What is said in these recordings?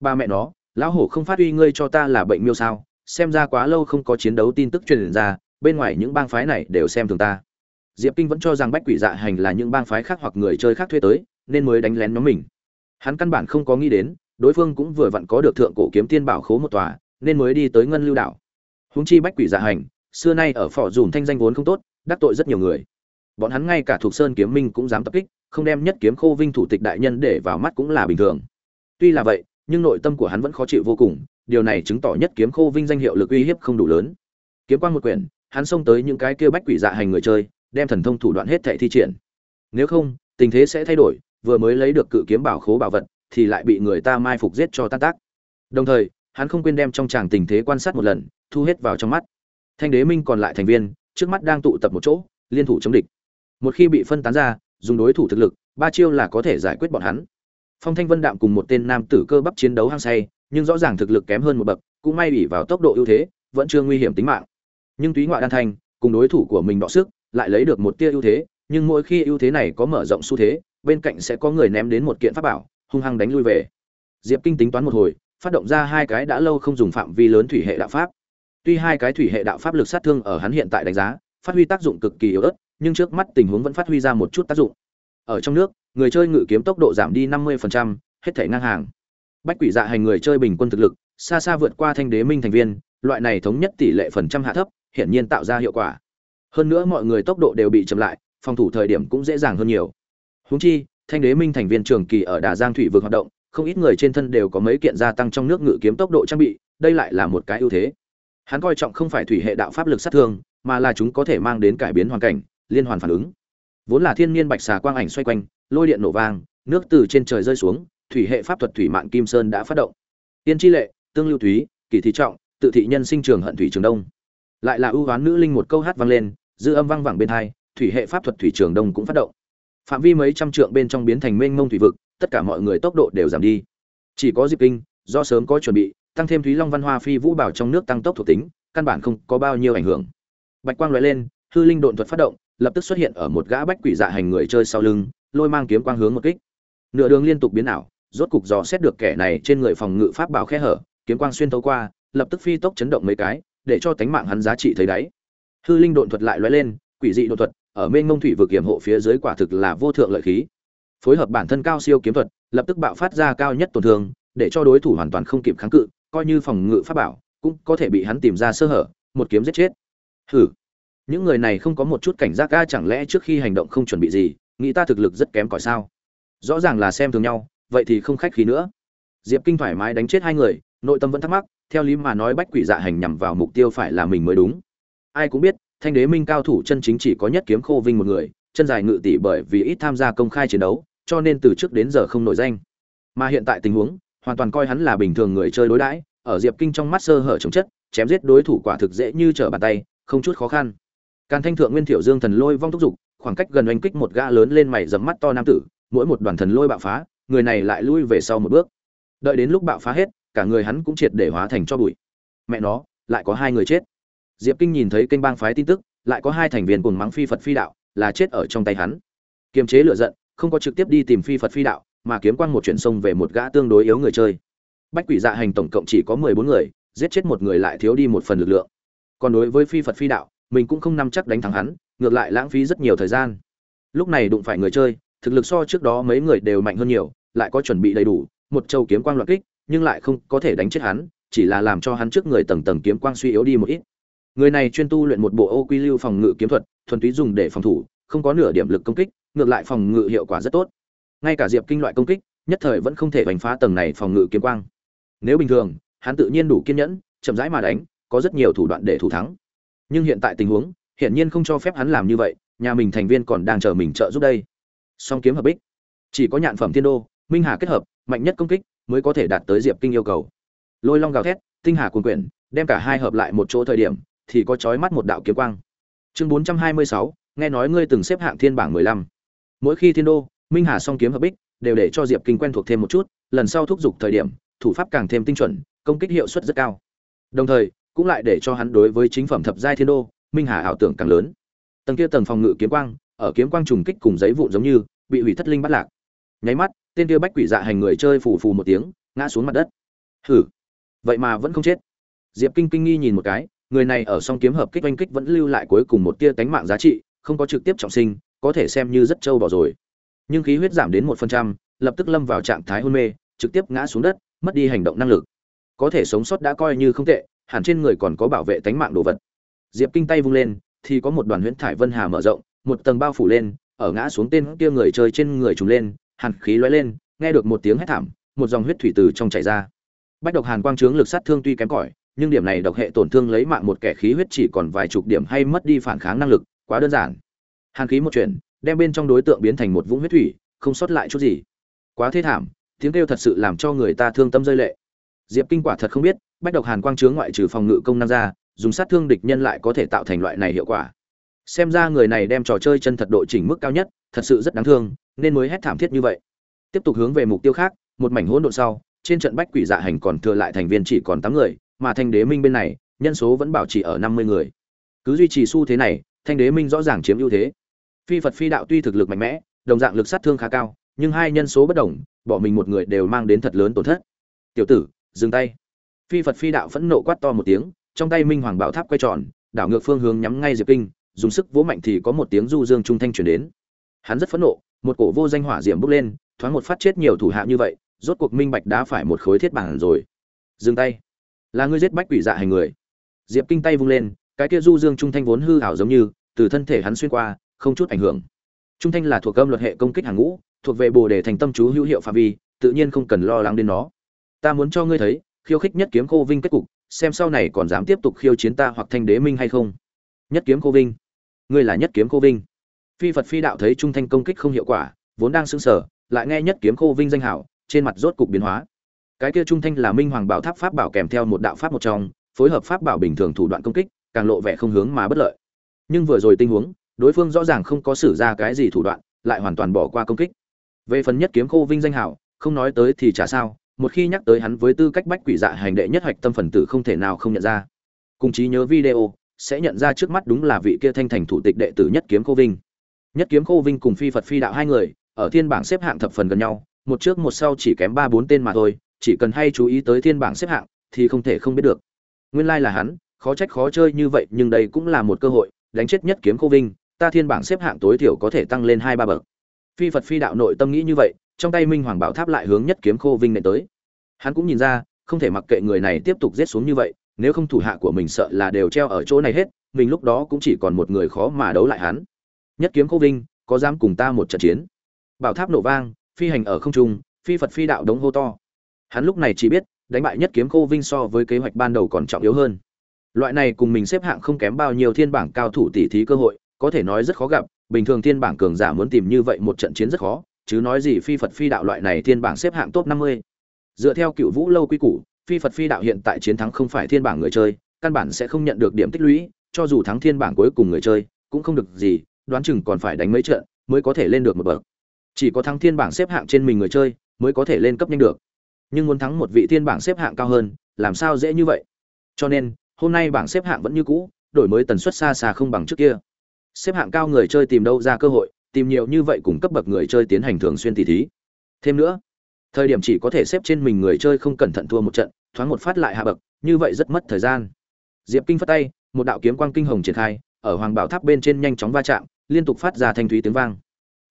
ba mẹ nó, lão hổ không phát uy ngươi cho ta là bệnh miêu sao, xem ra quá lâu không có chiến đấu tin tức truyền ra, bên ngoài những bang phái này đều xem thường ta. Diệp kinh vẫn cho rằng bách quỷ dạ hành là những bang phái khác hoặc người chơi khác thuê tới, nên mới đánh lén nhóm mình. Hắn căn bản không có nghĩ đến, đối phương cũng vừa vặn có được thượng cổ kiếm tiên bảo khố một tòa, nên mới đi tới ngân lưu đảo. Húng chi bách quỷ dạ hành, xưa nay ở phò dùm thanh danh vốn không tốt, đắc tội rất nhiều người. Bọn hắn ngay cả thuộc sơn kiếm minh cũng dám tập kích, không đem nhất kiếm khô vinh thủ tịch đại nhân để vào mắt cũng là bình thường. Tuy là vậy nhưng nội tâm của hắn vẫn khó chịu vô cùng, điều này chứng tỏ nhất kiếm khô vinh danh hiệu lực uy hiếp không đủ lớn. Kiếm quang một quyển, hắn xông tới những cái kia bách quỷ dạ hành người chơi, đem thần thông thủ đoạn hết thảy thi triển. Nếu không, tình thế sẽ thay đổi, vừa mới lấy được cự kiếm bảo khố bảo vật, thì lại bị người ta mai phục giết cho tan tác. Đồng thời, hắn không quên đem trong tràng tình thế quan sát một lần, thu hết vào trong mắt. Thanh đế minh còn lại thành viên, trước mắt đang tụ tập một chỗ, liên thủ chống địch. Một khi bị phân tán ra, dùng đối thủ thực lực, ba chiêu là có thể giải quyết bọn hắn phong thanh vân đạm cùng một tên nam tử cơ bắp chiến đấu hăng say, nhưng rõ ràng thực lực kém hơn một bậc, cũng may ủy vào tốc độ ưu thế, vẫn chưa nguy hiểm tính mạng. Nhưng túy ngoại đan thanh cùng đối thủ của mình đọ sức, lại lấy được một tia ưu thế, nhưng mỗi khi ưu thế này có mở rộng xu thế, bên cạnh sẽ có người ném đến một kiện pháp bảo, hung hăng đánh lui về. Diệp kinh tính toán một hồi, phát động ra hai cái đã lâu không dùng phạm vi lớn thủy hệ đạo pháp. Tuy hai cái thủy hệ đạo pháp lực sát thương ở hắn hiện tại đánh giá, phát huy tác dụng cực kỳ yếu ớt, nhưng trước mắt tình huống vẫn phát huy ra một chút tác dụng. Ở trong nước người chơi ngự kiếm tốc độ giảm đi 50%, hết thể ngang hàng. Bách quỷ dạ hành người chơi bình quân thực lực xa xa vượt qua thanh đế minh thành viên loại này thống nhất tỷ lệ phần trăm hạ thấp hiển nhiên tạo ra hiệu quả. Hơn nữa mọi người tốc độ đều bị chậm lại phòng thủ thời điểm cũng dễ dàng hơn nhiều. Huống chi thanh đế minh thành viên trường kỳ ở đà giang thủy vực hoạt động không ít người trên thân đều có mấy kiện gia tăng trong nước ngự kiếm tốc độ trang bị đây lại là một cái ưu thế. Hắn coi trọng không phải thủy hệ đạo pháp lực sát thương mà là chúng có thể mang đến cải biến hoàn cảnh liên hoàn phản ứng. Vốn là thiên nhiên bạch xà quang ảnh xoay quanh lôi điện nổ vang, nước từ trên trời rơi xuống, thủy hệ pháp thuật thủy mạng kim sơn đã phát động. Tiên chi lệ, tương lưu thúy, kỳ thị trọng, tự thị nhân sinh trường hận thủy trường đông. Lại là ưu hoán nữ linh một câu hát vang lên, dư âm vang vẳng bên hai, thủy hệ pháp thuật thủy trường đông cũng phát động. Phạm vi mấy trăm trượng bên trong biến thành mênh mông thủy vực, tất cả mọi người tốc độ đều giảm đi. Chỉ có diệp kinh, do sớm có chuẩn bị, tăng thêm thúy long văn hoa phi vũ bảo trong nước tăng tốc thuộc tính, căn bản không có bao nhiêu ảnh hưởng. Bạch quang lóe lên, hư linh độn thuật phát động, lập tức xuất hiện ở một gã bách quỷ dạ hành người chơi sau lưng lôi mang kiếm quang hướng một kích. Nửa đường liên tục biến ảo, rốt cục dò xét được kẻ này trên người phòng ngự pháp bảo khe hở, kiếm quang xuyên thấu qua, lập tức phi tốc chấn động mấy cái, để cho tánh mạng hắn giá trị thấy đáy. Hư linh độn thuật lại lóe lên, quỷ dị độn thuật, ở mênh mông thủy vực kiểm hộ phía dưới quả thực là vô thượng lợi khí. Phối hợp bản thân cao siêu kiếm thuật, lập tức bạo phát ra cao nhất tổn thương, để cho đối thủ hoàn toàn không kịp kháng cự, coi như phòng ngự pháp bảo, cũng có thể bị hắn tìm ra sơ hở, một kiếm giết chết. Hừ. Những người này không có một chút cảnh giác ga chẳng lẽ trước khi hành động không chuẩn bị gì nghĩ ta thực lực rất kém cỏi sao? Rõ ràng là xem thường nhau, vậy thì không khách khí nữa. Diệp kinh thoải mái đánh chết hai người, nội tâm vẫn thắc mắc, theo lý mà nói bách quỷ dạ hành nhằm vào mục tiêu phải là mình mới đúng. Ai cũng biết, thanh đế minh cao thủ chân chính chỉ có nhất kiếm khô vinh một người, chân dài ngự tỷ bởi vì ít tham gia công khai chiến đấu, cho nên từ trước đến giờ không nổi danh. Mà hiện tại tình huống, hoàn toàn coi hắn là bình thường người chơi đối đãi, ở diệp kinh trong mắt sơ hở chống chất, chém giết đối thủ quả thực dễ như trở bàn tay, không chút khó khăn. Càn thanh thượng nguyên thiểu dương thần lôi vong thúc giục khoảng cách gần oanh kích một gã lớn lên mày dẫm mắt to nam tử, mỗi một đoàn thần lôi bạo phá, người này lại lui về sau một bước. Đợi đến lúc bạo phá hết, cả người hắn cũng triệt để hóa thành cho bụi. Mẹ nó, lại có hai người chết. Diệp kinh nhìn thấy kênh bang phái tin tức, lại có hai thành viên cùng mắng phi phật phi đạo, là chết ở trong tay hắn. Kiềm chế lựa giận, không có trực tiếp đi tìm phi phật phi đạo, mà kiếm quang một chuyển sông về một gã tương đối yếu người chơi. Bách quỷ dạ hành tổng cộng chỉ có mười bốn người, giết chết một người lại thiếu đi một phần lực lượng. Còn đối với phi phật phi đạo, mình cũng không nắm chắc đánh thắng hắn ngược lại lãng phí rất nhiều thời gian. Lúc này đụng phải người chơi, thực lực so trước đó mấy người đều mạnh hơn nhiều, lại có chuẩn bị đầy đủ, một châu kiếm quang loạn kích, nhưng lại không có thể đánh chết hắn, chỉ là làm cho hắn trước người tầng tầng kiếm quang suy yếu đi một ít. Người này chuyên tu luyện một bộ ô quy lưu phòng ngự kiếm thuật, thuần túy dùng để phòng thủ, không có nửa điểm lực công kích, ngược lại phòng ngự hiệu quả rất tốt. Ngay cả diệp kinh loại công kích, nhất thời vẫn không thể đánh phá tầng này phòng ngự kiếm quang. Nếu bình thường, hắn tự nhiên đủ kiên nhẫn, chậm rãi mà đánh, có rất nhiều thủ đoạn để thủ thắng. Nhưng hiện tại tình huống hiển nhiên không cho phép hắn làm như vậy, nhà mình thành viên còn đang chờ mình trợ giúp đây. Song kiếm hợp bích. Chỉ có nhạn phẩm thiên đô, minh hà kết hợp, mạnh nhất công kích mới có thể đạt tới diệp kinh yêu cầu. Lôi long gào thét, tinh hà cuồn quyển, đem cả hai hợp lại một chỗ thời điểm, thì có chói mắt một đạo kiếm quang. Chương bốn trăm hai mươi sáu, nghe nói ngươi từng xếp hạng thiên bảng mười lăm. Mỗi khi thiên đô, minh hà song kiếm hợp bích, đều để cho diệp kinh quen thuộc thêm một chút, lần sau thúc giục thời điểm, thủ pháp càng thêm tinh chuẩn, công kích hiệu suất rất cao. Đồng thời, cũng lại để cho hắn đối với chính phẩm thập giai thiên đô minh hà ảo tưởng càng lớn. Tầng kia tầng phòng ngự kiếm quang ở kiếm quang trùng kích cùng giấy vụn giống như bị hủy thất linh bắt lạc. Nháy mắt tên kia bách quỷ dạ hành người chơi phù phù một tiếng ngã xuống mặt đất. Hử, vậy mà vẫn không chết. Diệp kinh kinh nghi nhìn một cái người này ở song kiếm hợp kích oanh kích vẫn lưu lại cuối cùng một tia tánh mạng giá trị không có trực tiếp trọng sinh có thể xem như rất trâu bỏ rồi. Nhưng khí huyết giảm đến một phần trăm lập tức lâm vào trạng thái hôn mê trực tiếp ngã xuống đất mất đi hành động năng lực. Có thể sống sót đã coi như không tệ hẳn trên người còn có bảo vệ tánh mạng đồ vật diệp kinh tay vung lên, thì có một đoàn huyễn thải vân hà mở rộng, một tầng bao phủ lên, ở ngã xuống tên kia người chơi trên người trùng lên, hàn khí lóe lên, nghe được một tiếng hét thảm, một dòng huyết thủy từ trong chảy ra. Bách độc hàn quang trướng lực sát thương tuy kém cỏi, nhưng điểm này độc hệ tổn thương lấy mạng một kẻ khí huyết chỉ còn vài chục điểm hay mất đi phản kháng năng lực, quá đơn giản. Hàn khí một chuyện đem bên trong đối tượng biến thành một vũng huyết thủy, không sót lại chút gì. Quá thê thảm, tiếng kêu thật sự làm cho người ta thương tâm rơi lệ. Diệp kinh quả thật không biết, bách độc hàn quang chướng ngoại trừ phòng ngự công năng ra dùng sát thương địch nhân lại có thể tạo thành loại này hiệu quả. Xem ra người này đem trò chơi chân thật độ chỉnh mức cao nhất, thật sự rất đáng thương, nên mới hét thảm thiết như vậy. Tiếp tục hướng về mục tiêu khác, một mảnh hỗn độn sau, trên trận bách quỷ dạ hành còn thừa lại thành viên chỉ còn tám người, mà thanh đế minh bên này, nhân số vẫn bảo trì ở năm mươi người. Cứ duy trì xu thế này, thanh đế minh rõ ràng chiếm ưu thế. Phi phật phi đạo tuy thực lực mạnh mẽ, đồng dạng lực sát thương khá cao, nhưng hai nhân số bất đồng, bỏ mình một người đều mang đến thật lớn tổn thất. Tiểu tử, dừng tay. Phi phật phi đạo phẫn nộ quát to một tiếng trong tay minh hoàng bảo tháp quay tròn, đảo ngược phương hướng nhắm ngay diệp kinh, dùng sức vỗ mạnh thì có một tiếng du dương trung thanh truyền đến. Hắn rất phẫn nộ, một cổ vô danh hỏa diệm bốc lên, thoáng một phát chết nhiều thủ hạ như vậy, rốt cuộc minh bạch đã phải một khối thiết bản rồi. Dừng tay. Là ngươi giết bách quỷ dạ hành người. Diệp kinh tay vung lên, cái kia du dương trung thanh vốn hư hảo giống như, từ thân thể hắn xuyên qua, không chút ảnh hưởng. Trung thanh là thuộc âm luật hệ công kích hàng ngũ, thuộc về bồ đề thành tâm chú hữu hiệu phạm vi, tự nhiên không cần lo lắng đến nó. Ta muốn cho ngươi thấy, khiêu khích nhất kiếm khô vinh kết cục xem sau này còn dám tiếp tục khiêu chiến ta hoặc thanh đế minh hay không. Nhất kiếm cô vinh. Ngươi là nhất kiếm cô vinh. Phi phật phi đạo thấy trung thanh công kích không hiệu quả, vốn đang sững sờ, lại nghe nhất kiếm cô vinh danh hảo, trên mặt rốt cục biến hóa. Cái kia trung thanh là minh hoàng bảo tháp pháp bảo kèm theo một đạo pháp một trong, phối hợp pháp bảo bình thường thủ đoạn công kích, càng lộ vẻ không hướng mà bất lợi. Nhưng vừa rồi tình huống, đối phương rõ ràng không có sử ra cái gì thủ đoạn, lại hoàn toàn bỏ qua công kích. Về phần nhất kiếm khô vinh danh hảo, không nói tới thì chả sao một khi nhắc tới hắn với tư cách bách quỷ dạ hành đệ nhất hoạch tâm phần tử không thể nào không nhận ra. Cùng chí nhớ video, sẽ nhận ra trước mắt đúng là vị kia thanh thành thủ tịch đệ tử nhất kiếm khô vinh. Nhất kiếm khô vinh cùng phi phật phi đạo hai người, ở thiên bảng xếp hạng thập phần gần nhau, một trước một sau chỉ kém ba bốn tên mà thôi, chỉ cần hay chú ý tới thiên bảng xếp hạng thì không thể không biết được. Nguyên lai là hắn, khó trách khó chơi như vậy, nhưng đây cũng là một cơ hội, đánh chết nhất kiếm khô vinh, ta thiên bảng xếp hạng tối thiểu có thể tăng lên hai ba bậc. Phi phật phi đạo nội tâm nghĩ như vậy trong tay minh hoàng bảo tháp lại hướng nhất kiếm khô vinh nện tới. Hắn cũng nhìn ra, không thể mặc kệ người này tiếp tục giết xuống như vậy, nếu không thủ hạ của mình sợ là đều treo ở chỗ này hết, mình lúc đó cũng chỉ còn một người khó mà đấu lại hắn. Nhất kiếm khô vinh, có dám cùng ta một trận chiến? Bảo tháp nổ vang, phi hành ở không trung, phi phật phi đạo đống hô to. Hắn lúc này chỉ biết, đánh bại nhất kiếm khô vinh so với kế hoạch ban đầu còn trọng yếu hơn. Loại này cùng mình xếp hạng không kém bao nhiêu thiên bảng cao thủ tỷ thí cơ hội, có thể nói rất khó gặp, bình thường thiên bảng cường giả muốn tìm như vậy một trận chiến rất khó chứ nói gì phi phật phi đạo loại này thiên bảng xếp hạng top năm mươi. Dựa theo cựu vũ lâu quy củ, phi phật phi đạo hiện tại chiến thắng không phải thiên bảng người chơi, căn bản sẽ không nhận được điểm tích lũy, cho dù thắng thiên bảng cuối cùng người chơi, cũng không được gì, đoán chừng còn phải đánh mấy trận mới có thể lên được một bậc. Chỉ có thắng thiên bảng xếp hạng trên mình người chơi mới có thể lên cấp nhanh được. Nhưng muốn thắng một vị thiên bảng xếp hạng cao hơn, làm sao dễ như vậy? Cho nên, hôm nay bảng xếp hạng vẫn như cũ, đổi mới tần suất xa xa không bằng trước kia. Xếp hạng cao người chơi tìm đâu ra cơ hội tìm nhiều như vậy cùng cấp bậc người chơi tiến hành thường xuyên tỉ thí. Thêm nữa, thời điểm chỉ có thể xếp trên mình người chơi không cẩn thận thua một trận, thoáng một phát lại hạ bậc, như vậy rất mất thời gian. Diệp kinh phất tay, một đạo kiếm quang kinh hồng triển khai, ở hoàng bảo tháp bên trên nhanh chóng va chạm, liên tục phát ra thanh thúy tiếng vang.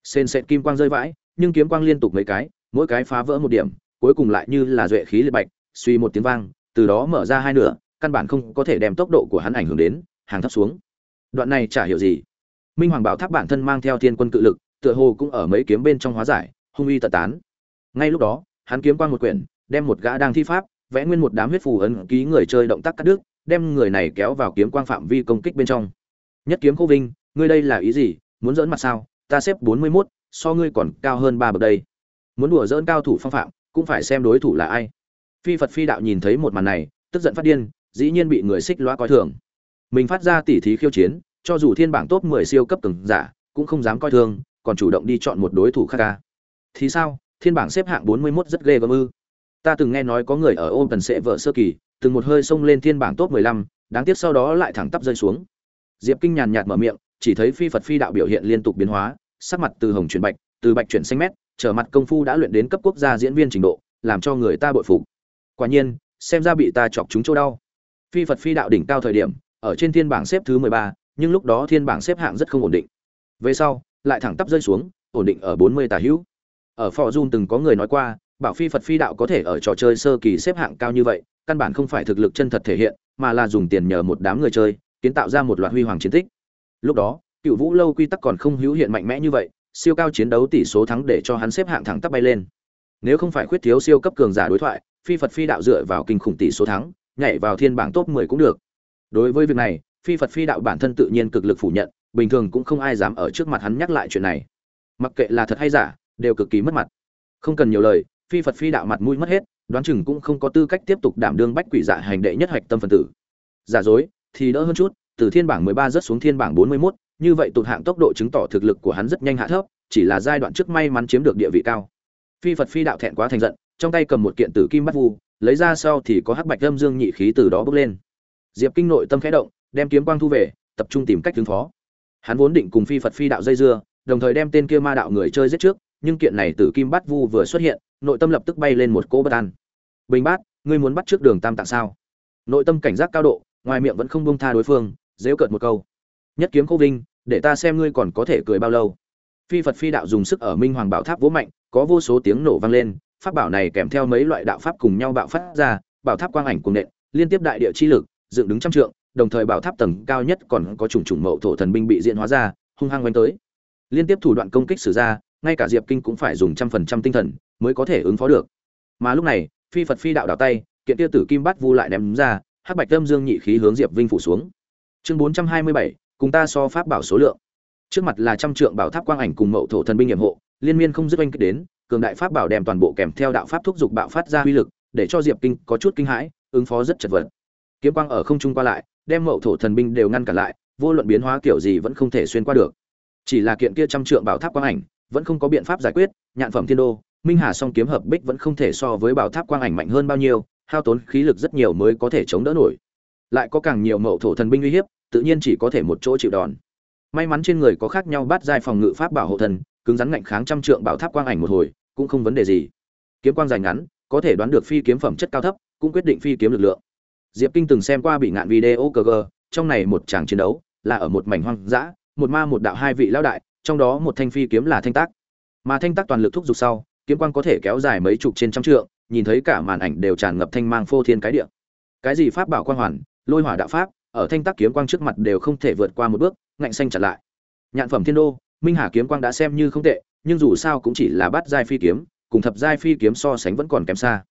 Sền sệt kim quang rơi vãi, nhưng kiếm quang liên tục mấy cái, mỗi cái phá vỡ một điểm, cuối cùng lại như là duệ khí liệt bạch, suy một tiếng vang, từ đó mở ra hai nửa, căn bản không có thể đem tốc độ của hắn ảnh hưởng đến, hàng thấp xuống. Đoạn này chả hiểu gì minh hoàng bảo tháp bản thân mang theo thiên quân cự lực tựa hồ cũng ở mấy kiếm bên trong hóa giải hung uy tật tán. Ngay lúc đó hắn kiếm quang một quyển đem một gã đang thi pháp vẽ nguyên một đám huyết phù ấn ký người chơi động tác cắt đứt đem người này kéo vào kiếm quang phạm vi công kích bên trong. Nhất kiếm cô vinh ngươi đây là ý gì? Muốn dỡn mặt sao? Ta xếp bốn mươi 41, so ngươi còn cao hơn ba bậc đây. Muốn đùa dỡn cao thủ phong phạm cũng phải xem đối thủ là ai. Phi phật phi đạo nhìn thấy một màn này tức giận phát điên dĩ nhiên bị người xích loa coi thường. Mình phát ra tỉ thí khiêu chiến cho dù thiên bảng top 10 siêu cấp từng giả cũng không dám coi thường còn chủ động đi chọn một đối thủ khác ca thì sao? Thiên bảng xếp hạng 41 rất ghê gớm ư. Ta từng nghe nói có người ở Open sẽ vợ sơ kỳ từng một hơi xông lên thiên bảng top 15, đáng tiếc sau đó lại thẳng tắp rơi xuống. Diệp kinh nhàn nhạt mở miệng chỉ thấy phi phật phi đạo biểu hiện liên tục biến hóa sắc mặt từ hồng chuyển bạch từ bạch chuyển xanh mét trở mặt công phu đã luyện đến cấp quốc gia diễn viên trình độ làm cho người ta bội phục. Quả nhiên xem ra bị ta chọc chúng chỗ đau. Phi phật phi đạo đỉnh cao thời điểm ở trên thiên bảng xếp thứ mười ba nhưng lúc đó thiên bảng xếp hạng rất không ổn định. Về sau, lại thẳng tắp rơi xuống, ổn định ở bốn mươi tà hữu. Ở phò dun từng có người nói qua, bảo phi phật phi đạo có thể ở trò chơi sơ kỳ xếp hạng cao như vậy, căn bản không phải thực lực chân thật thể hiện, mà là dùng tiền nhờ một đám người chơi, kiến tạo ra một loạt huy hoàng chiến tích. Lúc đó, cựu vũ lâu quy tắc còn không hữu hiện mạnh mẽ như vậy, siêu cao chiến đấu tỷ số thắng để cho hắn xếp hạng thẳng tắp bay lên. Nếu không phải khuyết thiếu siêu cấp cường giả đối thoại, phi phật phi đạo dựa vào kinh khủng tỷ số thắng, nhảy vào thiên bảng top 10 cũng được. Đối với việc này phi phật phi đạo bản thân tự nhiên cực lực phủ nhận bình thường cũng không ai dám ở trước mặt hắn nhắc lại chuyện này. Mặc kệ là thật hay giả đều cực kỳ mất mặt. Không cần nhiều lời phi phật phi đạo mặt mũi mất hết đoán chừng cũng không có tư cách tiếp tục đảm đương bách quỷ dạ hành đệ nhất hạch tâm phần tử. Giả dối thì đỡ hơn chút từ thiên bảng 13 rớt xuống thiên bảng 41, như vậy tụt hạng tốc độ chứng tỏ thực lực của hắn rất nhanh hạ thấp chỉ là giai đoạn trước may mắn chiếm được địa vị cao. Phi phật phi đạo thẹn quá thành giận trong tay cầm một kiện tử kim bắt vu lấy ra sau thì có hắc bạch âm dương nhị khí từ đó bốc lên. Diệp kinh nội tâm khẽ động đem kiếm quang thu về, tập trung tìm cách ứng phó. Hắn vốn định cùng phi phật phi đạo dây dưa, đồng thời đem tên kia ma đạo người chơi giết trước, nhưng kiện này tử kim bát vu vừa xuất hiện, nội tâm lập tức bay lên một cỗ bất an. Bình bát, ngươi muốn bắt trước đường tam tạng sao? Nội tâm cảnh giác cao độ, ngoài miệng vẫn không buông tha đối phương dễu cợt một câu. Nhất kiếm cô vinh, để ta xem ngươi còn có thể cười bao lâu. Phi phật phi đạo dùng sức ở minh hoàng bảo tháp vỗ mạnh, có vô số tiếng nổ vang lên, pháp bảo này kèm theo mấy loại đạo pháp cùng nhau bạo phát ra, bảo tháp quang ảnh cùng nện, liên tiếp đại địa chi lực, dựng đứng trăm trượng đồng thời bảo tháp tầng cao nhất còn có trùng trùng mậu thổ thần binh bị diễn hóa ra, hung hăng quanh tới. Liên tiếp thủ đoạn công kích sử ra, ngay cả diệp kinh cũng phải dùng trăm phần trăm tinh thần mới có thể ứng phó được. Mà lúc này, phi phật phi đạo đảo tay, kiện tiêu tử kim bắt vu lại ném ra, hắc bạch tâm dương nhị khí hướng diệp vinh phủ xuống. Chương bốn trăm hai mươi bảy, cùng ta so pháp bảo số lượng. Trước mặt là trăm trượng bảo tháp quang ảnh cùng mậu thổ thần binh nhiệm hộ, liên miên không dứt oanh kích đến, cường đại pháp bảo đem toàn bộ kèm theo đạo pháp thúc giục bạo phát ra uy lực, để cho diệp kinh có chút kinh hãi, ứng phó rất chật vật. Kiếm quang ở không trung qua lại đem mậu thổ thần binh đều ngăn cản lại, vô luận biến hóa kiểu gì vẫn không thể xuyên qua được. Chỉ là kiện kia trăm trượng bảo tháp quang ảnh, vẫn không có biện pháp giải quyết, nhạn phẩm thiên đô, minh hà song kiếm hợp bích vẫn không thể so với bảo tháp quang ảnh mạnh hơn bao nhiêu, hao tốn khí lực rất nhiều mới có thể chống đỡ nổi. Lại có càng nhiều mậu thổ thần binh uy hiếp, tự nhiên chỉ có thể một chỗ chịu đòn. May mắn trên người có khác nhau bắt giai phòng ngự pháp bảo hộ thần, cứng rắn ngạnh kháng trăm trượng bảo tháp quang ảnh một hồi, cũng không vấn đề gì. Kiếm quang dài ngắn, có thể đoán được phi kiếm phẩm chất cao thấp, cũng quyết định phi kiếm lực lượng diệp kinh từng xem qua bị ngạn video cg trong này một tràng chiến đấu là ở một mảnh hoang dã, một ma một đạo hai vị lão đại, trong đó một thanh phi kiếm là thanh tác. Mà thanh tác toàn lực thúc giục sau, kiếm quang có thể kéo dài mấy chục trên trăm trượng, nhìn thấy cả màn ảnh đều tràn ngập thanh mang phô thiên cái địa. Cái gì pháp bảo quang hoàn, lôi hỏa đạo pháp, ở thanh tác kiếm quang trước mặt đều không thể vượt qua một bước, ngạnh xanh chặn lại. Nhạn phẩm thiên đô, minh hà kiếm quang đã xem như không tệ, nhưng dù sao cũng chỉ là bắt giai phi kiếm, cùng thập giai phi kiếm so sánh vẫn còn kém xa.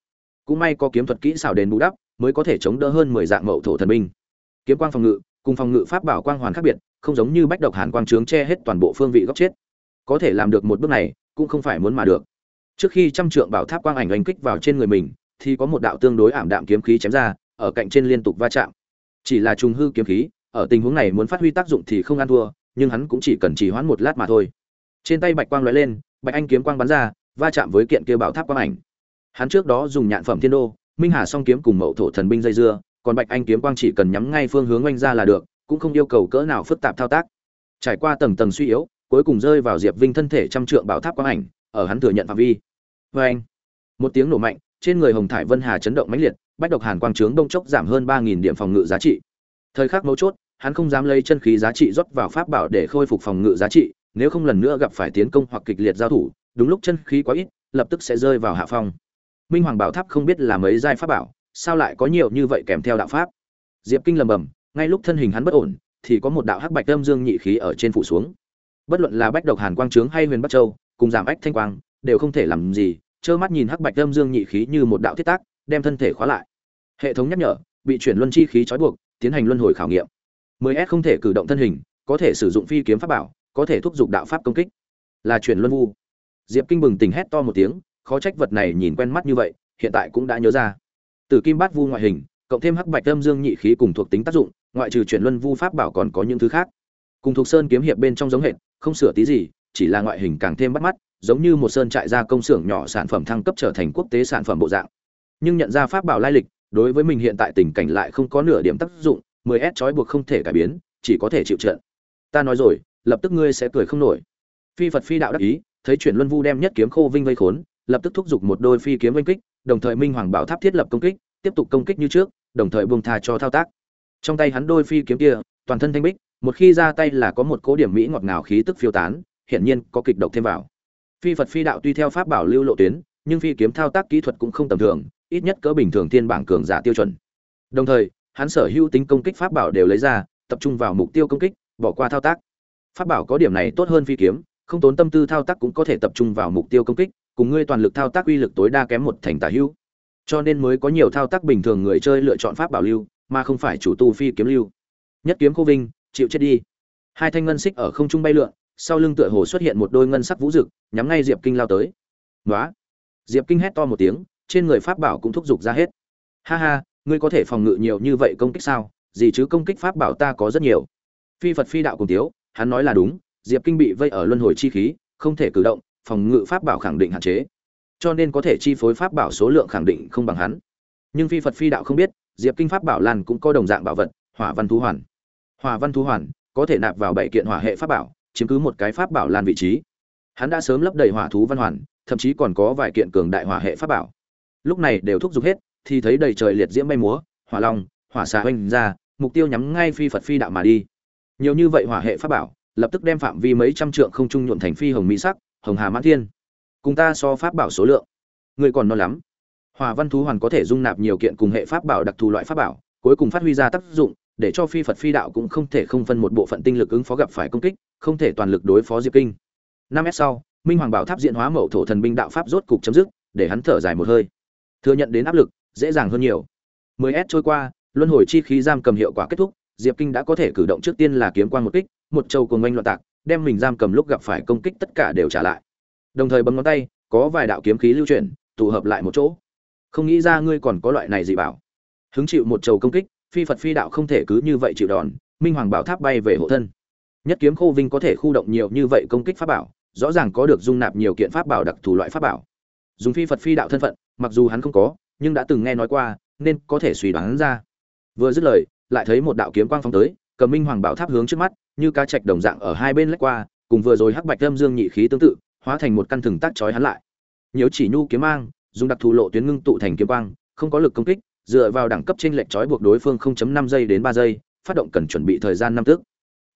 Cũng may có kiếm thuật kỹ xảo đền bù đắp mới có thể chống đỡ hơn mười dạng mậu thổ thần binh. Kiếm quang phòng ngự, cùng phòng ngự pháp bảo quang hoàn khác biệt, không giống như bách độc hàn quang trướng che hết toàn bộ phương vị góc chết. Có thể làm được một bước này, cũng không phải muốn mà được. Trước khi trăm trượng bảo tháp quang ảnh đánh kích vào trên người mình, thì có một đạo tương đối ảm đạm kiếm khí chém ra, ở cạnh trên liên tục va chạm. Chỉ là trùng hư kiếm khí, ở tình huống này muốn phát huy tác dụng thì không ăn thua, nhưng hắn cũng chỉ cần trì hoãn một lát mà thôi. Trên tay bạch quang lóe lên, bạch anh kiếm quang bắn ra, va chạm với kiện kia bảo tháp quang ảnh. Hắn trước đó dùng nhạn phẩm thiên đô minh hà song kiếm cùng mậu thổ thần binh dây dưa, còn bạch anh kiếm quang chỉ cần nhắm ngay phương hướng oanh ra là được, cũng không yêu cầu cỡ nào phức tạp thao tác. Trải qua tầng tầng suy yếu, cuối cùng rơi vào diệp vinh thân thể trăm trượng bảo tháp quang ảnh, ở hắn thừa nhận phạm vi. Vê anh một tiếng nổ mạnh, trên người hồng thải vân hà chấn động mãnh liệt, bách độc hàn quang trướng đông chốc giảm hơn ba nghìn điểm phòng ngự giá trị. Thời khắc mấu chốt, hắn không dám lấy chân khí giá trị rót vào pháp bảo để khôi phục phòng ngự giá trị, nếu không lần nữa gặp phải tiến công hoặc kịch liệt giao thủ, đúng lúc chân khí quá ít, lập tức sẽ rơi vào hạ phong minh hoàng bảo tháp không biết là mấy giai pháp bảo, sao lại có nhiều như vậy kèm theo đạo pháp? Diệp kinh lầm bầm, ngay lúc thân hình hắn bất ổn, thì có một đạo hắc bạch âm dương nhị khí ở trên phủ xuống. Bất luận là bách độc hàn quang trướng hay huyền bắc châu, cùng giảm ách thanh quang, đều không thể làm gì, trơ mắt nhìn hắc bạch âm dương nhị khí như một đạo thiết tác, đem thân thể khóa lại. Hệ thống nhắc nhở, bị chuyển luân chi khí trói buộc, tiến hành luân hồi khảo nghiệm. 10S không thể cử động thân hình, có thể sử dụng phi kiếm pháp bảo, có thể thúc giục đạo pháp công kích. Là chuyển luân vu. Diệp kinh bừng tỉnh hét to một tiếng khó trách vật này nhìn quen mắt như vậy, hiện tại cũng đã nhớ ra. Từ kim bát vu ngoại hình, cộng thêm hắc bạch âm dương nhị khí cùng thuộc tính tác dụng, ngoại trừ chuyển luân vu pháp bảo còn có những thứ khác. Cùng thuộc sơn kiếm hiệp bên trong giống hệt, không sửa tí gì, chỉ là ngoại hình càng thêm bắt mắt, giống như một sơn trại gia công xưởng nhỏ sản phẩm thăng cấp trở thành quốc tế sản phẩm bộ dạng. Nhưng nhận ra pháp bảo lai lịch, đối với mình hiện tại tình cảnh lại không có nửa điểm tác dụng 10 s trói buộc không thể cải biến, chỉ có thể chịu trận. Ta nói rồi, lập tức ngươi sẽ cười không nổi. Phi phật phi đạo đắc ý, thấy chuyển luân vu đem nhất kiếm khô vinh vây khốn lập tức thúc giục một đôi phi kiếm oanh kích, đồng thời minh hoàng bảo tháp thiết lập công kích, tiếp tục công kích như trước, đồng thời buông tha cho thao tác. Trong tay hắn đôi phi kiếm kia, toàn thân thanh bích, một khi ra tay là có một cố điểm mỹ ngọt ngào khí tức phiêu tán, hiển nhiên có kịch độc thêm vào. Phi phật phi đạo tuy theo pháp bảo lưu lộ tuyến, nhưng phi kiếm thao tác kỹ thuật cũng không tầm thường, ít nhất cỡ bình thường thiên bảng cường giả tiêu chuẩn. Đồng thời, hắn sở hữu tính công kích pháp bảo đều lấy ra, tập trung vào mục tiêu công kích, bỏ qua thao tác. Pháp bảo có điểm này tốt hơn phi kiếm, không tốn tâm tư thao tác cũng có thể tập trung vào mục tiêu công kích cùng ngươi toàn lực thao tác uy lực tối đa kém một thành tả hữu. Cho nên mới có nhiều thao tác bình thường người chơi lựa chọn pháp bảo lưu, mà không phải chủ tu phi kiếm lưu. Nhất kiếm cô vinh, chịu chết đi. Hai thanh ngân xích ở không trung bay lượn, sau lưng tựa hồ xuất hiện một đôi ngân sắc vũ rực nhắm ngay diệp kinh lao tới. Nói diệp kinh hét to một tiếng, trên người pháp bảo cũng thúc giục ra hết. Ha ha, ngươi có thể phòng ngự nhiều như vậy công kích sao? Gì chứ công kích pháp bảo ta có rất nhiều. Phi phật phi đạo cùng tiếu, hắn nói là đúng, diệp kinh bị vây ở luân hồi chi khí, không thể cử động phòng ngự pháp bảo khẳng định hạn chế, cho nên có thể chi phối pháp bảo số lượng khẳng định không bằng hắn. Nhưng phi phật phi đạo không biết, diệp kinh pháp bảo lan cũng có đồng dạng bảo vật, hỏa văn thú hoàn. Hỏa văn thú hoàn có thể nạp vào bảy kiện hỏa hệ pháp bảo, chiếm cứ một cái pháp bảo lan vị trí. Hắn đã sớm lấp đầy hỏa thú văn hoàn, thậm chí còn có vài kiện cường đại hỏa hệ pháp bảo. Lúc này đều thúc giục hết, thì thấy đầy trời liệt diễm bay múa, hỏa long, hỏa xà oanh ra, mục tiêu nhắm ngay phi phật phi đạo mà đi. Nhiều như vậy hỏa hệ pháp bảo, lập tức đem phạm vi mấy trăm trượng không trung nhuộn thành phi hồng mỹ sắc hồng hà mãn thiên. Cùng ta so pháp bảo số lượng. Người còn non lắm. Hòa văn thú hoàn có thể dung nạp nhiều kiện cùng hệ pháp bảo đặc thù loại pháp bảo, cuối cùng phát huy ra tác dụng, để cho phi phật phi đạo cũng không thể không phân một bộ phận tinh lực ứng phó gặp phải công kích, không thể toàn lực đối phó diệp kinh. Năm s sau, minh hoàng bảo tháp Diện hóa mậu thổ thần binh đạo pháp rốt cục chấm dứt, để hắn thở dài một hơi. Thừa nhận đến áp lực, dễ dàng hơn nhiều. 10 s trôi qua, luân hồi chi khí giam cầm hiệu quả kết thúc, diệp kinh đã có thể cử động trước tiên là kiếm quan một kích, một châu cuồng oanh loạn tạc đem mình giam cầm lúc gặp phải công kích tất cả đều trả lại. Đồng thời bấm ngón tay, có vài đạo kiếm khí lưu chuyển, tụ hợp lại một chỗ. Không nghĩ ra ngươi còn có loại này gì bảo. Hứng chịu một trầu công kích, phi phật phi đạo không thể cứ như vậy chịu đòn, minh hoàng bảo tháp bay về hộ thân. Nhất kiếm khô vinh có thể khu động nhiều như vậy công kích pháp bảo, rõ ràng có được dung nạp nhiều kiện pháp bảo đặc thù loại pháp bảo. Dùng phi phật phi đạo thân phận, mặc dù hắn không có, nhưng đã từng nghe nói qua, nên có thể suy đoán ra. Vừa dứt lời, lại thấy một đạo kiếm quang phong tới cầm minh hoàng bảo tháp hướng trước mắt, như cá trạch đồng dạng ở hai bên lách qua, cùng vừa rồi hắc bạch lâm dương nhị khí tương tự, hóa thành một căn thừng tác chói hắn lại. Nhiều chỉ nhu kiếm mang, dùng đặc thù lộ tuyến ngưng tụ thành kiếm quang, không có lực công kích, dựa vào đẳng cấp trên lệch chói buộc đối phương 0.5 giây đến 3 giây, phát động cần chuẩn bị thời gian năm tức.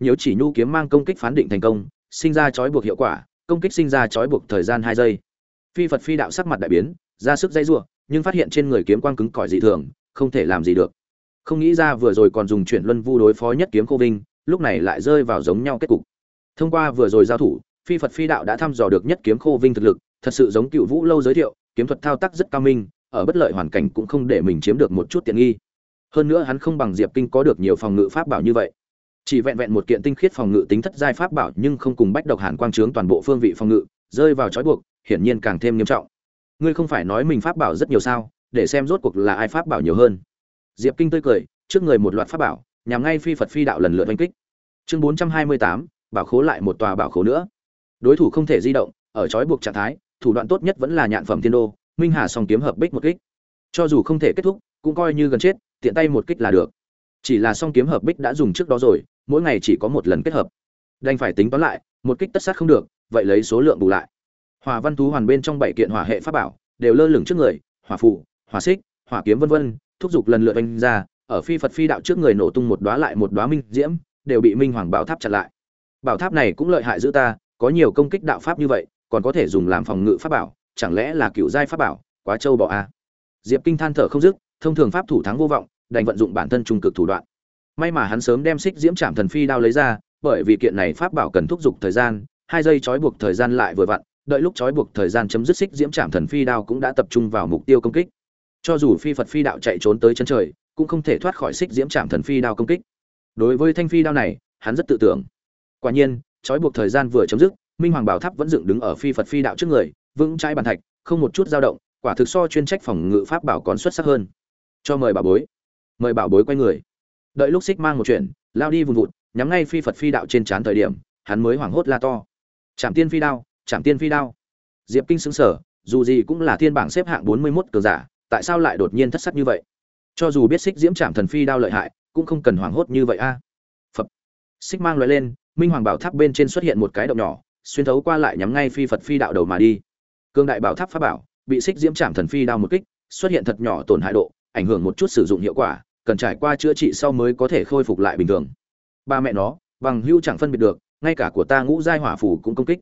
Nhiều chỉ nhu kiếm mang công kích phán định thành công, sinh ra chói buộc hiệu quả, công kích sinh ra chói buộc thời gian 2 giây. Phi phật phi đạo sắc mặt đại biến, ra sức dây rủa, nhưng phát hiện trên người kiếm quang cứng cỏi dị thường, không thể làm gì được không nghĩ ra vừa rồi còn dùng chuyển luân vu đối phó nhất kiếm cô vinh, lúc này lại rơi vào giống nhau kết cục. Thông qua vừa rồi giao thủ, phi phật phi đạo đã thăm dò được nhất kiếm khô vinh thực lực, thật sự giống cựu vũ lâu giới thiệu, kiếm thuật thao tác rất cao minh, ở bất lợi hoàn cảnh cũng không để mình chiếm được một chút tiện nghi. Hơn nữa hắn không bằng diệp kinh có được nhiều phòng ngự pháp bảo như vậy. Chỉ vẹn vẹn một kiện tinh khiết phòng ngự tính thất giai pháp bảo nhưng không cùng bách độc hàn quang trướng toàn bộ phương vị phòng ngự, rơi vào trói buộc, hiển nhiên càng thêm nghiêm trọng. Ngươi không phải nói mình pháp bảo rất nhiều sao, để xem rốt cuộc là ai pháp bảo nhiều hơn diệp kinh tươi cười, trước người một loạt pháp bảo, nhằm ngay phi phật phi đạo lần lượt đánh kích. Chương bốn trăm hai mươi tám, bảo khố lại một tòa bảo khố nữa. Đối thủ không thể di động, ở trói buộc trạng thái, thủ đoạn tốt nhất vẫn là nhạn phẩm thiên đô, minh hà song kiếm hợp bích một kích. Cho dù không thể kết thúc, cũng coi như gần chết, tiện tay một kích là được. Chỉ là song kiếm hợp bích đã dùng trước đó rồi, mỗi ngày chỉ có một lần kết hợp. Đành phải tính toán lại, một kích tất sát không được, vậy lấy số lượng bù lại. Hỏa văn thú hoàn bên trong bảy kiện hỏa hệ pháp bảo, đều lơ lửng trước người, hỏa phù, hỏa xích, hỏa kiếm vân vân thúc giục lần lượt đánh ra, ở phi phật phi đạo trước người nổ tung một đóa lại một đóa minh diễm, đều bị minh hoàng bảo tháp chặn lại. Bảo tháp này cũng lợi hại giữ ta, có nhiều công kích đạo pháp như vậy, còn có thể dùng làm phòng ngự pháp bảo, chẳng lẽ là cựu giai pháp bảo? Quá trâu bọ a. À? diệp kinh than thở không dứt, thông thường pháp thủ thắng vô vọng, đành vận dụng bản thân trung cực thủ đoạn. May mà hắn sớm đem xích diễm trảm thần phi đao lấy ra, bởi vì kiện này pháp bảo cần thúc giục thời gian, hai giây trói buộc thời gian lại vừa vặn, đợi lúc trói buộc thời gian chấm dứt xích diễm trảm thần phi đao cũng đã tập trung vào mục tiêu công kích cho dù phi phật phi đạo chạy trốn tới chân trời, cũng không thể thoát khỏi xích diễm trạm thần phi đao công kích. Đối với thanh phi đao này, hắn rất tự tưởng. Quả nhiên, trói buộc thời gian vừa chấm dứt, minh hoàng bảo tháp vẫn dựng đứng ở phi phật phi đạo trước người, vững trái bàn thạch, không một chút dao động, quả thực so chuyên trách phòng ngự pháp bảo còn xuất sắc hơn. Cho mời bảo bối. Mời bảo bối quay người. Đợi lúc xích mang một chuyện, lao đi vùng vụt, nhắm ngay phi phật phi đạo trên trán thời điểm, hắn mới hoảng hốt la to. Chạm tiên phi đao chạm tiên phi đao. Diệp kinh xứng sở dù gì cũng là thiên bảng xếp hạng bốn mươi 41 cờ giả tại sao lại đột nhiên thất sắc như vậy? Cho dù biết xích diễm trạm thần phi đao lợi hại, cũng không cần hoảng hốt như vậy a. Phật xích mang loại lên, minh hoàng bảo tháp bên trên xuất hiện một cái động nhỏ, xuyên thấu qua lại nhắm ngay phi phật phi đạo đầu mà đi. Cương đại bảo tháp pháp bảo, bị xích diễm trảm thần phi đao một kích, xuất hiện thật nhỏ tổn hại độ, ảnh hưởng một chút sử dụng hiệu quả, cần trải qua chữa trị sau mới có thể khôi phục lại bình thường. Ba mẹ nó, bằng hưu chẳng phân biệt được, ngay cả của ta ngũ giai hỏa phù cũng công kích.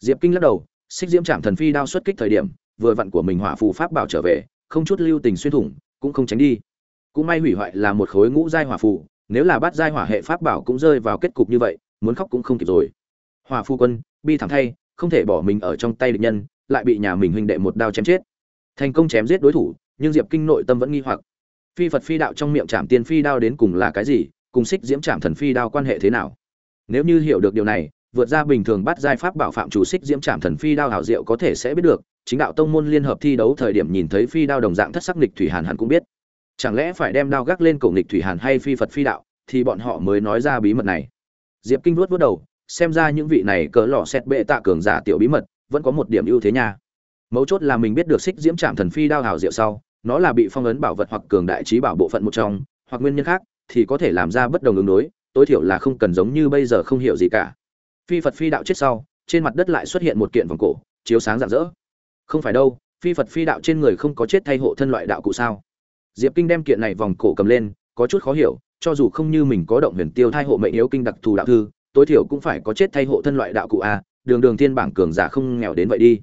Diệp kinh lắc đầu xích diễm trạm thần phi đao xuất kích thời điểm, vừa vặn của mình hỏa phù pháp bảo trở về không chút lưu tình xuyên thủng, cũng không tránh đi. Cũng may hủy hoại là một khối ngũ giai hỏa phù, nếu là bát giai hỏa hệ pháp bảo cũng rơi vào kết cục như vậy, muốn khóc cũng không kịp rồi. Hỏa phu quân, bi thảm thay, không thể bỏ mình ở trong tay địch nhân, lại bị nhà mình huynh đệ một đao chém chết. Thành công chém giết đối thủ, nhưng diệp kinh nội tâm vẫn nghi hoặc. Phi phật phi đạo trong miệng Trảm tiên phi đao đến cùng là cái gì, cùng xích diễm Trảm thần phi đao quan hệ thế nào? Nếu như hiểu được điều này vượt ra bình thường bắt giai pháp bảo phạm chủ xích diễm trảm thần phi đao hảo diệu có thể sẽ biết được, chính đạo tông môn liên hợp thi đấu thời điểm nhìn thấy phi đao đồng dạng thất sắc nghịch thủy hàn hẳn cũng biết. Chẳng lẽ phải đem đao gác lên cổ nghịch thủy hàn hay phi phật phi đạo, thì bọn họ mới nói ra bí mật này. Diệp kinh vuốt vuốt đầu, xem ra những vị này cỡ lọ xét bệ tạ cường giả tiểu bí mật, vẫn có một điểm ưu thế nha. Mấu chốt là mình biết được xích diễm trảm thần phi đao hảo diệu sau, nó là bị phong ấn bảo vật hoặc cường đại trí bảo bộ phận một trong, hoặc nguyên nhân khác, thì có thể làm ra bất đồng ứng đối, tối thiểu là không cần giống như bây giờ không hiểu gì cả phi phật phi đạo chết sau, trên mặt đất lại xuất hiện một kiện vòng cổ, chiếu sáng rạng rỡ. Không phải đâu, phi phật phi đạo trên người không có chết thay hộ thân loại đạo cụ sao? Diệp kinh đem kiện này vòng cổ cầm lên, có chút khó hiểu, cho dù không như mình có động huyền tiêu thai hộ mệnh yếu kinh đặc thù đạo thư, tối thiểu cũng phải có chết thay hộ thân loại đạo cụ a, đường đường thiên bảng cường giả không nghèo đến vậy đi.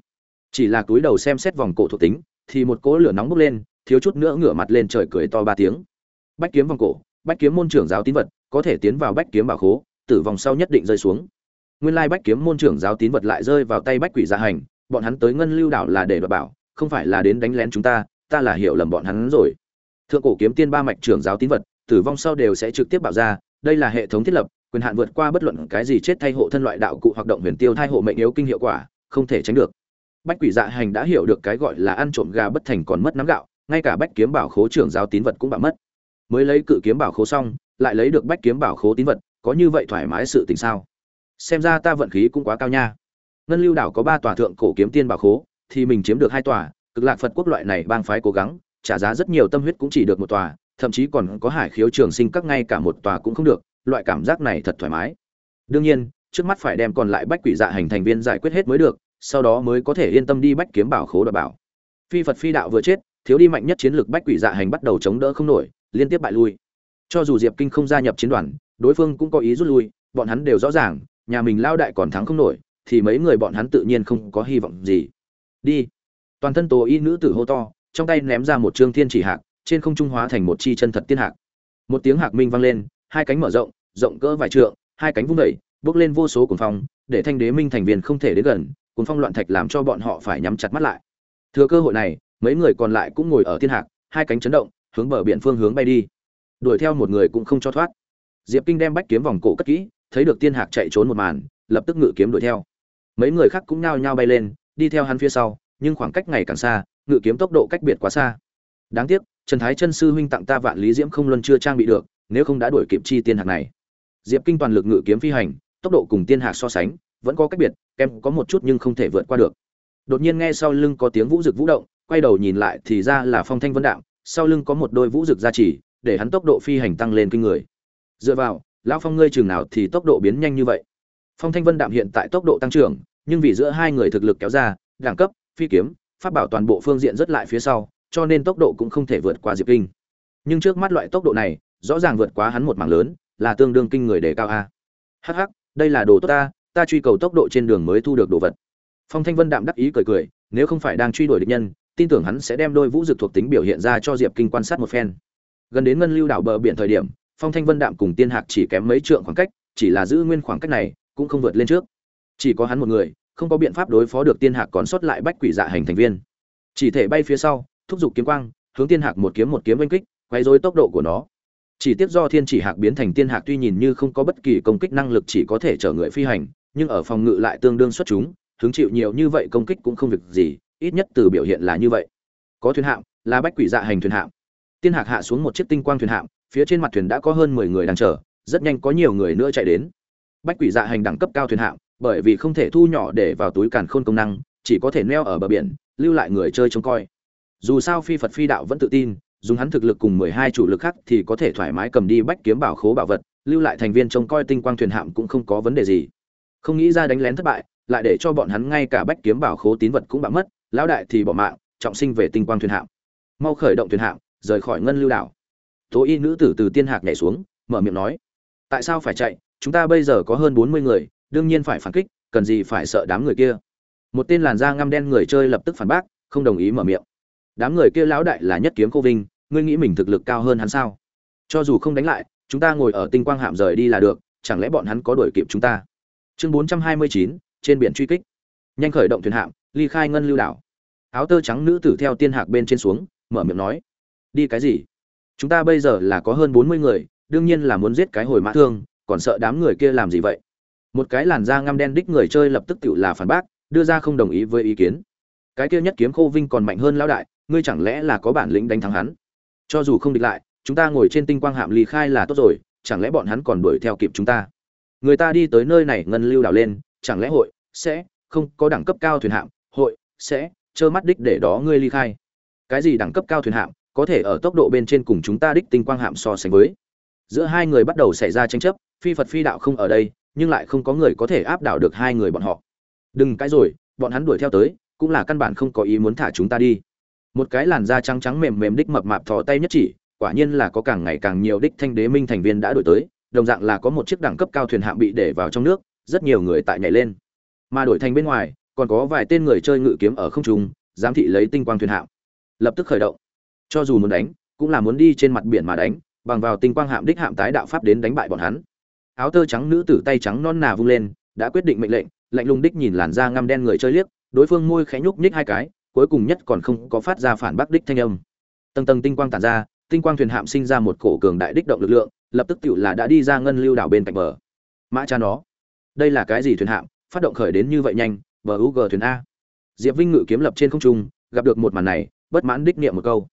Chỉ là túi đầu xem xét vòng cổ thuộc tính, thì một cỗ lửa nóng bốc lên, thiếu chút nữa ngửa mặt lên trời cười to ba tiếng. Bách kiếm vòng cổ, bách kiếm môn trưởng giáo tín vật, có thể tiến vào bách kiếm bảo khố, tử vòng sau nhất định rơi xuống nguyên lai bách kiếm môn trưởng giáo tín vật lại rơi vào tay bách quỷ gia dạ hành, bọn hắn tới ngân lưu đảo là để đoạt bảo, không phải là đến đánh lén chúng ta ta là hiểu lầm bọn hắn rồi. Thượng cổ kiếm tiên ba mạch trưởng giáo tín vật, tử vong sau đều sẽ trực tiếp bảo ra, đây là hệ thống thiết lập, quyền hạn vượt qua bất luận cái gì chết thay hộ thân loại đạo cụ hoạt động huyền tiêu thay hộ mệnh yếu kinh hiệu quả, không thể tránh được. Bách quỷ dạ hành đã hiểu được cái gọi là ăn trộm gà bất thành còn mất nắm gạo, ngay cả bách kiếm bảo khố trưởng giáo tín vật cũng bạo mất. Mới lấy cự kiếm bảo khố xong, lại lấy được bách kiếm bảo khố tín vật, có như vậy thoải mái sự tình sao? Xem ra ta vận khí cũng quá cao nha. Ngân lưu đảo có ba tòa thượng cổ kiếm tiên bảo khố, thì mình chiếm được hai tòa, cực lạc phật quốc loại này bang phái cố gắng, trả giá rất nhiều tâm huyết cũng chỉ được một tòa, thậm chí còn có hải khiếu trường sinh các ngay cả một tòa cũng không được, loại cảm giác này thật thoải mái. Đương nhiên, trước mắt phải đem còn lại bách quỷ dạ hành thành viên giải quyết hết mới được, sau đó mới có thể yên tâm đi bách kiếm bảo khố đảm bảo. Phi phật phi đạo vừa chết, thiếu đi mạnh nhất chiến lược bách quỷ dạ hành bắt đầu chống đỡ không nổi, liên tiếp bại lui. Cho dù diệp kinh không gia nhập chiến đoàn, đối phương cũng có ý rút lui, bọn hắn đều rõ ràng nhà mình lao đại còn thắng không nổi, thì mấy người bọn hắn tự nhiên không có hy vọng gì. Đi. Toàn thân tố y nữ tử hô to, trong tay ném ra một trương thiên chỉ hạc, trên không trung hóa thành một chi chân thật tiên hạc. Một tiếng hạc minh vang lên, hai cánh mở rộng rộng cỡ vài trượng, hai cánh vung đẩy bước lên vô số cuồng phong, để thanh đế minh thành viên không thể đến gần, cuồng phong loạn thạch làm cho bọn họ phải nhắm chặt mắt lại. Thừa cơ hội này, mấy người còn lại cũng ngồi ở thiên hạc, hai cánh chấn động, hướng bờ biển phương hướng bay đi. Đuổi theo một người cũng không cho thoát. Diệp kinh đem bách kiếm vòng cổ cất kỹ thấy được tiên hạc chạy trốn một màn, lập tức ngự kiếm đuổi theo. Mấy người khác cũng nao nhao bay lên, đi theo hắn phía sau, nhưng khoảng cách ngày càng xa, ngự kiếm tốc độ cách biệt quá xa. Đáng tiếc, trần thái chân sư huynh tặng ta vạn lý diễm không luân chưa trang bị được, nếu không đã đuổi kịp chi tiên hạc này. Diệp kinh toàn lực ngự kiếm phi hành, tốc độ cùng tiên hạc so sánh, vẫn có cách biệt kèm có một chút nhưng không thể vượt qua được. Đột nhiên nghe sau lưng có tiếng vũ rực vũ động, quay đầu nhìn lại thì ra là phong thanh vân đạo, sau lưng có một đôi vũ rực gia trì, để hắn tốc độ phi hành tăng lên kinh người. Dựa vào lão phong ngươi chừng nào thì tốc độ biến nhanh như vậy? Phong thanh vân đạm hiện tại tốc độ tăng trưởng, nhưng vì giữa hai người thực lực kéo ra, đẳng cấp, phi kiếm phát bảo toàn bộ phương diện rất lại phía sau, cho nên tốc độ cũng không thể vượt qua diệp kinh. Nhưng trước mắt loại tốc độ này, rõ ràng vượt quá hắn một mảng lớn, là tương đương kinh người đề cao a. Hh đây là đồ tốt ta ta truy cầu tốc độ trên đường mới thu được đồ vật. Phong thanh vân đạm đắc ý cười cười, nếu không phải đang truy đuổi địch nhân, tin tưởng hắn sẽ đem đôi vũ dực thuộc tính biểu hiện ra cho diệp kinh quan sát một phen. Gần đến ngân lưu đảo bờ biển thời điểm phong thanh vân đạm cùng tiên hạc chỉ kém mấy trượng khoảng cách, chỉ là giữ nguyên khoảng cách này, cũng không vượt lên trước. Chỉ có hắn một người, không có biện pháp đối phó được tiên hạc còn sót lại bách quỷ dạ hành thành viên. Chỉ thể bay phía sau, thúc giục kiếm quang, hướng tiên hạc một kiếm một kiếm oanh kích quay dối tốc độ của nó. Chỉ tiếp do thiên chỉ hạc biến thành tiên hạc tuy nhìn như không có bất kỳ công kích năng lực chỉ có thể chở người phi hành, nhưng ở phòng ngự lại tương đương xuất chúng, hứng chịu nhiều như vậy công kích cũng không việc gì, ít nhất từ biểu hiện là như vậy. Có thuyền hạm, là bách quỷ dạ hành thuyền hạm. Tiên hạc hạ xuống một chiếc tinh quang thuyền hạm phía trên mặt thuyền đã có hơn mười người đang chờ rất nhanh có nhiều người nữa chạy đến. Bách quỷ dạ hành đẳng cấp cao thuyền hạng, bởi vì không thể thu nhỏ để vào túi càn khôn công năng chỉ có thể neo ở bờ biển lưu lại người chơi trông coi. Dù sao phi phật phi đạo vẫn tự tin dùng hắn thực lực cùng mười hai chủ lực khác thì có thể thoải mái cầm đi bách kiếm bảo khố bảo vật lưu lại thành viên trông coi tinh quang thuyền hạm cũng không có vấn đề gì. Không nghĩ ra đánh lén thất bại lại để cho bọn hắn ngay cả bách kiếm bảo khố tín vật cũng bạo mất lão đại thì bỏ mạng trọng sinh về tinh quang thuyền hạm mau khởi động thuyền hạm rời khỏi ngân lưu đảo tố y nữ tử từ tiên hạc nhảy xuống, mở miệng nói, tại sao phải chạy? Chúng ta bây giờ có hơn bốn mươi người, đương nhiên phải phản kích, cần gì phải sợ đám người kia? Một tên làn da ngăm đen người chơi lập tức phản bác, không đồng ý mở miệng. Đám người kia lão đại là nhất kiếm cô vinh, ngươi nghĩ mình thực lực cao hơn hắn sao? Cho dù không đánh lại, chúng ta ngồi ở tinh quang hạm rời đi là được, chẳng lẽ bọn hắn có đuổi kịp chúng ta? Chương bốn trăm hai mươi chín, trên biển truy kích. Nhanh khởi động thuyền hạm, ly khai ngân lưu đảo. Áo tơ trắng nữ tử theo tiên hạc bên trên xuống, mở miệng nói, đi cái gì? Chúng ta bây giờ là có hơn bốn mươi người, đương nhiên là muốn giết cái hồi mã thương, còn sợ đám người kia làm gì vậy? Một cái làn da ngăm đen đích người chơi lập tức tự là phản bác, đưa ra không đồng ý với ý kiến. Cái kia nhất kiếm khô vinh còn mạnh hơn lão đại, ngươi chẳng lẽ là có bản lĩnh đánh thắng hắn? Cho dù không địch lại, chúng ta ngồi trên tinh quang hạm ly khai là tốt rồi, chẳng lẽ bọn hắn còn đuổi theo kịp chúng ta? Người ta đi tới nơi này ngân lưu đảo lên, chẳng lẽ hội sẽ không có đẳng cấp cao thuyền hạm, hội sẽ trơ mắt đích để đó ngươi ly khai? Cái gì đẳng cấp cao thuyền hạm có thể ở tốc độ bên trên cùng chúng ta đích tinh quang hạm so sánh với. Giữa hai người bắt đầu xảy ra tranh chấp, phi phật phi đạo không ở đây, nhưng lại không có người có thể áp đảo được hai người bọn họ. Đừng cãi rồi, bọn hắn đuổi theo tới, cũng là căn bản không có ý muốn thả chúng ta đi. Một cái làn da trắng trắng mềm mềm đích mập mạp thò tay nhất chỉ, quả nhiên là có càng ngày càng nhiều đích thanh đế minh thành viên đã đổi tới, đồng dạng là có một chiếc đẳng cấp cao thuyền hạm bị để vào trong nước, rất nhiều người tại nhảy lên. Mà đổi thành bên ngoài, còn có vài tên người chơi ngự kiếm ở không trung, giám thị lấy tinh quang thuyền hạm. Lập tức khởi động cho dù muốn đánh, cũng là muốn đi trên mặt biển mà đánh, bằng vào tinh quang hạm đích hạm tái đạo pháp đến đánh bại bọn hắn. Áo tơ trắng nữ tử tay trắng non nà vung lên, đã quyết định mệnh lệnh, lạnh lùng đích nhìn làn da ngăm đen người chơi liếc, đối phương môi khẽ nhúc nhích hai cái, cuối cùng nhất còn không có phát ra phản bác đích thanh âm. Tầng tầng tinh quang tản ra, tinh quang thuyền hạm sinh ra một cổ cường đại đích động lực lượng, lập tức tựu là đã đi ra ngân lưu đảo bên cạnh bờ. Mã cha nó, đây là cái gì thuyền hạm, phát động khởi đến như vậy nhanh, bờ u g thuyền a. Diệp vinh ngự kiếm lập trên không trung, gặp được một màn này, bất mãn đích niệm một câu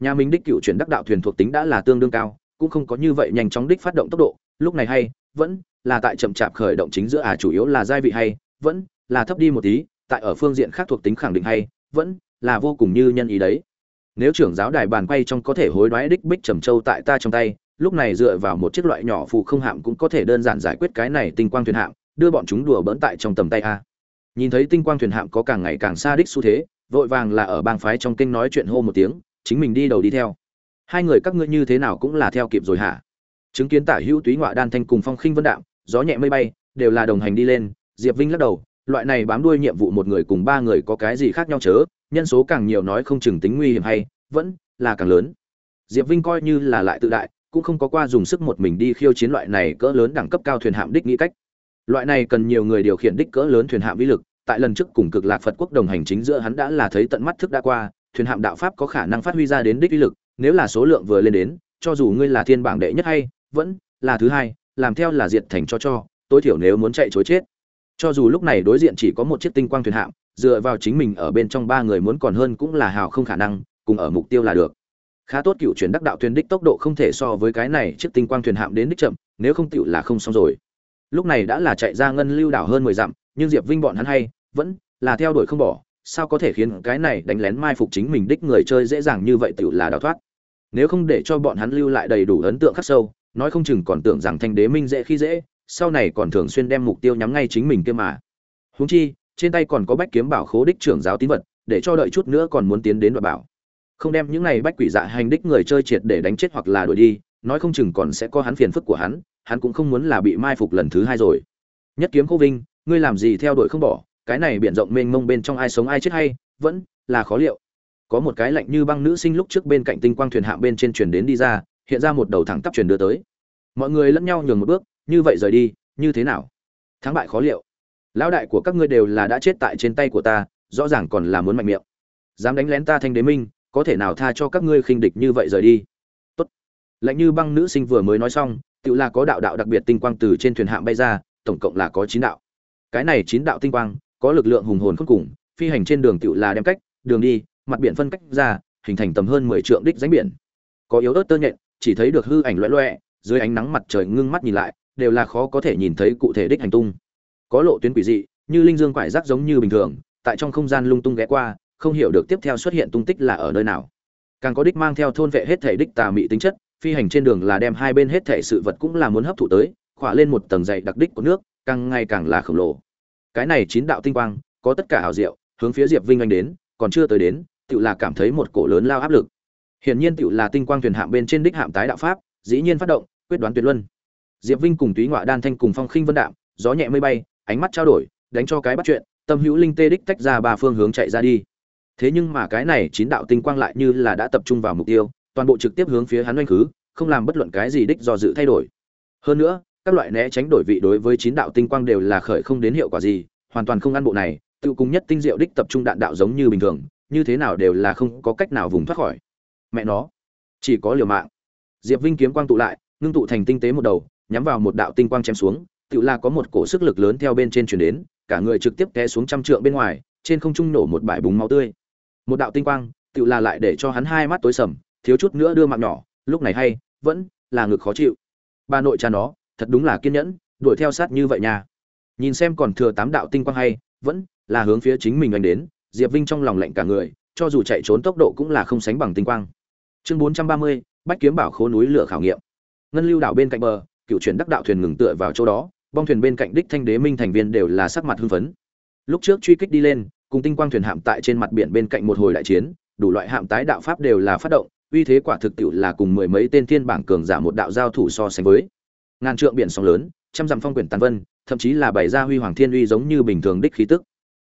nhà mình đích cựu chuyển đắc đạo thuyền thuộc tính đã là tương đương cao, cũng không có như vậy nhanh chóng đích phát động tốc độ. Lúc này hay, vẫn là tại chậm chạp khởi động chính giữa à chủ yếu là giai vị hay, vẫn là thấp đi một tí, tại ở phương diện khác thuộc tính khẳng định hay, vẫn là vô cùng như nhân ý đấy. Nếu trưởng giáo đài bàn quay trong có thể hối đoái đích bích trầm châu tại ta trong tay, lúc này dựa vào một chiếc loại nhỏ phù không hạm cũng có thể đơn giản giải quyết cái này tinh quang thuyền hạm, đưa bọn chúng đùa bỡn tại trong tầm tay a. Nhìn thấy tinh quang thuyền hạm có càng ngày càng xa đích xu thế, vội vàng là ở bang phái trong kinh nói chuyện hô một tiếng chính mình đi đầu đi theo. Hai người các ngươi như thế nào cũng là theo kịp rồi hả? Chứng kiến tả hữu túy ngoại đan thanh cùng phong khinh vân đạm, gió nhẹ mây bay, đều là đồng hành đi lên, diệp vinh lắc đầu, loại này bám đuôi nhiệm vụ một người cùng ba người có cái gì khác nhau chớ, nhân số càng nhiều nói không chừng tính nguy hiểm hay, vẫn là càng lớn. Diệp vinh coi như là lại tự đại, cũng không có qua dùng sức một mình đi khiêu chiến loại này cỡ lớn đẳng cấp cao thuyền hạm đích nghĩ cách. Loại này cần nhiều người điều khiển đích cỡ lớn thuyền hạm vĩ lực, tại lần trước cùng cực lạc phật quốc đồng hành chính giữa hắn đã là thấy tận mắt thức đã qua thuyền hạm đạo pháp có khả năng phát huy ra đến đích uy lực, nếu là số lượng vừa lên đến, cho dù ngươi là thiên bảng đệ nhất hay, vẫn là thứ hai, làm theo là diệt thành cho cho, tối thiểu nếu muốn chạy chối chết. Cho dù lúc này đối diện chỉ có một chiếc tinh quang thuyền hạm, dựa vào chính mình ở bên trong ba người muốn còn hơn cũng là hào không khả năng, cùng ở mục tiêu là được. Khá tốt cựu chuyển đắc đạo thuyền đích tốc độ không thể so với cái này chiếc tinh quang thuyền hạm đến đích chậm, nếu không tựu là không xong rồi. Lúc này đã là chạy ra ngân lưu đảo hơn mười dặm, nhưng diệp vinh bọn hắn hay, vẫn là theo đuổi không bỏ sao có thể khiến cái này đánh lén mai phục chính mình đích người chơi dễ dàng như vậy tựu là đào thoát? Nếu không để cho bọn hắn lưu lại đầy đủ ấn tượng khắc sâu, nói không chừng còn tưởng rằng thanh đế minh dễ khi dễ, sau này còn thường xuyên đem mục tiêu nhắm ngay chính mình kia mà. Huống chi, trên tay còn có bách kiếm bảo khố đích trưởng giáo tín vật, để cho đợi chút nữa còn muốn tiến đến đoạt bảo. Không đem những này bách quỷ dạ hành đích người chơi triệt để đánh chết hoặc là đuổi đi, nói không chừng còn sẽ có hắn phiền phức của hắn hắn cũng không muốn là bị mai phục lần thứ hai rồi. Nhất kiếm khô vinh, ngươi làm gì theo đuổi không bỏ cái này biển rộng mênh mông bên trong ai sống ai chết hay, vẫn là khó liệu. Có một cái lạnh như băng nữ sinh lúc trước bên cạnh tinh quang thuyền hạm bên trên chuyển đến đi ra, hiện ra một đầu thẳng tắp truyền đưa tới. Mọi người lẫn nhau nhường một bước, như vậy rời đi, như thế nào? Thắng bại khó liệu. Lão đại của các ngươi đều là đã chết tại trên tay của ta, rõ ràng còn là muốn mạnh miệng. Dám đánh lén ta thanh đế minh, có thể nào tha cho các ngươi khinh địch như vậy rời đi? Tốt. Lạnh như băng nữ sinh vừa mới nói xong tự là có đạo đạo đặc biệt tinh quang từ trên thuyền hạm bay ra, tổng cộng là có chín đạo. Cái này chín đạo tinh quang có lực lượng hùng hồn khôn cùng, phi hành trên đường tựu là đem cách, đường đi, mặt biển phân cách ra, hình thành tầm hơn mười trượng đích ránh biển. Có yếu ớt tơ nhện, chỉ thấy được hư ảnh loẹ loẹ, dưới ánh nắng mặt trời ngưng mắt nhìn lại, đều là khó có thể nhìn thấy cụ thể đích hành tung. Có lộ tuyến quỷ dị, như linh dương quải rác giống như bình thường, tại trong không gian lung tung ghé qua, không hiểu được tiếp theo xuất hiện tung tích là ở nơi nào. Càng có đích mang theo thôn vệ hết thể đích tà mị tính chất, phi hành trên đường là đem hai bên hết thể sự vật cũng là muốn hấp thụ tới, khỏa lên một tầng dày đặc đích của nước, càng ngày càng là khổng lồ cái này chín đạo tinh quang, có tất cả hào diệu, hướng phía diệp vinh anh đến, còn chưa tới đến tự là cảm thấy một cổ lớn lao áp lực. Hiển nhiên tựu là tinh quang thuyền hạm bên trên đích hạm tái đạo pháp, dĩ nhiên phát động, quyết đoán tuyệt luân. Diệp vinh cùng túy ngọa đan thanh cùng phong khinh vân đạm, gió nhẹ mây bay, ánh mắt trao đổi, đánh cho cái bắt chuyện, tâm hữu linh tê đích tách ra ba phương hướng chạy ra đi. Thế nhưng mà cái này chín đạo tinh quang lại như là đã tập trung vào mục tiêu, toàn bộ trực tiếp hướng phía hắn oanh khứ, không làm bất luận cái gì đích do dự thay đổi. Hơn nữa các loại né tránh đổi vị đối với chín đạo tinh quang đều là khởi không đến hiệu quả gì, hoàn toàn không ăn bộ này, tự cùng nhất tinh diệu đích tập trung đạn đạo giống như bình thường, như thế nào đều là không có cách nào vùng thoát khỏi. Mẹ nó, chỉ có liều mạng. Diệp vinh kiếm quang tụ lại, ngưng tụ thành tinh tế một đầu, nhắm vào một đạo tinh quang chém xuống, tự là có một cổ sức lực lớn theo bên trên chuyển đến, cả người trực tiếp té xuống trăm trượng bên ngoài, trên không trung nổ một bãi búng máu tươi. Một đạo tinh quang, tự là lại để cho hắn hai mắt tối sầm, thiếu chút nữa đưa mạng nhỏ, lúc này hay, vẫn là ngực khó chịu. Bà nội cha nó thật đúng là kiên nhẫn, đuổi theo sát như vậy nha. Nhìn xem còn thừa tám đạo tinh quang hay, vẫn là hướng phía chính mình anh đến, diệp vinh trong lòng lạnh cả người, cho dù chạy trốn tốc độ cũng là không sánh bằng tinh quang. Chương bốn trăm ba mươi, bách kiếm bảo khố núi lửa khảo nghiệm. Ngân lưu đảo bên cạnh bờ, cựu chuyển đắc đạo thuyền ngừng tựa vào chỗ đó, bong thuyền bên cạnh đích thanh đế minh thành viên đều là sắc mặt hưng phấn. Lúc trước truy kích đi lên, cùng tinh quang thuyền hạm tại trên mặt biển bên cạnh một hồi đại chiến, đủ loại hạm tái đạo pháp đều là phát động, uy thế quả thực tiệu là cùng mười mấy tên thiên bảng cường giả một đạo giao thủ so sánh với ngàn trượng biển sóng lớn, trăm dặm phong quyển tàn vân, thậm chí là bày ra huy hoàng thiên uy giống như bình thường đích khí tức.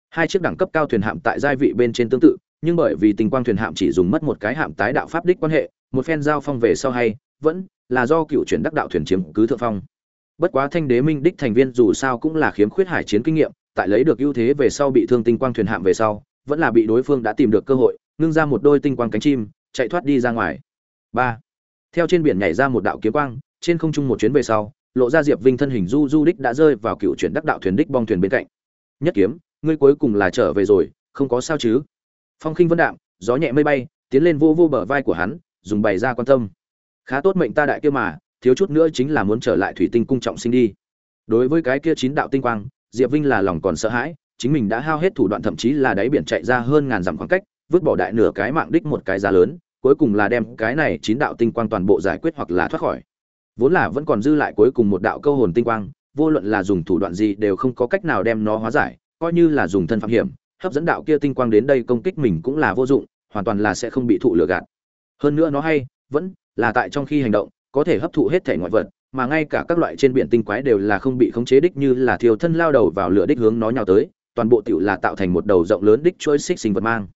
Hai chiếc đẳng cấp cao thuyền hạm tại giai vị bên trên tương tự, nhưng bởi vì tình quang thuyền hạm chỉ dùng mất một cái hạm tái đạo pháp đích quan hệ, một phen giao phong về sau hay, vẫn là do cựu chuyển đắc đạo thuyền chiếm cứ thượng phong. Bất quá thanh đế minh đích thành viên dù sao cũng là khiếm khuyết hải chiến kinh nghiệm, tại lấy được ưu thế về sau bị thương tinh quang thuyền hạm về sau, vẫn là bị đối phương đã tìm được cơ hội, ngưng ra một đôi tinh quang cánh chim, chạy thoát đi ra ngoài. Ba. Theo trên biển nhảy ra một đạo kiếm quang trên không trung một chuyến về sau, lộ ra diệp vinh thân hình du du đích đã rơi vào cựu chuyển đắc đạo thuyền đích bong thuyền bên cạnh. Nhất kiếm, ngươi cuối cùng là trở về rồi, không có sao chứ? Phong khinh vân đạm, gió nhẹ mây bay, tiến lên vô vô bờ vai của hắn, dùng bày ra quan tâm. Khá tốt mệnh ta đại kia mà, thiếu chút nữa chính là muốn trở lại thủy tinh cung trọng sinh đi. Đối với cái kia chín đạo tinh quang, diệp vinh là lòng còn sợ hãi, chính mình đã hao hết thủ đoạn thậm chí là đáy biển chạy ra hơn ngàn dặm khoảng cách, vứt bỏ đại nửa cái mạng đích một cái giá lớn, cuối cùng là đem cái này chín đạo tinh quang toàn bộ giải quyết hoặc là thoát khỏi vốn là vẫn còn dư lại cuối cùng một đạo câu hồn tinh quang, vô luận là dùng thủ đoạn gì đều không có cách nào đem nó hóa giải, coi như là dùng thân phạm hiểm, hấp dẫn đạo kia tinh quang đến đây công kích mình cũng là vô dụng, hoàn toàn là sẽ không bị thụ lừa gạt. Hơn nữa nó hay, vẫn là tại trong khi hành động, có thể hấp thụ hết thể ngoại vật, mà ngay cả các loại trên biển tinh quái đều là không bị khống chế đích như là thiêu thân lao đầu vào lửa đích hướng nó nhào tới, toàn bộ tiểu là tạo thành một đầu rộng lớn đích chuỗi xích sinh vật mang.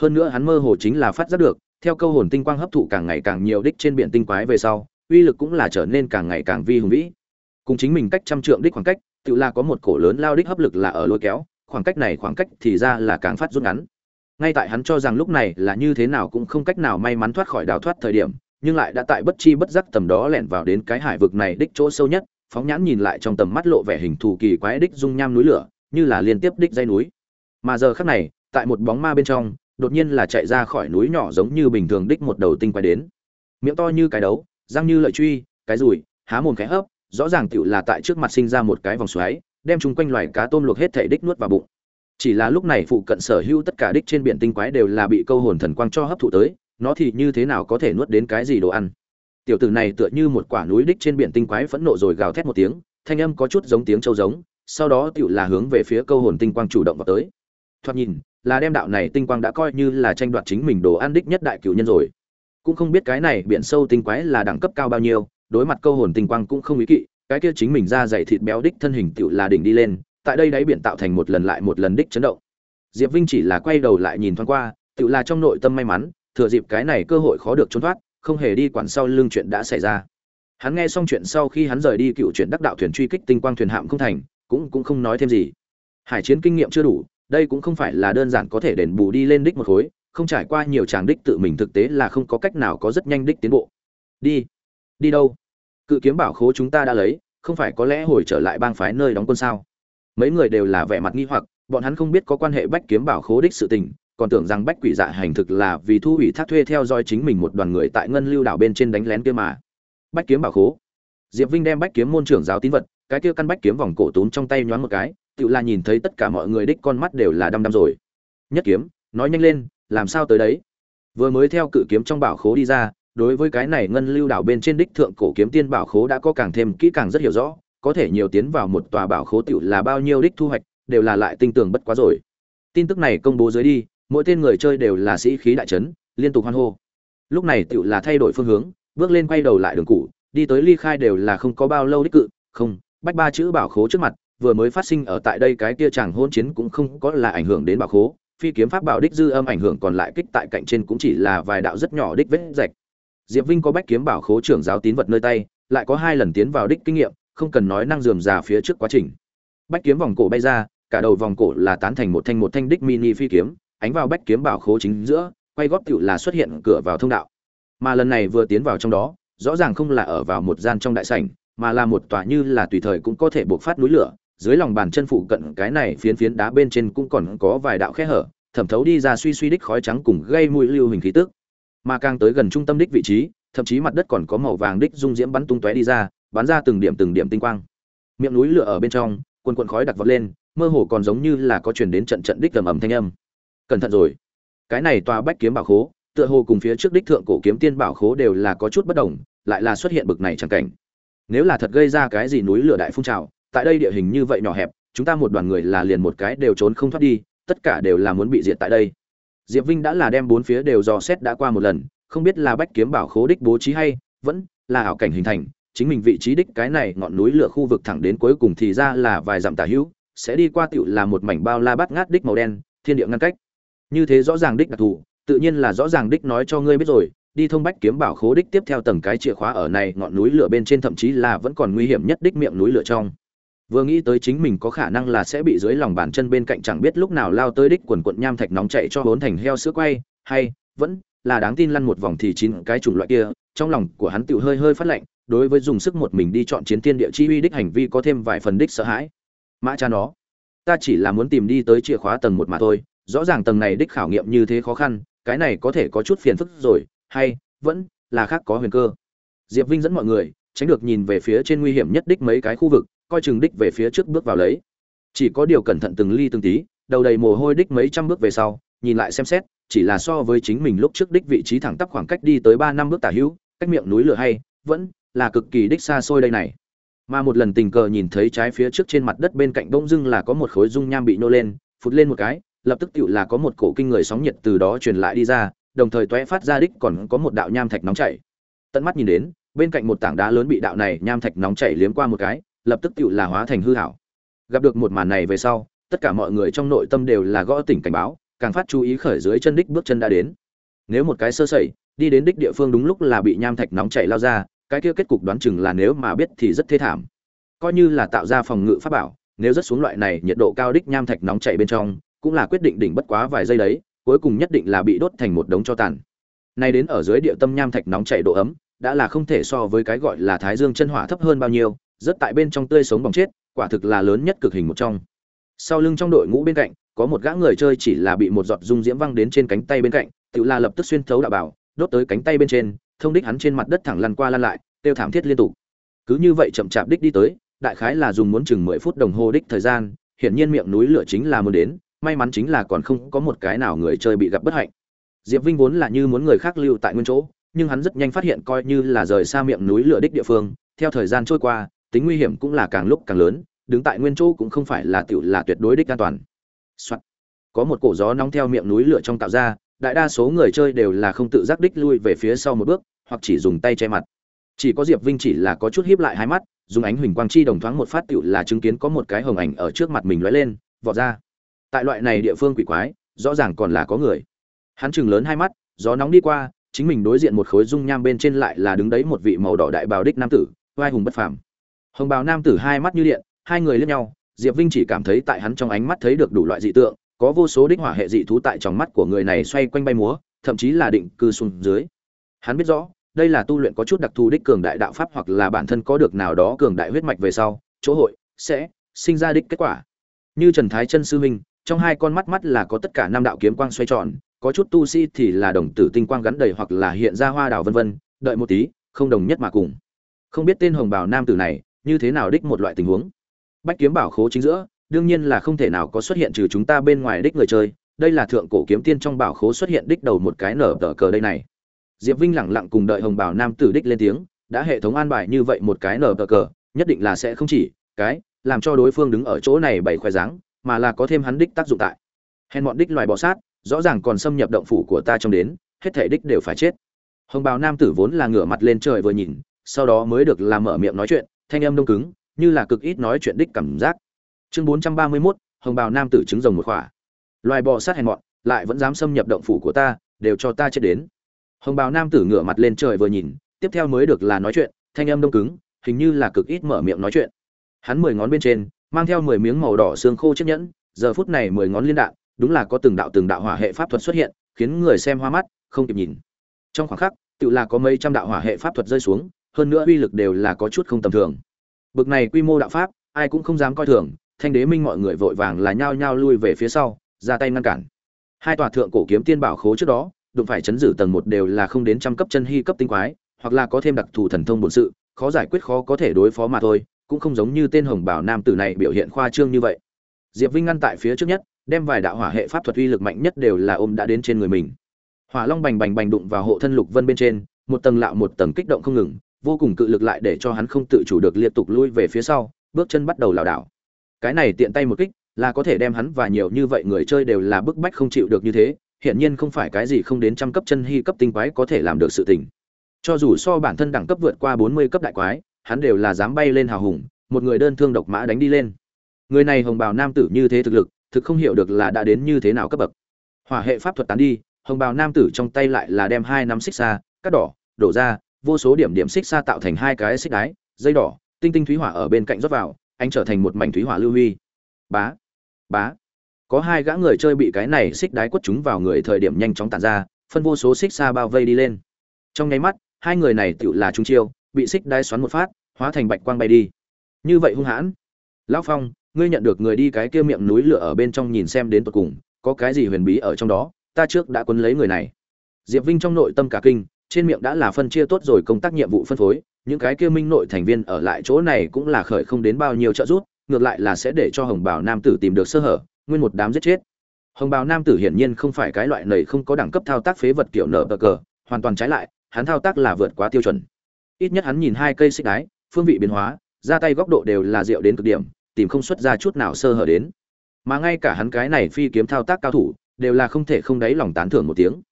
Hơn nữa hắn mơ hồ chính là phát giác được, theo câu hồn tinh quang hấp thụ càng ngày càng nhiều đích trên biển tinh quái về sau uy lực cũng là trở nên càng ngày càng vi hùng vĩ. Cùng chính mình cách trăm trượng đích khoảng cách, tự là có một cổ lớn lao đích hấp lực là ở lôi kéo, khoảng cách này khoảng cách thì ra là càng phát rút ngắn. Ngay tại hắn cho rằng lúc này là như thế nào cũng không cách nào may mắn thoát khỏi đào thoát thời điểm, nhưng lại đã tại bất chi bất giác tầm đó lẻn vào đến cái hải vực này đích chỗ sâu nhất, phóng nhãn nhìn lại trong tầm mắt lộ vẻ hình thù kỳ quái đích dung nham núi lửa, như là liên tiếp đích dây núi. Mà giờ khắc này, tại một bóng ma bên trong, đột nhiên là chạy ra khỏi núi nhỏ giống như bình thường đích một đầu tinh quái đến. Miệng to như cái đấu răng như lợi truy, cái rùi, há mồm khẽ hấp, rõ ràng tựu là tại trước mặt sinh ra một cái vòng xoáy, đem chúng quanh loài cá tôm luộc hết thể đích nuốt vào bụng. Chỉ là lúc này phụ cận sở hữu tất cả đích trên biển tinh quái đều là bị câu hồn thần quang cho hấp thụ tới, nó thì như thế nào có thể nuốt đến cái gì đồ ăn? Tiểu tử này tựa như một quả núi đích trên biển tinh quái phẫn nộ rồi gào thét một tiếng, thanh âm có chút giống tiếng châu giống, sau đó tựu là hướng về phía câu hồn tinh quang chủ động vào tới. Thoạt nhìn, là đem đạo này tinh quang đã coi như là tranh đoạt chính mình đồ ăn đích nhất đại cửu nhân rồi cũng không biết cái này biển sâu tinh quái là đẳng cấp cao bao nhiêu, đối mặt câu hồn tinh quang cũng không ý kỵ, cái kia chính mình ra dày thịt béo đích thân hình tựu là đỉnh đi lên, tại đây đáy biển tạo thành một lần lại một lần đích chấn động. Diệp vinh chỉ là quay đầu lại nhìn thoáng qua, tựu là trong nội tâm may mắn, thừa dịp cái này cơ hội khó được trốn thoát, không hề đi quản sau lưng chuyện đã xảy ra. Hắn nghe xong chuyện sau khi hắn rời đi cựu chuyện đắc đạo thuyền truy kích tinh quang thuyền hạm không thành, cũng cũng không nói thêm gì. Hải chiến kinh nghiệm chưa đủ, đây cũng không phải là đơn giản có thể đền bù đi lên đích một khối không trải qua nhiều chàng đích tự mình thực tế là không có cách nào có rất nhanh đích tiến bộ. Đi. Đi đâu? Cự kiếm bảo khố chúng ta đã lấy, không phải có lẽ hồi trở lại bang phái nơi đóng quân sao? Mấy người đều là vẻ mặt nghi hoặc, bọn hắn không biết có quan hệ bách kiếm bảo khố đích sự tình, còn tưởng rằng bách quỷ dạ hành thực là vì thu ủy thác thuê theo dõi chính mình một đoàn người tại ngân lưu đảo bên trên đánh lén kia mà. Bách kiếm bảo khố. Diệp vinh đem bách kiếm môn trưởng giáo tín vật, cái kia căn bách kiếm vòng cổ túm trong tay nhoáng một cái, tự là nhìn thấy tất cả mọi người đích con mắt đều là đăm đăm rồi. Nhất kiếm, nói nhanh lên làm sao tới đấy? Vừa mới theo cự kiếm trong bảo khố đi ra, đối với cái này ngân lưu đảo bên trên đích thượng cổ kiếm tiên bảo khố đã có càng thêm kỹ càng rất hiểu rõ, có thể nhiều tiến vào một tòa bảo khố tiểu là bao nhiêu đích thu hoạch, đều là lại tinh tường bất quá rồi. Tin tức này công bố dưới đi, mỗi tên người chơi đều là sĩ khí đại trấn liên tục hoan hô. Lúc này tựu là thay đổi phương hướng, bước lên quay đầu lại đường cũ, đi tới ly khai đều là không có bao lâu đích cự, không, bách ba chữ bảo khố trước mặt, vừa mới phát sinh ở tại đây cái kia chàng hôn chiến cũng không có là ảnh hưởng đến bảo khố phi kiếm pháp bảo đích dư âm ảnh hưởng còn lại kích tại cạnh trên cũng chỉ là vài đạo rất nhỏ đích vết rạch. Diệp vinh có bách kiếm bảo khố trưởng giáo tín vật nơi tay, lại có hai lần tiến vào đích kinh nghiệm, không cần nói năng dườm già phía trước quá trình. Bách kiếm vòng cổ bay ra, cả đầu vòng cổ là tán thành một thanh một thanh đích mini phi kiếm, ánh vào bách kiếm bảo khố chính giữa, quay góp tựu là xuất hiện cửa vào thông đạo. Mà lần này vừa tiến vào trong đó, rõ ràng không là ở vào một gian trong đại sảnh, mà là một tòa như là tùy thời cũng có thể buộc phát núi lửa dưới lòng bàn chân phụ cận cái này phiến phiến đá bên trên cũng còn có vài đạo khe hở, thẩm thấu đi ra suy suy đích khói trắng cùng gây mùi lưu hình khí tức. Mà càng tới gần trung tâm đích vị trí, thậm chí mặt đất còn có màu vàng đích dung diễm bắn tung tóe đi ra, bắn ra từng điểm từng điểm tinh quang. Miệng núi lửa ở bên trong quần quần khói đặc vọt lên, mơ hồ còn giống như là có chuyển đến trận trận đích tầm ầm thanh âm. Cẩn thận rồi. Cái này tòa bách kiếm bảo khố, tựa hồ cùng phía trước đích thượng cổ kiếm tiên bảo khố đều là có chút bất đồng, lại là xuất hiện bực này chẳng cảnh. Nếu là thật gây ra cái gì núi lửa đại phun trào tại đây địa hình như vậy nhỏ hẹp, chúng ta một đoàn người là liền một cái đều trốn không thoát đi, tất cả đều là muốn bị diệt tại đây. Diệp vinh đã là đem bốn phía đều dò xét đã qua một lần, không biết là bách kiếm bảo khố đích bố trí hay vẫn là ảo cảnh hình thành, chính mình vị trí đích cái này ngọn núi lửa khu vực thẳng đến cuối cùng thì ra là vài dặm tả hữu, sẽ đi qua tựu là một mảnh bao la bát ngát đích màu đen, thiên địa ngăn cách. Như thế rõ ràng đích đặc thù, tự nhiên là rõ ràng đích nói cho ngươi biết rồi, đi thông bách kiếm bảo khố đích tiếp theo tầng cái chìa khóa ở này ngọn núi lửa bên trên thậm chí là vẫn còn nguy hiểm nhất đích miệng núi lửa trong vừa nghĩ tới chính mình có khả năng là sẽ bị dưới lòng bàn chân bên cạnh chẳng biết lúc nào lao tới đích quần quận nham thạch nóng chạy cho bốn thành heo sữa quay, hay, vẫn là đáng tin lăn một vòng thì chín cái chủng loại kia. Trong lòng của hắn tự hơi hơi phát lạnh, đối với dùng sức một mình đi chọn chiến tiên địa chi uy đích hành vi có thêm vài phần đích sợ hãi. Mã cha nó, ta chỉ là muốn tìm đi tới chìa khóa tầng một mà thôi, rõ ràng tầng này đích khảo nghiệm như thế khó khăn, cái này có thể có chút phiền phức rồi, hay, vẫn là khác có huyền cơ. Diệp vinh dẫn mọi người, tránh được nhìn về phía trên nguy hiểm nhất đích mấy cái khu vực coi chừng đích về phía trước bước vào lấy. Chỉ có điều cẩn thận từng ly từng tí, đầu đầy mồ hôi đích mấy trăm bước về sau, nhìn lại xem xét, chỉ là so với chính mình lúc trước đích vị trí thẳng tắp khoảng cách đi tới ba năm bước tả hữu, cách miệng núi lửa hay, vẫn là cực kỳ đích xa xôi đây này. Mà một lần tình cờ nhìn thấy trái phía trước trên mặt đất bên cạnh bông dưng là có một khối dung nham bị nô lên, phụt lên một cái, lập tức tựu là có một cổ kinh người sóng nhiệt từ đó truyền lại đi ra, đồng thời toé phát ra đích còn có một đạo nham thạch nóng chảy. Tận mắt nhìn đến, bên cạnh một tảng đá lớn bị đạo này nham thạch nóng chảy liếm qua một cái lập tức tựu là hóa thành hư hảo. Gặp được một màn này về sau, tất cả mọi người trong nội tâm đều là gõ tỉnh cảnh báo, càng phát chú ý khởi dưới chân đích bước chân đã đến. Nếu một cái sơ sẩy, đi đến đích địa phương đúng lúc là bị nham thạch nóng chảy lao ra, cái kia kết cục đoán chừng là nếu mà biết thì rất thê thảm. Coi như là tạo ra phòng ngự pháp bảo, nếu rất xuống loại này, nhiệt độ cao đích nham thạch nóng chảy bên trong, cũng là quyết định đỉnh bất quá vài giây đấy, cuối cùng nhất định là bị đốt thành một đống cho tàn. Nay đến ở dưới địa tâm nham thạch nóng chảy độ ấm, đã là không thể so với cái gọi là thái dương chân hỏa thấp hơn bao nhiêu rất tại bên trong tươi sống bỏng chết, quả thực là lớn nhất cực hình một trong. Sau lưng trong đội ngũ bên cạnh, có một gã người chơi chỉ là bị một giọt dung diễm văng đến trên cánh tay bên cạnh, tự là lập tức xuyên thấu đạo bảo, đốt tới cánh tay bên trên, thông đích hắn trên mặt đất thẳng lăn qua lăn lại, tiêu thảm thiết liên tục. Cứ như vậy chậm chạp đích đi tới, đại khái là dùng muốn chừng mười phút đồng hồ đích thời gian, hiển nhiên miệng núi lửa chính là muốn đến, may mắn chính là còn không có một cái nào người chơi bị gặp bất hạnh. Diệp vinh vốn là như muốn người khác lưu tại nguyên chỗ, nhưng hắn rất nhanh phát hiện coi như là rời xa miệng núi lửa đích địa phương, theo thời gian trôi qua tính nguy hiểm cũng là càng lúc càng lớn, đứng tại nguyên chỗ cũng không phải là tiểu là tuyệt đối đích an toàn、Soạn. có một cổ gió nóng theo miệng núi lửa trong tạo ra, đại đa số người chơi đều là không tự giác đích lui về phía sau một bước, hoặc chỉ dùng tay che mặt. Chỉ có diệp vinh chỉ là có chút hiếp lại hai mắt, dùng ánh huỳnh quang chi đồng thoáng một phát tựu là chứng kiến có một cái hồng ảnh ở trước mặt mình lóe lên, vọt ra. Tại loại này địa phương quỷ quái, rõ ràng còn là có người. Hắn chừng lớn hai mắt, gió nóng đi qua, chính mình đối diện một khối dung nham bên trên lại là đứng đấy một vị màu đỏ đại bào đích nam tử vai hùng bất phàm hồng bào nam tử hai mắt như điện, hai người liếc nhau, diệp vinh chỉ cảm thấy tại hắn trong ánh mắt thấy được đủ loại dị tượng, có vô số đích hỏa hệ dị thú tại trong mắt của người này xoay quanh bay múa, thậm chí là định cư xuống dưới. Hắn biết rõ, đây là tu luyện có chút đặc thù đích cường đại đạo pháp hoặc là bản thân có được nào đó cường đại huyết mạch về sau, chỗ hội sẽ sinh ra đích kết quả. Như trần thái chân sư huynh trong hai con mắt mắt là có tất cả năm đạo kiếm quang xoay tròn, có chút tu sĩ thì là đồng tử tinh quang gắn đầy hoặc là hiện ra hoa đào vân vân, đợi một tí, không đồng nhất mà cùng. Không biết tên hồng bào nam tử này như thế nào đích một loại tình huống. Bách kiếm bảo khố chính giữa, đương nhiên là không thể nào có xuất hiện trừ chúng ta bên ngoài đích người chơi, đây là thượng cổ kiếm tiên trong bảo khố xuất hiện đích đầu một cái nở tờ cờ đây này. Diệp vinh lẳng lặng cùng đợi hồng bảo nam tử đích lên tiếng, đã hệ thống an bài như vậy một cái nở tờ cờ, nhất định là sẽ không chỉ, cái, làm cho đối phương đứng ở chỗ này bày khoe dáng, mà là có thêm hắn đích tác dụng tại. Hèn bọn đích loài bọ sát, rõ ràng còn xâm nhập động phủ của ta trong đến, hết thể đích đều phải chết. Hồng bào nam tử vốn là ngửa mặt lên trời vừa nhìn, sau đó mới được làm mở miệng nói chuyện thanh âm đông cứng như là cực ít nói chuyện đích cảm giác. Chương bốn trăm ba mươi 431, hồng bào nam tử trứng rồng một khỏa. Loài bò sát hèn mọn lại vẫn dám xâm nhập động phủ của ta đều cho ta chết đến. Hồng bào nam tử ngửa mặt lên trời vừa nhìn tiếp theo mới được là nói chuyện thanh âm đông cứng hình như là cực ít mở miệng nói chuyện. Hắn mười ngón bên trên mang theo mười miếng màu đỏ xương khô chiếc nhẫn giờ phút này mười ngón liên đạn đúng là có từng đạo từng đạo hỏa hệ pháp thuật xuất hiện khiến người xem hoa mắt không kịp nhìn. Trong khoảng khắc tự là có mấy trăm đạo hỏa hệ pháp thuật rơi xuống hơn nữa uy lực đều là có chút không tầm thường. Bực này quy mô đạo pháp, ai cũng không dám coi thường, thanh đế minh mọi người vội vàng là nhao nhao lui về phía sau, ra tay ngăn cản. Hai tòa thượng cổ kiếm tiên bảo khố trước đó, đụng phải chấn giữ tầng một đều là không đến trăm cấp chân hy cấp tinh quái, hoặc là có thêm đặc thù thần thông bổn sự, khó giải quyết khó có thể đối phó mà thôi, cũng không giống như tên hồng bảo nam tử này biểu hiện khoa trương như vậy. Diệp vinh ngăn tại phía trước nhất, đem vài đạo hỏa hệ pháp thuật uy lực mạnh nhất đều là ôm đã đến trên người mình. Hỏa long bành bành bành đụng vào hộ thân lục vân bên trên, một tầng lạo một tầng kích động không ngừng vô cùng cự lực lại để cho hắn không tự chủ được liên tục lui về phía sau, bước chân bắt đầu lảo đảo. Cái này tiện tay một kích, là có thể đem hắn và nhiều như vậy người chơi đều là bức bách không chịu được như thế hiện nhiên không phải cái gì không đến trăm cấp chân hy cấp tinh quái có thể làm được sự tình. Cho dù so bản thân đẳng cấp vượt qua bốn mươi cấp đại quái, hắn đều là dám bay lên hào hùng, một người đơn thương độc mã đánh đi lên. Người này hồng bào nam tử như thế thực lực, thực không hiểu được là đã đến như thế nào cấp bậc. Hỏa hệ pháp thuật tán đi, hồng bào nam tử trong tay lại là đem hai nắm xích xa cắt đỏ, đổ ra vô số điểm điểm xích xa tạo thành hai cái xích đái, dây đỏ, tinh tinh thúy hỏa ở bên cạnh rót vào anh trở thành một mảnh thúy hỏa lưu huy. Bá bá. Có hai gã người chơi bị cái này xích đái quất chúng vào người thời điểm nhanh chóng tàn ra, phân vô số xích xa bao vây đi lên. Trong nháy mắt, hai người này tựu là trung chiêu, bị xích đái xoắn một phát, hóa thành bạch quang bay đi. Như vậy hung hãn. Lão phong, ngươi nhận được người đi cái kia miệng núi lửa ở bên trong nhìn xem đến tận cùng, có cái gì huyền bí ở trong đó, ta trước đã quấn lấy người này. Diệp vinh trong nội tâm cả kinh trên miệng đã là phân chia tốt rồi công tác nhiệm vụ phân phối, những cái kia minh nội thành viên ở lại chỗ này cũng là khởi không đến bao nhiêu trợ giúp, ngược lại là sẽ để cho hồng bào nam tử tìm được sơ hở, nguyên một đám giết chết. Hồng bào nam tử hiển nhiên không phải cái loại này không có đẳng cấp thao tác phế vật kiểu nở bờ cờ, hoàn toàn trái lại, hắn thao tác là vượt quá tiêu chuẩn. Ít nhất hắn nhìn hai cây xích đái phương vị biến hóa, ra tay góc độ đều là diệu đến cực điểm, tìm không xuất ra chút nào sơ hở đến. Mà ngay cả hắn cái này phi kiếm thao tác cao thủ, đều là không thể không đáy lòng tán thưởng một tiếng.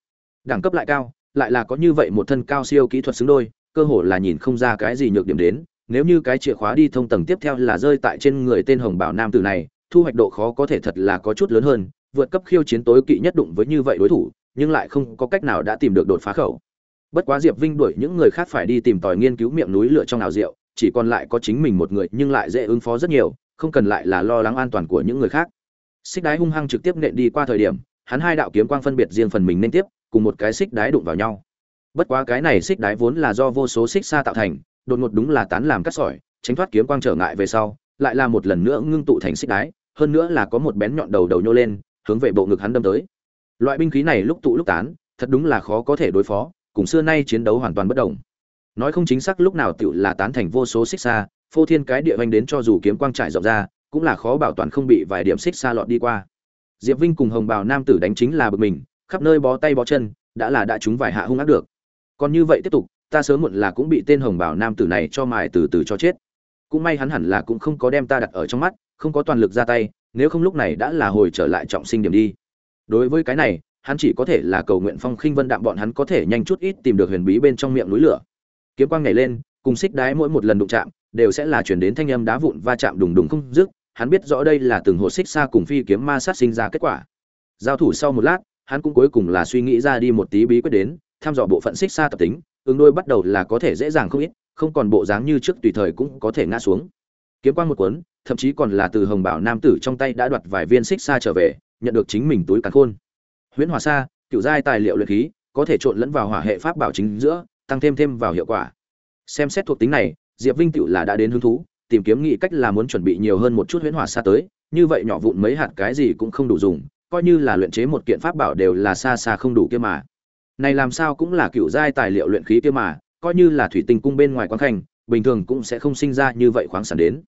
Đẳng cấp lại cao lại là có như vậy một thân cao siêu kỹ thuật xứng đôi, cơ hồ là nhìn không ra cái gì nhược điểm đến, nếu như cái chìa khóa đi thông tầng tiếp theo là rơi tại trên người tên hồng bảo nam tử này, thu hoạch độ khó có thể thật là có chút lớn hơn, vượt cấp khiêu chiến tối kỵ nhất đụng với như vậy đối thủ, nhưng lại không có cách nào đã tìm được đột phá khẩu. Bất quá diệp vinh đuổi những người khác phải đi tìm tòi nghiên cứu miệng núi lửa trong ảo diệu, chỉ còn lại có chính mình một người, nhưng lại dễ ứng phó rất nhiều, không cần lại là lo lắng an toàn của những người khác. Xích đái hung hăng trực tiếp nện đi qua thời điểm hắn hai đạo kiếm quang phân biệt riêng phần mình nên tiếp, cùng một cái xích đái đụng vào nhau. Bất quá cái này xích đái vốn là do vô số xích xa tạo thành, đột ngột đúng là tán làm cắt sỏi, tránh thoát kiếm quang trở ngại về sau, lại là một lần nữa ngưng tụ thành xích đái, hơn nữa là có một bén nhọn đầu đầu nhô lên, hướng về bộ ngực hắn đâm tới. Loại binh khí này lúc tụ lúc tán, thật đúng là khó có thể đối phó, cùng xưa nay chiến đấu hoàn toàn bất đồng. Nói không chính xác lúc nào tiểu là tán thành vô số xích xa phô thiên cái địa vanh đến cho dù kiếm quang trải rộng ra, cũng là khó bảo toàn không bị vài điểm xích xa lọt đi qua diệp vinh cùng hồng bào nam tử đánh chính là bực mình, khắp nơi bó tay bó chân, đã là đã trúng vài hạ hung ác được. Còn như vậy tiếp tục, ta sớm muộn là cũng bị tên hồng bào nam tử này cho mài từ từ cho chết. Cũng may hắn hẳn là cũng không có đem ta đặt ở trong mắt, không có toàn lực ra tay, nếu không lúc này đã là hồi trở lại trọng sinh điểm đi. Đối với cái này, hắn chỉ có thể là cầu nguyện phong khinh vân đạm bọn hắn có thể nhanh chút ít tìm được huyền bí bên trong miệng núi lửa. Kiếm quang nhảy lên, cùng xích đái mỗi một lần đụng chạm, đều sẽ là chuyển đến thanh âm đá vụn va chạm đùng đùng không dứt hắn biết rõ đây là từng hồ xích xa cùng phi kiếm ma sát sinh ra kết quả. Giao thủ sau một lát, hắn cũng cuối cùng là suy nghĩ ra đi một tí bí quyết đến, tham dò bộ phận xích xa tập tính, ứng đôi bắt đầu là có thể dễ dàng không ít, không còn bộ dáng như trước tùy thời cũng có thể ngã xuống. Kiếm quang một cuốn, thậm chí còn là từ hồng bảo nam tử trong tay đã đoạt vài viên xích xa trở về, nhận được chính mình túi càn khôn. Huyễn hòa xa cựu giai tài liệu luyện khí, có thể trộn lẫn vào hỏa hệ pháp bảo chính giữa, tăng thêm thêm vào hiệu quả. Xem xét thuộc tính này, diệp vinh cựu là đã đến hứng thú tìm kiếm nghị cách là muốn chuẩn bị nhiều hơn một chút huyễn hỏa xa tới, như vậy nhỏ vụn mấy hạt cái gì cũng không đủ dùng, coi như là luyện chế một kiện pháp bảo đều là xa xa không đủ kia mà. Này làm sao cũng là cựu giai tài liệu luyện khí kia mà, coi như là thủy tinh cung bên ngoài quán khanh bình thường cũng sẽ không sinh ra như vậy khoáng sản đến.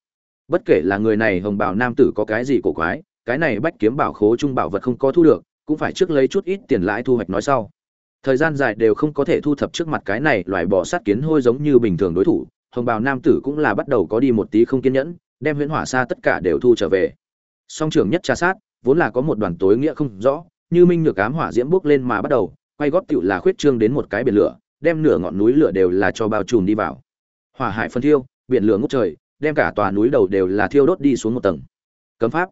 Bất kể là người này hồng bảo nam tử có cái gì cổ quái, cái này bách kiếm bảo khố trung bảo vật không có thu được, cũng phải trước lấy chút ít tiền lãi thu hoạch nói sau. Thời gian dài đều không có thể thu thập trước mặt cái này loại bỏ sát kiến hôi giống như bình thường đối thủ hồng bào nam tử cũng là bắt đầu có đi một tí không kiên nhẫn, đem huyễn hỏa xa tất cả đều thu trở về. Song trưởng nhất tra sát, vốn là có một đoàn tối nghĩa không rõ, như minh nhược ám hỏa diễm bước lên mà bắt đầu, quay góp tựu là khuyết trương đến một cái biển lửa, đem nửa ngọn núi lửa đều là cho bao trùm đi vào. Hỏa hải phân thiêu, biển lửa ngút trời, đem cả tòa núi đầu đều là thiêu đốt đi xuống một tầng. Cấm pháp.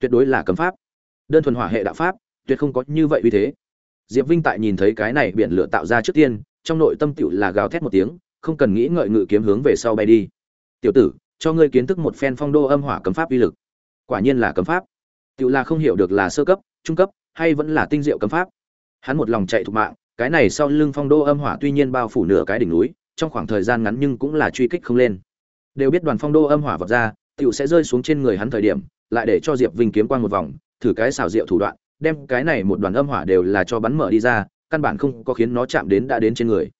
Tuyệt đối là cấm pháp. Đơn thuần hỏa hệ đạo pháp, tuyệt không có như vậy uy thế. Diệp vinh tại nhìn thấy cái này biển lửa tạo ra trước tiên, trong nội tâm tựu là gào thét một tiếng không cần nghĩ ngợi ngự kiếm hướng về sau bay đi. Tiểu tử, cho ngươi kiến thức một phen phong đô âm hỏa cấm pháp uy lực. Quả nhiên là cấm pháp. Tựu là không hiểu được là sơ cấp, trung cấp, hay vẫn là tinh diệu cấm pháp. Hắn một lòng chạy thục mạng, cái này sau lưng phong đô âm hỏa tuy nhiên bao phủ nửa cái đỉnh núi, trong khoảng thời gian ngắn nhưng cũng là truy kích không lên. Đều biết đoàn phong đô âm hỏa vọt ra tựu sẽ rơi xuống trên người hắn thời điểm, lại để cho diệp vinh kiếm quang một vòng, thử cái xảo diệu thủ đoạn, đem cái này một đoàn âm hỏa đều là cho bắn mở đi ra, căn bản không có khiến nó chạm đến đã đến trên người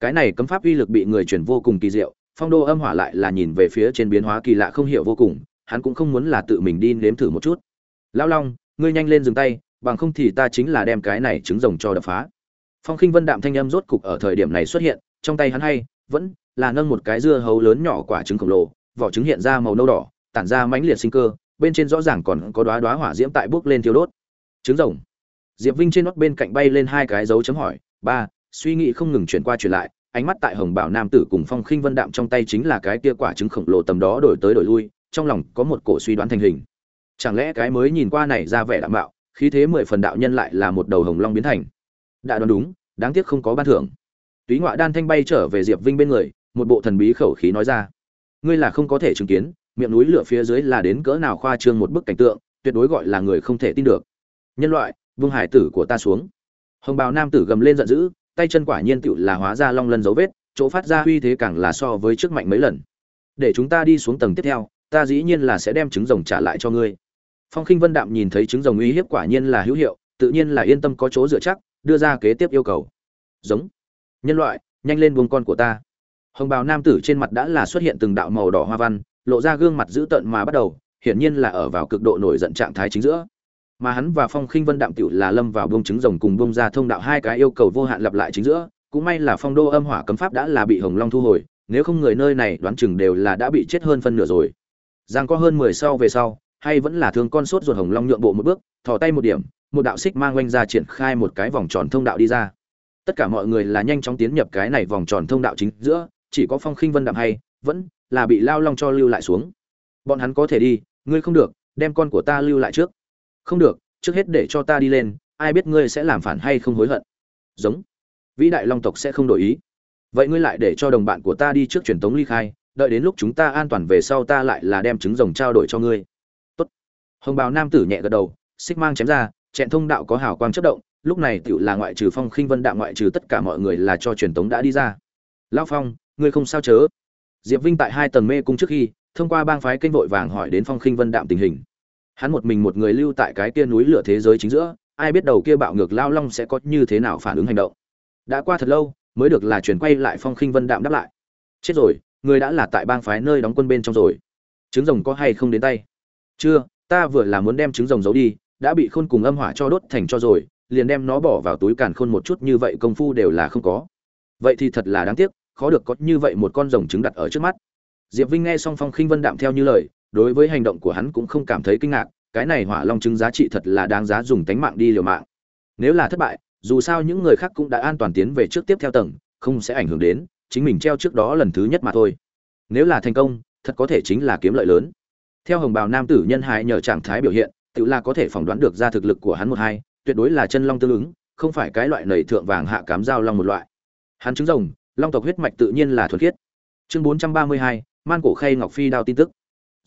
cái này cấm pháp uy lực bị người chuyển vô cùng kỳ diệu, phong đô âm hỏa lại là nhìn về phía trên biến hóa kỳ lạ không hiểu vô cùng, hắn cũng không muốn là tự mình đi nếm thử một chút. Lão long, ngươi nhanh lên dừng tay, bằng không thì ta chính là đem cái này trứng rồng cho đập phá. Phong khinh vân đạm thanh âm rốt cục ở thời điểm này xuất hiện, trong tay hắn hay, vẫn là nâng một cái dưa hấu lớn nhỏ quả trứng khổng lồ, vỏ trứng hiện ra màu nâu đỏ, tản ra mãnh liệt sinh cơ, bên trên rõ ràng còn có đóa đóa hỏa diễm tại bước lên thiêu đốt. Trứng rồng. Diệp vinh trên nót bên cạnh bay lên hai cái dấu chấm hỏi, ba suy nghĩ không ngừng chuyển qua chuyển lại, ánh mắt tại hồng bảo nam tử cùng phong khinh vân đạm trong tay chính là cái kia quả trứng khổng lồ tầm đó đổi tới đổi lui, trong lòng có một cổ suy đoán thành hình. Chẳng lẽ cái mới nhìn qua này ra vẻ đạm bạo khí thế mười phần đạo nhân lại là một đầu hồng long biến thành? Đã đoán đúng, đáng tiếc không có ban thưởng. Túy ngoại đan thanh bay trở về diệp vinh bên người, một bộ thần bí khẩu khí nói ra. Ngươi là không có thể chứng kiến, miệng núi lửa phía dưới là đến cỡ nào khoa trương một bức cảnh tượng, tuyệt đối gọi là người không thể tin được. Nhân loại, vương hải tử của ta xuống. Hồng bào nam tử gầm lên giận dữ tay chân quả nhiên tựu là hóa ra long lân dấu vết, chỗ phát ra uy thế càng là so với trước mạnh mấy lần. Để chúng ta đi xuống tầng tiếp theo, ta dĩ nhiên là sẽ đem trứng rồng trả lại cho ngươi. Phong khinh vân đạm nhìn thấy trứng rồng uy hiếp quả nhiên là hữu hiệu, tự nhiên là yên tâm có chỗ dựa chắc, đưa ra kế tiếp yêu cầu. Giống. Nhân loại, nhanh lên buông con của ta. Hồng bào nam tử trên mặt đã là xuất hiện từng đạo màu đỏ hoa văn, lộ ra gương mặt dữ tợn mà bắt đầu, hiển nhiên là ở vào cực độ nổi giận trạng thái chính giữa mà hắn và phong khinh vân đạm tiểu là lâm vào bông trứng rồng cùng bông ra thông đạo hai cái yêu cầu vô hạn lặp lại chính giữa, cũng may là phong đô âm hỏa cấm pháp đã là bị hồng long thu hồi, nếu không người nơi này đoán chừng đều là đã bị chết hơn phân nửa rồi. Giang có hơn mười sau về sau, hay vẫn là thương con sốt ruột hồng long nhượng bộ một bước, thò tay một điểm, một đạo xích mang oanh ra triển khai một cái vòng tròn thông đạo đi ra. Tất cả mọi người là nhanh chóng tiến nhập cái này vòng tròn thông đạo chính giữa, chỉ có phong khinh vân đạm hay, vẫn là bị lao long cho lưu lại xuống. Bọn hắn có thể đi, ngươi không được, đem con của ta lưu lại trước không được, trước hết để cho ta đi lên, ai biết ngươi sẽ làm phản hay không hối hận. Giống. Vĩ đại long tộc sẽ không đổi ý. Vậy ngươi lại để cho đồng bạn của ta đi trước truyền tống ly khai, đợi đến lúc chúng ta an toàn về sau ta lại là đem trứng rồng trao đổi cho ngươi. Tốt. hồng bào nam tử nhẹ gật đầu, xích mang chém ra, chẹn thông đạo có hào quang chất động, lúc này tựu là ngoại trừ phong khinh vân đạo ngoại trừ tất cả mọi người là cho truyền tống đã đi ra. Lao phong, ngươi không sao chớ? Diệp vinh tại hai tầng mê cung trước khi, thông qua bang phái kênh vội vàng hỏi đến phong khinh vân đạm tình hình hắn một mình một người lưu tại cái kia núi lửa thế giới chính giữa, ai biết đầu kia bạo ngược lao long sẽ có như thế nào phản ứng hành động. Đã qua thật lâu, mới được là chuyển quay lại phong khinh vân đạm đáp lại. Chết rồi, người đã là tại bang phái nơi đóng quân bên trong rồi. Trứng rồng có hay không đến tay? Chưa, ta vừa là muốn đem trứng rồng giấu đi, đã bị khôn cùng âm hỏa cho đốt thành cho rồi, liền đem nó bỏ vào túi càn khôn một chút như vậy công phu đều là không có. Vậy thì thật là đáng tiếc, khó được có như vậy một con rồng trứng đặt ở trước mắt. Diệp vinh nghe xong phong khinh vân đạm theo như lời đối với hành động của hắn cũng không cảm thấy kinh ngạc, cái này hỏa long trứng giá trị thật là đáng giá dùng tánh mạng đi liều mạng. Nếu là thất bại, dù sao những người khác cũng đã an toàn tiến về trước tiếp theo tầng, không sẽ ảnh hưởng đến, chính mình treo trước đó lần thứ nhất mà thôi. Nếu là thành công, thật có thể chính là kiếm lợi lớn. Theo hồng bào nam tử nhân hại nhờ trạng thái biểu hiện, tự là có thể phỏng đoán được ra thực lực của hắn một hai, tuyệt đối là chân long tương ứng, không phải cái loại nầy thượng vàng hạ cám giao long một loại. Hắn trứng rồng, long tộc huyết mạch tự nhiên là thuần khiết. Chương bốn trăm ba mươi hai, man cổ khay ngọc phi đao tin tức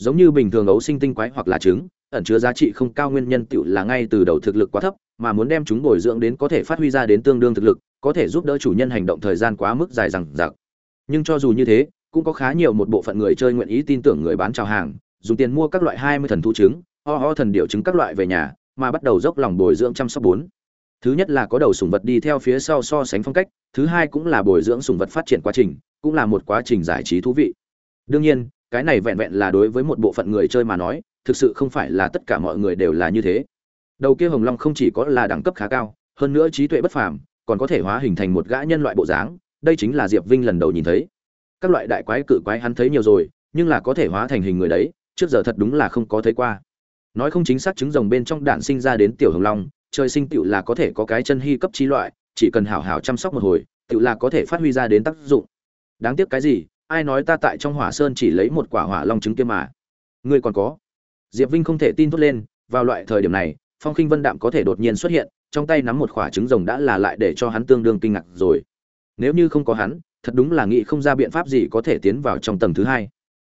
giống như bình thường ấu sinh tinh quái hoặc là trứng, ẩn chứa giá trị không cao nguyên nhân tựu là ngay từ đầu thực lực quá thấp, mà muốn đem chúng bồi dưỡng đến có thể phát huy ra đến tương đương thực lực, có thể giúp đỡ chủ nhân hành động thời gian quá mức dài rằng giặc nhưng cho dù như thế, cũng có khá nhiều một bộ phận người chơi nguyện ý tin tưởng người bán chào hàng, dùng tiền mua các loại hai mươi thần thu trứng, ho ho thần điệu trứng các loại về nhà, mà bắt đầu dốc lòng bồi dưỡng chăm sóc bốn. Thứ nhất là có đầu sủng vật đi theo phía sau so sánh phong cách, thứ hai cũng là bồi dưỡng sủng vật phát triển quá trình, cũng là một quá trình giải trí thú vị. Đương nhiên cái này vẹn vẹn là đối với một bộ phận người chơi mà nói, thực sự không phải là tất cả mọi người đều là như thế. Đầu kia hồng long không chỉ có là đẳng cấp khá cao, hơn nữa trí tuệ bất phàm, còn có thể hóa hình thành một gã nhân loại bộ dáng, đây chính là diệp vinh lần đầu nhìn thấy. Các loại đại quái cự quái hắn thấy nhiều rồi, nhưng là có thể hóa thành hình người đấy, trước giờ thật đúng là không có thấy qua. Nói không chính xác trứng rồng bên trong đạn sinh ra đến tiểu hồng long, trời sinh tựu là có thể có cái chân hy cấp trí loại, chỉ cần hảo hảo chăm sóc một hồi, tựu là có thể phát huy ra đến tác dụng. Đáng tiếc cái gì ai nói ta tại trong hỏa sơn chỉ lấy một quả hỏa long trứng kia mà? Ngươi còn có. Diệp vinh không thể tin thốt lên, vào loại thời điểm này, phong khinh vân đạm có thể đột nhiên xuất hiện, trong tay nắm một quả trứng rồng đã là lại để cho hắn tương đương kinh ngạc rồi. Nếu như không có hắn, thật đúng là nghĩ không ra biện pháp gì có thể tiến vào trong tầng thứ hai.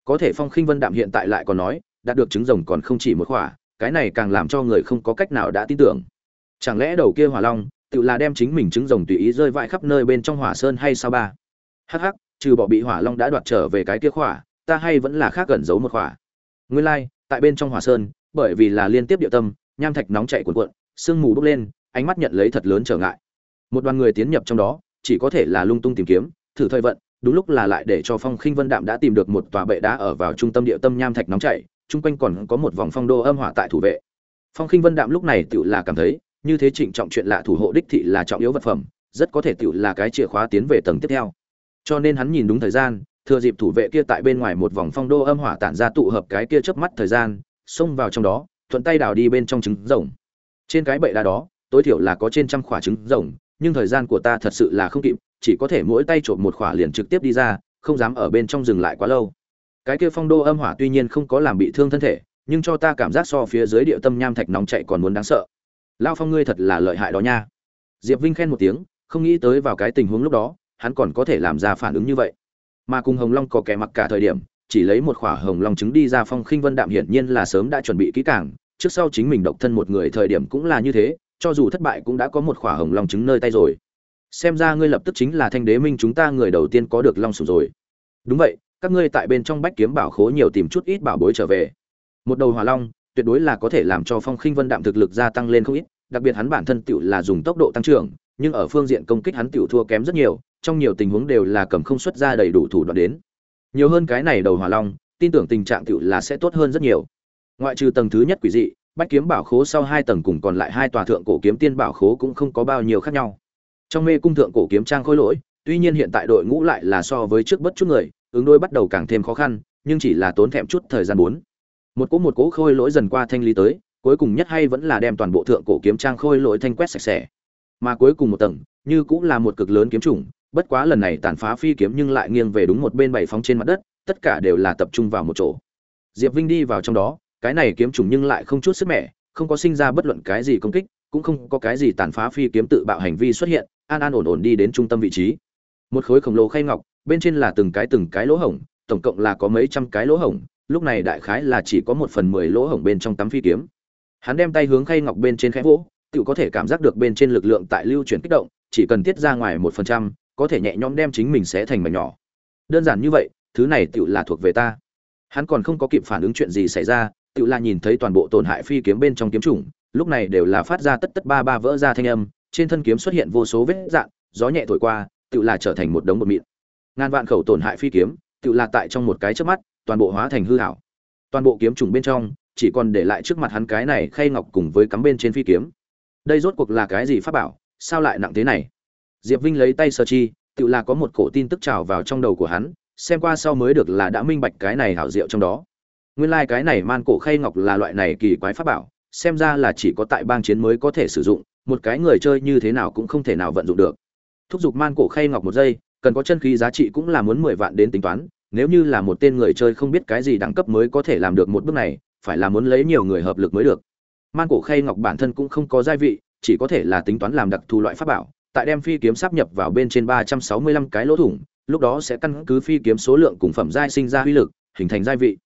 Có thể phong khinh vân đạm hiện tại lại còn nói đã được trứng rồng còn không chỉ một quả, cái này càng làm cho người không có cách nào đã tin tưởng. Chẳng lẽ đầu kia hỏa long, tự là đem chính mình trứng rồng tùy ý rơi vãi khắp nơi bên trong hỏa sơn hay sao ba? Hắc hắc trừ bỏ bị hỏa long đã đoạt trở về cái kia khỏa ta hay vẫn là khác gần giấu một khỏa. Nguyên lai like, tại bên trong hỏa sơn bởi vì là liên tiếp địa tâm nham thạch nóng chạy cuộn cuộn sương mù bốc lên ánh mắt nhận lấy thật lớn trở ngại. Một đoàn người tiến nhập trong đó chỉ có thể là lung tung tìm kiếm thử thời vận đúng lúc là lại để cho phong khinh vân đạm đã tìm được một tòa bệ đá ở vào trung tâm địa tâm nham thạch nóng chảy chung quanh còn có một vòng phong đô âm hỏa tại thủ vệ. Phong khinh vân đạm lúc này tự là cảm thấy như thế trịnh trọng chuyện lạ thủ hộ đích thị là trọng yếu vật phẩm rất có thể tự là cái chìa khóa tiến về tầng tiếp theo cho nên hắn nhìn đúng thời gian, thừa dịp thủ vệ kia tại bên ngoài một vòng phong đô âm hỏa tản ra tụ hợp cái kia chớp mắt thời gian, xông vào trong đó, thuận tay đào đi bên trong trứng rồng. Trên cái bệ đá đó, tối thiểu là có trên trăm khỏa trứng rồng, nhưng thời gian của ta thật sự là không kịp, chỉ có thể mỗi tay trộm một khỏa liền trực tiếp đi ra, không dám ở bên trong dừng lại quá lâu. Cái kia phong đô âm hỏa tuy nhiên không có làm bị thương thân thể, nhưng cho ta cảm giác so phía dưới địa tâm nham thạch nóng chạy còn muốn đáng sợ. Lao phong ngươi thật là lợi hại đó nha. Diệp vinh khen một tiếng, không nghĩ tới vào cái tình huống lúc đó hắn còn có thể làm ra phản ứng như vậy. Mà cùng hồng long có kẻ mặc cả thời điểm, chỉ lấy một khỏa hồng long trứng đi ra phong khinh vân đạm hiển nhiên là sớm đã chuẩn bị kỹ càng. Trước sau chính mình độc thân một người thời điểm cũng là như thế, cho dù thất bại cũng đã có một khỏa hồng long trứng nơi tay rồi. Xem ra ngươi lập tức chính là thanh đế minh chúng ta người đầu tiên có được long sủng rồi. Đúng vậy, các ngươi tại bên trong bách kiếm bảo khố nhiều tìm chút ít bảo bối trở về. Một đầu hỏa long, tuyệt đối là có thể làm cho phong khinh vân đạm thực lực gia tăng lên không ít, đặc biệt hắn bản thân tựu là dùng tốc độ tăng trưởng, nhưng ở phương diện công kích hắn tựu thua kém rất nhiều trong nhiều tình huống đều là cầm không xuất ra đầy đủ thủ đoạn đến. Nhiều hơn cái này đầu hỏa long, tin tưởng tình trạng tựu là sẽ tốt hơn rất nhiều. Ngoại trừ tầng thứ nhất quỷ dị, bách kiếm bảo khố sau hai tầng cùng còn lại hai tòa thượng cổ kiếm tiên bảo khố cũng không có bao nhiêu khác nhau. Trong mê cung thượng cổ kiếm trang khôi lỗi, tuy nhiên hiện tại đội ngũ lại là so với trước bất chút người, ứng đôi bắt đầu càng thêm khó khăn, nhưng chỉ là tốn thẹm chút thời gian bốn. Một cỗ một cỗ khôi lỗi dần qua thanh lý tới, cuối cùng nhất hay vẫn là đem toàn bộ thượng cổ kiếm trang khôi lỗi thanh quét sạch sẽ. Mà cuối cùng một tầng, như cũng là một cực lớn kiếm chủng bất quá lần này tàn phá phi kiếm nhưng lại nghiêng về đúng một bên bảy phóng trên mặt đất, tất cả đều là tập trung vào một chỗ. Diệp vinh đi vào trong đó, cái này kiếm trùng nhưng lại không chút sức mẻ, không có sinh ra bất luận cái gì công kích, cũng không có cái gì tàn phá phi kiếm tự bạo hành vi xuất hiện, an an ổn ổn đi đến trung tâm vị trí. Một khối khổng lồ khay ngọc, bên trên là từng cái từng cái lỗ hổng, tổng cộng là có mấy trăm cái lỗ hổng, lúc này đại khái là chỉ có một phần mười lỗ hổng bên trong tấm phi kiếm. Hắn đem tay hướng khay ngọc bên trên khẽ vỗ, tự có thể cảm giác được bên trên lực lượng tại lưu chuyển kích động, chỉ cần tiết ra ngoài một phần trăm có thể nhẹ nhõm đem chính mình sẽ thành mảnh nhỏ. Đơn giản như vậy, thứ này tựu là thuộc về ta. Hắn còn không có kịp phản ứng chuyện gì xảy ra, tựu là nhìn thấy toàn bộ tổn hại phi kiếm bên trong kiếm chủng, lúc này đều là phát ra tất tất ba ba vỡ ra thanh âm, trên thân kiếm xuất hiện vô số vết dạn gió nhẹ thổi qua, tựu là trở thành một đống bột mịn. Ngàn vạn khẩu tổn hại phi kiếm, tựu là tại trong một cái chớp mắt, toàn bộ hóa thành hư hảo toàn bộ kiếm trùng bên trong, chỉ còn để lại trước mặt hắn cái này khay ngọc cùng với cắm bên trên phi kiếm. Đây rốt cuộc là cái gì pháp bảo? Sao lại nặng thế này? Diệp vinh lấy tay sơ chi, tự là có một cổ tin tức trào vào trong đầu của hắn, xem qua sau mới được là đã minh bạch cái này hảo diệu trong đó. Nguyên lai like cái này man cổ khay ngọc là loại này kỳ quái pháp bảo, xem ra là chỉ có tại bang chiến mới có thể sử dụng, một cái người chơi như thế nào cũng không thể nào vận dụng được. Thúc giục man cổ khay ngọc một giây, cần có chân khí giá trị cũng là muốn mười vạn đến tính toán, nếu như là một tên người chơi không biết cái gì đẳng cấp mới có thể làm được một bước này, phải là muốn lấy nhiều người hợp lực mới được. Man cổ khay ngọc bản thân cũng không có gia vị, chỉ có thể là tính toán làm đặc thù loại pháp bảo tại đem phi kiếm sắp nhập vào bên trên ba trăm sáu mươi lăm cái lỗ thủng, lúc đó sẽ căn cứ phi kiếm số lượng cùng phẩm giai sinh ra uy lực, hình thành giai vị.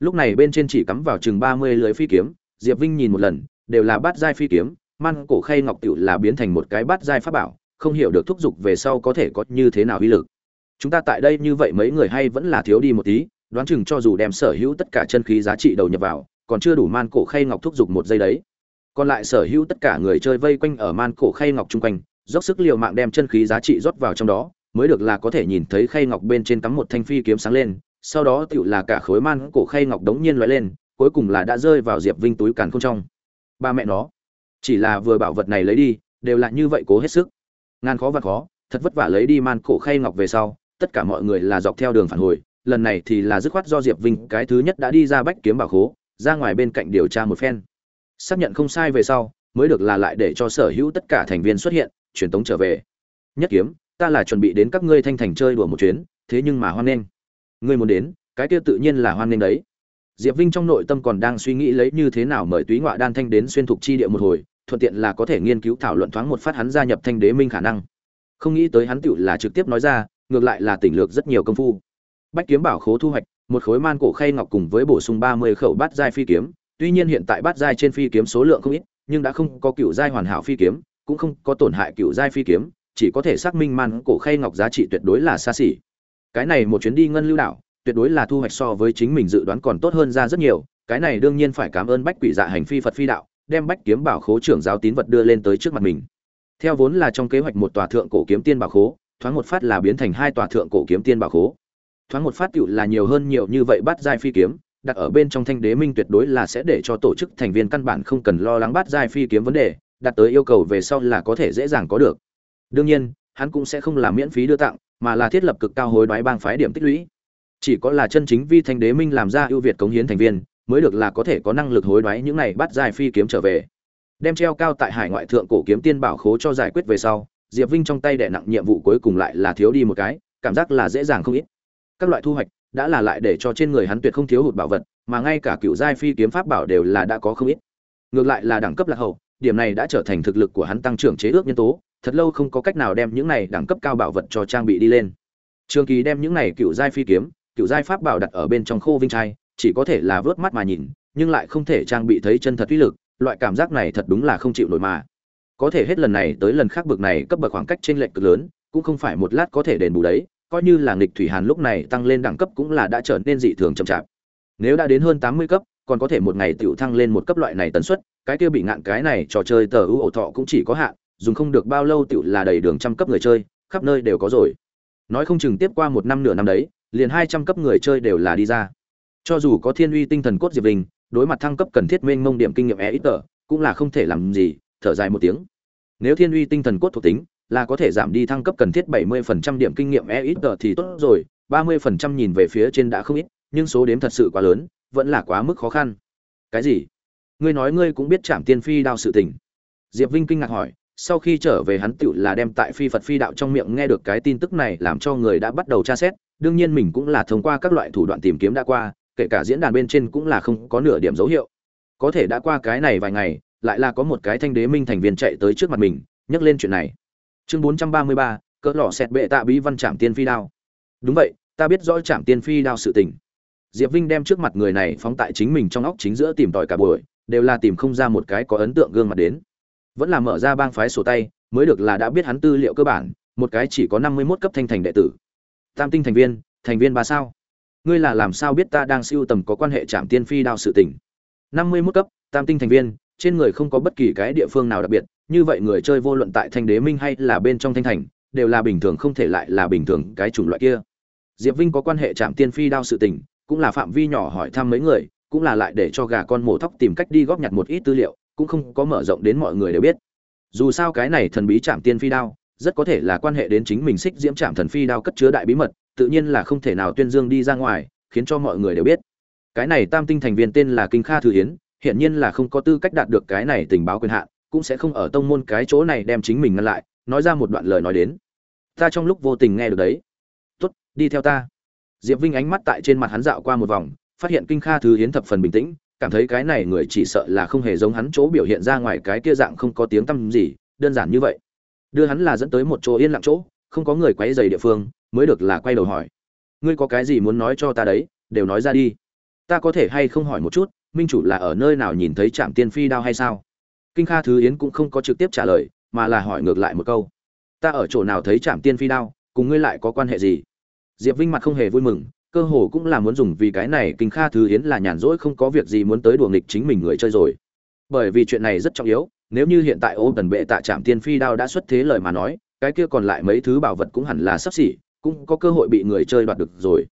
Lúc này bên trên chỉ cắm vào chừng ba mươi lưới phi kiếm, diệp vinh nhìn một lần, đều là bát giai phi kiếm, man cổ khay ngọc tiểu là biến thành một cái bát giai pháp bảo, không hiểu được thúc dục về sau có thể có như thế nào uy lực. Chúng ta tại đây như vậy mấy người hay vẫn là thiếu đi một tí, đoán chừng cho dù đem sở hữu tất cả chân khí giá trị đầu nhập vào, còn chưa đủ man cổ khay ngọc thúc dục một giây đấy. Còn lại sở hữu tất cả người chơi vây quanh ở man cổ khay ngọc chung quanh dốc sức liều mạng đem chân khí giá trị rót vào trong đó, mới được là có thể nhìn thấy khay ngọc bên trên cắm một thanh phi kiếm sáng lên, sau đó tựu là cả khối man cổ khay ngọc đống nhiên loại lên, cuối cùng là đã rơi vào diệp vinh túi càn không trong. Ba mẹ nó, chỉ là vừa bảo vật này lấy đi, đều là như vậy cố hết sức. Ngàn khó vạn khó, thật vất vả lấy đi man cổ khay ngọc về sau, tất cả mọi người là dọc theo đường phản hồi, lần này thì là dứt khoát do diệp vinh, cái thứ nhất đã đi ra bách kiếm bảo khố, ra ngoài bên cạnh điều tra một phen. Xác nhận không sai về sau, mới được là lại để cho sở hữu tất cả thành viên xuất hiện truyền tống trở về. Nhất kiếm, ta là chuẩn bị đến các ngươi thanh thành chơi đùa một chuyến, thế nhưng mà hoan nghênh. Ngươi muốn đến, cái kia tự nhiên là hoan nghênh đấy. Diệp vinh trong nội tâm còn đang suy nghĩ lấy như thế nào mời túy ngoại đan thanh đến xuyên thục chi địa một hồi, thuận tiện là có thể nghiên cứu thảo luận thoáng một phát hắn gia nhập thanh đế minh khả năng. Không nghĩ tới hắn tựu là trực tiếp nói ra, ngược lại là tỉnh lược rất nhiều công phu. Bách kiếm bảo khố thu hoạch, một khối man cổ khay ngọc cùng với bổ sung ba mươi khẩu bát giai phi kiếm. Tuy nhiên hiện tại bát giai trên phi kiếm số lượng không ít, nhưng đã không có cựu giai hoàn hảo phi kiếm cũng không có tổn hại cựu giai phi kiếm, chỉ có thể xác minh man cổ khay ngọc giá trị tuyệt đối là xa xỉ. Cái này một chuyến đi ngân lưu đảo, tuyệt đối là thu hoạch so với chính mình dự đoán còn tốt hơn ra rất nhiều, cái này đương nhiên phải cảm ơn bách quỷ dạ hành phi phật phi đạo, đem bách kiếm bảo khố trưởng giáo tín vật đưa lên tới trước mặt mình. Theo vốn là trong kế hoạch một tòa thượng cổ kiếm tiên bảo khố, thoáng một phát là biến thành hai tòa thượng cổ kiếm tiên bảo khố. Thoáng một phát tựu là nhiều hơn nhiều như vậy bắt giai phi kiếm, đặt ở bên trong thanh đế minh tuyệt đối là sẽ để cho tổ chức thành viên căn bản không cần lo lắng bắt giai phi kiếm vấn đề đặt tới yêu cầu về sau là có thể dễ dàng có được. Đương nhiên, hắn cũng sẽ không làm miễn phí đưa tặng, mà là thiết lập cực cao hối đoái bang phái điểm tích lũy. Chỉ có là chân chính vi thanh đế minh làm ra ưu việt cống hiến thành viên, mới được là có thể có năng lực hối đoái những này bắt giải phi kiếm trở về. Đem treo cao tại hải ngoại thượng cổ kiếm tiên bảo khố cho giải quyết về sau, diệp vinh trong tay đè nặng nhiệm vụ cuối cùng lại là thiếu đi một cái, cảm giác là dễ dàng không ít. Các loại thu hoạch đã là lại để cho trên người hắn tuyệt không thiếu hụt bảo vật, mà ngay cả cựu giai phi kiếm pháp bảo đều là đã có không ít. Ngược lại là đẳng cấp lạc hậu điểm này đã trở thành thực lực của hắn tăng trưởng chế ước nhân tố, thật lâu không có cách nào đem những này đẳng cấp cao bảo vật cho trang bị đi lên. Trường kỳ đem những này cựu giai phi kiếm, cựu giai pháp bảo đặt ở bên trong khô vinh trai chỉ có thể là vớt mắt mà nhìn, nhưng lại không thể trang bị thấy chân thật uy lực, loại cảm giác này thật đúng là không chịu nổi mà. Có thể hết lần này tới lần khác bực này cấp bậc khoảng cách trên lệch cực lớn, cũng không phải một lát có thể đền bù đấy, coi như là nghịch thủy hàn lúc này tăng lên đẳng cấp cũng là đã trở nên dị thường chậm chạp. Nếu đã đến hơn tám mươi cấp, còn có thể một ngày tiểu thăng lên một cấp loại này tần suất cái kia bị ngạn cái này trò chơi tờ ưu ổ thọ cũng chỉ có hạn, dùng không được bao lâu tiểu là đầy đường trăm cấp người chơi, khắp nơi đều có rồi. Nói không chừng tiếp qua một năm nửa năm đấy, liền hai trăm cấp người chơi đều là đi ra. Cho dù có thiên uy tinh thần cốt diệp đình đối mặt thăng cấp cần thiết mênh mông điểm kinh nghiệm e ít tờ, cũng là không thể làm gì, thở dài một tiếng. Nếu thiên uy tinh thần cốt thuộc tính, là có thể giảm đi thăng cấp cần thiết 70% điểm kinh nghiệm e ít tờ thì tốt rồi 30% nhìn về phía trên đã không ít, nhưng số đếm thật sự quá lớn, vẫn là quá mức khó khăn. Cái gì? Ngươi nói ngươi cũng biết chạm tiên phi đao sự tình. Diệp vinh kinh ngạc hỏi, sau khi trở về hắn tựu là đem tại phi phật phi đạo trong miệng nghe được cái tin tức này làm cho người đã bắt đầu tra xét, đương nhiên mình cũng là thông qua các loại thủ đoạn tìm kiếm đã qua, kể cả diễn đàn bên trên cũng là không có nửa điểm dấu hiệu. Có thể đã qua cái này vài ngày, lại là có một cái thanh đế minh thành viên chạy tới trước mặt mình, nhắc lên chuyện này. Chương bốn trăm ba mươi ba, cỡ lọ xẹt bệ tạ bí văn trạm tiên phi đao. Đúng vậy, ta biết rõ trạm tiên phi đao sự tình. Diệp vinh đem trước mặt người này phóng tại chính mình trong óc chính giữa tìm tòi cả buổi đều là tìm không ra một cái có ấn tượng gương mặt đến. Vẫn là mở ra bang phái sổ tay, mới được là đã biết hắn tư liệu cơ bản, một cái chỉ có năm mươi mốt cấp thanh thành đệ tử. Tam tinh thành viên thành viên ba sao? Ngươi là làm sao biết ta đang siêu tầm có quan hệ trạm tiên phi đao sự tình? năm mươi mốt cấp, tam tinh thành viên, trên người không có bất kỳ cái địa phương nào đặc biệt, như vậy người chơi vô luận tại thanh đế minh hay là bên trong thanh thành, đều là bình thường không thể lại là bình thường cái chủng loại kia. Diệp vinh có quan hệ trạm tiên phi đao sự tình, cũng là phạm vi nhỏ hỏi thăm mấy người cũng là lại để cho gà con mổ thóc tìm cách đi góp nhặt một ít tư liệu, cũng không có mở rộng đến mọi người đều biết. Dù sao cái này thần bí chạm tiên phi đao, rất có thể là quan hệ đến chính mình xích diễm chạm thần phi đao cất chứa đại bí mật, tự nhiên là không thể nào tuyên dương đi ra ngoài, khiến cho mọi người đều biết. Cái này tam tinh thành viên tên là kinh kha thư hiến hiện nhiên là không có tư cách đạt được cái này tình báo quyền hạn, cũng sẽ không ở tông môn cái chỗ này đem chính mình ngăn lại, nói ra một đoạn lời nói đến. Ta trong lúc vô tình nghe được đấy. Tốt, đi theo ta. Diệp vinh ánh mắt tại trên mặt hắn dạo qua một vòng phát hiện kinh kha thứ hiến thập phần bình tĩnh, cảm thấy cái này người chỉ sợ là không hề giống hắn chỗ biểu hiện ra ngoài cái kia dạng không có tiếng tăm gì, đơn giản như vậy. Đưa hắn là dẫn tới một chỗ yên lặng chỗ, không có người quấy dày địa phương, mới được là quay đầu hỏi. Ngươi có cái gì muốn nói cho ta đấy? Đều nói ra đi. Ta có thể hay không hỏi một chút, minh chủ là ở nơi nào nhìn thấy trạm tiên phi đao hay sao? Kinh kha thứ yến cũng không có trực tiếp trả lời, mà là hỏi ngược lại một câu. Ta ở chỗ nào thấy trạm tiên phi đao cùng ngươi lại có quan hệ gì? Diệp vinh mặt không hề vui mừng cơ hồ cũng là muốn dùng vì cái này kinh kha thứ yến là nhàn rỗi không có việc gì muốn tới đùa nghịch chính mình người chơi rồi. Bởi vì chuyện này rất trọng yếu, nếu như hiện tại ô tần bệ tạ trạm tiên phi đao đã xuất thế lời mà nói, cái kia còn lại mấy thứ bảo vật cũng hẳn là sắp xỉ, cũng có cơ hội bị người chơi đoạt được rồi.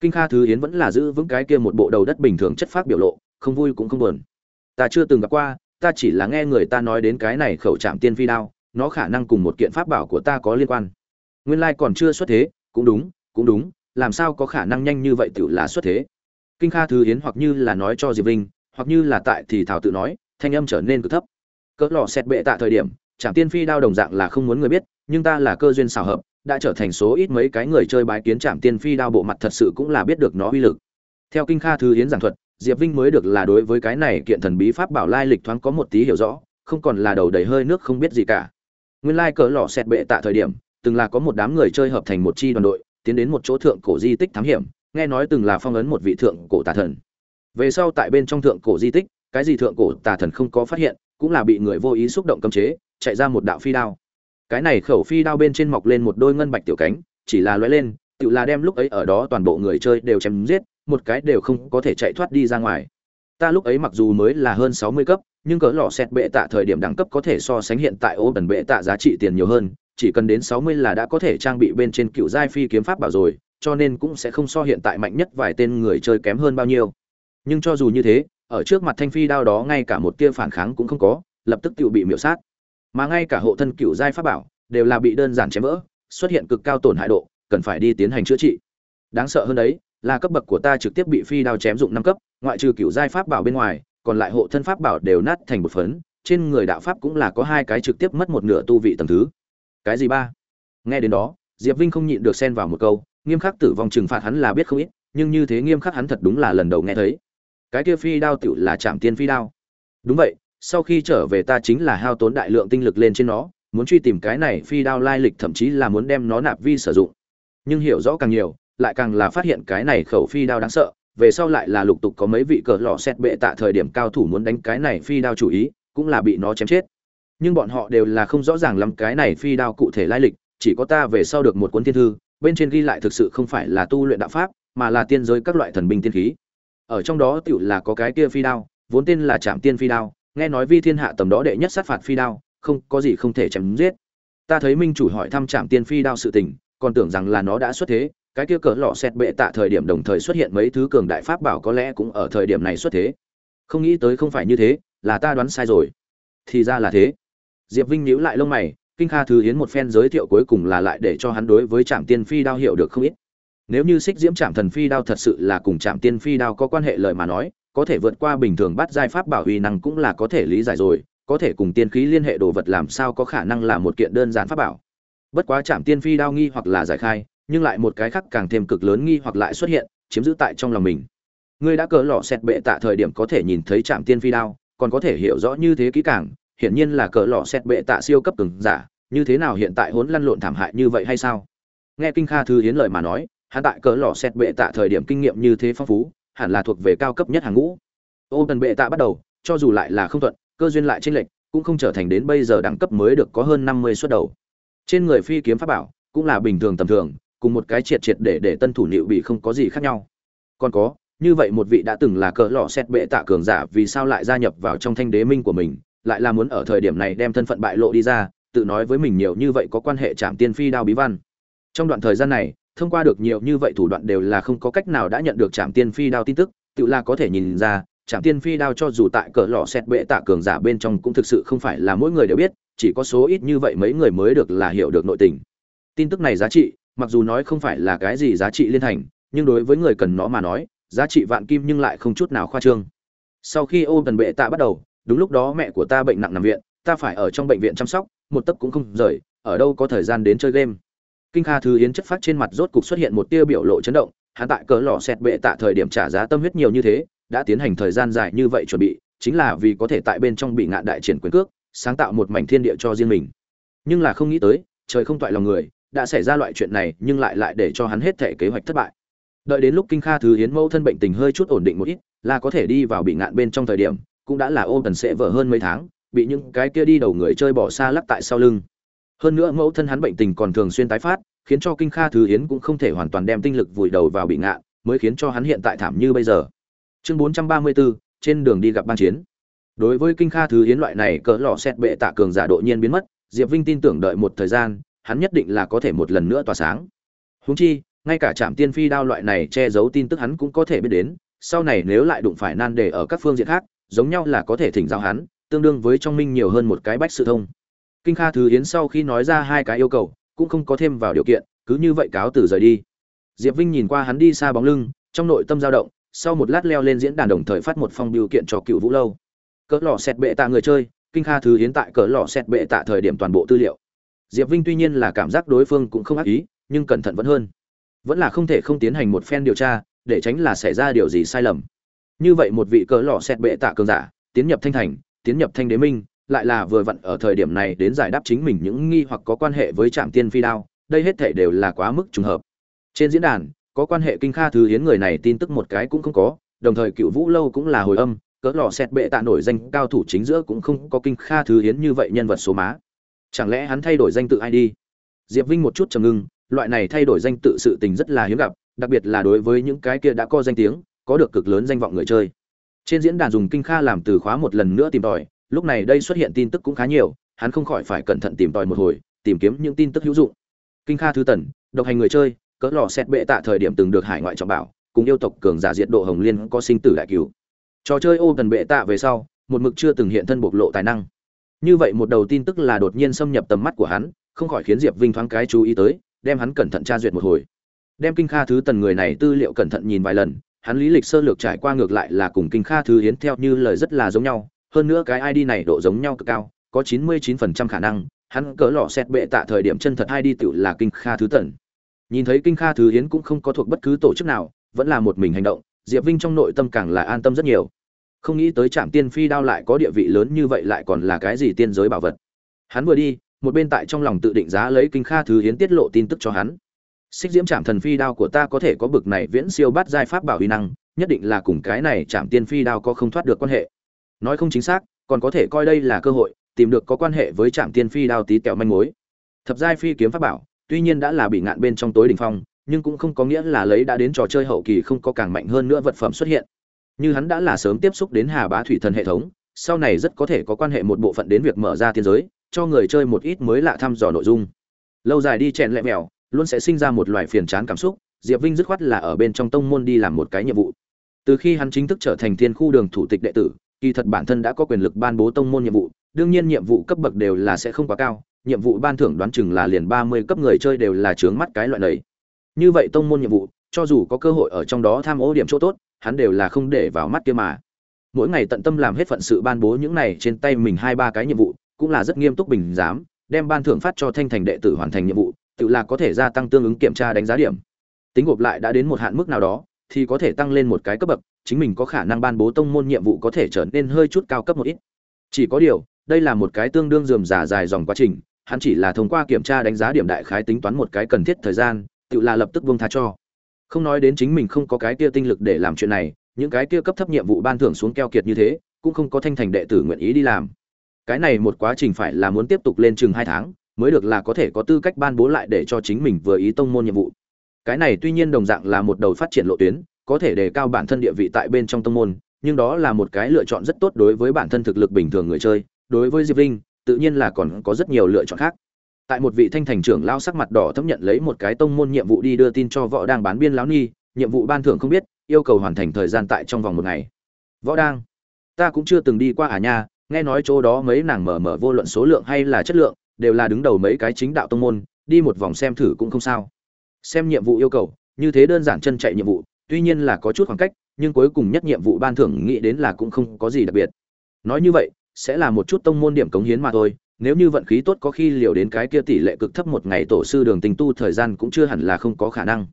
Kinh kha thứ yến vẫn là giữ vững cái kia một bộ đầu đất bình thường chất phác biểu lộ, không vui cũng không buồn. Ta chưa từng gặp qua, ta chỉ là nghe người ta nói đến cái này khẩu trạm tiên phi đao, nó khả năng cùng một kiện pháp bảo của ta có liên quan. Nguyên lai còn chưa xuất thế, cũng đúng cũng đúng làm sao có khả năng nhanh như vậy tự là xuất thế? Kinh kha thứ yến hoặc như là nói cho diệp vinh, hoặc như là tại thì thảo tự nói, thanh âm trở nên cực thấp. Cỡ lò xét bệ tạ thời điểm, trạm tiên phi đao đồng dạng là không muốn người biết, nhưng ta là cơ duyên xảo hợp, đã trở thành số ít mấy cái người chơi bái kiến trạm tiên phi đao bộ mặt thật sự cũng là biết được nó uy lực. Theo kinh kha thư hiến giảng thuật, diệp vinh mới được là đối với cái này kiện thần bí pháp bảo lai lịch thoáng có một tí hiểu rõ, không còn là đầu đầy hơi nước không biết gì cả. Nguyên lai cỡ lọ xẹt bệ tạ thời điểm, từng là có một đám người chơi hợp thành một chi đoàn đội tiến đến một chỗ thượng cổ di tích thám hiểm, nghe nói từng là phong ấn một vị thượng cổ tà thần. Về sau tại bên trong thượng cổ di tích, cái gì thượng cổ tà thần không có phát hiện, cũng là bị người vô ý xúc động cấm chế, chạy ra một đạo phi đao. Cái này khẩu phi đao bên trên mọc lên một đôi ngân bạch tiểu cánh, chỉ là lóe lên, tự là đem lúc ấy ở đó toàn bộ người chơi đều chém giết, một cái đều không có thể chạy thoát đi ra ngoài. Ta lúc ấy mặc dù mới là hơn sáu mươi cấp, nhưng cỡ lọ xét bệ tạ thời điểm đẳng cấp có thể so sánh hiện tại ô bẩn bệ tạ giá trị tiền nhiều hơn chỉ cần đến sáu mươi là đã có thể trang bị bên trên cựu giai phi kiếm pháp bảo rồi, cho nên cũng sẽ không so hiện tại mạnh nhất vài tên người chơi kém hơn bao nhiêu. Nhưng cho dù như thế, ở trước mặt thanh phi đao đó ngay cả một tia phản kháng cũng không có, lập tức tiểu bị miểu sát. Mà ngay cả hộ thân cựu giai pháp bảo đều là bị đơn giản chém vỡ, xuất hiện cực cao tổn hại độ, cần phải đi tiến hành chữa trị. Đáng sợ hơn đấy, là cấp bậc của ta trực tiếp bị phi đao chém dụng năm cấp, ngoại trừ cựu giai pháp bảo bên ngoài, còn lại hộ thân pháp bảo đều nát thành một phấn, trên người đạo pháp cũng là có hai cái trực tiếp mất một nửa tu vị tầng thứ cái gì ba? Nghe đến đó, diệp vinh không nhịn được xen vào một câu, nghiêm khắc tử vong trừng phạt hắn là biết không ít, nhưng như thế nghiêm khắc hắn thật đúng là lần đầu nghe thấy. Cái kia phi đao tựu là chạm tiên phi đao. Đúng vậy, sau khi trở về ta chính là hao tốn đại lượng tinh lực lên trên nó, muốn truy tìm cái này phi đao lai lịch thậm chí là muốn đem nó nạp vi sử dụng. Nhưng hiểu rõ càng nhiều, lại càng là phát hiện cái này khẩu phi đao đáng sợ, về sau lại là lục tục có mấy vị cờ lò xét bệ tạ thời điểm cao thủ muốn đánh cái này phi đao chủ ý, cũng là bị nó chém chết nhưng bọn họ đều là không rõ ràng lắm cái này phi đao cụ thể lai lịch, chỉ có ta về sau được một cuốn thiên thư, bên trên ghi lại thực sự không phải là tu luyện đạo pháp, mà là tiên giới các loại thần binh tiên khí. Ở trong đó tựu là có cái kia phi đao, vốn tên là trạm tiên phi đao, nghe nói vi thiên hạ tầm đó đệ nhất sát phạt phi đao, không có gì không thể chém giết. Ta thấy minh chủ hỏi thăm trạm tiên phi đao sự tình, còn tưởng rằng là nó đã xuất thế, cái kia cỡ lọ xét bệ tạ thời điểm đồng thời xuất hiện mấy thứ cường đại pháp bảo có lẽ cũng ở thời điểm này xuất thế. Không nghĩ tới không phải như thế, là ta đoán sai rồi. Thì ra là thế diệp vinh nhíu lại lông mày, kinh kha thứ hiến một phen giới thiệu cuối cùng là lại để cho hắn đối với trạm tiên phi đao hiểu được không ít. Nếu như xích diễm trạm thần phi đao thật sự là cùng trạm tiên phi đao có quan hệ lời mà nói, có thể vượt qua bình thường bắt giai pháp bảo uy năng cũng là có thể lý giải rồi, có thể cùng tiên khí liên hệ đồ vật làm sao có khả năng là một kiện đơn giản pháp bảo. Bất quá trạm tiên phi đao nghi hoặc là giải khai, nhưng lại một cái khác càng thêm cực lớn nghi hoặc lại xuất hiện, chiếm giữ tại trong lòng mình. Ngươi đã cỡ lọ xét bệ tạ thời điểm có thể nhìn thấy trạm tiên phi đao, còn có thể hiểu rõ như thế kỹ càng hiển nhiên là cỡ lọ xét bệ tạ siêu cấp cường giả, như thế nào hiện tại hỗn lăn lộn thảm hại như vậy hay sao? Nghe kinh kha thư hiến lời mà nói, hắn tại cỡ lọ xét bệ tạ thời điểm kinh nghiệm như thế phong phú, hẳn là thuộc về cao cấp nhất hàng ngũ. Ô tần bệ tạ bắt đầu, cho dù lại là không thuận, cơ duyên lại chênh lệch, cũng không trở thành đến bây giờ đẳng cấp mới được có hơn năm mươi suất đầu. Trên người phi kiếm pháp bảo, cũng là bình thường tầm thường, cùng một cái triệt triệt để để tân thủ liệu bị không có gì khác nhau. Còn có, như vậy một vị đã từng là cỡ lọ xét bệ tạ cường giả vì sao lại gia nhập vào trong thanh đế minh của mình lại là muốn ở thời điểm này đem thân phận bại lộ đi ra, tự nói với mình nhiều như vậy có quan hệ chạm tiên phi đao bí văn. Trong đoạn thời gian này, thông qua được nhiều như vậy thủ đoạn đều là không có cách nào đã nhận được chạm tiên phi đao tin tức, tự là có thể nhìn ra chạm tiên phi đao cho dù tại cỡ lọ xét bệ tạ cường giả bên trong cũng thực sự không phải là mỗi người đều biết, chỉ có số ít như vậy mấy người mới được là hiểu được nội tình. Tin tức này giá trị, mặc dù nói không phải là cái gì giá trị liên thành, nhưng đối với người cần nó mà nói, giá trị vạn kim nhưng lại không chút nào khoa trương. Sau khi ô tần bệ tạ bắt đầu đúng lúc đó mẹ của ta bệnh nặng nằm viện, ta phải ở trong bệnh viện chăm sóc, một tấc cũng không rời, ở đâu có thời gian đến chơi game. Kinh kha thư yến chất phát trên mặt rốt cục xuất hiện một tia biểu lộ chấn động, hắn tại cỡ lò xẹt bệ tạ thời điểm trả giá tâm huyết nhiều như thế, đã tiến hành thời gian dài như vậy chuẩn bị, chính là vì có thể tại bên trong bị ngạn đại triển quyền cước, sáng tạo một mảnh thiên địa cho riêng mình. Nhưng là không nghĩ tới, trời không toại lòng người, đã xảy ra loại chuyện này nhưng lại lại để cho hắn hết thể kế hoạch thất bại. Đợi đến lúc kinh kha thứ hiến mẫu thân bệnh tình hơi chút ổn định một ít, là có thể đi vào bị ngạn bên trong thời điểm cũng đã là ôm tần sẽ vợ hơn mấy tháng bị những cái kia đi đầu người chơi bỏ xa lắc tại sau lưng. Hơn nữa mẫu thân hắn bệnh tình còn thường xuyên tái phát khiến cho kinh kha thứ hiến cũng không thể hoàn toàn đem tinh lực vùi đầu vào bị ngạ mới khiến cho hắn hiện tại thảm như bây giờ. Chương 434, trên đường đi gặp ban chiến. Đối với kinh kha thứ hiến loại này cỡ lò xét bệ tạ cường giả độ nhiên biến mất diệp vinh tin tưởng đợi một thời gian hắn nhất định là có thể một lần nữa tỏa sáng. Húng chi ngay cả trạm tiên phi đao loại này che giấu tin tức hắn cũng có thể biết đến sau này nếu lại đụng phải nan đề ở các phương diện khác giống nhau là có thể thỉnh giáo hắn, tương đương với trong minh nhiều hơn một cái bách sự thông. Kinh kha thứ yến sau khi nói ra hai cái yêu cầu, cũng không có thêm vào điều kiện, cứ như vậy cáo từ rời đi. Diệp vinh nhìn qua hắn đi xa bóng lưng, trong nội tâm dao động, sau một lát leo lên diễn đàn đồng thời phát một phong biểu kiện cho cựu vũ lâu. Cỡ lọ sẹt bệ tạ người chơi, kinh kha thứ yến tại cỡ lọ sẹt bệ tạ thời điểm toàn bộ tư liệu. Diệp vinh tuy nhiên là cảm giác đối phương cũng không ác ý, nhưng cẩn thận vẫn hơn. Vẫn là không thể không tiến hành một phen điều tra, để tránh là xảy ra điều gì sai lầm như vậy một vị cỡ lò xét bệ tạ cường giả, tiến nhập thanh thành, tiến nhập thanh đế minh, lại là vừa vặn ở thời điểm này đến giải đáp chính mình những nghi hoặc có quan hệ với trạm tiên phi đao, đây hết thể đều là quá mức trùng hợp. Trên diễn đàn, có quan hệ kinh kha thứ hiến người này tin tức một cái cũng không có, đồng thời cựu vũ lâu cũng là hồi âm cỡ lò xét bệ tạ nổi danh cao thủ chính giữa cũng không có kinh kha thứ hiến như vậy nhân vật số má. Chẳng lẽ hắn thay đổi danh tự id diệp vinh một chút trầm ngưng, loại này thay đổi danh tự sự tình rất là hiếm gặp, đặc biệt là đối với những cái kia đã có danh tiếng có được cực lớn danh vọng người chơi. Trên diễn đàn dùng kinh kha làm từ khóa một lần nữa tìm tòi, lúc này đây xuất hiện tin tức cũng khá nhiều, hắn không khỏi phải cẩn thận tìm tòi một hồi, tìm kiếm những tin tức hữu dụng. Kinh kha thứ tần, độc hành người chơi, cỡ lò xét bệ tạ thời điểm từng được hải ngoại trọng bảo, cùng yêu tộc cường giả diệt độ hồng liên có sinh tử đại cứu trò chơi ô cần bệ tạ về sau, một mực chưa từng hiện thân bộc lộ tài năng. Như vậy một đầu tin tức là đột nhiên xâm nhập tầm mắt của hắn, không khỏi khiến diệp vinh thoáng cái chú ý tới, đem hắn cẩn thận tra duyệt một hồi. Đem kinh kha thứ tần người này tư liệu cẩn thận nhìn vài lần hắn lý lịch sơ lược trải qua ngược lại là cùng kinh kha thứ hiến theo như lời rất là giống nhau, hơn nữa cái id này độ giống nhau cực cao, có 99% khả năng, hắn cỡ lọ xét bệ tạ thời điểm chân thật id tự là kinh kha thứ tần. Nhìn thấy kinh kha thứ hiến cũng không có thuộc bất cứ tổ chức nào, vẫn là một mình hành động, diệp vinh trong nội tâm càng là an tâm rất nhiều. Không nghĩ tới trạm tiên phi đao lại có địa vị lớn như vậy lại còn là cái gì tiên giới bảo vật. Hắn vừa đi, một bên tại trong lòng tự định giá lấy kinh kha thứ hiến tiết lộ tin tức cho hắn xích diễm trạm thần phi đao của ta có thể có bực này viễn siêu bát giai pháp bảo huy năng, nhất định là cùng cái này trạm tiên phi đao có không thoát được quan hệ. Nói không chính xác, còn có thể coi đây là cơ hội, tìm được có quan hệ với trạm tiên phi đao tí tẹo manh mối. Thập giai phi kiếm pháp bảo, tuy nhiên đã là bị ngạn bên trong tối đỉnh phong, nhưng cũng không có nghĩa là lấy đã đến trò chơi hậu kỳ không có càng mạnh hơn nữa vật phẩm xuất hiện. Như hắn đã là sớm tiếp xúc đến hà bá thủy thần hệ thống, sau này rất có thể có quan hệ một bộ phận đến việc mở ra thiên giới, cho người chơi một ít mới lạ thăm dò nội dung. Lâu dài đi chèn lẹ mèo luôn sẽ sinh ra một loại phiền chán cảm xúc, diệp vinh dứt khoát là ở bên trong tông môn đi làm một cái nhiệm vụ. Từ khi hắn chính thức trở thành thiên khu đường thủ tịch đệ tử, kỳ thật bản thân đã có quyền lực ban bố tông môn nhiệm vụ, đương nhiên nhiệm vụ cấp bậc đều là sẽ không quá cao, nhiệm vụ ban thưởng đoán chừng là liền ba mươi cấp người chơi đều là chướng mắt cái loại này. Như vậy tông môn nhiệm vụ, cho dù có cơ hội ở trong đó tham ô điểm chỗ tốt, hắn đều là không để vào mắt kia mà. Mỗi ngày tận tâm làm hết phận sự ban bố những này trên tay mình hai ba cái nhiệm vụ, cũng là rất nghiêm túc bình giám, đem ban thưởng phát cho thanh thành đệ tử hoàn thành nhiệm vụ tự là có thể gia tăng tương ứng kiểm tra đánh giá điểm. Tính gộp lại đã đến một hạn mức nào đó, thì có thể tăng lên một cái cấp bậc, chính mình có khả năng ban bố tông môn nhiệm vụ có thể trở nên hơi chút cao cấp một ít. Chỉ có điều, đây là một cái tương đương dườm giả dài dòng quá trình, hắn chỉ là thông qua kiểm tra đánh giá điểm đại khái tính toán một cái cần thiết thời gian, tự là lập tức vương tha cho. Không nói đến chính mình không có cái kia tinh lực để làm chuyện này, những cái kia cấp thấp nhiệm vụ ban thưởng xuống keo kiệt như thế, cũng không có thanh thành đệ tử nguyện ý đi làm. Cái này một quá trình phải là muốn tiếp tục lên chừng hai tháng mới được là có thể có tư cách ban bố lại để cho chính mình vừa ý tông môn nhiệm vụ. Cái này tuy nhiên đồng dạng là một đầu phát triển lộ tuyến, có thể đề cao bản thân địa vị tại bên trong tông môn, nhưng đó là một cái lựa chọn rất tốt đối với bản thân thực lực bình thường người chơi, đối với diệp linh, tự nhiên là còn có rất nhiều lựa chọn khác. Tại một vị thanh thành trưởng lao sắc mặt đỏ thấp nhận lấy một cái tông môn nhiệm vụ đi đưa tin cho võ đang bán biên lão ni nhiệm vụ ban thưởng không biết, yêu cầu hoàn thành thời gian tại trong vòng một ngày. Võ đang, ta cũng chưa từng đi qua à nha, nghe nói chỗ đó mấy nàng mở mở vô luận số lượng hay là chất lượng đều là đứng đầu mấy cái chính đạo tông môn, đi một vòng xem thử cũng không sao. Xem nhiệm vụ yêu cầu, như thế đơn giản chân chạy nhiệm vụ, tuy nhiên là có chút khoảng cách, nhưng cuối cùng nhất nhiệm vụ ban thưởng nghĩ đến là cũng không có gì đặc biệt. Nói như vậy, sẽ là một chút tông môn điểm cống hiến mà thôi, nếu như vận khí tốt có khi liều đến cái kia tỷ lệ cực thấp một ngày tổ sư đường tình tu thời gian cũng chưa hẳn là không có khả năng.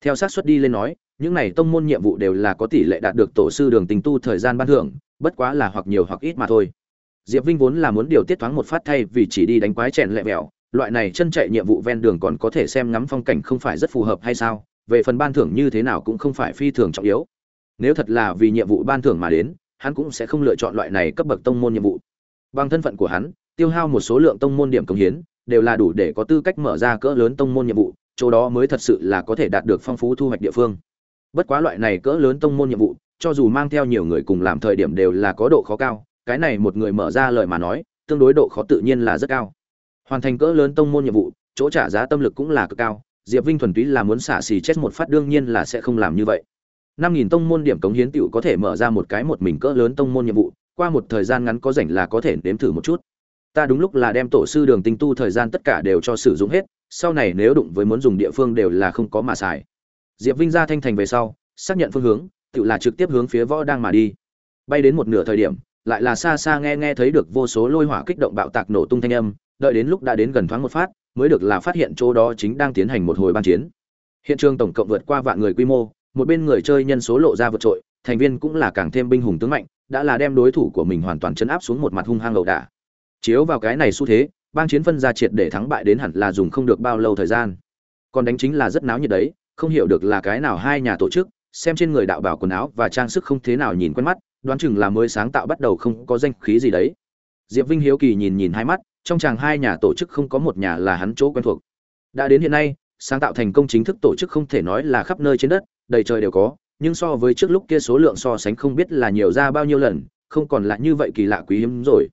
Theo sát xuất đi lên nói, những này tông môn nhiệm vụ đều là có tỷ lệ đạt được tổ sư đường tình tu thời gian ban thưởng, bất quá là hoặc nhiều hoặc ít mà thôi diệp vinh vốn là muốn điều tiết thoáng một phát thay vì chỉ đi đánh quái chèn lẹ mẹo loại này chân chạy nhiệm vụ ven đường còn có thể xem ngắm phong cảnh không phải rất phù hợp hay sao? Về phần ban thưởng như thế nào cũng không phải phi thường trọng yếu. Nếu thật là vì nhiệm vụ ban thưởng mà đến, hắn cũng sẽ không lựa chọn loại này cấp bậc tông môn nhiệm vụ. Bằng thân phận của hắn, tiêu hao một số lượng tông môn điểm công hiến, đều là đủ để có tư cách mở ra cỡ lớn tông môn nhiệm vụ, chỗ đó mới thật sự là có thể đạt được phong phú thu hoạch địa phương. Bất quá loại này cỡ lớn tông môn nhiệm vụ, cho dù mang theo nhiều người cùng làm thời điểm đều là có độ khó cao cái này một người mở ra lời mà nói, tương đối độ khó tự nhiên là rất cao. Hoàn thành cỡ lớn tông môn nhiệm vụ, chỗ trả giá tâm lực cũng là cực cao, diệp vinh thuần túy là muốn xả xì chết một phát đương nhiên là sẽ không làm như vậy. Năm nghìn tông môn điểm cống hiến tựu có thể mở ra một cái một mình cỡ lớn tông môn nhiệm vụ, qua một thời gian ngắn có rảnh là có thể nếm thử một chút. Ta đúng lúc là đem tổ sư đường tinh tu thời gian tất cả đều cho sử dụng hết, sau này nếu đụng với muốn dùng địa phương đều là không có mà xài. Diệp vinh ra thanh thành về sau, xác nhận phương hướng, tự là trực tiếp hướng phía võ đang mà đi. Bay đến một nửa thời điểm lại là xa xa nghe nghe thấy được vô số lôi hỏa kích động bạo tạc nổ tung thanh âm, đợi đến lúc đã đến gần thoáng một phát, mới được là phát hiện chỗ đó chính đang tiến hành một hồi ban chiến. Hiện trường tổng cộng vượt qua vạn người quy mô, một bên người chơi nhân số lộ ra vượt trội, thành viên cũng là càng thêm binh hùng tướng mạnh, đã là đem đối thủ của mình hoàn toàn chấn áp xuống một mặt hung hăng ẩu đả. Chiếu vào cái này xu thế, bang chiến phân ra triệt để thắng bại đến hẳn là dùng không được bao lâu thời gian. Còn đánh chính là rất náo nhiệt đấy, không hiểu được là cái nào hai nhà tổ chức, xem trên người đạo bảo quần áo và trang sức không thế nào nhìn quen mắt đoán chừng là mới sáng tạo bắt đầu không có danh khí gì đấy. Diệp vinh hiếu kỳ nhìn nhìn hai mắt, trong chàng hai nhà tổ chức không có một nhà là hắn chỗ quen thuộc. Đã đến hiện nay, sáng tạo thành công chính thức tổ chức không thể nói là khắp nơi trên đất, đầy trời đều có, nhưng so với trước lúc kia số lượng so sánh không biết là nhiều ra bao nhiêu lần, không còn là như vậy kỳ lạ quý hiếm rồi.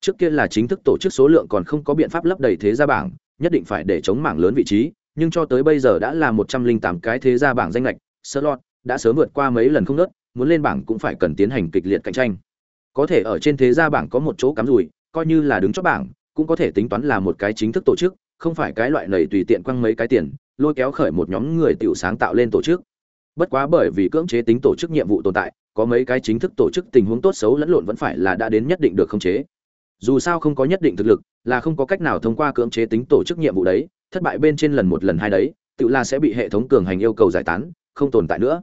Trước kia là chính thức tổ chức số lượng còn không có biện pháp lấp đầy thế gia bảng, nhất định phải để chống mảng lớn vị trí, nhưng cho tới bây giờ đã là một trăm linh tám cái thế gia bảng danh lệch, slot đã sớm vượt qua mấy lần không nớt muốn lên bảng cũng phải cần tiến hành kịch liệt cạnh tranh. Có thể ở trên thế gia bảng có một chỗ cắm rủi, coi như là đứng chót bảng, cũng có thể tính toán là một cái chính thức tổ chức, không phải cái loại này tùy tiện quăng mấy cái tiền, lôi kéo khởi một nhóm người tiểu sáng tạo lên tổ chức. Bất quá bởi vì cưỡng chế tính tổ chức nhiệm vụ tồn tại, có mấy cái chính thức tổ chức tình huống tốt xấu lẫn lộn vẫn phải là đã đến nhất định được khống chế. Dù sao không có nhất định thực lực, là không có cách nào thông qua cưỡng chế tính tổ chức nhiệm vụ đấy, thất bại bên trên lần một lần hai đấy, tự là sẽ bị hệ thống cường hành yêu cầu giải tán, không tồn tại nữa.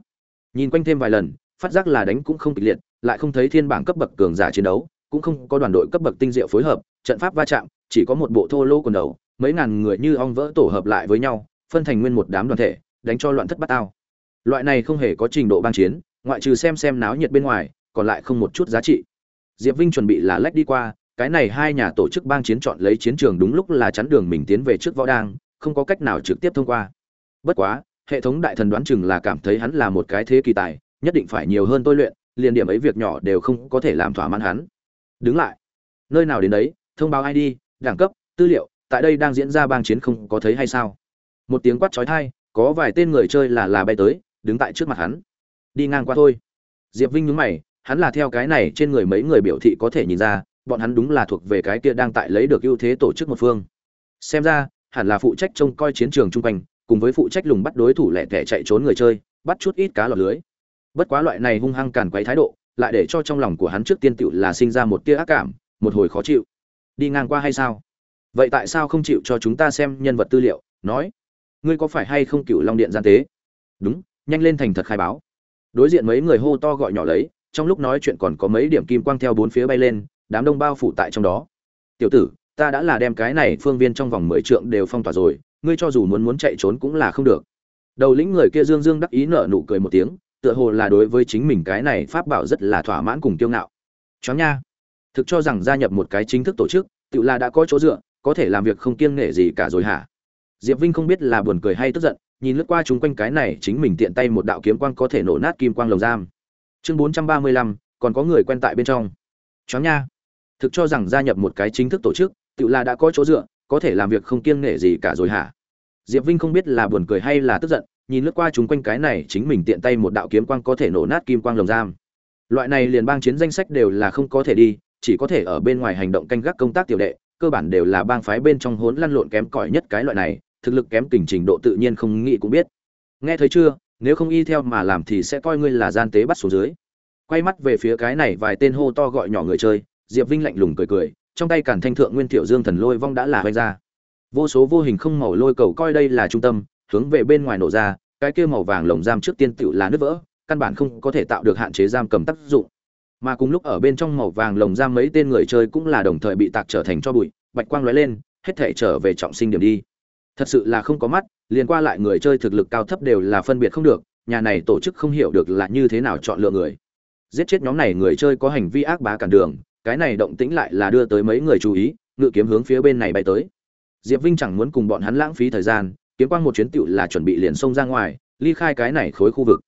Nhìn quanh thêm vài lần phát giác là đánh cũng không kịch liệt, lại không thấy thiên bảng cấp bậc cường giả chiến đấu, cũng không có đoàn đội cấp bậc tinh diệu phối hợp, trận pháp va chạm, chỉ có một bộ thô lô quần đầu, mấy ngàn người như ong vỡ tổ hợp lại với nhau, phân thành nguyên một đám đoàn thể, đánh cho loạn thất bát ao. Loại này không hề có trình độ bang chiến, ngoại trừ xem xem náo nhiệt bên ngoài, còn lại không một chút giá trị. Diệp vinh chuẩn bị là lách đi qua, cái này hai nhà tổ chức bang chiến chọn lấy chiến trường đúng lúc là chắn đường mình tiến về trước võ đang, không có cách nào trực tiếp thông qua. Bất quá, hệ thống đại thần đoán chừng là cảm thấy hắn là một cái thế kỳ tài nhất định phải nhiều hơn tôi luyện, liền điểm ấy việc nhỏ đều không có thể làm thỏa mãn hắn. Đứng lại. Nơi nào đến đấy, thông báo id đẳng cấp, tư liệu, tại đây đang diễn ra bang chiến không có thấy hay sao? Một tiếng quát trói thai có vài tên người chơi là là bay tới, đứng tại trước mặt hắn. Đi ngang qua thôi. Diệp vinh nhúng mày, hắn là theo cái này trên người mấy người biểu thị có thể nhìn ra, bọn hắn đúng là thuộc về cái kia đang tại lấy được ưu thế tổ chức một phương. Xem ra, hẳn là phụ trách trông coi chiến trường chung quanh, cùng với phụ trách lùng bắt đối thủ lẻ tẻ chạy trốn người chơi, bắt chút ít cá lọt lưới bất quá loại này hung hăng càn quấy thái độ, lại để cho trong lòng của hắn trước tiên tựu là sinh ra một tia ác cảm, một hồi khó chịu. Đi ngang qua hay sao? Vậy tại sao không chịu cho chúng ta xem nhân vật tư liệu, nói, ngươi có phải hay không cựu long điện gian tế? Đúng, nhanh lên thành thật khai báo. Đối diện mấy người hô to gọi nhỏ lấy, trong lúc nói chuyện còn có mấy điểm kim quang theo bốn phía bay lên, đám đông bao phủ tại trong đó. Tiểu tử, ta đã là đem cái này phương viên trong vòng mười trượng đều phong tỏa rồi, ngươi cho dù muốn muốn chạy trốn cũng là không được. Đầu lĩnh người kia dương dương đắc ý nở nụ cười một tiếng tựa hồ là đối với chính mình cái này pháp bảo rất là thỏa mãn cùng kiêu ngạo. Choáng nha. Thực cho rằng gia nhập một cái chính thức tổ chức, tự là đã có chỗ dựa, có thể làm việc không kiêng nể gì cả rồi hả? Diệp vinh không biết là buồn cười hay tức giận, nhìn lướt qua chúng quanh cái này chính mình tiện tay một đạo kiếm quang có thể nổ nát kim quang lồng giam. Chương bốn trăm ba mươi lăm, còn có người quen tại bên trong. Choáng nha. Thực cho rằng gia nhập một cái chính thức tổ chức, tự là đã có chỗ dựa, có thể làm việc không kiêng nể gì cả rồi hả? Diệp vinh không biết là buồn cười hay là tức giận nhìn lướt qua chúng quanh cái này chính mình tiện tay một đạo kiếm quang có thể nổ nát kim quang lồng giam. Loại này liền bang chiến danh sách đều là không có thể đi, chỉ có thể ở bên ngoài hành động canh gác công tác tiểu đệ, cơ bản đều là bang phái bên trong hốn lăn lộn kém cỏi nhất cái loại này, thực lực kém tình trình độ tự nhiên không nghĩ cũng biết. Nghe thấy chưa, nếu không y theo mà làm thì sẽ coi ngươi là gian tế bắt xuống dưới. Quay mắt về phía cái này vài tên hô to gọi nhỏ người chơi, diệp vinh lạnh lùng cười cười, trong tay cản thanh thượng nguyên tiểu dương thần lôi vong đã là vanh ra. Vô số vô hình không màu lôi cầu coi đây là trung tâm hướng về bên ngoài nổ ra, cái kia màu vàng lồng giam trước tiên tựu là nứt vỡ, căn bản không có thể tạo được hạn chế giam cầm tác dụng. Mà cùng lúc ở bên trong màu vàng lồng giam mấy tên người chơi cũng là đồng thời bị tạc trở thành cho bụi, bạch quang lóe lên, hết thể trở về trọng sinh điểm đi. Thật sự là không có mắt, liền qua lại người chơi thực lực cao thấp đều là phân biệt không được, nhà này tổ chức không hiểu được là như thế nào chọn lựa người. Giết chết nhóm này người chơi có hành vi ác bá cản đường, cái này động tĩnh lại là đưa tới mấy người chú ý, ngự kiếm hướng phía bên này bay tới. Diệp vinh chẳng muốn cùng bọn hắn lãng phí thời gian kiếm quang một chuyến tựu là chuẩn bị liền xông ra ngoài, ly khai cái này khối khu vực.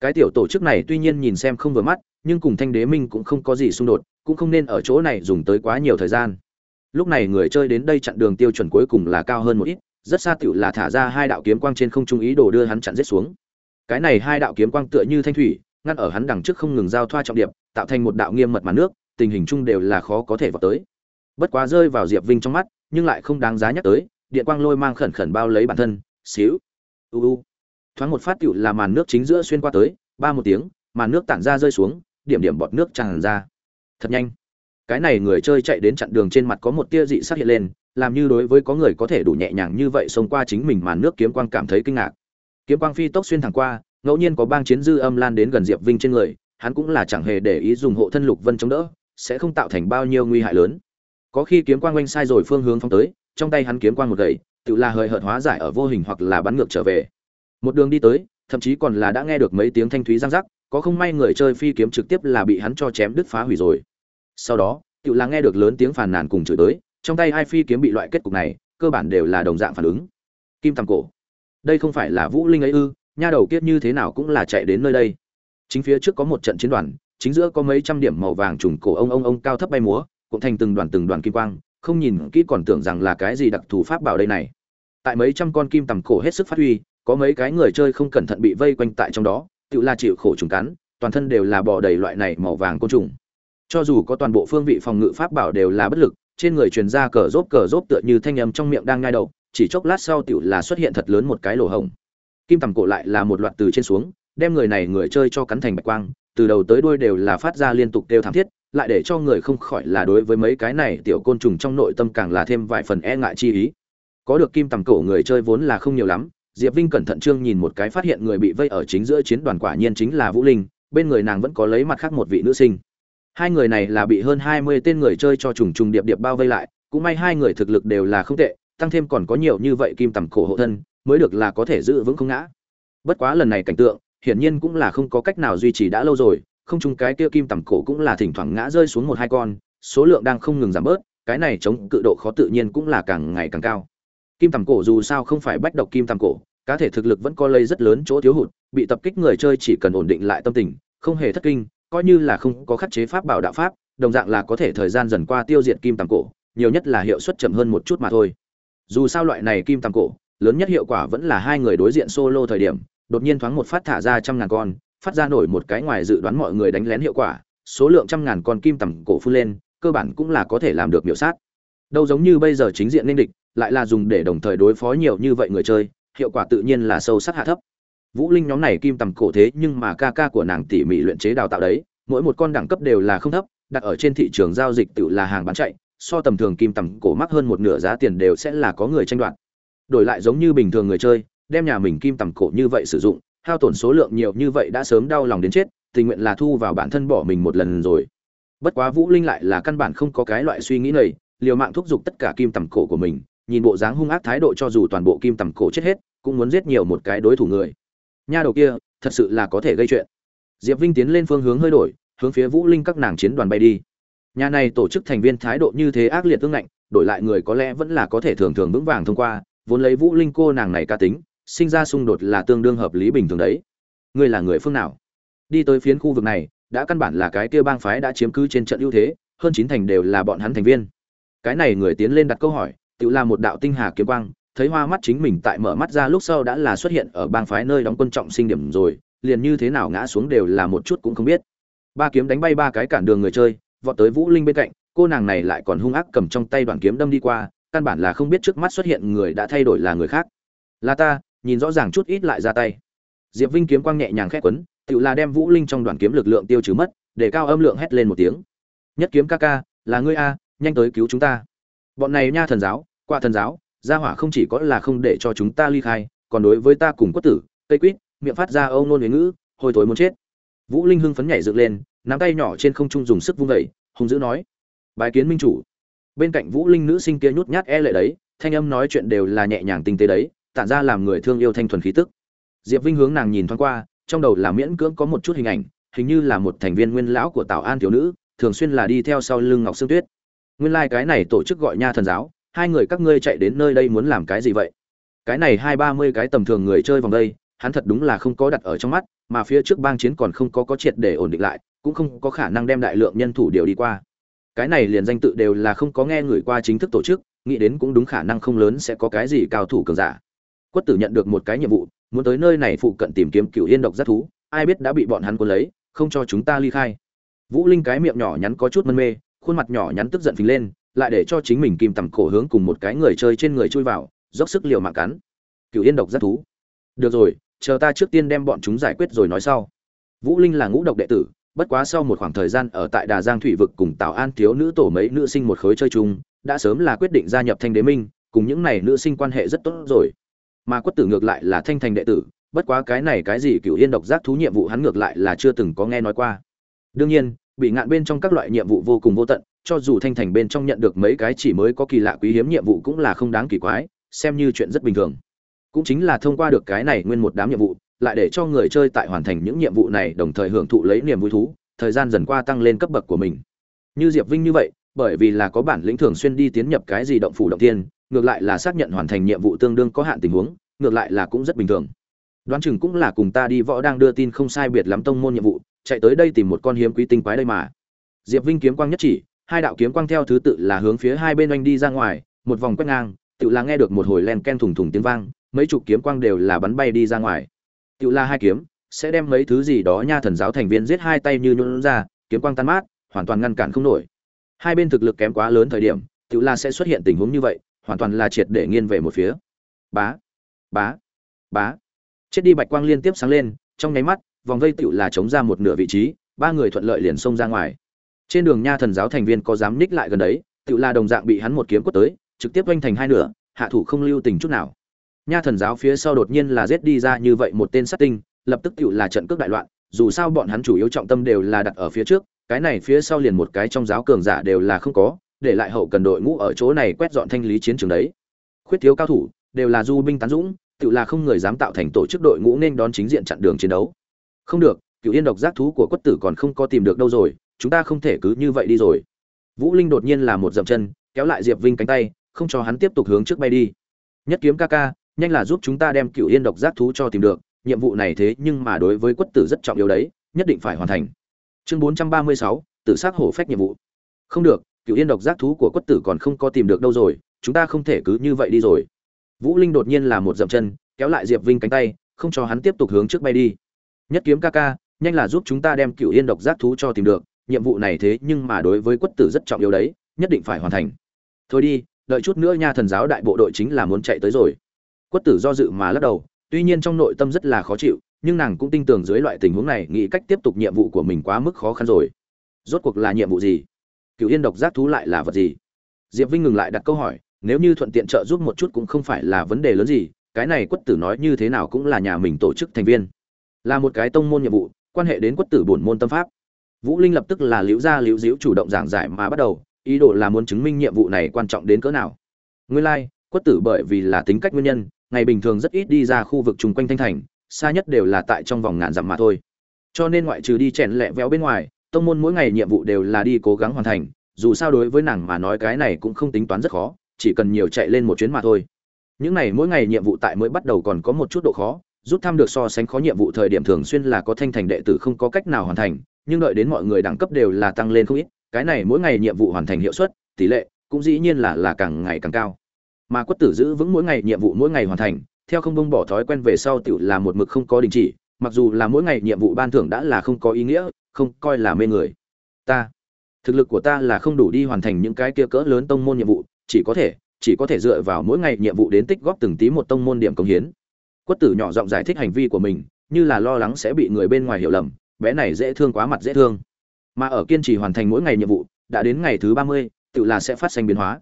Cái tiểu tổ chức này tuy nhiên nhìn xem không vừa mắt, nhưng cùng thanh đế minh cũng không có gì xung đột, cũng không nên ở chỗ này dùng tới quá nhiều thời gian. Lúc này người chơi đến đây chặn đường tiêu chuẩn cuối cùng là cao hơn một ít, rất xa tựu là thả ra hai đạo kiếm quang trên không trung ý đồ đưa hắn chặn giết xuống. Cái này hai đạo kiếm quang tựa như thanh thủy, ngăn ở hắn đằng trước không ngừng giao thoa trọng điệp, tạo thành một đạo nghiêm mật màn nước, tình hình chung đều là khó có thể vào tới. Bất quá rơi vào diệp vinh trong mắt, nhưng lại không đáng giá nhắc tới điện quang lôi mang khẩn khẩn bao lấy bản thân, xíu, u u. Thoáng một phát tựu là màn nước chính giữa xuyên qua tới, ba một tiếng, màn nước tản ra rơi xuống, điểm điểm bọt nước tràn ra. Thật nhanh. Cái này người chơi chạy đến chặn đường trên mặt có một tia dị sắc hiện lên, làm như đối với có người có thể đủ nhẹ nhàng như vậy xông qua chính mình màn nước kiếm quang cảm thấy kinh ngạc. Kiếm quang phi tốc xuyên thẳng qua, ngẫu nhiên có bang chiến dư âm lan đến gần diệp vinh trên người, hắn cũng là chẳng hề để ý dùng hộ thân lục vân chống đỡ, sẽ không tạo thành bao nhiêu nguy hại lớn. Có khi kiếm quang oanh sai rồi phương hướng phóng tới trong tay hắn kiếm quang một gậy, tự là hơi hợt hóa giải ở vô hình hoặc là bắn ngược trở về. Một đường đi tới, thậm chí còn là đã nghe được mấy tiếng thanh thúy răng rắc, có không may người chơi phi kiếm trực tiếp là bị hắn cho chém đứt phá hủy rồi. Sau đó, tự là nghe được lớn tiếng phàn nàn cùng chửi tới, trong tay hai phi kiếm bị loại kết cục này, cơ bản đều là đồng dạng phản ứng. Kim tầm cổ. Đây không phải là vũ linh ấy ư, nha đầu kiết như thế nào cũng là chạy đến nơi đây. Chính phía trước có một trận chiến đoàn, chính giữa có mấy trăm điểm màu vàng trùng cổ ông ông ông cao thấp bay múa cũng thành từng đoàn từng đoàn kim quang không nhìn kỹ còn tưởng rằng là cái gì đặc thù pháp bảo đây này. Tại mấy trăm con kim tầm cổ hết sức phát huy, có mấy cái người chơi không cẩn thận bị vây quanh tại trong đó, tự là chịu khổ trùng cắn, toàn thân đều là bò đầy loại này màu vàng côn trùng. Cho dù có toàn bộ phương vị phòng ngự pháp bảo đều là bất lực, trên người truyền ra cờ rốp cờ rốp tựa như thanh âm trong miệng đang ngai đầu, chỉ chốc lát sau tiểu là xuất hiện thật lớn một cái lỗ hổng. Kim tầm cổ lại là một loạt từ trên xuống, đem người này người chơi cho cắn thành bạch quang, từ đầu tới đuôi đều là phát ra liên tục đều thảm thiết lại để cho người không khỏi là đối với mấy cái này tiểu côn trùng trong nội tâm càng là thêm vài phần e ngại chi ý. Có được kim tầm cổ người chơi vốn là không nhiều lắm, diệp vinh cẩn thận trương nhìn một cái phát hiện người bị vây ở chính giữa chiến đoàn quả nhiên chính là vũ linh, bên người nàng vẫn có lấy mặt khác một vị nữ sinh. Hai người này là bị hơn hai mươi tên người chơi cho trùng trùng điệp điệp bao vây lại, cũng may hai người thực lực đều là không tệ, tăng thêm còn có nhiều như vậy kim tầm cổ hộ thân, mới được là có thể giữ vững không ngã. Bất quá lần này cảnh tượng, hiển nhiên cũng là không có cách nào duy trì đã lâu rồi không chung cái kia kim tầm cổ cũng là thỉnh thoảng ngã rơi xuống một hai con, số lượng đang không ngừng giảm bớt, cái này chống cự độ khó tự nhiên cũng là càng ngày càng cao. Kim tầm cổ dù sao không phải bách độc kim tầm cổ, cá thể thực lực vẫn có lây rất lớn chỗ thiếu hụt, bị tập kích người chơi chỉ cần ổn định lại tâm tình, không hề thất kinh, coi như là không có khắc chế pháp bảo đạo pháp, đồng dạng là có thể thời gian dần qua tiêu diệt kim tầm cổ, nhiều nhất là hiệu suất chậm hơn một chút mà thôi. Dù sao loại này kim tầm cổ, lớn nhất hiệu quả vẫn là hai người đối diện solo thời điểm, đột nhiên thoáng một phát thả ra trăm ngàn con phát ra nổi một cái ngoài dự đoán mọi người đánh lén hiệu quả, số lượng trăm ngàn con kim tầm cổ phun lên, cơ bản cũng là có thể làm được biểu sát. Đâu giống như bây giờ chính diện nên địch, lại là dùng để đồng thời đối phó nhiều như vậy người chơi, hiệu quả tự nhiên là sâu sắc hạ thấp. Vũ linh nhóm này kim tầm cổ thế nhưng mà ca ca của nàng tỉ mỉ luyện chế đào tạo đấy, mỗi một con đẳng cấp đều là không thấp, đặt ở trên thị trường giao dịch tự là hàng bán chạy, so tầm thường kim tầm cổ mắc hơn một nửa giá tiền đều sẽ là có người tranh đoạt. Đổi lại giống như bình thường người chơi, đem nhà mình kim tầm cổ như vậy sử dụng hao tổn số lượng nhiều như vậy đã sớm đau lòng đến chết, tình nguyện là thu vào bản thân bỏ mình một lần rồi. Bất quá vũ linh lại là căn bản không có cái loại suy nghĩ này, liều mạng thúc giục tất cả kim tầm cổ của mình, nhìn bộ dáng hung ác thái độ cho dù toàn bộ kim tầm cổ chết hết, cũng muốn giết nhiều một cái đối thủ người. Nha đầu kia, thật sự là có thể gây chuyện. Diệp vinh tiến lên phương hướng hơi đổi, hướng phía vũ linh các nàng chiến đoàn bay đi. Nhà này tổ chức thành viên thái độ như thế ác liệt tương lạnh đổi lại người có lẽ vẫn là có thể thường thường vững vàng thông qua, vốn lấy vũ linh cô nàng này ca tính sinh ra xung đột là tương đương hợp lý bình thường đấy. Ngươi là người phương nào? Đi tới phiến khu vực này, đã căn bản là cái kia bang phái đã chiếm cứ trên trận ưu thế, hơn chín thành đều là bọn hắn thành viên. Cái này người tiến lên đặt câu hỏi, tự là một đạo tinh hà kiếm quang, thấy hoa mắt chính mình tại mở mắt ra lúc sau đã là xuất hiện ở bang phái nơi đóng quân trọng sinh điểm rồi, liền như thế nào ngã xuống đều là một chút cũng không biết. Ba kiếm đánh bay ba cái cản đường người chơi, vọt tới vũ linh bên cạnh, cô nàng này lại còn hung ác cầm trong tay đoàn kiếm đâm đi qua, căn bản là không biết trước mắt xuất hiện người đã thay đổi là người khác. Là ta nhìn rõ ràng chút ít lại ra tay. Diệp vinh kiếm quang nhẹ nhàng khét quấn tự là đem vũ linh trong đoàn kiếm lực lượng tiêu trừ mất, để cao âm lượng hét lên một tiếng. Nhất kiếm ca ca, là ngươi a, nhanh tới cứu chúng ta. Bọn này nha thần giáo qua thần giáo, gia hỏa không chỉ có là không để cho chúng ta ly khai, còn đối với ta cùng quất tử, cây quýt, miệng phát ra âu nôn huế ngữ hồi thối muốn chết. Vũ linh hưng phấn nhảy dựng lên, nắm tay nhỏ trên không trung dùng sức vung vẩy hùng dữ nói bài kiến minh chủ. Bên cạnh vũ linh nữ sinh kia nhút nhát e lệ đấy, thanh âm nói chuyện đều là nhẹ nhàng tinh tế đấy tản ra làm người thương yêu thanh thuần khí tức. Diệp vinh hướng nàng nhìn thoáng qua, trong đầu là miễn cưỡng có một chút hình ảnh, hình như là một thành viên nguyên lão của tào an thiếu nữ, thường xuyên là đi theo sau lưng ngọc sương tuyết. Nguyên lai cái này tổ chức gọi nha thần giáo, hai người các ngươi chạy đến nơi đây muốn làm cái gì vậy? Cái này hai ba mươi cái tầm thường người chơi vòng đây, hắn thật đúng là không có đặt ở trong mắt, mà phía trước bang chiến còn không có có triệt để ổn định lại, cũng không có khả năng đem đại lượng nhân thủ điều đi qua. Cái này liền danh tự đều là không có nghe người qua chính thức tổ chức, nghĩ đến cũng đúng khả năng không lớn sẽ có cái gì cao thủ cường giả quất tử nhận được một cái nhiệm vụ muốn tới nơi này phụ cận tìm kiếm cựu yên độc giác thú ai biết đã bị bọn hắn cuốn lấy không cho chúng ta ly khai. Vũ linh cái miệng nhỏ nhắn có chút mân mê khuôn mặt nhỏ nhắn tức giận phình lên lại để cho chính mình kìm tầm cổ hướng cùng một cái người chơi trên người chui vào dốc sức liều mạng cắn. Cựu yên độc giác thú. Được rồi chờ ta trước tiên đem bọn chúng giải quyết rồi nói sau. Vũ linh là ngũ độc đệ tử bất quá sau một khoảng thời gian ở tại Đà Giang thủy vực cùng Tào An thiếu nữ tổ mấy nữ sinh một khối chơi chung, đã sớm là quyết định gia nhập Thanh Đế Minh, cùng những này nữ sinh quan hệ rất tốt rồi. Mà Quất Tử ngược lại là Thanh Thành đệ tử, bất quá cái này cái gì cựu yên độc giác thú nhiệm vụ hắn ngược lại là chưa từng có nghe nói qua. Đương nhiên, bị ngạn bên trong các loại nhiệm vụ vô cùng vô tận, cho dù Thanh Thành bên trong nhận được mấy cái chỉ mới có kỳ lạ quý hiếm nhiệm vụ cũng là không đáng kỳ quái, xem như chuyện rất bình thường. Cũng chính là thông qua được cái này nguyên một đám nhiệm vụ, lại để cho người chơi tại hoàn thành những nhiệm vụ này đồng thời hưởng thụ lấy niềm vui thú, thời gian dần qua tăng lên cấp bậc của mình. Như Diệp Vinh như vậy, bởi vì là có bản lĩnh thường xuyên đi tiến nhập cái gì động phủ động tiên, ngược lại là xác nhận hoàn thành nhiệm vụ tương đương có hạn tình huống, ngược lại là cũng rất bình thường. Đoán chừng cũng là cùng ta đi võ đang đưa tin không sai biệt lắm tông môn nhiệm vụ, chạy tới đây tìm một con hiếm quý tinh quái đây mà. Diệp Vinh kiếm quang nhất chỉ, hai đạo kiếm quang theo thứ tự là hướng phía hai bên anh đi ra ngoài, một vòng quét ngang, tự là nghe được một hồi len ken thùng thùng tiếng vang, mấy chục kiếm quang đều là bắn bay đi ra ngoài. Tự là hai kiếm, sẽ đem mấy thứ gì đó nha thần giáo thành viên giết hai tay như nhũn ra, kiếm quang tan mát, hoàn toàn ngăn cản không nổi. Hai bên thực lực kém quá lớn thời điểm, tự là sẽ xuất hiện tình huống như vậy, hoàn toàn là triệt để nghiêng về một phía. Bá, bá, bá. Chết đi bạch quang liên tiếp sáng lên, trong nháy mắt, vòng vây tựu là chống ra một nửa vị trí, ba người thuận lợi liền xông ra ngoài. Trên đường nha thần giáo thành viên có dám ních lại gần đấy, tựu là đồng dạng bị hắn một kiếm quất tới, trực tiếp vênh thành hai nửa, hạ thủ không lưu tình chút nào. Nha thần giáo phía sau đột nhiên là giết đi ra như vậy một tên sát tinh, lập tức tựu là trận cước đại loạn, dù sao bọn hắn chủ yếu trọng tâm đều là đặt ở phía trước, cái này phía sau liền một cái trong giáo cường giả đều là không có, để lại hậu cần đội ngũ ở chỗ này quét dọn thanh lý chiến trường đấy. Khuyết thiếu cao thủ, đều là du binh tán dũng, tự là không người dám tạo thành tổ chức đội ngũ nên đón chính diện chặn đường chiến đấu. Không được, cựu yên độc giác thú của quất tử còn không có tìm được đâu rồi, chúng ta không thể cứ như vậy đi rồi. Vũ Linh đột nhiên là một dậm chân, kéo lại Diệp Vinh cánh tay, không cho hắn tiếp tục hướng trước bay đi. Nhất kiếm ca ca, nhanh là giúp chúng ta đem cựu yên độc giác thú cho tìm được, nhiệm vụ này thế nhưng mà đối với quất tử rất trọng yếu đấy, nhất định phải hoàn thành. Chương 436, tự sát hổ phách nhiệm vụ. Không được, cựu yên độc giác thú của quất tử còn không có tìm được đâu rồi, chúng ta không thể cứ như vậy đi rồi. Vũ Linh đột nhiên là một dậm chân, kéo lại Diệp Vinh cánh tay, không cho hắn tiếp tục hướng trước bay đi. Nhất kiếm ca ca, nhanh là giúp chúng ta đem cựu yên độc giác thú cho tìm được, nhiệm vụ này thế nhưng mà đối với quất tử rất trọng yếu đấy, nhất định phải hoàn thành. Thôi đi, đợi chút nữa nha thần giáo đại bộ đội chính là muốn chạy tới rồi. Quất tử do dự mà lắc đầu, tuy nhiên trong nội tâm rất là khó chịu, nhưng nàng cũng tin tưởng dưới loại tình huống này nghĩ cách tiếp tục nhiệm vụ của mình quá mức khó khăn rồi. Rốt cuộc là nhiệm vụ gì? Cựu yên độc giác thú lại là vật gì? Diệp Vinh ngừng lại đặt câu hỏi, nếu như thuận tiện trợ giúp một chút cũng không phải là vấn đề lớn gì, cái này quất tử nói như thế nào cũng là nhà mình tổ chức thành viên. Là một cái tông môn nhiệm vụ quan hệ đến quất tử bổn môn tâm pháp. Vũ linh lập tức là liễu gia liễu diễu chủ động giảng giải mà bắt đầu ý đồ là muốn chứng minh nhiệm vụ này quan trọng đến cỡ nào. Nguyên lai、like, quất tử bởi vì là tính cách nguyên nhân ngày bình thường rất ít đi ra khu vực chung quanh thanh thành xa nhất đều là tại trong vòng ngàn dặm mà thôi. Cho nên ngoại trừ đi chèn lẹ véo bên ngoài tông môn mỗi ngày nhiệm vụ đều là đi cố gắng hoàn thành, dù sao đối với nàng mà nói cái này cũng không tính toán rất khó, chỉ cần nhiều chạy lên một chuyến mà thôi. Những này mỗi ngày nhiệm vụ tại mới bắt đầu còn có một chút độ khó, rút thăm được so sánh khó nhiệm vụ thời điểm thường xuyên là có thanh thành đệ tử không có cách nào hoàn thành, nhưng đợi đến mọi người đẳng cấp đều là tăng lên không ít, cái này mỗi ngày nhiệm vụ hoàn thành hiệu suất, tỷ lệ cũng dĩ nhiên là là càng ngày càng cao. Mà quất tử giữ vững mỗi ngày nhiệm vụ mỗi ngày hoàn thành, theo không bông bỏ thói quen về sau tự là một mực không có đình chỉ, mặc dù là mỗi ngày nhiệm vụ ban thưởng đã là không có ý nghĩa không coi là mê người. Ta, thực lực của ta là không đủ đi hoàn thành những cái kia cỡ lớn tông môn nhiệm vụ, chỉ có thể, chỉ có thể dựa vào mỗi ngày nhiệm vụ đến tích góp từng tí một tông môn điểm công hiến. Quất tử nhỏ giọng giải thích hành vi của mình, như là lo lắng sẽ bị người bên ngoài hiểu lầm, bé này dễ thương quá mặt dễ thương. Mà ở kiên trì hoàn thành mỗi ngày nhiệm vụ, đã đến ngày thứ ba mươi, tự là sẽ phát sinh biến hóa.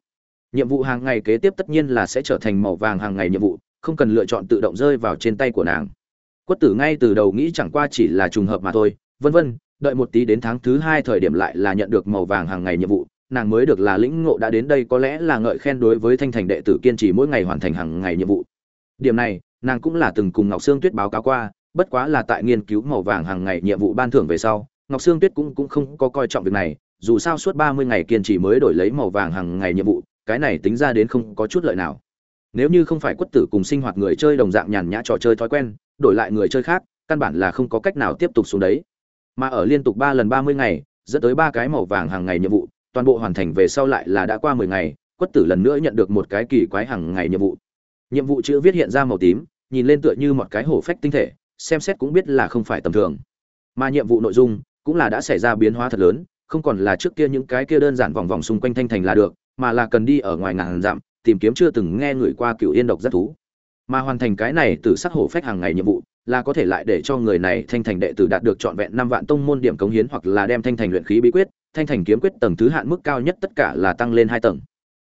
Nhiệm vụ hàng ngày kế tiếp tất nhiên là sẽ trở thành màu vàng hàng ngày nhiệm vụ, không cần lựa chọn tự động rơi vào trên tay của nàng. Quất tử ngay từ đầu nghĩ chẳng qua chỉ là trùng hợp mà thôi, vân vân đợi một tí đến tháng thứ hai thời điểm lại là nhận được màu vàng hàng ngày nhiệm vụ, nàng mới được là lĩnh ngộ đã đến đây có lẽ là ngợi khen đối với thanh thành đệ tử kiên trì mỗi ngày hoàn thành hàng ngày nhiệm vụ. Điểm này, nàng cũng là từng cùng ngọc sương tuyết báo cáo qua, bất quá là tại nghiên cứu màu vàng hàng ngày nhiệm vụ ban thưởng về sau, ngọc sương tuyết cũng cũng không có coi trọng việc này, dù sao suốt ba mươi ngày kiên trì mới đổi lấy màu vàng hàng ngày nhiệm vụ, cái này tính ra đến không có chút lợi nào. Nếu như không phải quất tử cùng sinh hoạt người chơi đồng dạng nhàn nhã trò chơi thói quen, đổi lại người chơi khác, căn bản là không có cách nào tiếp tục xuống đấy mà ở liên tục ba lần ba mươi ngày dẫn tới ba cái màu vàng hàng ngày nhiệm vụ toàn bộ hoàn thành về sau lại là đã qua mười ngày, quất tử lần nữa nhận được một cái kỳ quái hàng ngày nhiệm vụ. Nhiệm vụ chữ viết hiện ra màu tím, nhìn lên tựa như một cái hổ phách tinh thể, xem xét cũng biết là không phải tầm thường. Mà nhiệm vụ nội dung cũng là đã xảy ra biến hóa thật lớn, không còn là trước kia những cái kia đơn giản vòng vòng xung quanh thanh thành là được, mà là cần đi ở ngoài ngàn dặm, tìm kiếm chưa từng nghe người qua cựu yên độc rất thú. Mà hoàn thành cái này từ sắc hổ phách hàng ngày nhiệm vụ, là có thể lại để cho người này thanh thành đệ tử đạt được trọn vẹn năm vạn tông môn điểm cống hiến hoặc là đem thanh thành luyện khí bí quyết, thanh thành kiếm quyết tầng thứ hạn mức cao nhất tất cả là tăng lên hai tầng.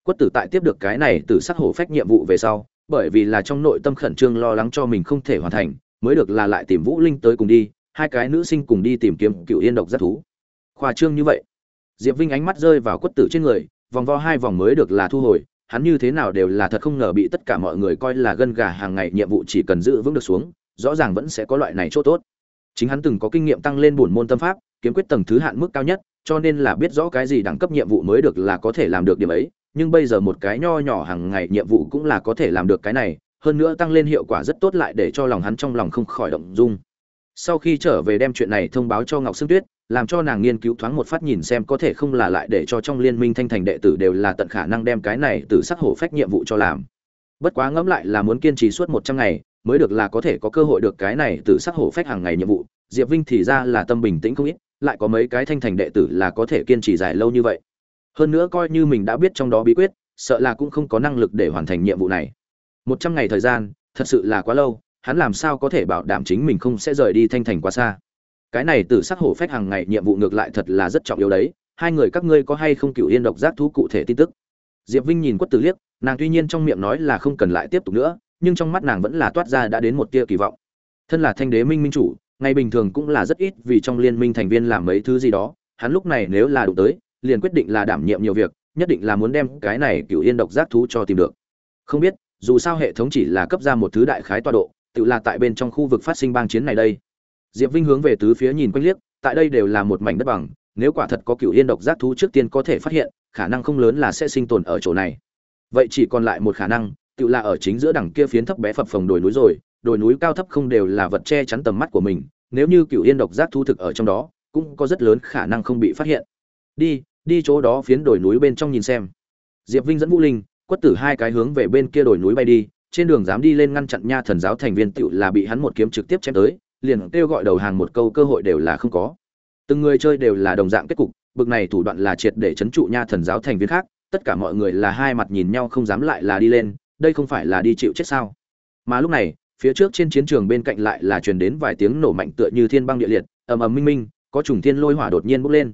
Quất tử tại tiếp được cái này từ sắc hổ phách nhiệm vụ về sau, bởi vì là trong nội tâm khẩn trương lo lắng cho mình không thể hoàn thành, mới được là lại tìm vũ linh tới cùng đi, hai cái nữ sinh cùng đi tìm kiếm cựu yên độc rất thú. Khoa trương như vậy. Diệp vinh ánh mắt rơi vào quất tử trên người, vòng vo hai vòng mới được là thu hồi, hắn như thế nào đều là thật không ngờ bị tất cả mọi người coi là gân gà hàng ngày, nhiệm vụ chỉ cần giữ vững được xuống rõ ràng vẫn sẽ có loại này chỗ tốt. Chính hắn từng có kinh nghiệm tăng lên bổn môn tâm pháp, kiếm quyết tầng thứ hạn mức cao nhất, cho nên là biết rõ cái gì đẳng cấp nhiệm vụ mới được là có thể làm được điểm ấy, nhưng bây giờ một cái nho nhỏ hàng ngày nhiệm vụ cũng là có thể làm được cái này, hơn nữa tăng lên hiệu quả rất tốt lại để cho lòng hắn trong lòng không khỏi động dung. Sau khi trở về đem chuyện này thông báo cho ngọc sương tuyết, làm cho nàng nghiên cứu thoáng một phát nhìn xem có thể không là lại để cho trong liên minh thanh thành đệ tử đều là tận khả năng đem cái này từ sắc hổ phách nhiệm vụ cho làm. Bất quá ngẫm lại là muốn kiên trì suốt một trăm ngày mới được là có thể có cơ hội được cái này từ sắc hổ phách hàng ngày nhiệm vụ. Diệp vinh thì ra là tâm bình tĩnh không ít, lại có mấy cái thanh thành đệ tử là có thể kiên trì dài lâu như vậy. Hơn nữa coi như mình đã biết trong đó bí quyết, sợ là cũng không có năng lực để hoàn thành nhiệm vụ này. Một trăm ngày thời gian, thật sự là quá lâu, hắn làm sao có thể bảo đảm chính mình không sẽ rời đi thanh thành quá xa? Cái này từ sắc hổ phách hàng ngày nhiệm vụ ngược lại thật là rất trọng yếu đấy, hai người các ngươi có hay không cựu yên độc giác thú cụ thể tin tức? Diệp vinh nhìn quất tử liếc, nàng tuy nhiên trong miệng nói là không cần lại tiếp tục nữa nhưng trong mắt nàng vẫn là toát ra đã đến một tia kỳ vọng. Thân là thanh đế minh minh chủ, ngày bình thường cũng là rất ít vì trong liên minh thành viên làm mấy thứ gì đó, hắn lúc này nếu là đủ tới, liền quyết định là đảm nhiệm nhiều việc, nhất định là muốn đem cái này cựu yên độc giác thú cho tìm được. Không biết, dù sao hệ thống chỉ là cấp ra một thứ đại khái tọa độ, tự là tại bên trong khu vực phát sinh bang chiến này đây. Diệp vinh hướng về tứ phía nhìn quanh liếc, tại đây đều là một mảnh đất bằng, nếu quả thật có cựu yên độc giác thú trước tiên có thể phát hiện, khả năng không lớn là sẽ sinh tồn ở chỗ này. Vậy chỉ còn lại một khả năng tự là ở chính giữa đằng kia phiến thấp bé phập phồng đồi núi rồi, đồi núi cao thấp không đều là vật che chắn tầm mắt của mình, nếu như cựu yên độc giác thu thực ở trong đó, cũng có rất lớn khả năng không bị phát hiện. Đi đi chỗ đó phiến đồi núi bên trong nhìn xem. Diệp vinh dẫn vũ linh, quất tử hai cái hướng về bên kia đồi núi bay đi, trên đường dám đi lên ngăn chặn nha thần giáo thành viên tựu là bị hắn một kiếm trực tiếp chém tới, liền kêu gọi đầu hàng một câu cơ hội đều là không có. Từng người chơi đều là đồng dạng kết cục, bực này thủ đoạn là triệt để chấn trụ nha thần giáo thành viên khác, tất cả mọi người là hai mặt nhìn nhau không dám lại là đi lên đây không phải là đi chịu chết sao? Mà lúc này, phía trước trên chiến trường bên cạnh lại là truyền đến vài tiếng nổ mạnh tựa như thiên băng địa liệt, ầm ầm minh minh, có trùng thiên lôi hỏa đột nhiên bốc lên.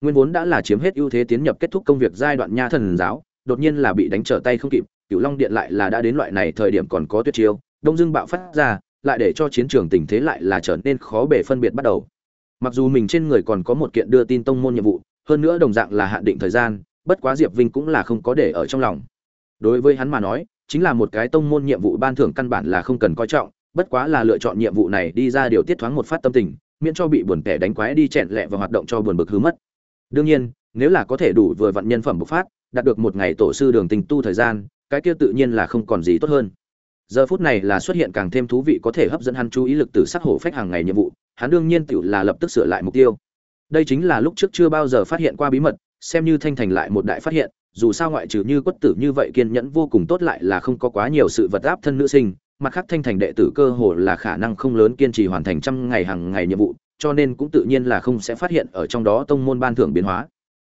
Nguyên vốn đã là chiếm hết ưu thế tiến nhập kết thúc công việc giai đoạn nha thần giáo, đột nhiên là bị đánh trở tay không kịp cựu long điện lại là đã đến loại này thời điểm còn có tuyệt chiêu, đông dương bạo phát ra, lại để cho chiến trường tình thế lại là trở nên khó bề phân biệt bắt đầu. Mặc dù mình trên người còn có một kiện đưa tin tông môn nhiệm vụ, hơn nữa đồng dạng là hạn định thời gian, bất quá diệp vinh cũng là không có để ở trong lòng. Đối với hắn mà nói chính là một cái tông môn nhiệm vụ ban thưởng căn bản là không cần coi trọng, bất quá là lựa chọn nhiệm vụ này đi ra điều tiết thoáng một phát tâm tình, miễn cho bị buồn tẻ đánh quái đi chẹn lẹ và hoạt động cho buồn bực hứa mất. Đương nhiên, nếu là có thể đủ vừa vận nhân phẩm bộc phát, đạt được một ngày tổ sư đường tình tu thời gian, cái kia tự nhiên là không còn gì tốt hơn. Giờ phút này là xuất hiện càng thêm thú vị có thể hấp dẫn hắn chú ý lực từ sắc hổ phách hàng ngày nhiệm vụ, hắn đương nhiên tự là lập tức sửa lại mục tiêu. Đây chính là lúc trước chưa bao giờ phát hiện qua bí mật, xem như thanh thành lại một đại phát hiện dù sao ngoại trừ như quất tử như vậy kiên nhẫn vô cùng tốt lại là không có quá nhiều sự vật áp thân nữ sinh, mặt khác thanh thành đệ tử cơ hồ là khả năng không lớn kiên trì hoàn thành trăm ngày hàng ngày nhiệm vụ, cho nên cũng tự nhiên là không sẽ phát hiện ở trong đó tông môn ban thưởng biến hóa.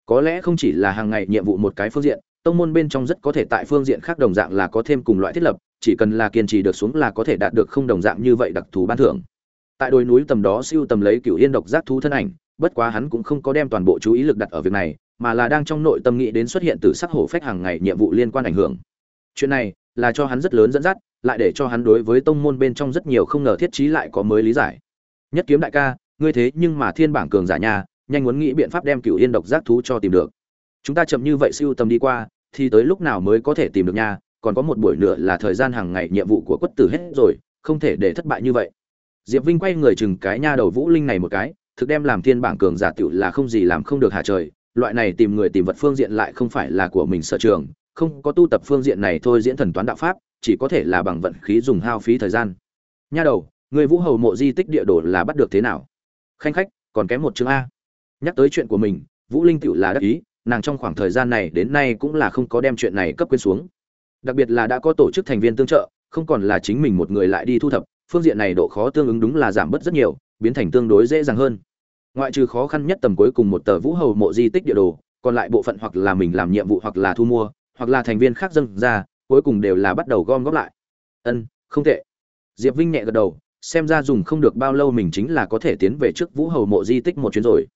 Có lẽ không chỉ là hàng ngày nhiệm vụ một cái phương diện, tông môn bên trong rất có thể tại phương diện khác đồng dạng là có thêm cùng loại thiết lập, chỉ cần là kiên trì được xuống là có thể đạt được không đồng dạng như vậy đặc thù ban thưởng. Tại đồi núi tầm đó siêu tầm lấy cựu yên độc giác thú thân ảnh, bất quá hắn cũng không có đem toàn bộ chú ý lực đặt ở việc này mà là đang trong nội tâm nghĩ đến xuất hiện từ sắc hổ phách hàng ngày nhiệm vụ liên quan ảnh hưởng. Chuyện này là cho hắn rất lớn dẫn dắt, lại để cho hắn đối với tông môn bên trong rất nhiều không ngờ thiết trí lại có mới lý giải. Nhất kiếm đại ca, ngươi thế nhưng mà thiên bảng cường giả nhà nhanh muốn nghĩ biện pháp đem cựu yên độc giác thú cho tìm được. Chúng ta chậm như vậy siêu tầm đi qua, thì tới lúc nào mới có thể tìm được nha, còn có một buổi nữa là thời gian hàng ngày nhiệm vụ của quất tử hết rồi, không thể để thất bại như vậy. Diệp vinh quay người chừng cái nha đầu vũ linh này một cái, thực đem làm thiên bảng cường giả tiểu là không gì làm không được hạ trời loại này tìm người tìm vật phương diện lại không phải là của mình sở trường, không có tu tập phương diện này thôi diễn thần toán đạo pháp, chỉ có thể là bằng vận khí dùng hao phí thời gian. Nha đầu, người vũ hầu mộ di tích địa đồ là bắt được thế nào? Khanh khách, còn kém một chương a. Nhắc tới chuyện của mình, vũ linh tiểu là đắc ý, nàng trong khoảng thời gian này đến nay cũng là không có đem chuyện này cấp quên xuống. Đặc biệt là đã có tổ chức thành viên tương trợ, không còn là chính mình một người lại đi thu thập, phương diện này độ khó tương ứng đúng là giảm bớt rất nhiều, biến thành tương đối dễ dàng hơn ngoại trừ khó khăn nhất tầm cuối cùng một tờ vũ hầu mộ di tích địa đồ, còn lại bộ phận hoặc là mình làm nhiệm vụ hoặc là thu mua, hoặc là thành viên khác dâng ra, cuối cùng đều là bắt đầu gom góp lại. Ân, không tệ. Diệp vinh nhẹ gật đầu, xem ra dùng không được bao lâu mình chính là có thể tiến về trước vũ hầu mộ di tích một chuyến rồi.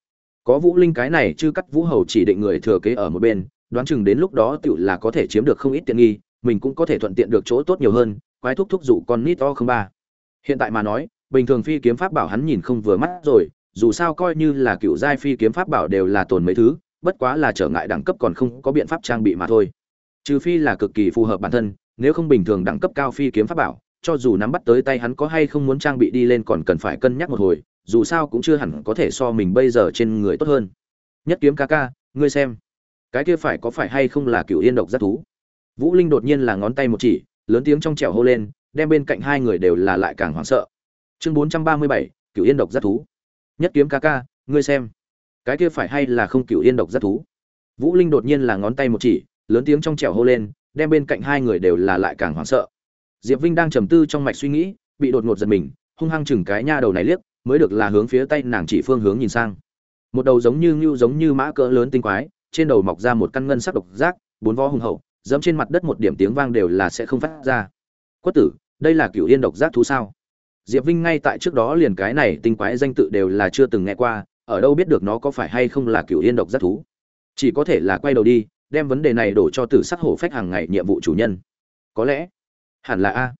Có vũ linh cái này chứ cắt vũ hầu chỉ định người thừa kế ở một bên, đoán chừng đến lúc đó tựu là có thể chiếm được không ít tiện nghi, mình cũng có thể thuận tiện được chỗ tốt nhiều hơn, quái thúc thúc dụ con nít to không ba. Hiện tại mà nói, bình thường phi kiếm pháp bảo hắn nhìn không vừa mắt rồi dù sao coi như là cựu giai phi kiếm pháp bảo đều là tồn mấy thứ, bất quá là trở ngại đẳng cấp còn không có biện pháp trang bị mà thôi. Trừ phi là cực kỳ phù hợp bản thân, nếu không bình thường đẳng cấp cao phi kiếm pháp bảo, cho dù nắm bắt tới tay hắn có hay không muốn trang bị đi lên còn cần phải cân nhắc một hồi, dù sao cũng chưa hẳn có thể so mình bây giờ trên người tốt hơn. Nhất kiếm ca ca, ngươi xem, cái kia phải có phải hay không là cựu yên độc giác thú? Vũ linh đột nhiên là ngón tay một chỉ, lớn tiếng trong trẻo hô lên, đem bên cạnh hai người đều là lại càng hoảng sợ. Chương bốn trăm ba mươi bảy, cựu yên độc giác thú nhất kiếm ca ca, ngươi xem. Cái kia phải hay là không cựu yên độc rất thú? Vũ linh đột nhiên là ngón tay một chỉ, lớn tiếng trong trẻo hô lên, đem bên cạnh hai người đều là lại càng hoảng sợ. Diệp vinh đang trầm tư trong mạch suy nghĩ, bị đột ngột giật mình, hung hăng chừng cái nha đầu này liếc, mới được là hướng phía tay nàng chỉ phương hướng nhìn sang. Một đầu giống như ngưu giống như mã cỡ lớn tinh quái, trên đầu mọc ra một căn ngân sắc độc giác, bốn vó hùng hậu, dẫm trên mặt đất một điểm tiếng vang đều là sẽ không phát ra. Quất tử, đây là cựu yên độc giác thú sao? Diệp vinh ngay tại trước đó liền cái này tinh quái danh tự đều là chưa từng nghe qua, ở đâu biết được nó có phải hay không là cựu yên độc giác thú. Chỉ có thể là quay đầu đi, đem vấn đề này đổ cho tử sắc hổ phách hàng ngày nhiệm vụ chủ nhân. Có lẽ, hẳn là a.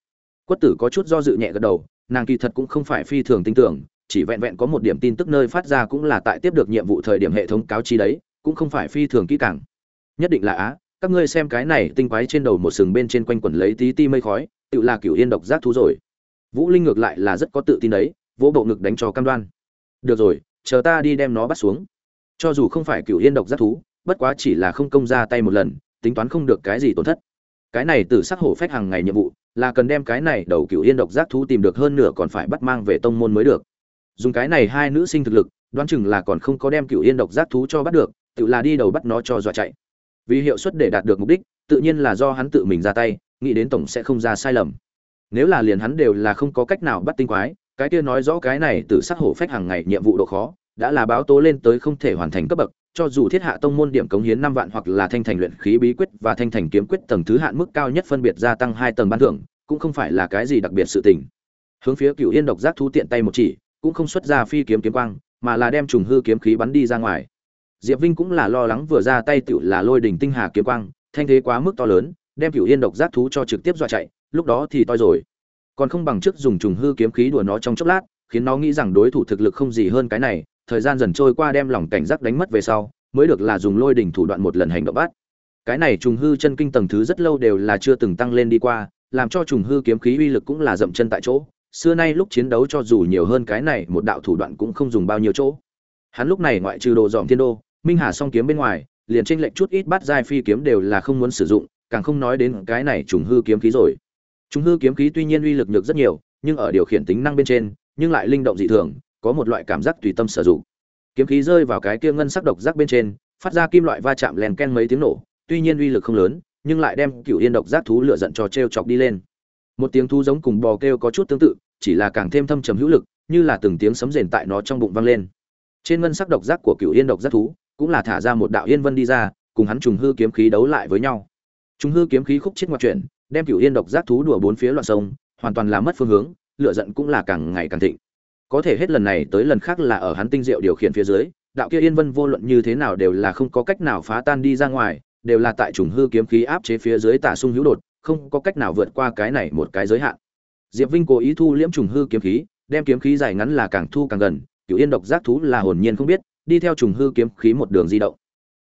Quất tử có chút do dự nhẹ gật đầu, nàng kỳ thật cũng không phải phi thường tin tưởng, chỉ vẹn vẹn có một điểm tin tức nơi phát ra cũng là tại tiếp được nhiệm vụ thời điểm hệ thống cáo chi đấy, cũng không phải phi thường kỹ càng. Nhất định là á các ngươi xem cái này tinh quái trên đầu một sừng bên trên quanh quẩn lấy tí ti mây khói, tự là cửu yên độc giác thú rồi vũ linh ngược lại là rất có tự tin đấy, vỗ bộ ngực đánh cho cam đoan. Được rồi, chờ ta đi đem nó bắt xuống. Cho dù không phải cửu yên độc giác thú, bất quá chỉ là không công ra tay một lần, tính toán không được cái gì tổn thất. Cái này từ sắc hổ phách hàng ngày nhiệm vụ, là cần đem cái này đầu cửu yên độc giác thú tìm được hơn nửa còn phải bắt mang về tông môn mới được. Dùng cái này hai nữ sinh thực lực, đoán chừng là còn không có đem cửu yên độc giác thú cho bắt được, tự là đi đầu bắt nó cho dọa chạy. Vì hiệu suất để đạt được mục đích, tự nhiên là do hắn tự mình ra tay, nghĩ đến tổng sẽ không ra sai lầm nếu là liền hắn đều là không có cách nào bắt tinh quái, cái kia nói rõ cái này từ sắc hổ phách hàng ngày nhiệm vụ độ khó, đã là báo tố lên tới không thể hoàn thành cấp bậc, cho dù thiết hạ tông môn điểm cống hiến năm vạn hoặc là thanh thành luyện khí bí quyết và thanh thành kiếm quyết tầng thứ hạn mức cao nhất phân biệt gia tăng hai tầng ban thưởng, cũng không phải là cái gì đặc biệt sự tình. Hướng phía cựu yên độc giác thú tiện tay một chỉ, cũng không xuất ra phi kiếm kiếm quang, mà là đem trùng hư kiếm khí bắn đi ra ngoài. Diệp vinh cũng là lo lắng vừa ra tay tựu là lôi đỉnh tinh hà kiếm quang, thanh thế quá mức to lớn, đem cựu yên độc giác thú cho trực tiếp dọa chạy lúc đó thì toi rồi. Còn không bằng trước dùng trùng hư kiếm khí đùa nó trong chốc lát, khiến nó nghĩ rằng đối thủ thực lực không gì hơn cái này, thời gian dần trôi qua đem lòng cảnh giác đánh mất về sau, mới được là dùng lôi đỉnh thủ đoạn một lần hành động bắt. Cái này trùng hư chân kinh tầng thứ rất lâu đều là chưa từng tăng lên đi qua, làm cho trùng hư kiếm khí uy lực cũng là dậm chân tại chỗ. Xưa nay lúc chiến đấu cho dù nhiều hơn cái này, một đạo thủ đoạn cũng không dùng bao nhiêu chỗ. Hắn lúc này ngoại trừ đồ dòm thiên đô, minh hà song kiếm bên ngoài, liền tranh lệnh chút ít bắt giai phi kiếm đều là không muốn sử dụng, càng không nói đến cái này trùng hư kiếm khí rồi. Trung hư kiếm khí tuy nhiên uy lực nhược rất nhiều, nhưng ở điều khiển tính năng bên trên, nhưng lại linh động dị thường, có một loại cảm giác tùy tâm sử dụng. Kiếm khí rơi vào cái kia ngân sắc độc giác bên trên, phát ra kim loại va chạm lèn ken mấy tiếng nổ, tuy nhiên uy lực không lớn, nhưng lại đem cựu yên độc giác thú lửa giận cho treo chọc đi lên. Một tiếng thú giống cùng bò kêu có chút tương tự, chỉ là càng thêm thâm trầm hữu lực, như là từng tiếng sấm rền tại nó trong bụng vang lên. Trên ngân sắc độc giác của cựu yên độc giác thú, cũng là thả ra một đạo yên vân đi ra, cùng hắn trùng hư kiếm khí đấu lại với nhau. Trùng hư kiếm khí khúc chết ngoặt chuyển đem cửu yên độc giác thú đùa bốn phía loạn sông, hoàn toàn là mất phương hướng, lửa giận cũng là càng ngày càng thịnh. Có thể hết lần này tới lần khác là ở hắn tinh diệu điều khiển phía dưới, đạo kia yên vân vô luận như thế nào đều là không có cách nào phá tan đi ra ngoài, đều là tại trùng hư kiếm khí áp chế phía dưới tả sung hữu đột, không có cách nào vượt qua cái này một cái giới hạn. Diệp vinh cố ý thu liễm trùng hư kiếm khí, đem kiếm khí dài ngắn là càng thu càng gần cựu yên độc giác thú là hồn nhiên không biết, đi theo trùng hư kiếm khí một đường di động.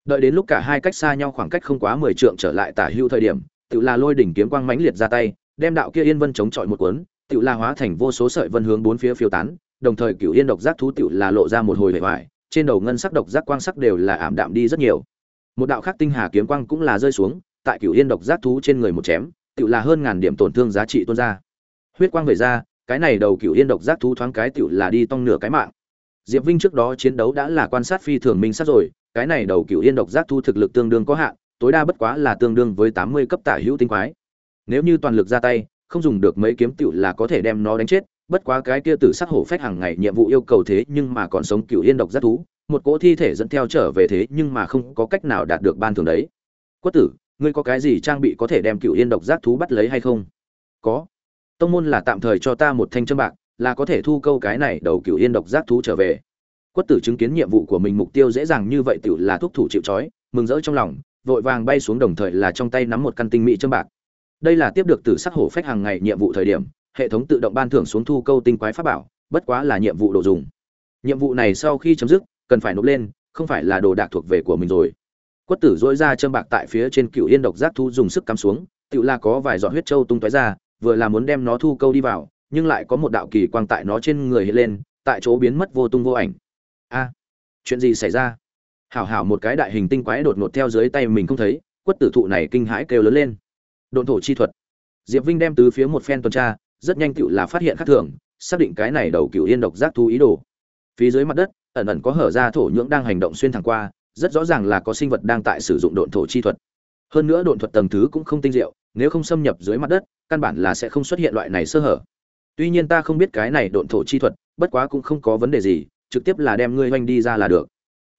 Đợi đến lúc cả hai cách xa nhau khoảng cách không quá mười trượng trở lại tả hưu thời điểm tự là lôi đỉnh kiếm quang mãnh liệt ra tay, đem đạo kia yên vân chống chọi một cuốn tự là hóa thành vô số sợi vân hướng bốn phía phiêu tán, đồng thời cửu yên độc giác thú tự là lộ ra một hồi bề ngoài trên đầu ngân sắc độc giác quang sắc đều là ảm đạm đi rất nhiều. Một đạo khác tinh hà kiếm quang cũng là rơi xuống, tại cửu yên độc giác thú trên người một chém tự là hơn ngàn điểm tổn thương giá trị tuôn ra. Huyết quang về ra, cái này đầu cửu yên độc giác thú thoáng cái tự là đi tong nửa cái mạng. Diệp vinh trước đó chiến đấu đã là quan sát phi thường minh sát rồi, cái này đầu cửu yên độc giác thú thực lực tương đương có hạn tối đa bất quá là tương đương với tám mươi cấp tả hữu tinh quái. Nếu như toàn lực ra tay, không dùng được mấy kiếm tiểu là có thể đem nó đánh chết, bất quá cái kia tử sắc hổ phách hàng ngày nhiệm vụ yêu cầu thế nhưng mà còn sống cựu yên độc giác thú, một cỗ thi thể dẫn theo trở về thế nhưng mà không có cách nào đạt được ban thưởng đấy. Quất tử, ngươi có cái gì trang bị có thể đem cựu yên độc giác thú bắt lấy hay không? Có. Tông môn là tạm thời cho ta một thanh châm bạc, là có thể thu câu cái này đầu cựu yên độc giác thú trở về. Quất tử chứng kiến nhiệm vụ của mình mục tiêu dễ dàng như vậy tiểu là thúc thủ chịu trói, mừng rỡ trong lòng vội vàng bay xuống đồng thời là trong tay nắm một căn tinh mỹ châm bạc. Đây là tiếp được từ sắc hổ phách hàng ngày nhiệm vụ thời điểm, hệ thống tự động ban thưởng xuống thu câu tinh quái pháp bảo, bất quá là nhiệm vụ đồ dùng. Nhiệm vụ này sau khi chấm dứt, cần phải nộp lên, không phải là đồ đạc thuộc về của mình rồi. Quất tử dỗi ra châm bạc tại phía trên cựu yên độc giác thu dùng sức cắm xuống, tự là có vài giọt huyết trâu tung tóe ra, vừa là muốn đem nó thu câu đi vào, nhưng lại có một đạo kỳ quang tại nó trên người hiện lên, tại chỗ biến mất vô tung vô ảnh. A, chuyện gì xảy ra? Hảo hảo một cái đại hình tinh quái đột ngột theo dưới tay mình không thấy, quất tử thụ này kinh hãi kêu lớn lên. Độn thổ chi thuật. Diệp vinh đem từ phía một phen tuần tra, rất nhanh tựu là phát hiện khác thường, xác định cái này đầu cựu yên độc giác thu ý đồ. Phía dưới mặt đất, ẩn ẩn có hở ra thổ nhưỡng đang hành động xuyên thẳng qua, rất rõ ràng là có sinh vật đang tại sử dụng độn thổ chi thuật. Hơn nữa độn thuật tầng thứ cũng không tinh diệu, nếu không xâm nhập dưới mặt đất, căn bản là sẽ không xuất hiện loại này sơ hở. Tuy nhiên ta không biết cái này độn thổ chi thuật, bất quá cũng không có vấn đề gì, trực tiếp là đem ngươi oanh đi ra là được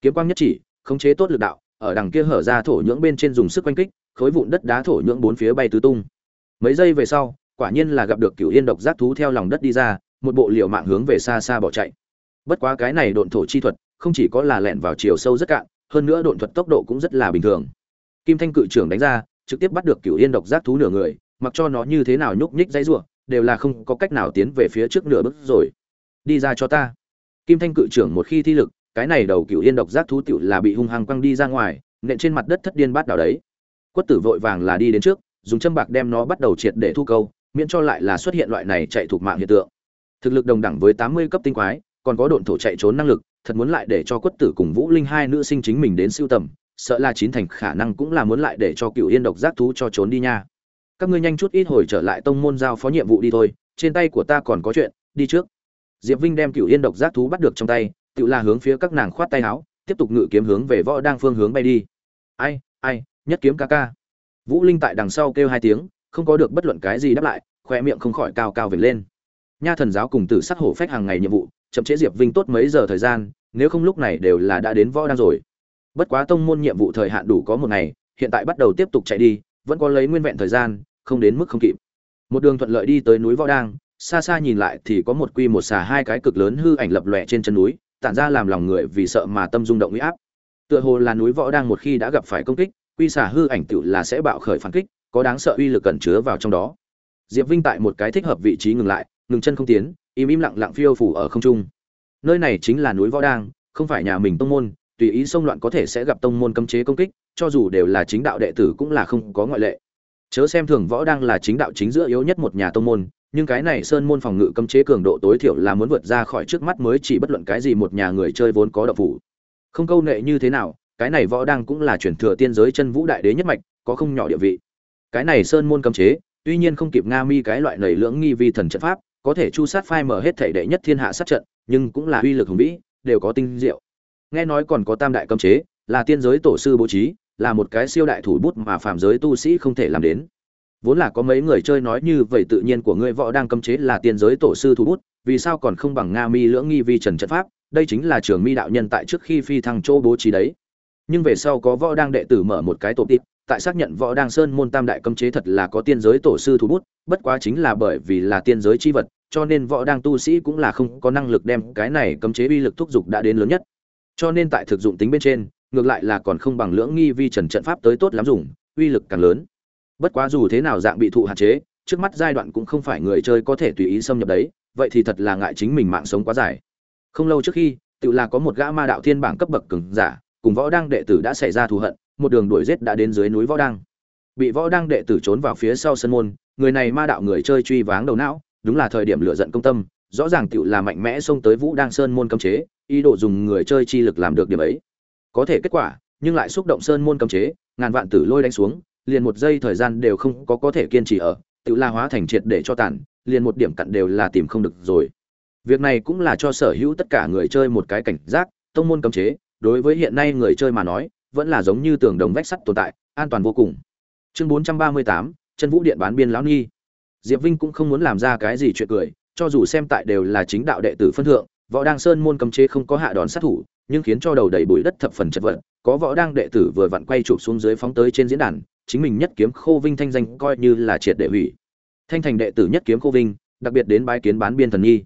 kiếm quang nhất chỉ, khống chế tốt lực đạo, ở đằng kia hở ra thổ nhưỡng bên trên dùng sức quanh kích, khối vụn đất đá thổ nhưỡng bốn phía bay tứ tung. Mấy giây về sau, quả nhiên là gặp được cựu yên độc giác thú theo lòng đất đi ra, một bộ liều mạng hướng về xa xa bỏ chạy. Bất quá cái này độn thổ chi thuật, không chỉ có là lẹn vào chiều sâu rất cạn, hơn nữa độn thuật tốc độ cũng rất là bình thường. Kim thanh cự trưởng đánh ra, trực tiếp bắt được cựu yên độc giác thú nửa người, mặc cho nó như thế nào nhúc nhích dãy rủa, đều là không có cách nào tiến về phía trước nửa bước rồi. Đi ra cho ta. Kim thanh cự trưởng một khi thi lực cái này đầu cựu yên độc giác thú tiểu là bị hung hăng quăng đi ra ngoài, nện trên mặt đất thất điên bát đảo đấy. Quất tử vội vàng là đi đến trước, dùng châm bạc đem nó bắt đầu triệt để thu câu, miễn cho lại là xuất hiện loại này chạy thuộc mạng hiện tượng. Thực lực đồng đẳng với tám mươi cấp tinh quái, còn có độn thổ chạy trốn năng lực, thật muốn lại để cho quất tử cùng vũ linh hai nữ sinh chính mình đến siêu tầm, sợ là chín thành khả năng cũng là muốn lại để cho cựu yên độc giác thú cho trốn đi nha. Các ngươi nhanh chút ít hồi trở lại tông môn giao phó nhiệm vụ đi thôi, trên tay của ta còn có chuyện, đi trước. Diệp vinh đem cựu yên độc giác thú bắt được trong tay tự là hướng phía các nàng khoát tay áo, tiếp tục ngự kiếm hướng về võ đang phương hướng bay đi. Ai ai, nhất kiếm ca ca. Vũ linh tại đằng sau kêu hai tiếng, không có được bất luận cái gì đáp lại khoe miệng không khỏi cao cao vểnh lên. Nha thần giáo cùng tử sát hổ phách hàng ngày nhiệm vụ, chậm chế diệp vinh tốt mấy giờ thời gian, nếu không lúc này đều là đã đến võ đang rồi. Bất quá tông môn nhiệm vụ thời hạn đủ có một ngày, hiện tại bắt đầu tiếp tục chạy đi, vẫn có lấy nguyên vẹn thời gian, không đến mức không kịp. Một đường thuận lợi đi tới núi võ đang, xa xa nhìn lại thì có một quy một xà hai cái cực lớn hư ảnh lập lòe trên chân núi tản ra làm lòng người vì sợ mà tâm rung động uy áp. Tựa hồ là núi võ đang một khi đã gặp phải công kích, quy xả hư ảnh tựu là sẽ bạo khởi phản kích, có đáng sợ uy lực cẩn chứa vào trong đó. Diệp vinh tại một cái thích hợp vị trí ngừng lại, ngừng chân không tiến, im im lặng lặng phiêu phù ở không trung. Nơi này chính là núi võ đang, không phải nhà mình tông môn, tùy ý xông loạn có thể sẽ gặp tông môn cấm chế công kích, cho dù đều là chính đạo đệ tử cũng là không có ngoại lệ. Chớ xem thường võ đang là chính đạo chính giữa yếu nhất một nhà tông môn nhưng cái này sơn môn phòng ngự cấm chế cường độ tối thiểu là muốn vượt ra khỏi trước mắt mới chỉ bất luận cái gì một nhà người chơi vốn có độc phủ. Không câu nệ như thế nào, cái này võ đang cũng là chuyển thừa tiên giới chân vũ đại đế nhất mạch, có không nhỏ địa vị. Cái này sơn môn cấm chế, tuy nhiên không kịp nga mi cái loại nầy lưỡng nghi vi thần trận pháp, có thể chu sát phai mở hết thể đệ nhất thiên hạ sát trận, nhưng cũng là uy lực hùng vĩ, đều có tinh diệu. Nghe nói còn có tam đại cấm chế, là tiên giới tổ sư bố trí, là một cái siêu đại thủ bút mà phàm giới tu sĩ không thể làm đến vốn là có mấy người chơi nói như vậy tự nhiên của ngươi võ đang cấm chế là tiên giới tổ sư thủ bút, vì sao còn không bằng nga mi lưỡng nghi vi trần trận pháp, đây chính là trường mi đạo nhân tại trước khi phi thăng chỗ bố trí đấy. Nhưng về sau có võ đang đệ tử mở một cái tổ tịp, tại xác nhận võ đang sơn môn tam đại cấm chế thật là có tiên giới tổ sư thủ bút, bất quá chính là bởi vì là tiên giới chi vật, cho nên võ đang tu sĩ cũng là không có năng lực đem cái này cấm chế uy lực thúc giục đã đến lớn nhất. Cho nên tại thực dụng tính bên trên, ngược lại là còn không bằng lưỡng nghi vi trần trận pháp tới tốt lắm dùng, uy lực càng lớn bất quá dù thế nào dạng bị thụ hạn chế, trước mắt giai đoạn cũng không phải người chơi có thể tùy ý xâm nhập đấy, vậy thì thật là ngại chính mình mạng sống quá dài. Không lâu trước khi, tự là có một gã ma đạo thiên bảng cấp bậc cường giả, cùng võ đăng đệ tử đã xảy ra thù hận, một đường đuổi giết đã đến dưới núi võ đăng. Bị võ đăng đệ tử trốn vào phía sau sân môn, người này ma đạo người chơi truy váng đầu não, đúng là thời điểm lựa giận công tâm, rõ ràng tự là mạnh mẽ xông tới vũ đăng sơn môn cấm chế, ý đồ dùng người chơi chi lực làm được điểm ấy. Có thể kết quả, nhưng lại xúc động sơn môn cấm chế, ngàn vạn tử lôi đánh xuống liền một giây thời gian đều không có có thể kiên trì ở, tự la hóa thành triệt để cho tàn, liền một điểm cặn đều là tìm không được rồi. Việc này cũng là cho sở hữu tất cả người chơi một cái cảnh giác, tông môn cấm chế, đối với hiện nay người chơi mà nói, vẫn là giống như tường đồng vách sắt tồn tại, an toàn vô cùng. Chương bốn trăm ba mươi tám, chân vũ điện bán biên lão nghi. Diệp vinh cũng không muốn làm ra cái gì chuyện cười, cho dù xem tại đều là chính đạo đệ tử phân thượng, võ đăng sơn môn cấm chế không có hạ đòn sát thủ, nhưng khiến cho đầu đầy bụi đất thập phần chật vật, có võ đăng đệ tử vừa vặn quay chụp xuống dưới phóng tới trên diễn đàn chính mình nhất kiếm khô vinh thanh danh coi như là triệt đệ hủy. Thanh thành đệ tử nhất kiếm khô vinh, đặc biệt đến bái kiến bán biên thần nhi.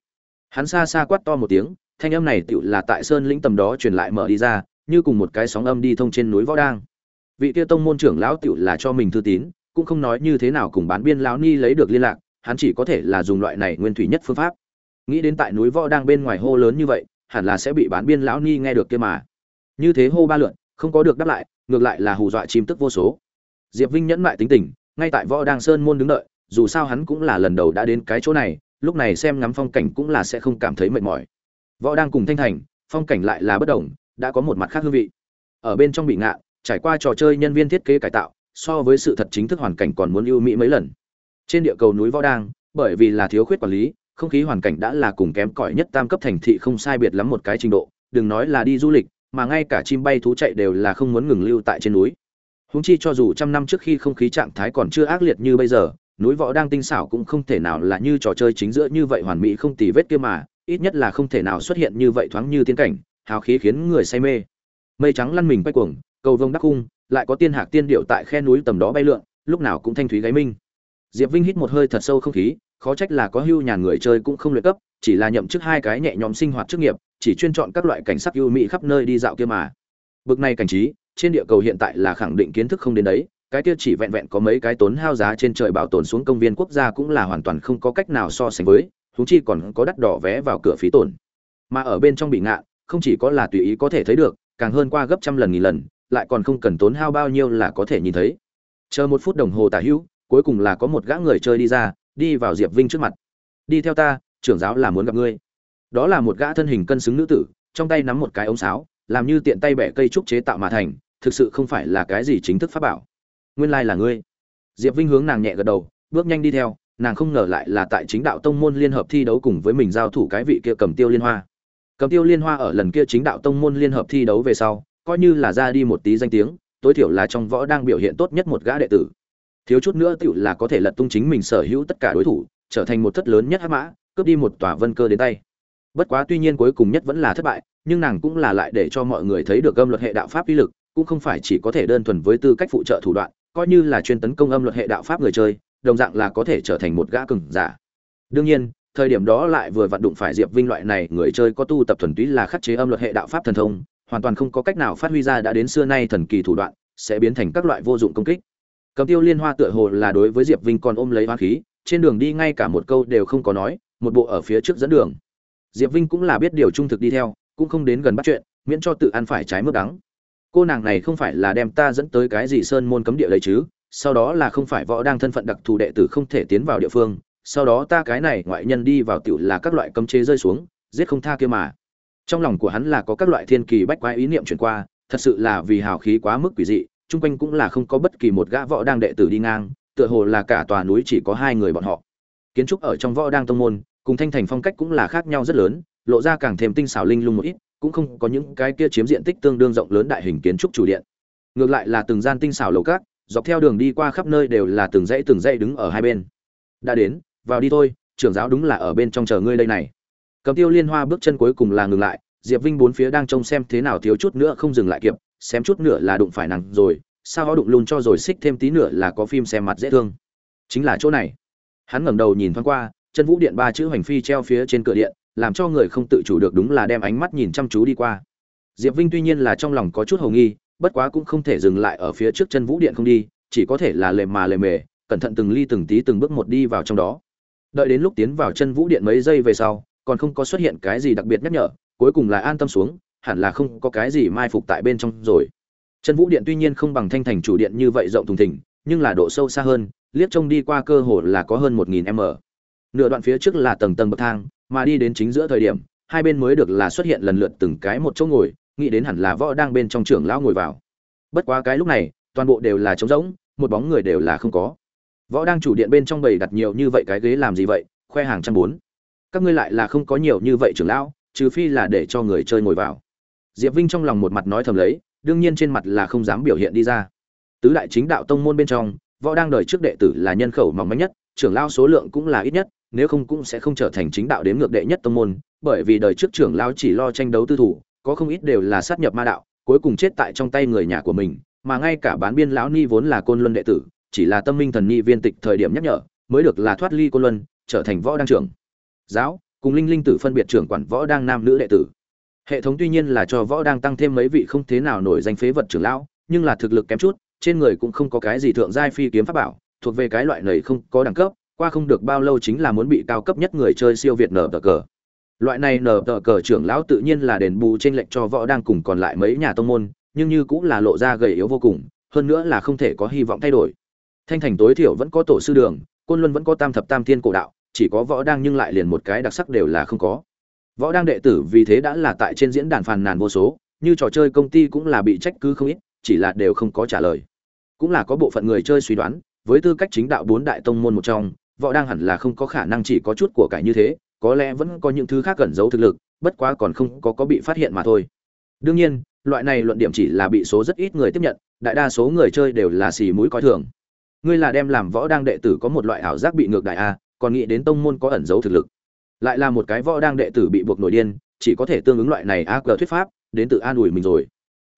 Hắn xa xa quát to một tiếng, thanh âm này tựu là tại sơn lĩnh tầm đó truyền lại mở đi ra, như cùng một cái sóng âm đi thông trên núi võ đang. Vị kia tông môn trưởng lão tựu là cho mình thư tín, cũng không nói như thế nào cùng bán biên lão ni lấy được liên lạc, hắn chỉ có thể là dùng loại này nguyên thủy nhất phương pháp. Nghĩ đến tại núi võ đang bên ngoài hô lớn như vậy, hẳn là sẽ bị bán biên lão ni nghe được kia mà. Như thế hô ba lượn, không có được đáp lại, ngược lại là hù dọa chim tức vô số diệp vinh nhẫn mại tính tình, ngay tại võ đang sơn môn đứng đợi, dù sao hắn cũng là lần đầu đã đến cái chỗ này, lúc này xem ngắm phong cảnh cũng là sẽ không cảm thấy mệt mỏi. Võ đang cùng thanh thành, phong cảnh lại là bất đồng, đã có một mặt khác hương vị. Ở bên trong bị ngạ, trải qua trò chơi nhân viên thiết kế cải tạo, so với sự thật chính thức hoàn cảnh còn muốn ưu mỹ mấy lần. Trên địa cầu núi võ đang bởi vì là thiếu khuyết quản lý, không khí hoàn cảnh đã là cùng kém cỏi nhất tam cấp thành thị không sai biệt lắm một cái trình độ, đừng nói là đi du lịch, mà ngay cả chim bay thú chạy đều là không muốn ngừng lưu tại trên núi. Huống chi cho dù trăm năm trước khi không khí trạng thái còn chưa ác liệt như bây giờ, núi võ đang tinh xảo cũng không thể nào là như trò chơi chính giữa như vậy hoàn mỹ không tì vết kia mà, ít nhất là không thể nào xuất hiện như vậy thoáng như tiên cảnh, hào khí khiến người say mê. Mây trắng lăn mình quay cuồng, cầu vồng đắc cung lại có tiên hạc tiên điệu tại khe núi tầm đó bay lượn, lúc nào cũng thanh thúy gáy minh. Diệp vinh hít một hơi thật sâu không khí, khó trách là có hưu nhàn người chơi cũng không luyện cấp, chỉ là nhậm chức hai cái nhẹ nhõm sinh hoạt chức nghiệp, chỉ chuyên chọn các loại cảnh sắc ưu mỹ khắp nơi đi dạo kia mà. Bực này cảnh trí trên địa cầu hiện tại là khẳng định kiến thức không đến đấy, cái kia chỉ vẹn vẹn có mấy cái tốn hao giá trên trời bảo tồn xuống công viên quốc gia cũng là hoàn toàn không có cách nào so sánh với thú chi còn có đắt đỏ vé vào cửa phí tổn. Mà ở bên trong bị ngạ, không chỉ có là tùy ý có thể thấy được, càng hơn qua gấp trăm lần nghìn lần, lại còn không cần tốn hao bao nhiêu là có thể nhìn thấy. Chờ một phút đồng hồ tả hữu, cuối cùng là có một gã người chơi đi ra, đi vào diệp vinh trước mặt. Đi theo ta, trưởng giáo là muốn gặp ngươi. Đó là một gã thân hình cân xứng nữ tử, trong tay nắm một cái ống sáo, làm như tiện tay bẻ cây trúc chế tạo mà thành thực sự không phải là cái gì chính thức pháp bảo. Nguyên lai là ngươi. Diệp vinh hướng nàng nhẹ gật đầu, bước nhanh đi theo, nàng không ngờ lại là tại chính đạo tông môn liên hợp thi đấu cùng với mình giao thủ cái vị kia cầm tiêu liên hoa. Cầm tiêu liên hoa ở lần kia chính đạo tông môn liên hợp thi đấu về sau, coi như là ra đi một tí danh tiếng, tối thiểu là trong võ đang biểu hiện tốt nhất một gã đệ tử. Thiếu chút nữa tựu là có thể lật tung chính mình sở hữu tất cả đối thủ, trở thành một thất lớn nhất hắc mã, cướp đi một tòa vân cơ đến tay. Bất quá tuy nhiên cuối cùng nhất vẫn là thất bại, nhưng nàng cũng là lại để cho mọi người thấy được gâm luật hệ đạo pháp uy lực cũng không phải chỉ có thể đơn thuần với tư cách phụ trợ thủ đoạn, coi như là chuyên tấn công âm luật hệ đạo pháp người chơi, đồng dạng là có thể trở thành một gã cừng giả. Đương nhiên, thời điểm đó lại vừa vặn đụng phải diệp vinh loại này, người chơi có tu tập thuần túy là khắc chế âm luật hệ đạo pháp thần thông, hoàn toàn không có cách nào phát huy ra đã đến xưa nay thần kỳ thủ đoạn, sẽ biến thành các loại vô dụng công kích. Cầm tiêu liên hoa tựa hồ là đối với diệp vinh còn ôm lấy hoa khí, trên đường đi ngay cả một câu đều không có nói, một bộ ở phía trước dẫn đường. Diệp vinh cũng là biết điều trung thực đi theo, cũng không đến gần bắt chuyện, miễn cho tự ăn phải trái mướp đắng cô nàng này không phải là đem ta dẫn tới cái gì sơn môn cấm địa lấy chứ, sau đó là không phải võ đang thân phận đặc thù đệ tử không thể tiến vào địa phương, sau đó ta cái này ngoại nhân đi vào tiểu là các loại cấm chế rơi xuống, giết không tha kia mà. Trong lòng của hắn là có các loại thiên kỳ bách quái ý niệm chuyển qua, thật sự là vì hào khí quá mức quỷ dị, chung quanh cũng là không có bất kỳ một gã võ đang đệ tử đi ngang, tựa hồ là cả tòa núi chỉ có hai người bọn họ. Kiến trúc ở trong võ đang tông môn, cùng thanh thành phong cách cũng là khác nhau rất lớn, lộ ra càng thêm tinh xảo linh lung một ít cũng không có những cái kia chiếm diện tích tương đương rộng lớn đại hình kiến trúc chủ điện. Ngược lại là từng gian tinh xảo lầu cát dọc theo đường đi qua khắp nơi đều là từng dãy từng dãy đứng ở hai bên. Đã đến, vào đi thôi, trưởng giáo đúng là ở bên trong chờ ngươi đây này. Cầm tiêu liên hoa bước chân cuối cùng là ngừng lại, diệp vinh bốn phía đang trông xem thế nào thiếu chút nữa không dừng lại kịp, xem chút nữa là đụng phải nàng rồi, sao họ đụng luôn cho rồi xích thêm tí nữa là có phim xem mặt dễ thương. Chính là chỗ này. Hắn ngẩng đầu nhìn thoáng qua, chân vũ điện ba chữ hoành phi treo phía trên cửa điện làm cho người không tự chủ được đúng là đem ánh mắt nhìn chăm chú đi qua. Diệp vinh tuy nhiên là trong lòng có chút hầu nghi, bất quá cũng không thể dừng lại ở phía trước chân vũ điện không đi, chỉ có thể là lề mà lề mề, cẩn thận từng ly từng tí từng bước một đi vào trong đó. Đợi đến lúc tiến vào chân vũ điện mấy giây về sau, còn không có xuất hiện cái gì đặc biệt nhắc nhở, cuối cùng là an tâm xuống, hẳn là không có cái gì mai phục tại bên trong rồi. Chân vũ điện tuy nhiên không bằng thanh thành chủ điện như vậy rộng thùng thình, nhưng là độ sâu xa hơn, liếc trông đi qua cơ hồ là có hơn một nghìn m. Nửa đoạn phía trước là tầng tầng bậc thang mà đi đến chính giữa thời điểm, hai bên mới được là xuất hiện lần lượt từng cái một chỗ ngồi, nghĩ đến hẳn là võ đang bên trong trưởng lão ngồi vào. Bất quá cái lúc này, toàn bộ đều là trống rỗng, một bóng người đều là không có. Võ đang chủ điện bên trong bầy đặt nhiều như vậy cái ghế làm gì vậy? Khoe hàng trăm bốn. Các ngươi lại là không có nhiều như vậy trưởng lão, trừ phi là để cho người chơi ngồi vào. Diệp vinh trong lòng một mặt nói thầm lấy, đương nhiên trên mặt là không dám biểu hiện đi ra. Tứ đại chính đạo tông môn bên trong, võ đang đời trước đệ tử là nhân khẩu mỏng manh nhất, trưởng lao số lượng cũng là ít nhất nếu không cũng sẽ không trở thành chính đạo đến ngược đệ nhất tông môn, bởi vì đời trước trưởng lão chỉ lo tranh đấu tư thủ, có không ít đều là sát nhập ma đạo, cuối cùng chết tại trong tay người nhà của mình, mà ngay cả bán biên lão ni vốn là côn luân đệ tử, chỉ là tâm minh thần ni viên tịch thời điểm nhắc nhở, mới được là thoát ly côn luân, trở thành võ đang trưởng. Giáo, cùng linh linh tử phân biệt trưởng quản võ đang nam nữ đệ tử. Hệ thống tuy nhiên là cho võ đang tăng thêm mấy vị không thế nào nổi danh phế vật trưởng lão, nhưng là thực lực kém chút, trên người cũng không có cái gì thượng giai phi kiếm pháp bảo, thuộc về cái loại này không có đẳng cấp qua không được bao lâu chính là muốn bị cao cấp nhất người chơi siêu việt nở tờ cờ. Loại này nở tờ cờ trưởng lão tự nhiên là đền bù trên lệch cho võ đang cùng còn lại mấy nhà tông môn, nhưng như cũng là lộ ra gầy yếu vô cùng, hơn nữa là không thể có hy vọng thay đổi. Thanh thành tối thiểu vẫn có tổ sư đường, côn luân vẫn có tam thập tam thiên cổ đạo, chỉ có võ đang nhưng lại liền một cái đặc sắc đều là không có. Võ đang đệ tử vì thế đã là tại trên diễn đàn phàn nàn vô số, như trò chơi công ty cũng là bị trách cứ không ít, chỉ là đều không có trả lời. Cũng là có bộ phận người chơi suy đoán, với tư cách chính đạo bốn đại tông môn một trong võ đang hẳn là không có khả năng chỉ có chút của cải như thế, có lẽ vẫn có những thứ khác cẩn giấu thực lực, bất quá còn không có có bị phát hiện mà thôi. Đương nhiên, loại này luận điểm chỉ là bị số rất ít người tiếp nhận, đại đa số người chơi đều là xì mũi coi thường. Ngươi là đem làm võ đang đệ tử có một loại ảo giác bị ngược đại a còn nghĩ đến tông môn có ẩn giấu thực lực. Lại là một cái võ đang đệ tử bị buộc nổi điên, chỉ có thể tương ứng loại này a cờ thuyết pháp, đến tự an ủi mình rồi.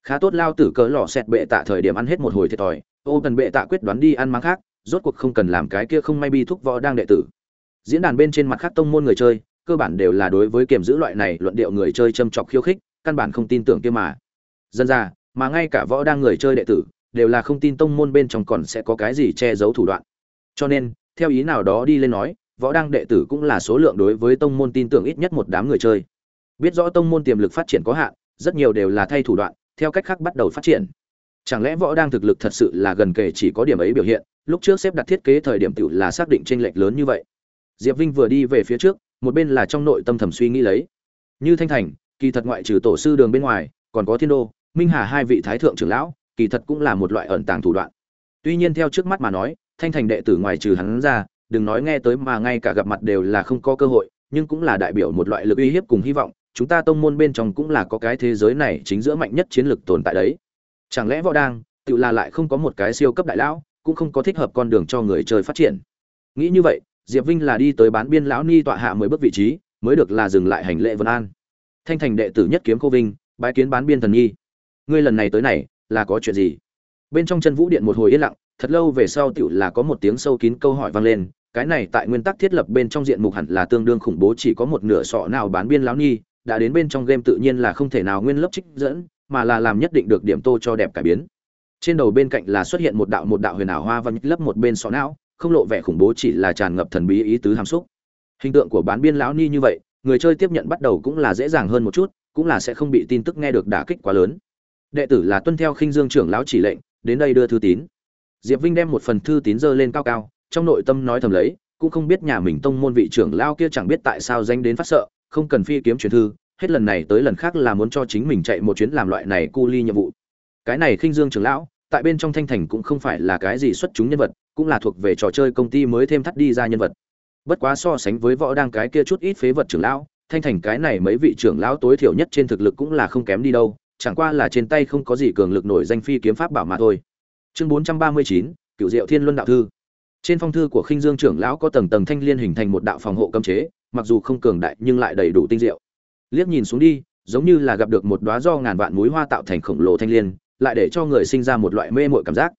Khá tốt lao tử cỡ lò xẹt bệ tạ thời điểm ăn hết một hồi thiệt thòi, ô cần bệ tạ quyết đoán đi ăn mắng khác rốt cuộc không cần làm cái kia không may bi thúc võ đang đệ tử. Diễn đàn bên trên mặt khác tông môn người chơi, cơ bản đều là đối với kiểm giữ loại này luận điệu người chơi châm chọc khiêu khích, căn bản không tin tưởng kia mà. Dân ra, mà ngay cả võ đang người chơi đệ tử, đều là không tin tông môn bên trong còn sẽ có cái gì che giấu thủ đoạn. Cho nên, theo ý nào đó đi lên nói, võ đang đệ tử cũng là số lượng đối với tông môn tin tưởng ít nhất một đám người chơi. Biết rõ tông môn tiềm lực phát triển có hạn, rất nhiều đều là thay thủ đoạn, theo cách khác bắt đầu phát triển. Chẳng lẽ võ đang thực lực thật sự là gần kề chỉ có điểm ấy biểu hiện? Lúc trước xếp đặt thiết kế thời điểm tiểu là xác định chênh lệch lớn như vậy. Diệp vinh vừa đi về phía trước, một bên là trong nội tâm thầm suy nghĩ lấy. Như thanh thành, kỳ thật ngoại trừ tổ sư đường bên ngoài, còn có thiên đô, minh hà hai vị thái thượng trưởng lão, kỳ thật cũng là một loại ẩn tàng thủ đoạn. Tuy nhiên theo trước mắt mà nói, thanh thành đệ tử ngoài trừ hắn ra, đừng nói nghe tới mà ngay cả gặp mặt đều là không có cơ hội, nhưng cũng là đại biểu một loại lực uy hiếp cùng hy vọng, chúng ta tông môn bên trong cũng là có cái thế giới này chính giữa mạnh nhất chiến lược tồn tại đấy. Chẳng lẽ võ đang tự là lại không có một cái siêu cấp đại lão? Cũng không có thích hợp con đường cho người chơi phát triển. Nghĩ như vậy, diệp vinh là đi tới bán biên lão ni tọa hạ mười bước vị trí, mới được là dừng lại hành lễ vân an. Thanh thành đệ tử nhất kiếm cô vinh, bái kiến bán biên thần nhi ngươi lần này tới này, là có chuyện gì? Bên trong chân vũ điện một hồi yên lặng, thật lâu về sau tựu là có một tiếng sâu kín câu hỏi vang lên, cái này tại nguyên tắc thiết lập bên trong diện mục hẳn là tương đương khủng bố chỉ có một nửa sọ nào bán biên lão ni, đã đến bên trong game tự nhiên là không thể nào nguyên lớp trích dẫn, mà là làm nhất định được điểm tô cho đẹp cải biến trên đầu bên cạnh là xuất hiện một đạo một đạo huyền ảo hoa văn lấp một bên sọ não, không lộ vẻ khủng bố chỉ là tràn ngập thần bí ý tứ hàm xúc. Hình tượng của bán biên lão ni như vậy, người chơi tiếp nhận bắt đầu cũng là dễ dàng hơn một chút, cũng là sẽ không bị tin tức nghe được đả kích quá lớn. Đệ tử là tuân theo khinh dương trưởng lão chỉ lệnh, đến đây đưa thư tín. Diệp vinh đem một phần thư tín dơ lên cao cao, trong nội tâm nói thầm lấy, cũng không biết nhà mình tông môn vị trưởng lão kia chẳng biết tại sao danh đến phát sợ, không cần phi kiếm truyền thư, hết lần này tới lần khác là muốn cho chính mình chạy một chuyến làm loại này cu ly nhiệm vụ cái này khinh dương trưởng lão, tại bên trong thanh thành cũng không phải là cái gì xuất chúng nhân vật, cũng là thuộc về trò chơi công ty mới thêm thắt đi ra nhân vật. Bất quá so sánh với võ đang cái kia chút ít phế vật trưởng lão, thanh thành cái này mấy vị trưởng lão tối thiểu nhất trên thực lực cũng là không kém đi đâu, chẳng qua là trên tay không có gì cường lực nổi danh phi kiếm pháp bảo mà thôi. Chương bốn trăm ba mươi chín cựu diệu thiên luân đạo thư. Trên phong thư của khinh dương trưởng lão có tầng tầng thanh liên hình thành một đạo phòng hộ cấm chế, mặc dù không cường đại nhưng lại đầy đủ tinh diệu. Liếc nhìn xuống đi, giống như là gặp được một đóa do ngàn vạn núi hoa tạo thành khổng lồ thanh liên lại để cho người sinh ra một loại mê mội cảm giác.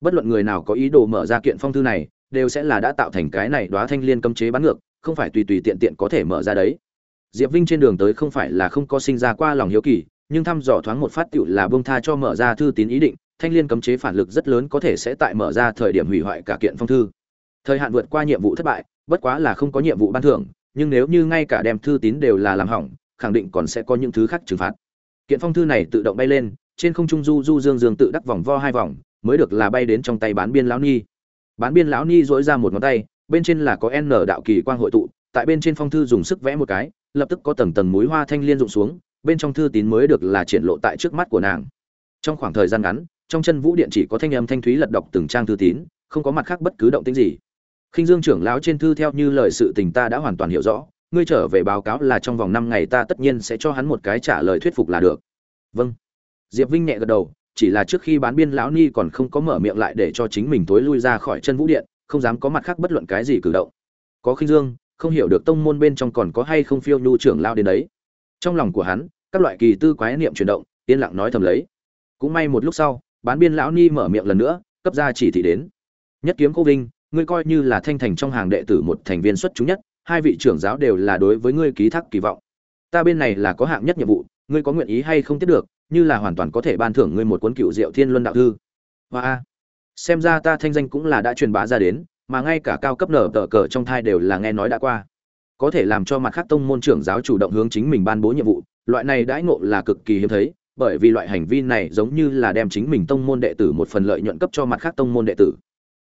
Bất luận người nào có ý đồ mở ra kiện phong thư này, đều sẽ là đã tạo thành cái này đóa thanh liên cấm chế bắn ngược, không phải tùy tùy tiện tiện có thể mở ra đấy. Diệp vinh trên đường tới không phải là không có sinh ra qua lòng hiếu kỳ, nhưng thăm dò thoáng một phát tựu là bông tha cho mở ra thư tín ý định, thanh liên cấm chế phản lực rất lớn có thể sẽ tại mở ra thời điểm hủy hoại cả kiện phong thư. Thời hạn vượt qua nhiệm vụ thất bại, bất quá là không có nhiệm vụ ban thưởng, nhưng nếu như ngay cả đem thư tín đều là làm hỏng, khẳng định còn sẽ có những thứ khác trừng phạt. Kiện phong thư này tự động bay lên trên không trung du du dương dương tự đắc vòng vo hai vòng, mới được là bay đến trong tay bán biên lão ni. Bán biên lão ni dỗi ra một ngón tay, bên trên là có n đạo kỳ quang hội tụ, tại bên trên phong thư dùng sức vẽ một cái, lập tức có tầng tầng múi hoa thanh liên rụng xuống, bên trong thư tín mới được là triển lộ tại trước mắt của nàng. Trong khoảng thời gian ngắn, trong chân vũ điện chỉ có thanh âm thanh thúy lật đọc từng trang thư tín, không có mặt khác bất cứ động tĩnh gì. Khinh dương trưởng lão trên thư theo như lời sự tình ta đã hoàn toàn hiểu rõ, ngươi trở về báo cáo là trong vòng năm ngày ta tất nhiên sẽ cho hắn một cái trả lời thuyết phục là được. Vâng diệp vinh nhẹ gật đầu, chỉ là trước khi bán biên lão ni còn không có mở miệng lại để cho chính mình tối lui ra khỏi chân vũ điện, không dám có mặt khác bất luận cái gì cử động. Có khinh dương, không hiểu được tông môn bên trong còn có hay không phiêu nhu trưởng lao đến đấy. Trong lòng của hắn, các loại kỳ tư quái niệm chuyển động, yên lặng nói thầm lấy. Cũng may một lúc sau, bán biên lão ni mở miệng lần nữa, cấp ra chỉ thị đến. Nhất kiếm cô vinh, ngươi coi như là thanh thành trong hàng đệ tử một thành viên xuất chúng nhất, hai vị trưởng giáo đều là đối với ngươi ký thác kỳ vọng. Ta bên này là có hạng nhất nhiệm vụ, ngươi có nguyện ý hay không tiếp được như là hoàn toàn có thể ban thưởng ngươi một cuốn cựu diệu thiên luân đạo thư. Và xem ra ta thanh danh cũng là đã truyền bá ra đến, mà ngay cả cao cấp nở tờ cờ trong thai đều là nghe nói đã qua. Có thể làm cho mặt khác tông môn trưởng giáo chủ động hướng chính mình ban bố nhiệm vụ, loại này đãi ngộ là cực kỳ hiếm thấy, bởi vì loại hành vi này giống như là đem chính mình tông môn đệ tử một phần lợi nhuận cấp cho mặt khác tông môn đệ tử.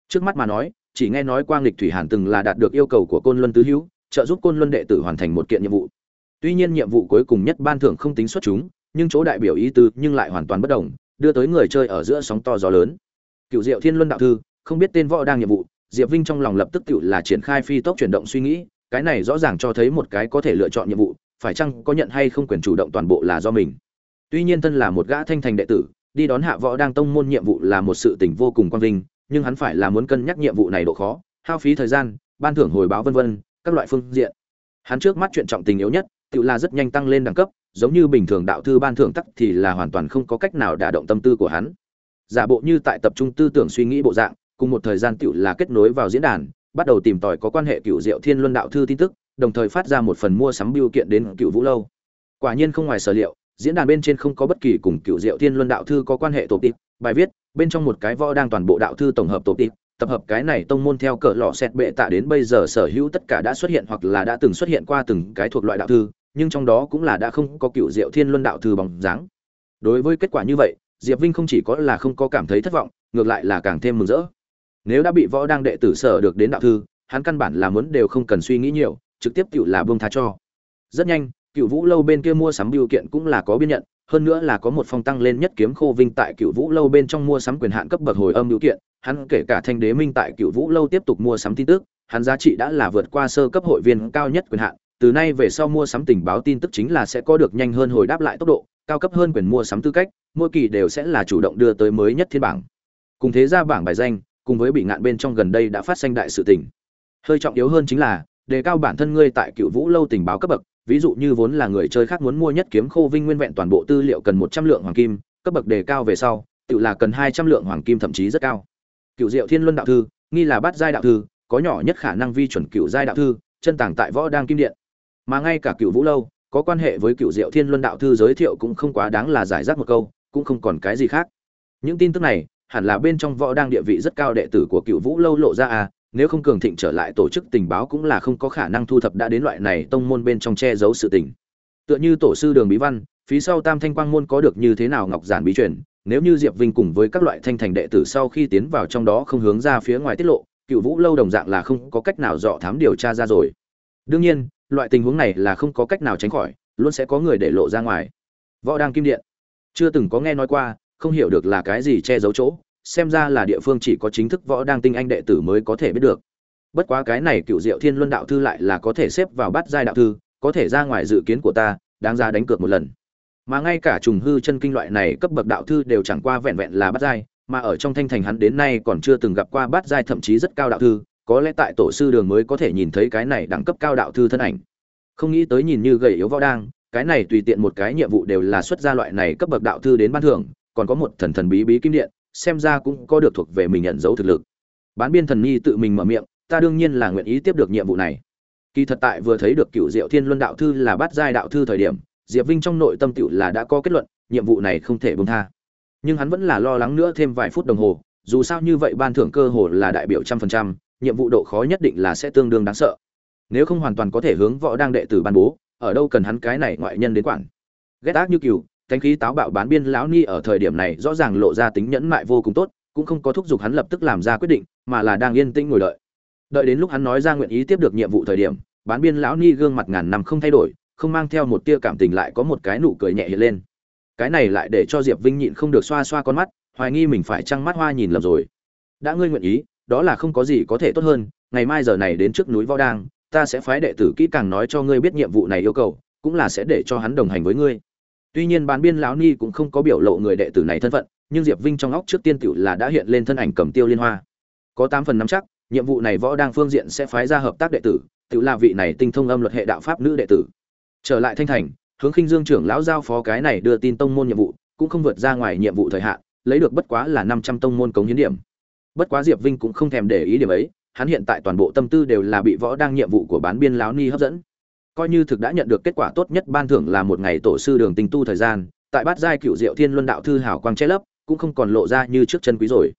Trước mắt mà nói, chỉ nghe nói quang lịch thủy hàn từng là đạt được yêu cầu của côn luân tứ hữu, trợ giúp côn luân đệ tử hoàn thành một kiện nhiệm vụ. Tuy nhiên nhiệm vụ cuối cùng nhất ban thưởng không tính xuất chúng nhưng chỗ đại biểu ý tứ nhưng lại hoàn toàn bất đồng, đưa tới người chơi ở giữa sóng to gió lớn. Cựu diệu thiên luân đạo thư, không biết tên võ đang nhiệm vụ, diệp vinh trong lòng lập tức tựu là triển khai phi tốc chuyển động suy nghĩ, cái này rõ ràng cho thấy một cái có thể lựa chọn nhiệm vụ, phải chăng có nhận hay không quyền chủ động toàn bộ là do mình. Tuy nhiên thân là một gã thanh thành đệ tử, đi đón hạ võ đang tông môn nhiệm vụ là một sự tình vô cùng quan vinh, nhưng hắn phải là muốn cân nhắc nhiệm vụ này độ khó, hao phí thời gian, ban thưởng hồi báo vân vân, các loại phương diện. Hắn trước mắt chuyện trọng tình yếu nhất tự là rất nhanh tăng lên đẳng cấp giống như bình thường đạo thư ban thưởng tắc thì là hoàn toàn không có cách nào đả động tâm tư của hắn. Giả bộ như tại tập trung tư tưởng suy nghĩ bộ dạng, cùng một thời gian tự là kết nối vào diễn đàn, bắt đầu tìm tòi có quan hệ cựu diệu thiên luân đạo thư tin tức, đồng thời phát ra một phần mua sắm biêu kiện đến cựu vũ lâu. Quả nhiên không ngoài sở liệu, diễn đàn bên trên không có bất kỳ cùng cựu diệu thiên luân đạo thư có quan hệ tổ tịp, bài viết, bên trong một cái võ đang toàn bộ đạo thư tổng hợp tổ tịp, tập hợp cái này tông môn theo cỡ lọ xét bệ tạ đến bây giờ sở hữu tất cả đã xuất hiện hoặc là đã từng xuất hiện qua từng cái thuộc loại đạo thư nhưng trong đó cũng là đã không có cựu diệu thiên luân đạo thư bóng dáng. Đối với kết quả như vậy, diệp vinh không chỉ có là không có cảm thấy thất vọng, ngược lại là càng thêm mừng rỡ. Nếu đã bị võ đang đệ tử sở được đến đạo thư, hắn căn bản là muốn đều không cần suy nghĩ nhiều, trực tiếp cựu là buông tha cho. Rất nhanh, cựu vũ lâu bên kia mua sắm biểu kiện cũng là có biên nhận, hơn nữa là có một phong tăng lên nhất kiếm khô vinh tại cựu vũ lâu bên trong mua sắm quyền hạn cấp bậc hồi âm biểu kiện, hắn kể cả thanh đế minh tại cựu vũ lâu tiếp tục mua sắm tin tức, hắn giá trị đã là vượt qua sơ cấp hội viên cao nhất quyền hạn từ nay về sau mua sắm tình báo tin tức chính là sẽ có được nhanh hơn hồi đáp lại tốc độ, cao cấp hơn quyền mua sắm tư cách, mỗi kỳ đều sẽ là chủ động đưa tới mới nhất thiên bảng. Cùng thế ra bảng bài danh, cùng với bị ngạn bên trong gần đây đã phát sinh đại sự tình. Hơi trọng yếu hơn chính là, đề cao bản thân ngươi tại cựu vũ lâu tình báo cấp bậc, ví dụ như vốn là người chơi khác muốn mua nhất kiếm khô vinh nguyên vẹn toàn bộ tư liệu cần một trăm lượng hoàng kim, cấp bậc đề cao về sau, tự là cần hai trăm lượng hoàng kim thậm chí rất cao. Cựu diệu thiên luân đạo thư, nghi là bát giai đạo thư, có nhỏ nhất khả năng vi chuẩn cựu giai đạo thư, chân tàng tại võ đang kim điện mà ngay cả cựu vũ lâu, có quan hệ với cựu diệu thiên luân đạo thư giới thiệu cũng không quá đáng là giải rác một câu, cũng không còn cái gì khác. Những tin tức này, hẳn là bên trong võ đang địa vị rất cao đệ tử của cựu vũ lâu lộ ra à nếu không cường thịnh trở lại tổ chức tình báo cũng là không có khả năng thu thập đã đến loại này tông môn bên trong che giấu sự tình. Tựa như tổ sư đường bí văn, phía sau tam thanh quang môn có được như thế nào ngọc giản bí truyền, nếu như diệp vinh cùng với các loại thanh thành đệ tử sau khi tiến vào trong đó không hướng ra phía ngoài tiết lộ, cựu vũ lâu đồng dạng là không có cách nào dọ thám điều tra ra rồi. Đương nhiên loại tình huống này là không có cách nào tránh khỏi, luôn sẽ có người để lộ ra ngoài. Võ đang kim điện. Chưa từng có nghe nói qua, không hiểu được là cái gì che giấu chỗ, xem ra là địa phương chỉ có chính thức võ đang tinh anh đệ tử mới có thể biết được. Bất quá cái này cựu diệu thiên luân đạo thư lại là có thể xếp vào bát giai đạo thư, có thể ra ngoài dự kiến của ta, đáng ra đánh cược một lần. Mà ngay cả trùng hư chân kinh loại này cấp bậc đạo thư đều chẳng qua vẹn vẹn là bát giai, mà ở trong thanh thành hắn đến nay còn chưa từng gặp qua bát giai thậm chí rất cao đạo thư có lẽ tại tổ sư đường mới có thể nhìn thấy cái này đẳng cấp cao đạo thư thân ảnh. Không nghĩ tới nhìn như gầy yếu võ đang, cái này tùy tiện một cái nhiệm vụ đều là xuất ra loại này cấp bậc đạo thư đến ban thưởng, còn có một thần thần bí bí kim điện, xem ra cũng có được thuộc về mình nhận dấu thực lực. Bán biên thần nhi tự mình mở miệng, ta đương nhiên là nguyện ý tiếp được nhiệm vụ này. Kỳ thật tại vừa thấy được cựu diệu thiên luân đạo thư là bát giai đạo thư thời điểm, diệp vinh trong nội tâm tựu là đã có kết luận, nhiệm vụ này không thể bông tha. Nhưng hắn vẫn là lo lắng nữa thêm vài phút đồng hồ, dù sao như vậy ban thưởng cơ hồ là đại biểu trăm phần trăm nhiệm vụ độ khó nhất định là sẽ tương đương đáng sợ. Nếu không hoàn toàn có thể hướng võ đang đệ tử ban bố, ở đâu cần hắn cái này ngoại nhân đến quản. Ghét ác như cừu cánh khí táo bạo bán biên lão ni ở thời điểm này rõ ràng lộ ra tính nhẫn mại vô cùng tốt, cũng không có thúc giục hắn lập tức làm ra quyết định, mà là đang yên tĩnh ngồi đợi. Đợi đến lúc hắn nói ra nguyện ý tiếp được nhiệm vụ thời điểm, bán biên lão ni gương mặt ngàn năm không thay đổi, không mang theo một tia cảm tình lại có một cái nụ cười nhẹ hiện lên. Cái này lại để cho diệp vinh nhịn không được xoa xoa con mắt, hoài nghi mình phải trăng mắt hoa nhìn lầm rồi. Đã ngươi nguyện ý đó là không có gì có thể tốt hơn, ngày mai giờ này đến trước núi võ đang, ta sẽ phái đệ tử kỹ càng nói cho ngươi biết nhiệm vụ này yêu cầu, cũng là sẽ để cho hắn đồng hành với ngươi. Tuy nhiên bán biên lão ni cũng không có biểu lộ người đệ tử này thân phận, nhưng diệp vinh trong óc trước tiên tiểu là đã hiện lên thân ảnh cầm tiêu liên hoa. Có tám phần nắm chắc, nhiệm vụ này võ đang phương diện sẽ phái ra hợp tác đệ tử tự là vị này tinh thông âm luật hệ đạo pháp nữ đệ tử. Trở lại thanh thành, hướng khinh dương trưởng lão giao phó cái này đưa tin tông môn nhiệm vụ, cũng không vượt ra ngoài nhiệm vụ thời hạn, lấy được bất quá là năm trăm tông môn cống hiến điểm bất quá diệp vinh cũng không thèm để ý điểm ấy, hắn hiện tại toàn bộ tâm tư đều là bị võ đang nhiệm vụ của bán biên láo ni hấp dẫn. Coi như thực đã nhận được kết quả tốt nhất ban thưởng là một ngày tổ sư đường tinh tu thời gian, tại bát giai cựu diệu thiên luân đạo thư hảo quang che lấp, cũng không còn lộ ra như trước chân quý rồi.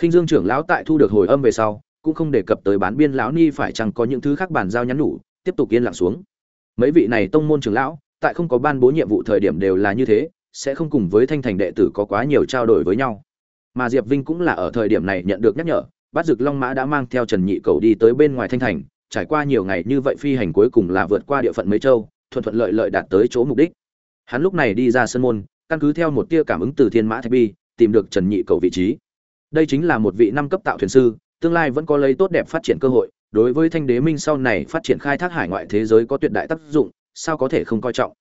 Khinh dương trưởng lão tại thu được hồi âm về sau, cũng không đề cập tới bán biên lão ni phải chăng có những thứ khác bàn giao nhắn nhủ, tiếp tục yên lặng xuống. Mấy vị này tông môn trưởng lão, tại không có ban bố nhiệm vụ thời điểm đều là như thế, sẽ không cùng với thanh thành đệ tử có quá nhiều trao đổi với nhau mà diệp vinh cũng là ở thời điểm này nhận được nhắc nhở, bắt dực long mã đã mang theo trần nhị cầu đi tới bên ngoài thanh thành, trải qua nhiều ngày như vậy phi hành cuối cùng là vượt qua địa phận mấy châu, thuận thuận lợi lợi đạt tới chỗ mục đích. Hắn lúc này đi ra sân môn, căn cứ theo một tia cảm ứng từ thiên mã thạch bi, tìm được trần nhị cầu vị trí. Đây chính là một vị năm cấp tạo thuyền sư, tương lai vẫn có lấy tốt đẹp phát triển cơ hội, đối với thanh đế minh sau này phát triển khai thác hải ngoại thế giới có tuyệt đại tác dụng, sao có thể không coi trọng?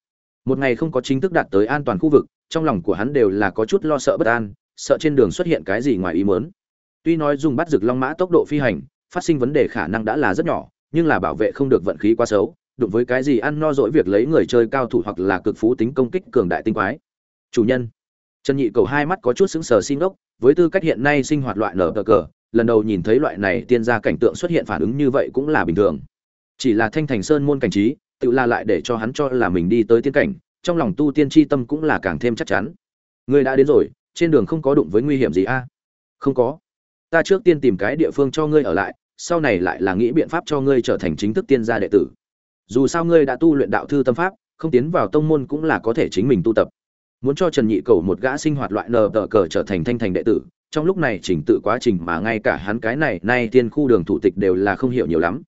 Một ngày không có chính thức đạt tới an toàn khu vực, trong lòng của hắn đều là có chút lo sợ bất an sợ trên đường xuất hiện cái gì ngoài ý mớn tuy nói dùng bắt rực long mã tốc độ phi hành, phát sinh vấn đề khả năng đã là rất nhỏ, nhưng là bảo vệ không được vận khí quá xấu, đụng với cái gì ăn no dỗi việc lấy người chơi cao thủ hoặc là cực phú tính công kích cường đại tinh quái. Chủ nhân, trần nhị cầu hai mắt có chút sững sờ xin ốc với tư cách hiện nay sinh hoạt loại nở cờ cờ, lần đầu nhìn thấy loại này tiên gia cảnh tượng xuất hiện phản ứng như vậy cũng là bình thường. Chỉ là thanh thành sơn môn cảnh trí, tự la lại để cho hắn cho là mình đi tới tiên cảnh, trong lòng tu tiên tri tâm cũng là càng thêm chắc chắn. Người đã đến rồi trên đường không có đụng với nguy hiểm gì a? Không có. Ta trước tiên tìm cái địa phương cho ngươi ở lại, sau này lại là nghĩ biện pháp cho ngươi trở thành chính thức tiên gia đệ tử. Dù sao ngươi đã tu luyện đạo thư tâm pháp, không tiến vào tông môn cũng là có thể chính mình tu tập. Muốn cho trần nhị cầu một gã sinh hoạt loại nờ tờ cờ trở thành thanh thành đệ tử, trong lúc này chỉnh tự quá trình mà ngay cả hắn cái này, nay tiên khu đường thủ tịch đều là không hiểu nhiều lắm.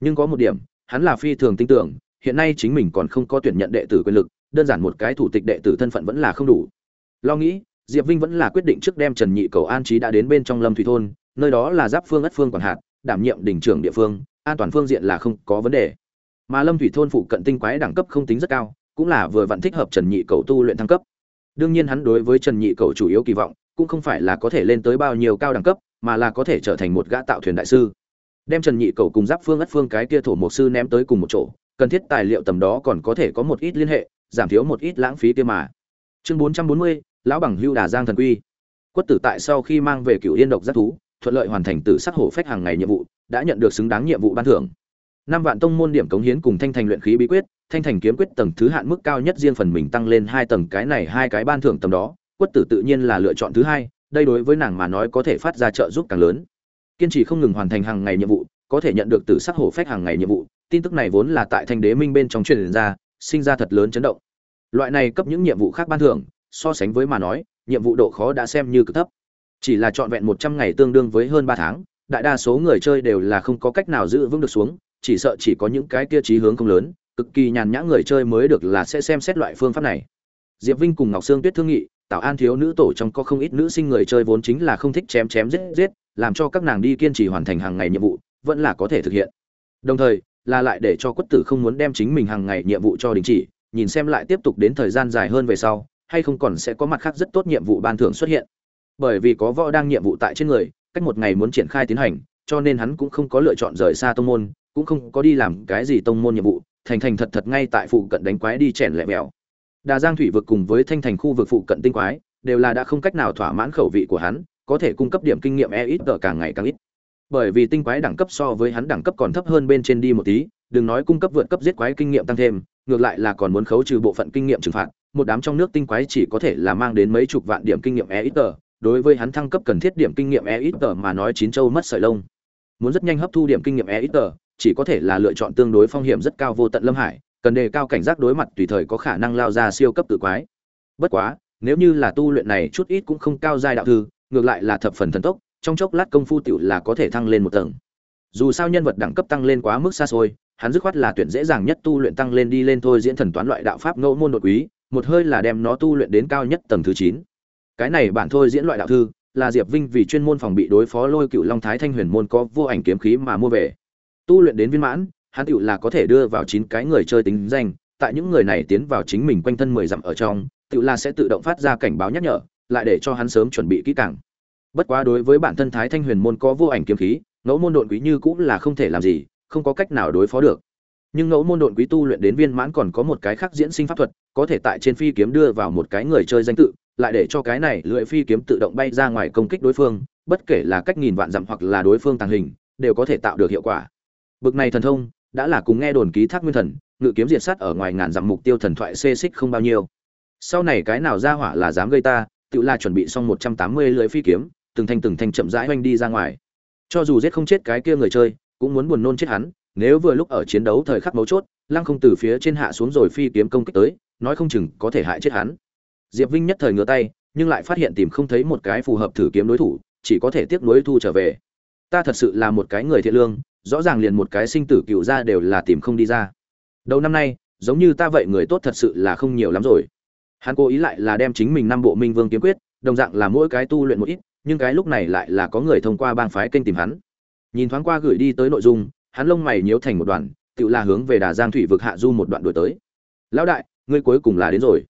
Nhưng có một điểm, hắn là phi thường tin tưởng, hiện nay chính mình còn không có tuyển nhận đệ tử quyền lực, đơn giản một cái thủ tịch đệ tử thân phận vẫn là không đủ. Lo nghĩ diệp vinh vẫn là quyết định trước đem trần nhị cầu an trí đã đến bên trong lâm thủy thôn, nơi đó là giáp phương ất phương quản hạt, đảm nhiệm đỉnh trưởng địa phương, an toàn phương diện là không có vấn đề. Mà lâm thủy thôn phụ cận tinh quái đẳng cấp không tính rất cao, cũng là vừa vặn thích hợp trần nhị cầu tu luyện thăng cấp. Đương nhiên hắn đối với trần nhị cầu chủ yếu kỳ vọng, cũng không phải là có thể lên tới bao nhiêu cao đẳng cấp, mà là có thể trở thành một gã tạo thuyền đại sư. Đem trần nhị cầu cùng giáp phương ất phương cái kia thổ mục sư ném tới cùng một chỗ, cần thiết tài liệu tầm đó còn có thể có một ít liên hệ, giảm thiếu một ít lãng phí kia mà. Chương bốn trăm bốn mươi lão bằng hưu đà giang thần quy. Quất tử tại sau khi mang về cựu yên độc giác thú, thuận lợi hoàn thành tử sắc hổ phách hàng ngày nhiệm vụ, đã nhận được xứng đáng nhiệm vụ ban thưởng. Năm vạn tông môn điểm cống hiến cùng thanh thành luyện khí bí quyết, thanh thành kiếm quyết tầng thứ hạn mức cao nhất riêng phần mình tăng lên hai tầng, cái này hai cái ban thưởng tầm đó quất tử tự nhiên là lựa chọn thứ hai, đây đối với nàng mà nói có thể phát ra trợ giúp càng lớn. Kiên trì không ngừng hoàn thành hàng ngày nhiệm vụ, có thể nhận được tử sắc hổ phách hàng ngày nhiệm vụ, tin tức này vốn là tại thanh đế minh bên trong truyền ra, sinh ra thật lớn chấn động. Loại này cấp những nhiệm vụ khác ban thưởng so sánh với mà nói, nhiệm vụ độ khó đã xem như cực thấp. Chỉ là trọn vẹn một trăm ngày tương đương với hơn ba tháng, đại đa số người chơi đều là không có cách nào giữ vững được xuống, chỉ sợ chỉ có những cái kia trí hướng không lớn, cực kỳ nhàn nhã người chơi mới được là sẽ xem xét loại phương pháp này. Diệp vinh cùng ngọc sương tuyết thương nghị tạo an thiếu nữ tổ trong có không ít nữ sinh người chơi vốn chính là không thích chém chém giết giết, làm cho các nàng đi kiên trì hoàn thành hàng ngày nhiệm vụ, vẫn là có thể thực hiện. Đồng thời, là lại để cho quất tử không muốn đem chính mình hàng ngày nhiệm vụ cho đình chỉ, nhìn xem lại tiếp tục đến thời gian dài hơn về sau hay không còn sẽ có mặt khác rất tốt nhiệm vụ ban thưởng xuất hiện. Bởi vì có võ đang nhiệm vụ tại trên người, cách một ngày muốn triển khai tiến hành, cho nên hắn cũng không có lựa chọn rời xa tông môn, cũng không có đi làm cái gì tông môn nhiệm vụ, thành thành thật thật ngay tại phụ cận đánh quái đi chèn lẹ mèo. Đà giang thủy vực cùng với thanh thành khu vực phụ cận tinh quái, đều là đã không cách nào thỏa mãn khẩu vị của hắn, có thể cung cấp điểm kinh nghiệm e ít ở càng ngày càng ít. Bởi vì tinh quái đẳng cấp so với hắn đẳng cấp còn thấp hơn bên trên đi một tí đừng nói cung cấp vượt cấp giết quái kinh nghiệm tăng thêm ngược lại là còn muốn khấu trừ bộ phận kinh nghiệm trừng phạt một đám trong nước tinh quái chỉ có thể là mang đến mấy chục vạn điểm kinh nghiệm EXP, đối với hắn thăng cấp cần thiết điểm kinh nghiệm EXP mà nói chín châu mất sợi lông. Muốn rất nhanh hấp thu điểm kinh nghiệm EXP, chỉ có thể là lựa chọn tương đối phong hiểm rất cao vô tận lâm hải cần đề cao cảnh giác đối mặt tùy thời có khả năng lao ra siêu cấp tự quái. Bất quá nếu như là tu luyện này chút ít cũng không cao giai đạo thư ngược lại là thập phần thần tốc trong chốc lát công phu tiểu là có thể thăng lên một tầng dù sao nhân vật đẳng cấp tăng lên quá mức xa xôi, hắn dứt khoát là tuyển dễ dàng nhất tu luyện tăng lên đi lên thôi diễn thần toán loại đạo pháp ngẫu môn đột quý, một hơi là đem nó tu luyện đến cao nhất tầng thứ chín. Cái này bản thôi diễn loại đạo thư, là diệp vinh vì chuyên môn phòng bị đối phó lôi cựu long thái thanh huyền môn có vô ảnh kiếm khí mà mua về. Tu luyện đến viên mãn, hắn tựu là có thể đưa vào chín cái người chơi tính danh, tại những người này tiến vào chính mình quanh thân mười dặm ở trong, tựu là sẽ tự động phát ra cảnh báo nhắc nhở, lại để cho hắn sớm chuẩn bị kỹ càng. Bất quá đối với bản thân thái thanh huyền môn có vô ảnh kiếm khí ngẫu môn độn quý như cũng là không thể làm gì, không có cách nào đối phó được. Nhưng ngẫu môn độn quý tu luyện đến viên mãn còn có một cái khác diễn sinh pháp thuật, có thể tại trên phi kiếm đưa vào một cái người chơi danh tự, lại để cho cái này lưỡi phi kiếm tự động bay ra ngoài công kích đối phương, bất kể là cách nghìn vạn dặm hoặc là đối phương tàng hình, đều có thể tạo được hiệu quả. Bực này thần thông, đã là cùng nghe đồn ký thác nguyên thần, ngự kiếm diệt sát ở ngoài ngàn dặm mục tiêu thần thoại xê xích không bao nhiêu. Sau này cái nào ra hỏa là dám gây ta, tự là chuẩn bị xong một trăm tám mươi lưỡi phi kiếm, từng thanh từng thanh chậm rãi oanh đi ra ngoài cho dù giết không chết cái kia người chơi, cũng muốn buồn nôn chết hắn, nếu vừa lúc ở chiến đấu thời khắc mấu chốt, lăng không từ phía trên hạ xuống rồi phi kiếm công kích tới, nói không chừng có thể hại chết hắn. Diệp vinh nhất thời ngửa tay, nhưng lại phát hiện tìm không thấy một cái phù hợp thử kiếm đối thủ, chỉ có thể tiếp nối thu trở về. Ta thật sự là một cái người thiện lương, rõ ràng liền một cái sinh tử cựu ra đều là tìm không đi ra. Đầu năm nay, giống như ta vậy người tốt thật sự là không nhiều lắm rồi. Hắn cố ý lại là đem chính mình năm bộ minh vương kiếm quyết, đồng dạng là mỗi cái tu luyện một ít nhưng cái lúc này lại là có người thông qua bang phái kênh tìm hắn. Nhìn thoáng qua gửi đi tới nội dung, hắn lông mày nhíu thành một đoạn tự là hướng về đà giang thủy vực hạ du một đoạn đuổi tới. Lão đại, ngươi cuối cùng là đến rồi.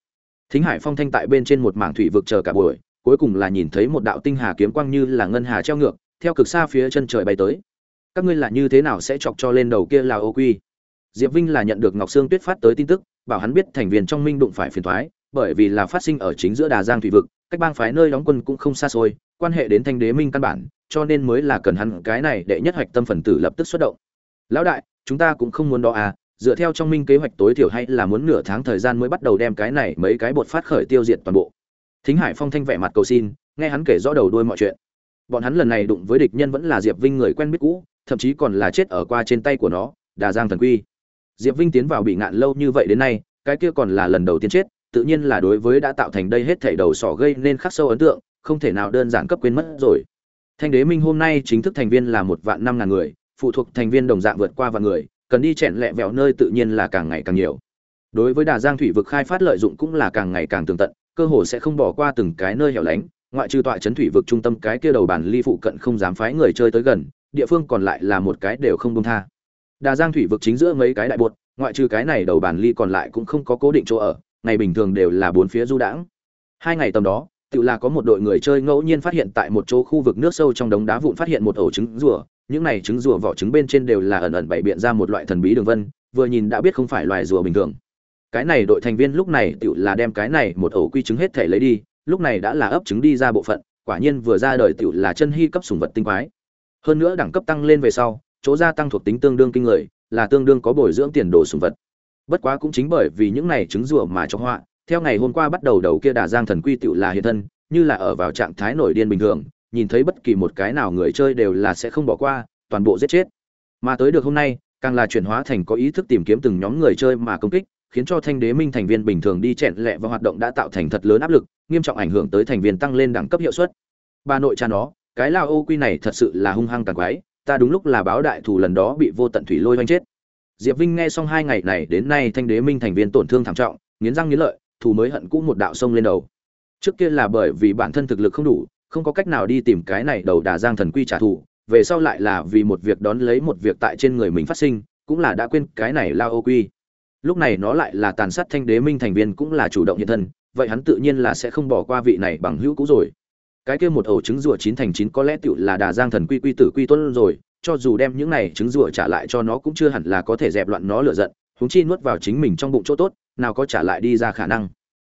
Thính hải phong thanh tại bên trên một mảng thủy vực chờ cả buổi, cuối cùng là nhìn thấy một đạo tinh hà kiếm quang như là ngân hà treo ngược, theo cực xa phía chân trời bay tới. Các ngươi là như thế nào sẽ chọc cho lên đầu kia là ô quy? Diệp vinh là nhận được ngọc sương tuyết phát tới tin tức, bảo hắn biết thành viên trong minh đụng phải phiền thoái, bởi vì là phát sinh ở chính giữa đà giang thủy vực, cách bang phái nơi đóng quân cũng không xa xôi quan hệ đến thanh đế minh căn bản, cho nên mới là cần hắn cái này để nhất hoạch tâm phần tử lập tức xuất động. Lão đại, chúng ta cũng không muốn đó à dựa theo trong minh kế hoạch tối thiểu hay là muốn nửa tháng thời gian mới bắt đầu đem cái này mấy cái bột phát khởi tiêu diệt toàn bộ. Thính hải phong thanh vẻ mặt cầu xin, nghe hắn kể rõ đầu đuôi mọi chuyện. Bọn hắn lần này đụng với địch nhân vẫn là diệp vinh người quen biết cũ, thậm chí còn là chết ở qua trên tay của nó, đà giang thần quy. Diệp vinh tiến vào bị ngạn lâu như vậy đến nay, cái kia còn là lần đầu tiên chết, tự nhiên là đối với đã tạo thành đây hết thảy đầu sỏ gây nên khắc sâu ấn tượng không thể nào đơn giản cấp quên mất rồi. Thanh đế minh hôm nay chính thức thành viên là một vạn năm ngàn người phụ thuộc thành viên đồng dạng vượt qua vạn người cần đi chèn lẹ vẹo nơi tự nhiên là càng ngày càng nhiều. Đối với đà giang thủy vực khai phát lợi dụng cũng là càng ngày càng tường tận cơ hồ sẽ không bỏ qua từng cái nơi hẻo lánh ngoại trừ tọa trấn thủy vực trung tâm cái kia đầu bản ly phụ cận không dám phái người chơi tới gần địa phương còn lại là một cái đều không buông tha. Đà giang thủy vực chính giữa mấy cái đại buột, ngoại trừ cái này đầu bản ly còn lại cũng không có cố định chỗ ở ngày bình thường đều là bốn phía du đãng. Hai ngày tầm đó tự là có một đội người chơi ngẫu nhiên phát hiện tại một chỗ khu vực nước sâu trong đống đá vụn phát hiện một ổ trứng rùa. Những này trứng rùa vỏ trứng bên trên đều là ẩn ẩn bày biện ra một loại thần bí đường vân, vừa nhìn đã biết không phải loài rùa bình thường. Cái này đội thành viên lúc này tự là đem cái này một ổ quy trứng hết thể lấy đi, lúc này đã là ấp trứng đi ra bộ phận, quả nhiên vừa ra đời tự là chân hy cấp sùng vật tinh quái. Hơn nữa đẳng cấp tăng lên về sau, chỗ gia tăng thuộc tính tương đương kinh người, là tương đương có bồi dưỡng tiền đồ sùng vật. Bất quá cũng chính bởi vì những này trứng rùa mà cho họa theo ngày hôm qua bắt đầu đầu kia đà giang thần quy tựu là hiện thân, như là ở vào trạng thái nổi điên bình thường, nhìn thấy bất kỳ một cái nào người chơi đều là sẽ không bỏ qua, toàn bộ giết chết. Mà tới được hôm nay, càng là chuyển hóa thành có ý thức tìm kiếm từng nhóm người chơi mà công kích, khiến cho thanh đế minh thành viên bình thường đi chẹn lẹ và hoạt động đã tạo thành thật lớn áp lực, nghiêm trọng ảnh hưởng tới thành viên tăng lên đẳng cấp hiệu suất. Bà nội cha nó, cái lao ô quy này thật sự là hung hăng càng quái, ta đúng lúc là báo đại thủ lần đó bị vô tận thủy lôi oanh chết. Diệp vinh nghe xong hai ngày này, đến nay thanh đế minh thành viên tổn thương thảm trọng, nghiến răng nghiến lợi thù mới hận cũ một đạo sông lên đầu. Trước kia là bởi vì bản thân thực lực không đủ, không có cách nào đi tìm cái này đầu đà giang thần quy trả thù, về sau lại là vì một việc đón lấy một việc tại trên người mình phát sinh, cũng là đã quên cái này lao ô quy. Lúc này nó lại là tàn sát thanh đế minh thành viên cũng là chủ động hiện thân, vậy hắn tự nhiên là sẽ không bỏ qua vị này bằng hữu cũ rồi. Cái kia một ổ trứng rùa chín thành chín có lẽ tựu là đà giang thần quy quy tử quy tuân rồi, cho dù đem những này trứng rùa trả lại cho nó cũng chưa hẳn là có thể dẹp loạn nó lựa giận, huống chi nuốt vào chính mình trong bụng chỗ tốt nào có trả lại đi ra khả năng.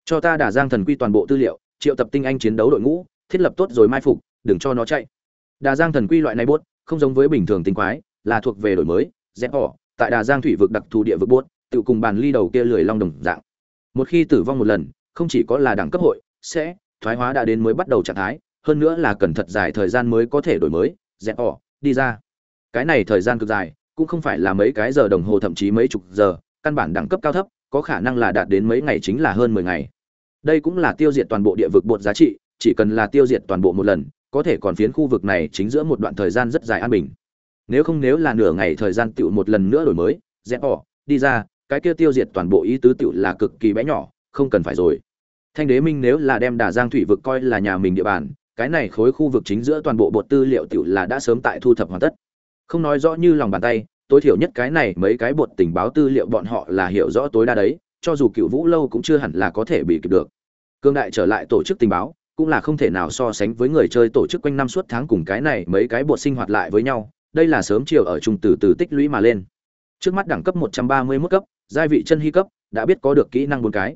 Cho ta đà giang thần quy toàn bộ tư liệu, triệu tập tinh anh chiến đấu đội ngũ, thiết lập tốt rồi mai phục, đừng cho nó chạy. Đà giang thần quy loại này bốt không giống với bình thường tinh quái, là thuộc về đổi mới, dẹp bỏ, tại đà giang thủy vực đặc thù địa vực bốt tự cùng bàn ly đầu kia lười long đồng dạng. Một khi tử vong một lần, không chỉ có là đẳng cấp hội, sẽ, thoái hóa đã đến mới bắt đầu trạng thái, hơn nữa là cần thật dài thời gian mới có thể đổi mới, dẹp bỏ, đi ra. Cái này thời gian cực dài, cũng không phải là mấy cái giờ đồng hồ, thậm chí mấy chục giờ, căn bản đẳng cấp cao thấp có khả năng là đạt đến mấy ngày chính là hơn mười ngày. Đây cũng là tiêu diệt toàn bộ địa vực bột giá trị, chỉ cần là tiêu diệt toàn bộ một lần, có thể còn phiến khu vực này chính giữa một đoạn thời gian rất dài an bình. Nếu không nếu là nửa ngày thời gian tựu một lần nữa đổi mới, dẹp bỏ, đi ra, cái kia tiêu diệt toàn bộ ý tứ tựu là cực kỳ bé nhỏ, không cần phải rồi. Thanh đế minh nếu là đem đà giang thủy vực coi là nhà mình địa bàn, cái này khối khu vực chính giữa toàn bộ bột tư liệu tựu là đã sớm tại thu thập hoàn tất. Không nói rõ như lòng bàn tay tối thiểu nhất cái này mấy cái bột tình báo tư liệu bọn họ là hiểu rõ tối đa đấy, cho dù cựu vũ lâu cũng chưa hẳn là có thể bị kịp được. Cương đại trở lại tổ chức tình báo, cũng là không thể nào so sánh với người chơi tổ chức quanh năm suốt tháng cùng cái này mấy cái bột sinh hoạt lại với nhau, đây là sớm chiều ở trung từ từ tích lũy mà lên. Trước mắt đẳng cấp một trăm ba mươi 131 cấp, giai vị chân hy cấp, đã biết có được kỹ năng bốn cái.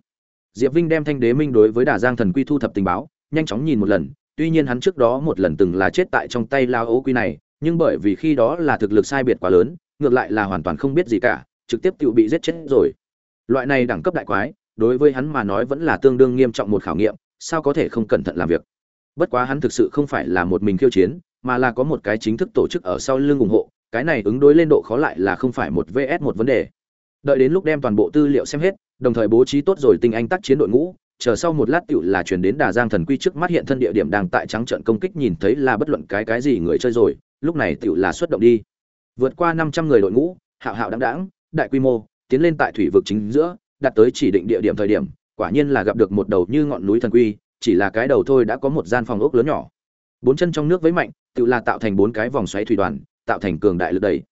Diệp vinh đem thanh đế minh đối với đà giang thần quy thu thập tình báo, nhanh chóng nhìn một lần, tuy nhiên hắn trước đó một lần từng là chết tại trong tay lao ấu quy này, nhưng bởi vì khi đó là thực lực sai biệt quá lớn ngược lại là hoàn toàn không biết gì cả, trực tiếp tự bị giết chết rồi. Loại này đẳng cấp đại quái, đối với hắn mà nói vẫn là tương đương nghiêm trọng một khảo nghiệm, sao có thể không cẩn thận làm việc? Bất quá hắn thực sự không phải là một mình khiêu chiến, mà là có một cái chính thức tổ chức ở sau lưng ủng hộ, cái này ứng đối lên độ khó lại là không phải một vs một vấn đề. Đợi đến lúc đem toàn bộ tư liệu xem hết, đồng thời bố trí tốt rồi tinh anh tác chiến đội ngũ, chờ sau một lát tựu là chuyển đến đà giang thần quy trước mắt hiện thân địa điểm đang tại trắng trận công kích nhìn thấy là bất luận cái cái gì người chơi rồi, lúc này tựu là xuất động đi vượt qua năm trăm người đội ngũ, hạo hạo đáng đãng, đại quy mô, tiến lên tại thủy vực chính giữa đặt tới chỉ định địa điểm thời điểm, quả nhiên là gặp được một đầu như ngọn núi thần quy, chỉ là cái đầu thôi đã có một gian phòng ốc lớn nhỏ. Bốn chân trong nước với mạnh, tự là tạo thành bốn cái vòng xoáy thủy đoàn, tạo thành cường đại lực đẩy.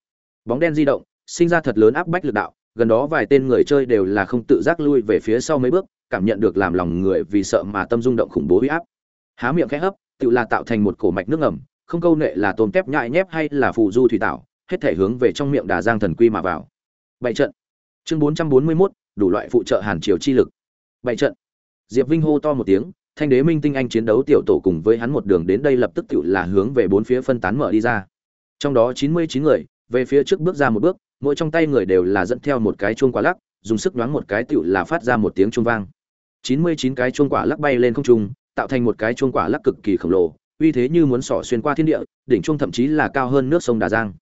Bóng đen di động, sinh ra thật lớn áp bách lực đạo, gần đó vài tên người chơi đều là không tự giác lui về phía sau mấy bước, cảm nhận được làm lòng người vì sợ mà tâm rung động khủng bố huy áp. Há miệng khẽ hấp, tự là tạo thành một cổ mạch nước ngầm, không câu nệ là tôm tép nhại nhép hay là phù du thủy tạo hết thể hướng về trong miệng đà giang thần quy mà vào. Bảy trận. Chương bốn trăm bốn mươi mốt, đủ loại phụ trợ hàn triều chi lực. Bảy trận. Diệp vinh hô to một tiếng, thanh đế minh tinh anh chiến đấu tiểu tổ cùng với hắn một đường đến đây lập tức tự là hướng về bốn phía phân tán mở đi ra. Trong đó chín mươi chín người, về phía trước bước ra một bước, mỗi trong tay người đều là dẫn theo một cái chuông quả lắc, dùng sức đoán một cái tựu là phát ra một tiếng chuông vang. chín mươi chín cái chuông quả lắc bay lên không trung, tạo thành một cái chuông quả lắc cực kỳ khổng lồ, uy thế như muốn xỏ xuyên qua thiên địa, đỉnh chuông thậm chí là cao hơn nước sông đà giang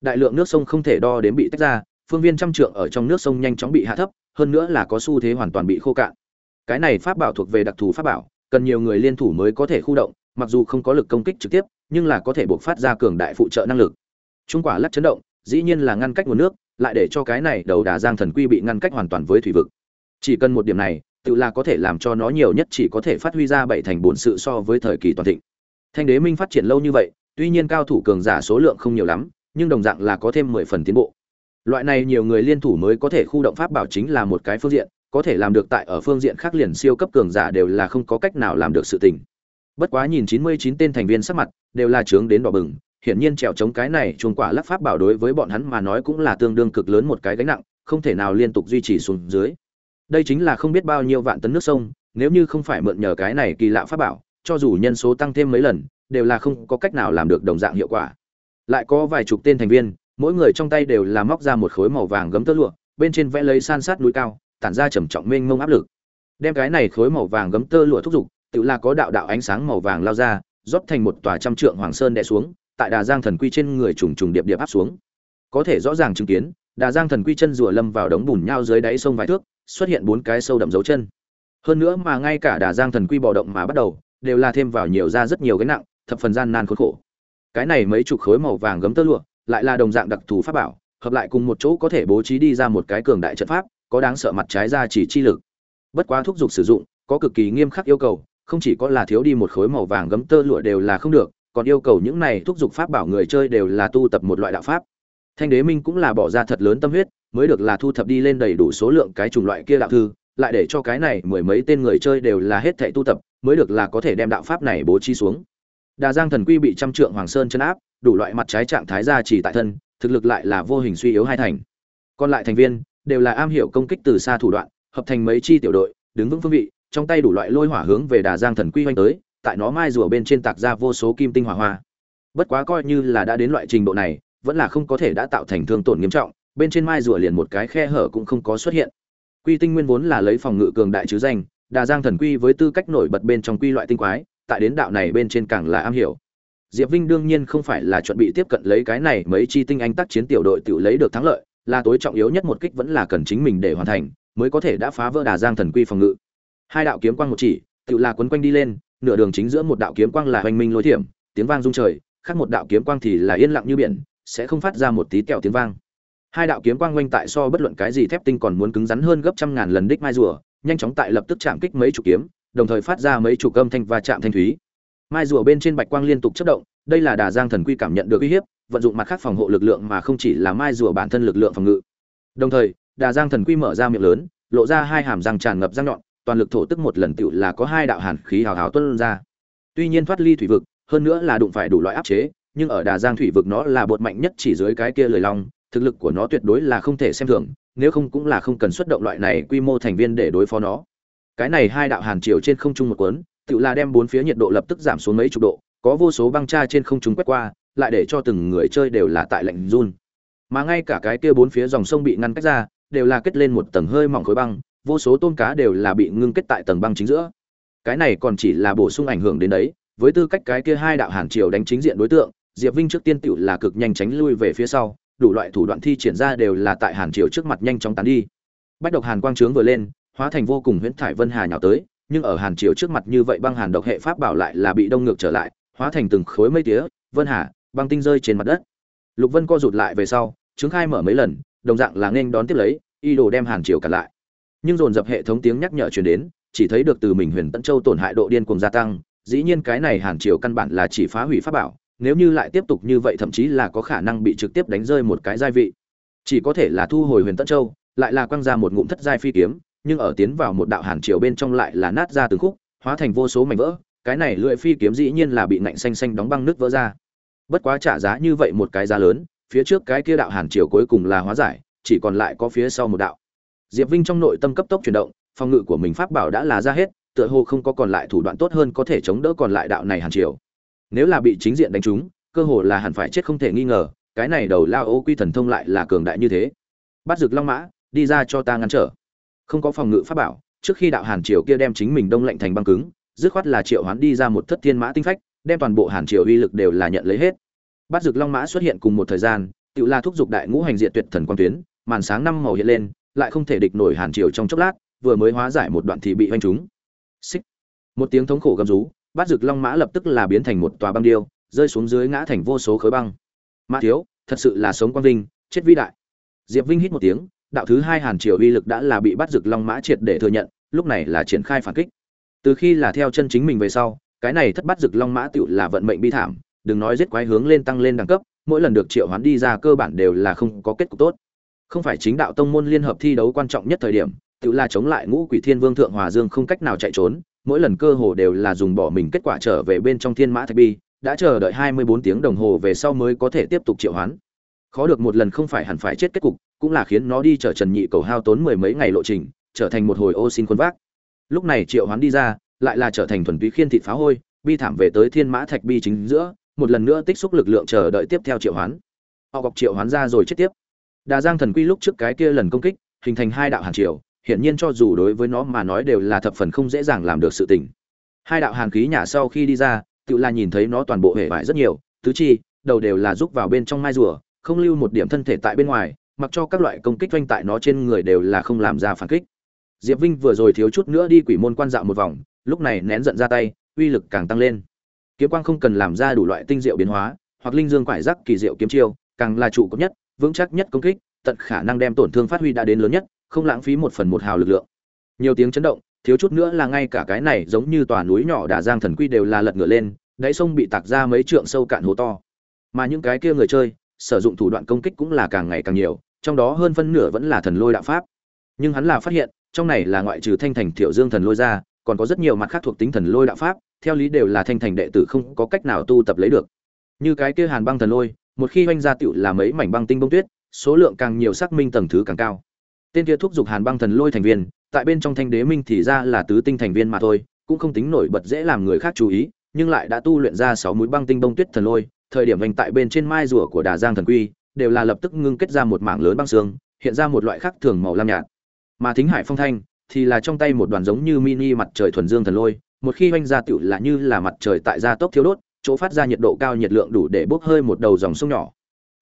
đại lượng nước sông không thể đo đến bị tách ra, phương viên trăm trượng ở trong nước sông nhanh chóng bị hạ thấp, hơn nữa là có xu thế hoàn toàn bị khô cạn. Cái này pháp bảo thuộc về đặc thù pháp bảo, cần nhiều người liên thủ mới có thể khu động, mặc dù không có lực công kích trực tiếp, nhưng là có thể buộc phát ra cường đại phụ trợ năng lực. Trung quả lắc chấn động, dĩ nhiên là ngăn cách nguồn nước, lại để cho cái này đầu đà giang thần quy bị ngăn cách hoàn toàn với thủy vực. Chỉ cần một điểm này, tự là có thể làm cho nó nhiều nhất chỉ có thể phát huy ra bảy thành bốn sự so với thời kỳ toàn thịnh. Thanh đế minh phát triển lâu như vậy, tuy nhiên cao thủ cường giả số lượng không nhiều lắm nhưng đồng dạng là có thêm mười phần tiến bộ. Loại này nhiều người liên thủ mới có thể khu động pháp bảo chính là một cái phương diện, có thể làm được tại ở phương diện khác liền siêu cấp cường giả đều là không có cách nào làm được sự tình. Bất quá nhìn chín mươi chín tên thành viên sắc mặt, đều là trướng đến đỏ bừng, hiển nhiên trèo chống cái này chuồng quả lắc pháp bảo đối với bọn hắn mà nói cũng là tương đương cực lớn một cái gánh nặng, không thể nào liên tục duy trì xuống dưới. Đây chính là không biết bao nhiêu vạn tấn nước sông, nếu như không phải mượn nhờ cái này kỳ lạ pháp bảo, cho dù nhân số tăng thêm mấy lần, đều là không có cách nào làm được đồng dạng hiệu quả lại có vài chục tên thành viên, mỗi người trong tay đều là móc ra một khối màu vàng gấm tơ lụa, bên trên vẽ lấy san sát núi cao, tản ra trầm trọng mênh mông áp lực. Đem cái này khối màu vàng gấm tơ lụa thúc giục, tự là có đạo đạo ánh sáng màu vàng lao ra, rót thành một tòa trăm trượng hoàng sơn đè xuống, tại đà giang thần quy trên người trùng trùng điệp điệp áp xuống. Có thể rõ ràng chứng kiến, đà giang thần quy chân rùa lâm vào đống bùn nhau dưới đáy sông vài thước, xuất hiện bốn cái sâu đậm dấu chân. Hơn nữa mà ngay cả đà giang thần quy bò động mà bắt đầu, đều là thêm vào nhiều ra rất nhiều cái nặng, thập phần gian nan khốn khổ cái này mấy chục khối màu vàng gấm tơ lụa, lại là đồng dạng đặc thù pháp bảo, hợp lại cùng một chỗ có thể bố trí đi ra một cái cường đại trận pháp, có đáng sợ mặt trái ra chỉ chi lực. Bất quá thúc giục sử dụng, có cực kỳ nghiêm khắc yêu cầu, không chỉ có là thiếu đi một khối màu vàng gấm tơ lụa đều là không được, còn yêu cầu những này thúc giục pháp bảo người chơi đều là tu tập một loại đạo pháp. Thanh đế minh cũng là bỏ ra thật lớn tâm huyết, mới được là thu thập đi lên đầy đủ số lượng cái chủng loại kia đạo thư, lại để cho cái này mười mấy tên người chơi đều là hết thảy tu tập, mới được là có thể đem đạo pháp này bố trí xuống đà giang thần quy bị trăm trượng hoàng sơn chân áp, đủ loại mặt trái trạng thái ra chỉ tại thân, thực lực lại là vô hình suy yếu hai thành. Còn lại thành viên đều là am hiểu công kích từ xa thủ đoạn, hợp thành mấy chi tiểu đội, đứng vững phương vị, trong tay đủ loại lôi hỏa hướng về đà giang thần quy hoành tới, tại nó mai rùa bên trên tạc ra vô số kim tinh hỏa hoa. Bất quá coi như là đã đến loại trình độ này, vẫn là không có thể đã tạo thành thương tổn nghiêm trọng, bên trên mai rùa liền một cái khe hở cũng không có xuất hiện. Quy tinh nguyên vốn là lấy phòng ngự cường đại chứ danh, đà giang thần quy với tư cách nổi bật bên trong quy loại tinh quái tại đến đạo này bên trên càng là am hiểu. Diệp vinh đương nhiên không phải là chuẩn bị tiếp cận lấy cái này mấy chi tinh anh tác chiến tiểu đội tự lấy được thắng lợi, là tối trọng yếu nhất một kích vẫn là cần chính mình để hoàn thành, mới có thể đã phá vỡ đà giang thần quy phòng ngự. Hai đạo kiếm quang một chỉ tự là quấn quanh đi lên, nửa đường chính giữa một đạo kiếm quang là hoành minh lối thiểm, tiếng vang rung trời, khác một đạo kiếm quang thì là yên lặng như biển, sẽ không phát ra một tí tẹo tiếng vang. Hai đạo kiếm quang quanh tại so bất luận cái gì thép tinh còn muốn cứng rắn hơn gấp trăm ngàn lần đích mai rùa, nhanh chóng tại lập tức chạm kích mấy chục kiếm đồng thời phát ra mấy chục âm thanh và chạm thanh thúy. Mai rùa bên trên bạch quang liên tục chất động, đây là đà giang thần quy cảm nhận được uy hiếp, vận dụng mặt khác phòng hộ lực lượng mà không chỉ là mai rùa bản thân lực lượng phòng ngự. Đồng thời, đà giang thần quy mở ra miệng lớn, lộ ra hai hàm răng tràn ngập răng nhọn, toàn lực thổ tức một lần tựu là có hai đạo hàn khí hào hào tuân ra. Tuy nhiên thoát ly thủy vực, hơn nữa là đụng phải đủ loại áp chế, nhưng ở đà giang thủy vực nó là bột mạnh nhất chỉ dưới cái kia lời long, thực lực của nó tuyệt đối là không thể xem thường, nếu không cũng là không cần xuất động loại này quy mô thành viên để đối phó nó cái này hai đạo hàn chiều trên không trung một cuốn tự là đem bốn phía nhiệt độ lập tức giảm xuống mấy chục độ, có vô số băng cha trên không trung quét qua, lại để cho từng người chơi đều là tại lạnh run. Mà ngay cả cái kia bốn phía dòng sông bị ngăn cách ra, đều là kết lên một tầng hơi mỏng khối băng, vô số tôm cá đều là bị ngưng kết tại tầng băng chính giữa. Cái này còn chỉ là bổ sung ảnh hưởng đến đấy, với tư cách cái kia hai đạo hàn triều đánh chính diện đối tượng, diệp vinh trước tiên tựu là cực nhanh tránh lui về phía sau, đủ loại thủ đoạn thi triển ra đều là tại hàn triều trước mặt nhanh chóng tán đi. Bách độc hàn quang trướng vừa lên hóa thành vô cùng huyễn thải vân hà nhào tới, nhưng ở hàn triều trước mặt như vậy băng hàn độc hệ pháp bảo lại là bị đông ngược trở lại, hóa thành từng khối mây tía, vân hà, băng tinh rơi trên mặt đất. Lục vân co rụt lại về sau chứng khai mở mấy lần, đồng dạng là nên đón tiếp lấy y đồ đem hàn triều cả lại. Nhưng dồn dập hệ thống tiếng nhắc nhở truyền đến, chỉ thấy được từ mình huyền tận châu tổn hại độ điên cuồng gia tăng, dĩ nhiên cái này hàn triều căn bản là chỉ phá hủy pháp bảo, nếu như lại tiếp tục như vậy thậm chí là có khả năng bị trực tiếp đánh rơi một cái giai vị. Chỉ có thể là thu hồi huyền tận châu, lại là quăng ra một ngụm thất giai phi kiếm nhưng ở tiến vào một đạo hàn triều bên trong lại là nát ra từng khúc, hóa thành vô số mảnh vỡ, cái này lưỡi phi kiếm dĩ nhiên là bị ngạnh xanh xanh đóng băng nước vỡ ra. Bất quá trả giá như vậy một cái giá lớn, phía trước cái kia đạo hàn triều cuối cùng là hóa giải, chỉ còn lại có phía sau một đạo. Diệp vinh trong nội tâm cấp tốc chuyển động, phòng ngự của mình pháp bảo đã là ra hết, tựa hồ không có còn lại thủ đoạn tốt hơn có thể chống đỡ còn lại đạo này hàn triều. Nếu là bị chính diện đánh trúng, cơ hồ là hẳn phải chết không thể nghi ngờ, cái này đầu lao ô quy thần thông lại là cường đại như thế. Bắt rực long mã, đi ra cho ta ngăn trở không có phòng ngự pháp bảo, trước khi đạo hàn triều kia đem chính mình đông lạnh thành băng cứng, dứt khoát là triệu hoán đi ra một thất thiên mã tinh phách, đem toàn bộ hàn triều uy lực đều là nhận lấy hết. Bắt rực long mã xuất hiện cùng một thời gian, tự la thúc giục đại ngũ hành diện tuyệt thần quang tuyến, màn sáng năm màu hiện lên, lại không thể địch nổi hàn triều trong chốc lát, vừa mới hóa giải một đoạn thì bị hoanh trúng. Xích. Một tiếng thống khổ gầm rú bắt rực long mã lập tức là biến thành một tòa băng điêu, rơi xuống dưới ngã thành vô số khối băng. Mã thiếu, thật sự là sống quang vinh, chết vĩ đại. Diệp vinh hít một tiếng đạo thứ hai hàn triều uy lực đã là bị bắt rực long mã triệt để thừa nhận, lúc này là triển khai phản kích. Từ khi là theo chân chính mình về sau, cái này thất bắt rực long mã tựu là vận mệnh bi thảm, đừng nói giết quái hướng lên tăng lên đẳng cấp, mỗi lần được triệu hoán đi ra cơ bản đều là không có kết cục tốt. Không phải chính đạo tông môn liên hợp thi đấu quan trọng nhất thời điểm tự là chống lại ngũ quỷ thiên vương thượng hòa dương không cách nào chạy trốn, mỗi lần cơ hồ đều là dùng bỏ mình kết quả trở về bên trong thiên mã thạch bi, đã chờ đợi hai mươi bốn tiếng đồng hồ về sau mới có thể tiếp tục triệu hoán. Khó được một lần không phải hẳn phải chết kết cục cũng là khiến nó đi chở trần nhị cầu hao tốn mười mấy ngày lộ trình, trở thành một hồi ô xin quân vác. Lúc này triệu hoán đi ra, lại là trở thành thuần túy khiên thịt phá hôi, bi thảm về tới thiên mã thạch bi chính giữa, một lần nữa tích xúc lực lượng chờ đợi tiếp theo triệu hoán. Họ gọc triệu hoán ra rồi chết tiếp. Đà giang thần quy lúc trước cái kia lần công kích, hình thành hai đạo hàn triều, hiển nhiên cho dù đối với nó mà nói đều là thập phần không dễ dàng làm được sự tình. Hai đạo hàn khí nhà sau khi đi ra, tự là nhìn thấy nó toàn bộ hệ vải rất nhiều, tứ chi, đầu đều là rúc vào bên trong mai rùa, không lưu một điểm thân thể tại bên ngoài mặc cho các loại công kích doanh tại nó trên người đều là không làm ra phản kích. Diệp vinh vừa rồi thiếu chút nữa đi quỷ môn quan dạo một vòng, lúc này nén giận ra tay, uy lực càng tăng lên. Kiếm quang không cần làm ra đủ loại tinh diệu biến hóa, hoặc linh dương quải rắc kỳ diệu kiếm chiêu, càng là trụ cấp nhất, vững chắc nhất công kích, tận khả năng đem tổn thương phát huy đã đến lớn nhất, không lãng phí một phần một hào lực lượng. Nhiều tiếng chấn động, thiếu chút nữa là ngay cả cái này giống như tòa núi nhỏ đà giang thần quy đều là lật ngửa lên, đáy sông bị tạc ra mấy trượng sâu cạn hố to. Mà những cái kia người chơi sử dụng thủ đoạn công kích cũng là càng ngày càng nhiều, trong đó hơn phân nửa vẫn là thần lôi đạo pháp. Nhưng hắn là phát hiện, trong này là ngoại trừ thanh thành tiểu dương thần lôi ra, còn có rất nhiều mặt khác thuộc tính thần lôi đạo pháp, theo lý đều là thanh thành đệ tử không có cách nào tu tập lấy được. Như cái kia hàn băng thần lôi, một khi oanh ra tiểu là mấy mảnh băng tinh bông tuyết, số lượng càng nhiều xác minh tầng thứ càng cao. Tên kia thúc giục hàn băng thần lôi thành viên, tại bên trong thanh đế minh thì ra là tứ tinh thành viên mà thôi, cũng không tính nổi bật dễ làm người khác chú ý, nhưng lại đã tu luyện ra sáu mũi băng tinh bông tuyết thần lôi thời điểm vành tại bên trên mai rùa của đà giang thần quy, đều là lập tức ngưng kết ra một mảng lớn băng xương, hiện ra một loại khác thường màu lam nhạt. Mà thính hải phong thanh thì là trong tay một đoàn giống như mini mặt trời thuần dương thần lôi, một khi oanh ra tựu là như là mặt trời tại gia tốc thiếu đốt, chỗ phát ra nhiệt độ cao nhiệt lượng đủ để bốc hơi một đầu dòng sông nhỏ.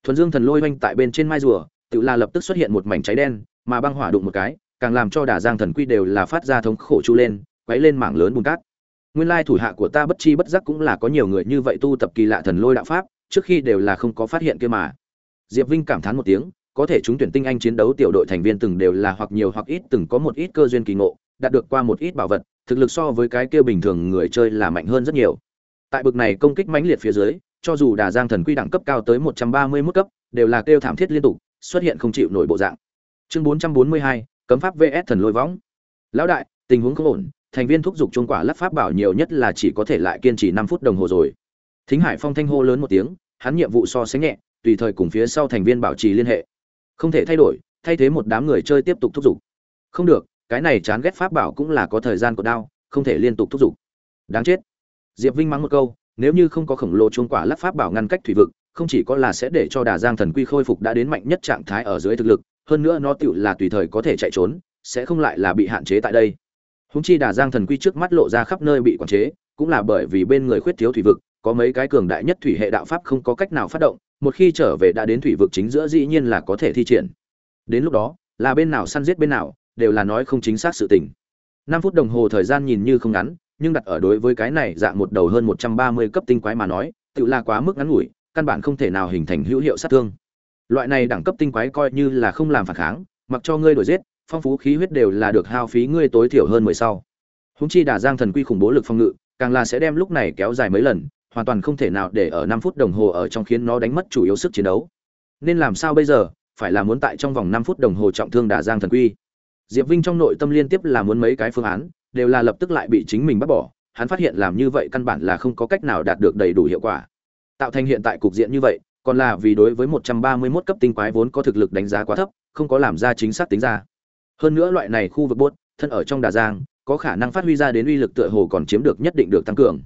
Thuần dương thần lôi oanh tại bên trên mai rùa, tựu là lập tức xuất hiện một mảnh cháy đen, mà băng hỏa đụng một cái, càng làm cho Đà giang thần quy đều là phát ra thống khổ chu lên, quấy lên mảng lớn bùn cát nguyên lai thủ hạ của ta bất chi bất giác cũng là có nhiều người như vậy tu tập kỳ lạ thần lôi đạo pháp, trước khi đều là không có phát hiện kia mà. Diệp vinh cảm thán một tiếng, có thể chúng tuyển tinh anh chiến đấu tiểu đội thành viên từng đều là hoặc nhiều hoặc ít từng có một ít cơ duyên kỳ ngộ, đạt được qua một ít bảo vật, thực lực so với cái kia bình thường người chơi là mạnh hơn rất nhiều. Tại bực này công kích mãnh liệt phía dưới, cho dù đà giang thần quy đẳng cấp cao tới một trăm ba mươi mức cấp, đều là kêu thảm thiết liên tục, xuất hiện không chịu nổi bộ dạng. Chương bốn trăm bốn mươi hai, cấm pháp vs thần lôi võng. Lão đại, tình huống không ổn thành viên thúc giục chuông quả lắp pháp bảo nhiều nhất là chỉ có thể lại kiên trì năm phút đồng hồ rồi. Thính hải phong thanh hô lớn một tiếng, hắn nhiệm vụ so sánh nhẹ, tùy thời cùng phía sau thành viên bảo trì liên hệ. Không thể thay đổi, thay thế một đám người chơi tiếp tục thúc giục. Không được, cái này chán ghét pháp bảo cũng là có thời gian của đao, không thể liên tục thúc giục. Đáng chết. Diệp vinh mắng một câu, nếu như không có khổng lồ chuông quả lắp pháp bảo ngăn cách thủy vực, không chỉ có là sẽ để cho đà giang thần quy khôi phục đã đến mạnh nhất trạng thái ở dưới thực lực, hơn nữa nó tựu là tùy thời có thể chạy trốn, sẽ không lại là bị hạn chế tại đây húng chi đà giang thần quy trước mắt lộ ra khắp nơi bị quản chế, cũng là bởi vì bên người khuyết thiếu thủy vực, có mấy cái cường đại nhất thủy hệ đạo pháp không có cách nào phát động, một khi trở về đã đến thủy vực chính giữa dĩ nhiên là có thể thi triển. Đến lúc đó, là bên nào săn giết bên nào, đều là nói không chính xác sự tình. Năm phút đồng hồ thời gian nhìn như không ngắn, nhưng đặt ở đối với cái này dạng một đầu hơn một trăm ba mươi cấp tinh quái mà nói tự là quá mức ngắn ngủi, căn bản không thể nào hình thành hữu hiệu sát thương. Loại này đẳng cấp tinh quái coi như là không làm phản kháng, mặc cho ngươi đuổi giết phong phú khí huyết đều là được hao phí ngươi tối thiểu hơn mười sau. Húng chi đả giang thần quy khủng bố lực phòng ngự, càng là sẽ đem lúc này kéo dài mấy lần, hoàn toàn không thể nào để ở năm phút đồng hồ ở trong khiến nó đánh mất chủ yếu sức chiến đấu. Nên làm sao bây giờ? Phải là muốn tại trong vòng năm phút đồng hồ trọng thương đả giang thần quy. Diệp vinh trong nội tâm liên tiếp là muốn mấy cái phương án, đều là lập tức lại bị chính mình bắt bỏ. Hắn phát hiện làm như vậy căn bản là không có cách nào đạt được đầy đủ hiệu quả. Tạo thành hiện tại cục diện như vậy, còn là vì đối với 131 cấp tinh quái vốn có thực lực đánh giá quá thấp, không có làm ra chính xác tính ra hơn nữa loại này khu vực bốt thân ở trong đà giang, có khả năng phát huy ra đến uy lực tựa hồ còn chiếm được nhất định được tăng cường.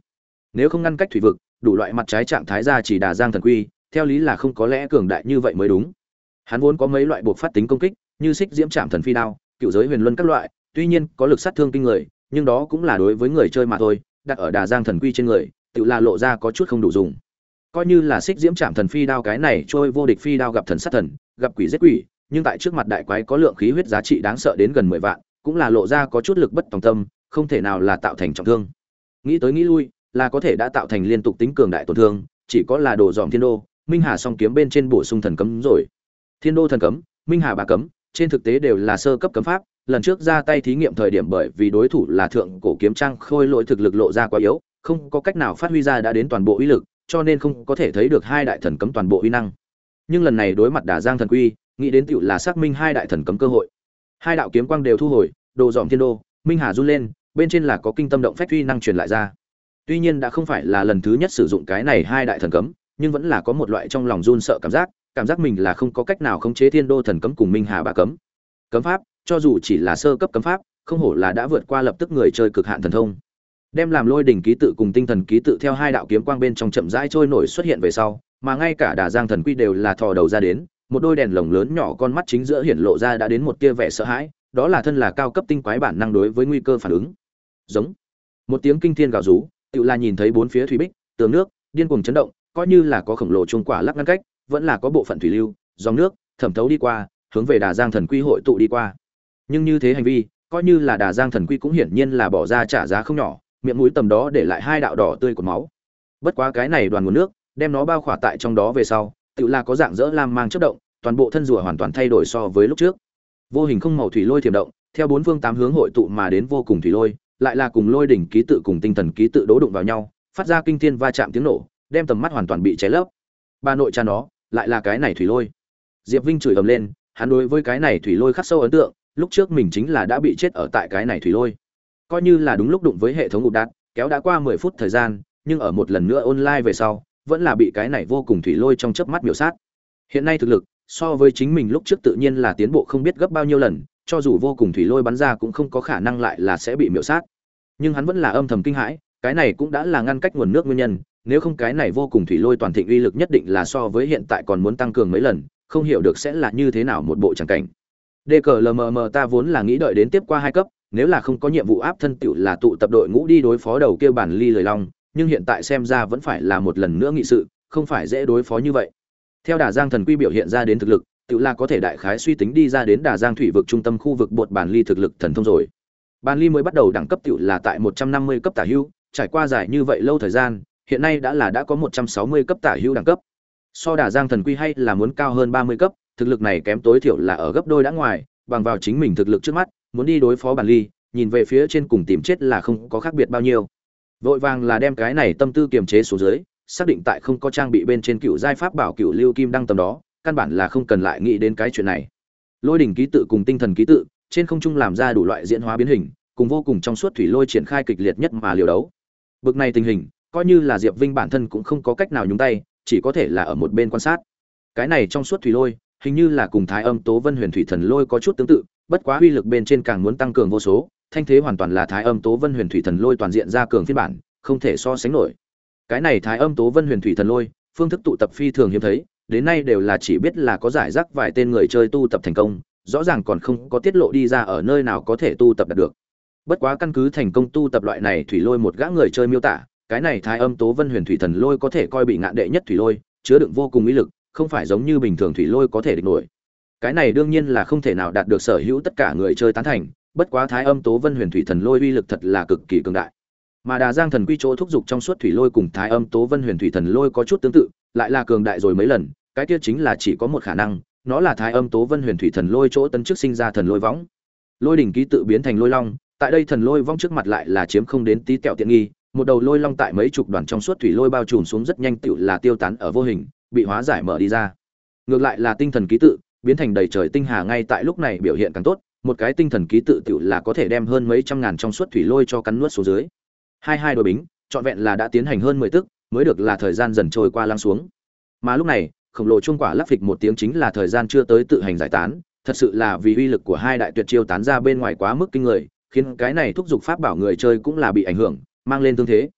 Nếu không ngăn cách thủy vực, đủ loại mặt trái trạng thái ra chỉ đà giang thần quy, theo lý là không có lẽ cường đại như vậy mới đúng. Hắn vốn có mấy loại buộc phát tính công kích, như xích diễm trạm thần phi đao, cựu giới huyền luân các loại, tuy nhiên có lực sát thương kinh người, nhưng đó cũng là đối với người chơi mà thôi, đặt ở đà giang thần quy trên người, tự là lộ ra có chút không đủ dùng. Coi như là xích diễm trạm thần phi đao cái này trôi vô địch phi đao gặp thần sát thần, gặp quỷ giết quỷ nhưng tại trước mặt đại quái có lượng khí huyết giá trị đáng sợ đến gần mười vạn, cũng là lộ ra có chút lực bất tòng tâm, không thể nào là tạo thành trọng thương. Nghĩ tới nghĩ lui, là có thể đã tạo thành liên tục tính cường đại tổn thương, chỉ có là đồ dòm thiên đô, minh hà song kiếm bên trên bổ sung thần cấm rồi. Thiên đô thần cấm, minh hà bà cấm, trên thực tế đều là sơ cấp cấm pháp, lần trước ra tay thí nghiệm thời điểm bởi vì đối thủ là thượng cổ kiếm trang khôi lỗi thực lực lộ ra quá yếu, không có cách nào phát huy ra đã đến toàn bộ uy lực, cho nên không có thể thấy được hai đại thần cấm toàn bộ uy năng. Nhưng lần này đối mặt đả giang thần quy nghĩ đến tựu là xác minh hai đại thần cấm cơ hội. Hai đạo kiếm quang đều thu hồi, đồ dòm thiên đô, minh hà run lên, bên trên là có kinh tâm động phách uy năng truyền lại ra. Tuy nhiên đã không phải là lần thứ nhất sử dụng cái này hai đại thần cấm, nhưng vẫn là có một loại trong lòng run sợ cảm giác cảm giác mình là không có cách nào khống chế thiên đô thần cấm cùng minh hà bà cấm. Cấm pháp, cho dù chỉ là sơ cấp cấm pháp, không hổ là đã vượt qua lập tức người chơi cực hạn thần thông. Đem làm lôi đỉnh ký tự cùng tinh thần ký tự theo hai đạo kiếm quang bên trong chậm rãi trôi nổi xuất hiện về sau, mà ngay cả đà giang thần quy đều là thò đầu ra đến một đôi đèn lồng lớn nhỏ con mắt chính giữa hiển lộ ra đã đến một tia vẻ sợ hãi, đó là thân là cao cấp tinh quái bản năng đối với nguy cơ phản ứng. Giống. Một tiếng kinh thiên gào rú tựa là nhìn thấy bốn phía thủy bích, tường nước, điên cuồng chấn động, coi như là có khổng lồ trung quả lắc ngăn cách, vẫn là có bộ phận thủy lưu, dòng nước, thẩm thấu đi qua, hướng về đà giang thần quy hội tụ đi qua. Nhưng như thế hành vi, coi như là đà giang thần quy cũng hiển nhiên là bỏ ra trả giá không nhỏ, miệng mũi tầm đó để lại hai đạo đỏ tươi của máu. Bất quá cái này đoàn nguồn nước, đem nó bao khỏa tại trong đó về sau tự là có dạng dỡ lam mang chất động, toàn bộ thân rùa hoàn toàn thay đổi so với lúc trước. Vô hình không màu thủy lôi thiểm động, theo bốn phương tám hướng hội tụ mà đến vô cùng thủy lôi, lại là cùng lôi đỉnh ký tự cùng tinh thần ký tự đố đụng vào nhau, phát ra kinh thiên va chạm tiếng nổ, đem tầm mắt hoàn toàn bị cháy lấp. Ba nội cha nó, lại là cái này thủy lôi. Diệp vinh chửi ầm lên, hắn đối với cái này thủy lôi khắc sâu ấn tượng, lúc trước mình chính là đã bị chết ở tại cái này thủy lôi. Coi như là đúng lúc đụng với hệ thống ngụt đạn, kéo đã qua mười phút thời gian, nhưng ở một lần nữa online về sau vẫn là bị cái này vô cùng thủy lôi trong chớp mắt miểu sát. Hiện nay thực lực so với chính mình lúc trước tự nhiên là tiến bộ không biết gấp bao nhiêu lần cho dù vô cùng thủy lôi bắn ra cũng không có khả năng lại là sẽ bị miểu sát. Nhưng hắn vẫn là âm thầm kinh hãi cái này cũng đã là ngăn cách nguồn nước nguyên nhân nếu không cái này vô cùng thủy lôi toàn thịnh uy lực nhất định là so với hiện tại còn muốn tăng cường mấy lần không hiểu được sẽ là như thế nào một bộ chẳng cảnh. DKLMM ta vốn là nghĩ đợi đến tiếp qua hai cấp, nếu là không có nhiệm vụ áp thân tiểu là tụ tập đội ngũ đi đối phó đầu kia bản ly lời long, nhưng hiện tại xem ra vẫn phải là một lần nữa nghị sự, không phải dễ đối phó như vậy. Theo Đà Giang thần quy biểu hiện ra đến thực lực, tự là có thể đại khái suy tính đi ra đến Đà Giang thủy vực trung tâm khu vực bột bản ly thực lực thần thông rồi. Bản ly mới bắt đầu đẳng cấp tự là tại 150 cấp tả hữu, trải qua dài như vậy lâu thời gian, hiện nay đã là đã có 160 cấp tả hữu đẳng cấp. So Đà Giang thần quy hay là muốn cao hơn 30 cấp, thực lực này kém tối thiểu là ở gấp đôi đã ngoài, bằng vào chính mình thực lực trước mắt, muốn đi đối phó bản ly, nhìn về phía trên cùng tìm chết là không có khác biệt bao nhiêu. Vội vàng là đem cái này tâm tư kiềm chế xuống dưới, xác định tại không có trang bị bên trên cựu giai pháp bảo cựu lưu kim đăng tầm đó, căn bản là không cần lại nghĩ đến cái chuyện này. Lôi đỉnh ký tự cùng tinh thần ký tự, trên không trung làm ra đủ loại diễn hóa biến hình, cùng vô cùng trong suốt thủy lôi triển khai kịch liệt nhất mà liều đấu. Bực này tình hình, coi như là Diệp Vinh bản thân cũng không có cách nào nhúng tay, chỉ có thể là ở một bên quan sát. Cái này trong suốt thủy lôi, hình như là cùng Thái Âm Tố Vân Huyền Thủy Thần Lôi có chút tương tự, bất quá uy lực bên trên càng muốn tăng cường vô số, thanh thế hoàn toàn là Thái Âm Tố Vân Huyền Thủy Thần Lôi toàn diện ra cường phiên bản, không thể so sánh nổi. Cái này Thái Âm Tố Vân Huyền Thủy Thần Lôi, phương thức tụ tập phi thường hiếm thấy đến nay đều là chỉ biết là có giải rác vài tên người chơi tu tập thành công rõ ràng còn không có tiết lộ đi ra ở nơi nào có thể tu tập đạt được bất quá căn cứ thành công tu tập loại này thủy lôi một gã người chơi miêu tả cái này thái âm tố vân huyền thủy thần lôi có thể coi bị ngạn đệ nhất thủy lôi chứa đựng vô cùng ý lực không phải giống như bình thường thủy lôi có thể địch nổi cái này đương nhiên là không thể nào đạt được sở hữu tất cả người chơi tán thành bất quá thái âm tố vân huyền thủy thần lôi uy lực thật là cực kỳ cường đại. Mà đà giang thần quy chỗ thúc giục trong suốt thủy lôi cùng thái âm tố vân huyền thủy thần lôi có chút tương tự, lại là cường đại rồi mấy lần, cái kia chính là chỉ có một khả năng, nó là thái âm tố vân huyền thủy thần lôi chỗ tân chức sinh ra thần lôi võng. Lôi đỉnh ký tự biến thành lôi long, tại đây thần lôi vong trước mặt lại là chiếm không đến tí tẹo tiện nghi, một đầu lôi long tại mấy chục đoàn trong suốt thủy lôi bao trùm xuống rất nhanh tựu là tiêu tán ở vô hình, bị hóa giải mở đi ra. Ngược lại là tinh thần ký tự, biến thành đầy trời tinh hà ngay tại lúc này biểu hiện càng tốt một cái tinh thần ký tự tiểu là có thể đem hơn mấy trăm ngàn trong suốt thủy lôi cho cắn nuốt xuống dưới. Hai hai đội bính, trọn vẹn là đã tiến hành hơn mười tức, mới được là thời gian dần trôi qua lăng xuống. Mà lúc này, khổng lồ trung quả lắc phịch một tiếng chính là thời gian chưa tới tự hành giải tán, thật sự là vì uy lực của hai đại tuyệt chiêu tán ra bên ngoài quá mức kinh người, khiến cái này thúc giục pháp bảo người chơi cũng là bị ảnh hưởng, mang lên tương thế.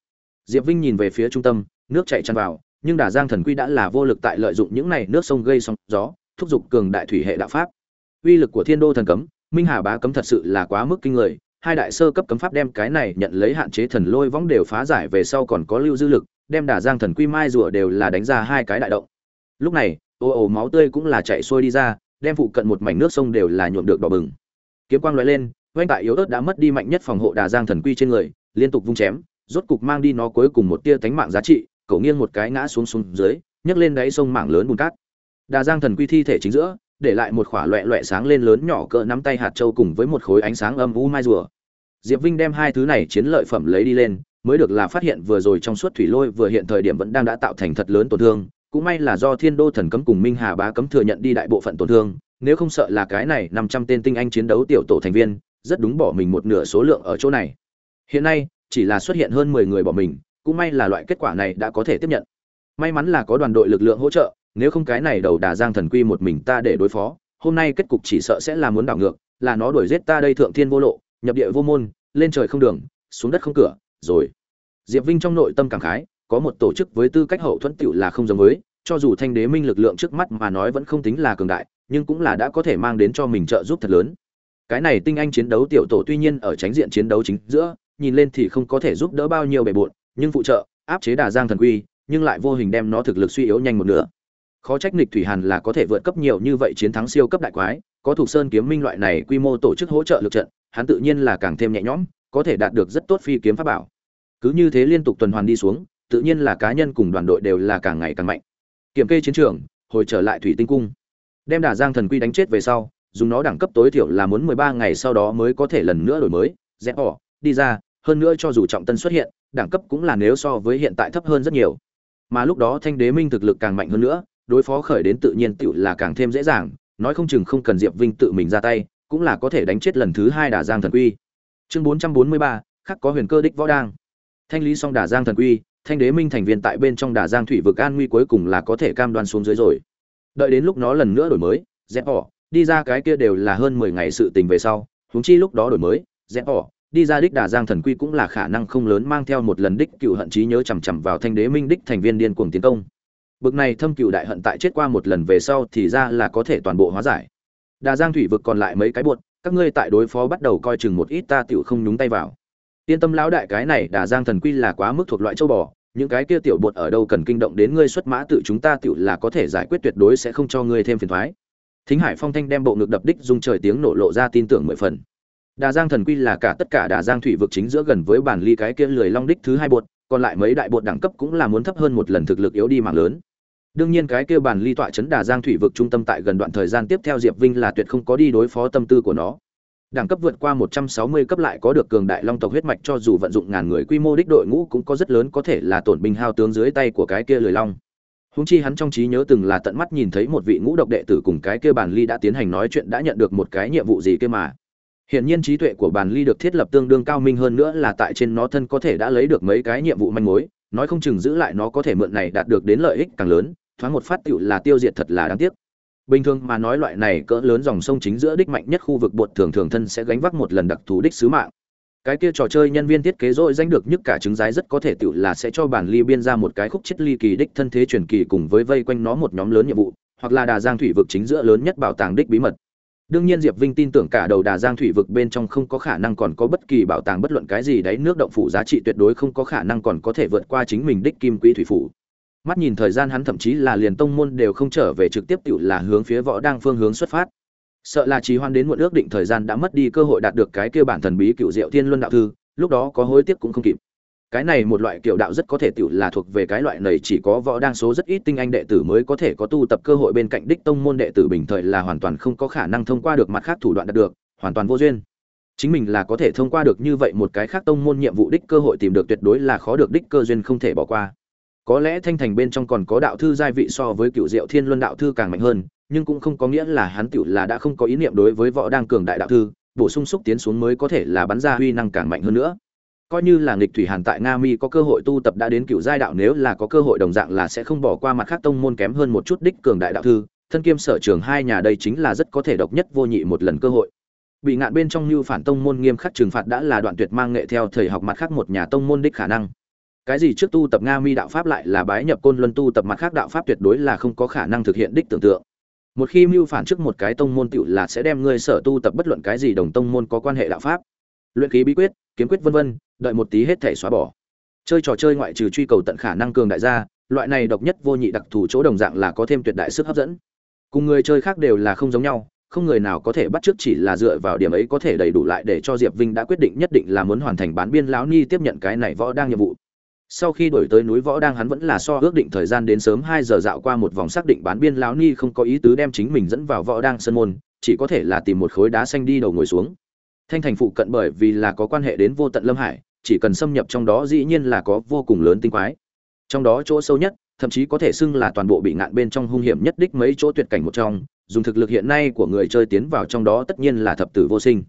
Diệp vinh nhìn về phía trung tâm, nước chạy tràn vào, nhưng đà giang thần quy đã là vô lực tại lợi dụng những này, nước sông gây sóng gió, thúc giục cường đại thủy hệ đạo pháp. Uy lực của thiên đô thần cấm minh hà bá cấm thật sự là quá mức kinh người, hai đại sơ cấp cấm pháp đem cái này nhận lấy hạn chế thần lôi võng đều phá giải về sau còn có lưu dư lực, đem đà giang thần quy mai rùa đều là đánh ra hai cái đại động. Lúc này ồ ồ máu tươi cũng là chạy xuôi đi ra, đem phụ cận một mảnh nước sông đều là nhuộm được đỏ bừng. Kiếm quang loại lên oanh tại yếu ớt đã mất đi mạnh nhất phòng hộ đà giang thần quy trên người, liên tục vung chém, rốt cục mang đi nó cuối cùng một tia tánh mạng giá trị, cậu nghiêng một cái ngã xuống xuống dưới, nhấc lên đáy sông mảng lớn bùn cát. Đà giang thần quy thi thể chính giữa để lại một khỏa loẹ loẹ sáng lên lớn nhỏ cỡ nắm tay hạt châu cùng với một khối ánh sáng âm u mai rùa. Diệp vinh đem hai thứ này chiến lợi phẩm lấy đi lên, mới được là phát hiện vừa rồi trong suốt thủy lôi vừa hiện thời điểm vẫn đang đã tạo thành thật lớn tổn thương, cũng may là do thiên đô thần cấm cùng minh hà bá cấm thừa nhận đi đại bộ phận tổn thương, nếu không sợ là cái này năm trăm tên tinh anh chiến đấu tiểu tổ thành viên, rất đúng bỏ mình một nửa số lượng ở chỗ này. Hiện nay, chỉ là xuất hiện hơn mười người bỏ mình, cũng may là loại kết quả này đã có thể tiếp nhận. May mắn là có đoàn đội lực lượng hỗ trợ nếu không cái này đầu đà giang thần quy một mình ta để đối phó, hôm nay kết cục chỉ sợ sẽ là muốn đảo ngược, là nó đuổi giết ta đây thượng thiên vô lộ, nhập địa vô môn, lên trời không đường, xuống đất không cửa, rồi. Diệp vinh trong nội tâm cảm khái, có một tổ chức với tư cách hậu thuẫn tựu là không giống với, cho dù thanh đế minh lực lượng trước mắt mà nói vẫn không tính là cường đại, nhưng cũng là đã có thể mang đến cho mình trợ giúp thật lớn. Cái này tinh anh chiến đấu tiểu tổ tuy nhiên ở tránh diện chiến đấu chính giữa, nhìn lên thì không có thể giúp đỡ bao nhiêu bề bộn, nhưng phụ trợ, áp chế đà giang thần quy, nhưng lại vô hình đem nó thực lực suy yếu nhanh một nửa khó trách nịch thủy hàn là có thể vượt cấp nhiều như vậy chiến thắng siêu cấp đại quái, có thuộc sơn kiếm minh loại này quy mô tổ chức hỗ trợ lực trận, hắn tự nhiên là càng thêm nhẹ nhõm, có thể đạt được rất tốt phi kiếm pháp bảo. Cứ như thế liên tục tuần hoàn đi xuống, tự nhiên là cá nhân cùng đoàn đội đều là càng ngày càng mạnh. Kiểm kê chiến trường, hồi trở lại thủy tinh cung. Đem đả giang thần quy đánh chết về sau, dùng nó đẳng cấp tối thiểu là muốn mười ba ngày sau đó mới có thể lần nữa đổi mới, rẽ bỏ, đi ra, hơn nữa cho dù trọng tân xuất hiện, đẳng cấp cũng là nếu so với hiện tại thấp hơn rất nhiều. Mà lúc đó thanh đế minh thực lực càng mạnh hơn nữa đối phó khởi đến tự nhiên tựu là càng thêm dễ dàng, nói không chừng không cần diệp vinh tự mình ra tay, cũng là có thể đánh chết lần thứ hai đà giang thần quy. Chương bốn trăm bốn mươi ba, khắc có huyền cơ đích võ đang. Thanh lý xong đà giang thần quy, thanh đế minh thành viên tại bên trong đà giang thủy vực an nguy cuối cùng là có thể cam đoan xuống dưới rồi. Đợi đến lúc nó lần nữa đổi mới, dẹp bỏ đi ra cái kia đều là hơn mười ngày sự tình về sau, huống chi lúc đó đổi mới, dẹp bỏ đi ra đích đà giang thần quy cũng là khả năng không lớn mang theo một lần đích cựu hận trí nhớ chằm chằm vào thanh đế minh đích thành viên điên cuồng tiến công bực này thâm cựu đại hận tại chết qua một lần về sau thì ra là có thể toàn bộ hóa giải. Đà giang thủy vực còn lại mấy cái buột, các ngươi tại đối phó bắt đầu coi chừng một ít ta tiểu không nhúng tay vào. Yên tâm lão đại, cái này đà giang thần quy là quá mức thuộc loại châu bò, những cái kia tiểu bột ở đâu cần kinh động đến ngươi xuất mã tự chúng ta tiểu là có thể giải quyết tuyệt đối sẽ không cho ngươi thêm phiền thoái. Thính hải phong thanh đem bộ ngực đập đích dung trời tiếng nổ lộ ra tin tưởng mười phần. Đà giang thần quy là cả tất cả đà giang thủy vực chính giữa gần với bản ly cái kia lười long đích thứ hai bột còn lại mấy đại bột đẳng cấp cũng là muốn thấp hơn một lần thực lực yếu đi mạng lớn đương nhiên cái kia bản ly tọa chấn đà giang thủy vực trung tâm tại gần đoạn thời gian tiếp theo diệp vinh là tuyệt không có đi đối phó tâm tư của nó. Đẳng cấp vượt qua 160 cấp lại có được cường đại long tộc huyết mạch cho dù vận dụng ngàn người quy mô đích đội ngũ cũng có rất lớn có thể là tổn binh hao tướng dưới tay của cái kia lười long. Húng chi hắn trong trí nhớ từng là tận mắt nhìn thấy một vị ngũ độc đệ tử cùng cái kia bản ly đã tiến hành nói chuyện đã nhận được một cái nhiệm vụ gì kia mà. Hiện nhiên trí tuệ của bản ly được thiết lập tương đương cao minh hơn nữa là tại trên nó thân có thể đã lấy được mấy cái nhiệm vụ manh mối, nói không chừng giữ lại nó có thể mượn này đạt được đến lợi ích càng lớn, thoáng một phát tiểu là tiêu diệt thật là đáng tiếc. Bình thường mà nói loại này cỡ lớn dòng sông chính giữa đích mạnh nhất khu vực bột thường thường thân sẽ gánh vác một lần đặc thù đích sứ mạng. cái kia trò chơi nhân viên thiết kế rồi danh được nhất cả trứng giái rất có thể tiểu là sẽ cho bản ly biên ra một cái khúc chết ly kỳ đích thân thế truyền kỳ cùng với vây quanh nó một nhóm lớn nhiệm vụ, hoặc là đà giang thủy vực chính giữa lớn nhất bảo tàng đích bí mật đương nhiên diệp vinh tin tưởng cả đầu đà giang thủy vực bên trong không có khả năng còn có bất kỳ bảo tàng bất luận cái gì đấy nước động phủ giá trị tuyệt đối không có khả năng còn có thể vượt qua chính mình đích kim quý thủy phủ mắt nhìn thời gian hắn thậm chí là liền tông môn đều không trở về trực tiếp tự là hướng phía võ đang phương hướng xuất phát. Sợ là trì hoan đến muộn ước định thời gian đã mất đi cơ hội đạt được cái kia bản thần bí cựu diệu thiên luân đạo thư, lúc đó có hối tiếc cũng không kịp. Cái này một loại kiểu đạo rất có thể tự là thuộc về cái loại này chỉ có võ đang số rất ít tinh anh đệ tử mới có thể có tu tập cơ hội bên cạnh đích tông môn đệ tử bình thời là hoàn toàn không có khả năng thông qua được mặt khác thủ đoạn đạt được, hoàn toàn vô duyên. Chính mình là có thể thông qua được như vậy một cái khác tông môn nhiệm vụ đích cơ hội tìm được tuyệt đối là khó được đích cơ duyên không thể bỏ qua có lẽ thanh thành bên trong còn có đạo thư giai vị so với cựu diệu thiên luân đạo thư càng mạnh hơn, nhưng cũng không có nghĩa là hắn tiểu là đã không có ý niệm đối với võ đang cường đại đạo thư, bổ sung xúc tiến xuống mới có thể là bắn ra huy năng càng mạnh hơn nữa. Coi như là nghịch thủy hàn tại nga mi có cơ hội tu tập đã đến cựu giai đạo nếu là có cơ hội đồng dạng là sẽ không bỏ qua mặt khác tông môn kém hơn một chút đích cường đại đạo thư, thân kiêm sở trường hai nhà đây chính là rất có thể độc nhất vô nhị một lần cơ hội. Bị ngạn bên trong như phản tông môn nghiêm khắc trừng phạt đã là đoạn tuyệt mang nghệ theo thời học mặt khác một nhà tông môn đích khả năng cái gì trước tu tập nga mi đạo pháp lại là bái nhập côn luân tu tập mặt khác đạo pháp tuyệt đối là không có khả năng thực hiện đích tưởng tượng. Một khi mưu phản trước một cái tông môn tựu là sẽ đem ngươi sở tu tập bất luận cái gì đồng tông môn có quan hệ đạo pháp. Luyện khí bí quyết, kiếm quyết vân vân, đợi một tí hết thể xóa bỏ. Chơi trò chơi ngoại trừ truy cầu tận khả năng cường đại gia loại này độc nhất vô nhị đặc thù chỗ đồng dạng là có thêm tuyệt đại sức hấp dẫn. Cùng người chơi khác đều là không giống nhau, không người nào có thể bắt trước chỉ là dựa vào điểm ấy có thể đầy đủ lại để cho diệp vinh đã quyết định nhất định là muốn hoàn thành bán biên lão ni tiếp nhận cái này võ đang nhiệm vụ sau khi đổi tới núi võ đang hắn vẫn là so ước định thời gian đến sớm hai giờ dạo qua một vòng xác định bán biên lão ni không có ý tứ đem chính mình dẫn vào võ đang sân môn, chỉ có thể là tìm một khối đá xanh đi đầu ngồi xuống. Thanh thành phụ cận bởi vì là có quan hệ đến vô tận lâm hải, chỉ cần xâm nhập trong đó dĩ nhiên là có vô cùng lớn tinh quái. Trong đó chỗ sâu nhất, thậm chí có thể xưng là toàn bộ bị ngạn bên trong hung hiểm nhất đích mấy chỗ tuyệt cảnh một trong, dùng thực lực hiện nay của người chơi tiến vào trong đó tất nhiên là thập tử vô sinh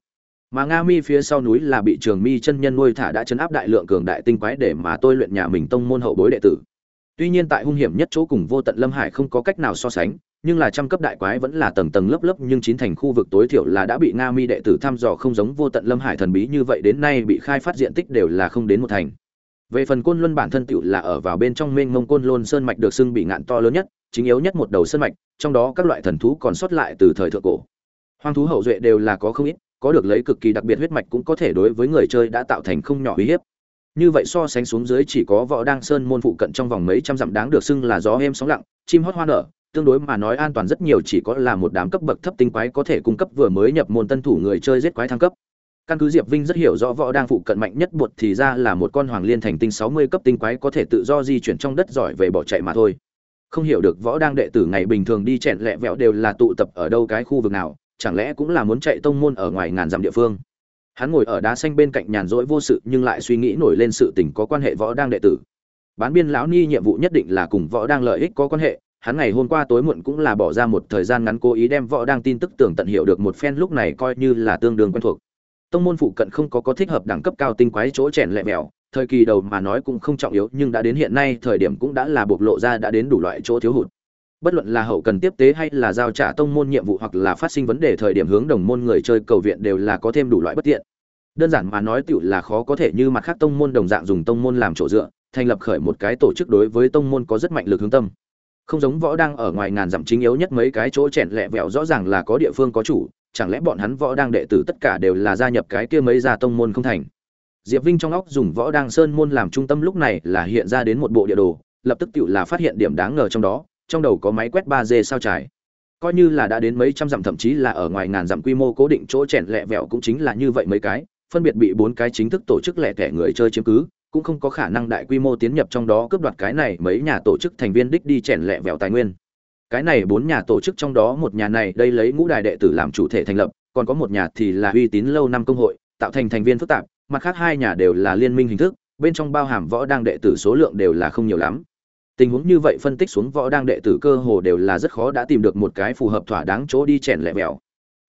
mà nga mi phía sau núi là bị trường mi chân nhân nuôi thả đã chấn áp đại lượng cường đại tinh quái để mà tôi luyện nhà mình tông môn hậu bối đệ tử. Tuy nhiên tại hung hiểm nhất chỗ cùng vô tận lâm hải không có cách nào so sánh, nhưng là trăm cấp đại quái vẫn là tầng tầng lớp lớp nhưng chín thành khu vực tối thiểu là đã bị nga mi đệ tử thăm dò không giống vô tận lâm hải thần bí như vậy đến nay bị khai phát diện tích đều là không đến một thành. Về phần côn luân bản thân tựu là ở vào bên trong mênh mông côn luân sơn mạch được xưng bị ngạn to lớn nhất, chính yếu nhất một đầu sơn mạch, trong đó các loại thần thú còn sót lại từ thời thượng cổ. Hoang thú hậu duệ đều là có không ít có được lấy cực kỳ đặc biệt huyết mạch cũng có thể đối với người chơi đã tạo thành không nhỏ uy hiếp. Như vậy so sánh xuống dưới chỉ có võ đăng sơn môn phụ cận trong vòng mấy trăm dặm đáng được xưng là gió êm sóng lặng, chim hót hoa nở, tương đối mà nói an toàn rất nhiều chỉ có là một đám cấp bậc thấp tinh quái có thể cung cấp vừa mới nhập môn tân thủ người chơi giết quái thăng cấp. Căn cứ diệp vinh rất hiểu rõ võ đang phụ cận mạnh nhất bột thì ra là một con hoàng liên thành tinh sáu mươi cấp tinh quái có thể tự do di chuyển trong đất giỏi về bỏ chạy mà thôi. Không hiểu được võ đang đệ tử ngày bình thường đi chẹn lẹ vẹo đều là tụ tập ở đâu cái khu vực nào chẳng lẽ cũng là muốn chạy tông môn ở ngoài ngàn dặm địa phương? Hắn ngồi ở đá xanh bên cạnh nhàn rỗi vô sự, nhưng lại suy nghĩ nổi lên sự tình có quan hệ võ đang đệ tử. Bán biên lão ni nhiệm vụ nhất định là cùng võ đang lợi ích có quan hệ, hắn ngày hôm qua tối muộn cũng là bỏ ra một thời gian ngắn cố ý đem võ đang tin tức tưởng tận hiểu được một phen, lúc này coi như là tương đương quen thuộc. Tông môn phụ cận không có có thích hợp đẳng cấp cao tinh quái chỗ chèn lẹ mèo, thời kỳ đầu mà nói cũng không trọng yếu, nhưng đã đến hiện nay, thời điểm cũng đã là bộc lộ ra đã đến đủ loại chỗ thiếu hụt bất luận là hậu cần tiếp tế hay là giao trả tông môn nhiệm vụ hoặc là phát sinh vấn đề thời điểm hướng đồng môn người chơi cầu viện đều là có thêm đủ loại bất tiện. Đơn giản mà nói tựu là khó có thể như mặt khác tông môn đồng dạng dùng tông môn làm chỗ dựa, thành lập khởi một cái tổ chức đối với tông môn có rất mạnh lực hướng tâm. Không giống võ đang ở ngoài ngàn dặm chính yếu nhất mấy cái chỗ chèn lẹ vẹo rõ ràng là có địa phương có chủ, chẳng lẽ bọn hắn võ đang đệ tử tất cả đều là gia nhập cái kia mấy gia tông môn không thành? Diệp vinh trong óc dùng võ đang sơn môn làm trung tâm lúc này là hiện ra đến một bộ địa đồ, lập tức tựu là phát hiện điểm đáng ngờ trong đó trong đầu có máy quét ba d sao trải. Coi như là đã đến mấy trăm dặm thậm chí là ở ngoài ngàn dặm quy mô cố định chỗ chèn lẹ vẹo cũng chính là như vậy mấy cái, phân biệt bị bốn cái chính thức tổ chức lẻ tẻ người chơi chiếm cứ, cũng không có khả năng đại quy mô tiến nhập trong đó cướp đoạt cái này mấy nhà tổ chức thành viên đích đi chèn lẹ vẹo tài nguyên. Cái này bốn nhà tổ chức trong đó một nhà này đây lấy ngũ đài đệ tử làm chủ thể thành lập, còn có một nhà thì là uy tín lâu năm công hội, tạo thành thành viên phức tạp, mặt khác hai nhà đều là liên minh hình thức, bên trong bao hàm võ đang đệ tử số lượng đều là không nhiều lắm tình huống như vậy phân tích xuống võ đang đệ tử cơ hồ đều là rất khó đã tìm được một cái phù hợp thỏa đáng chỗ đi chèn lẹ mèo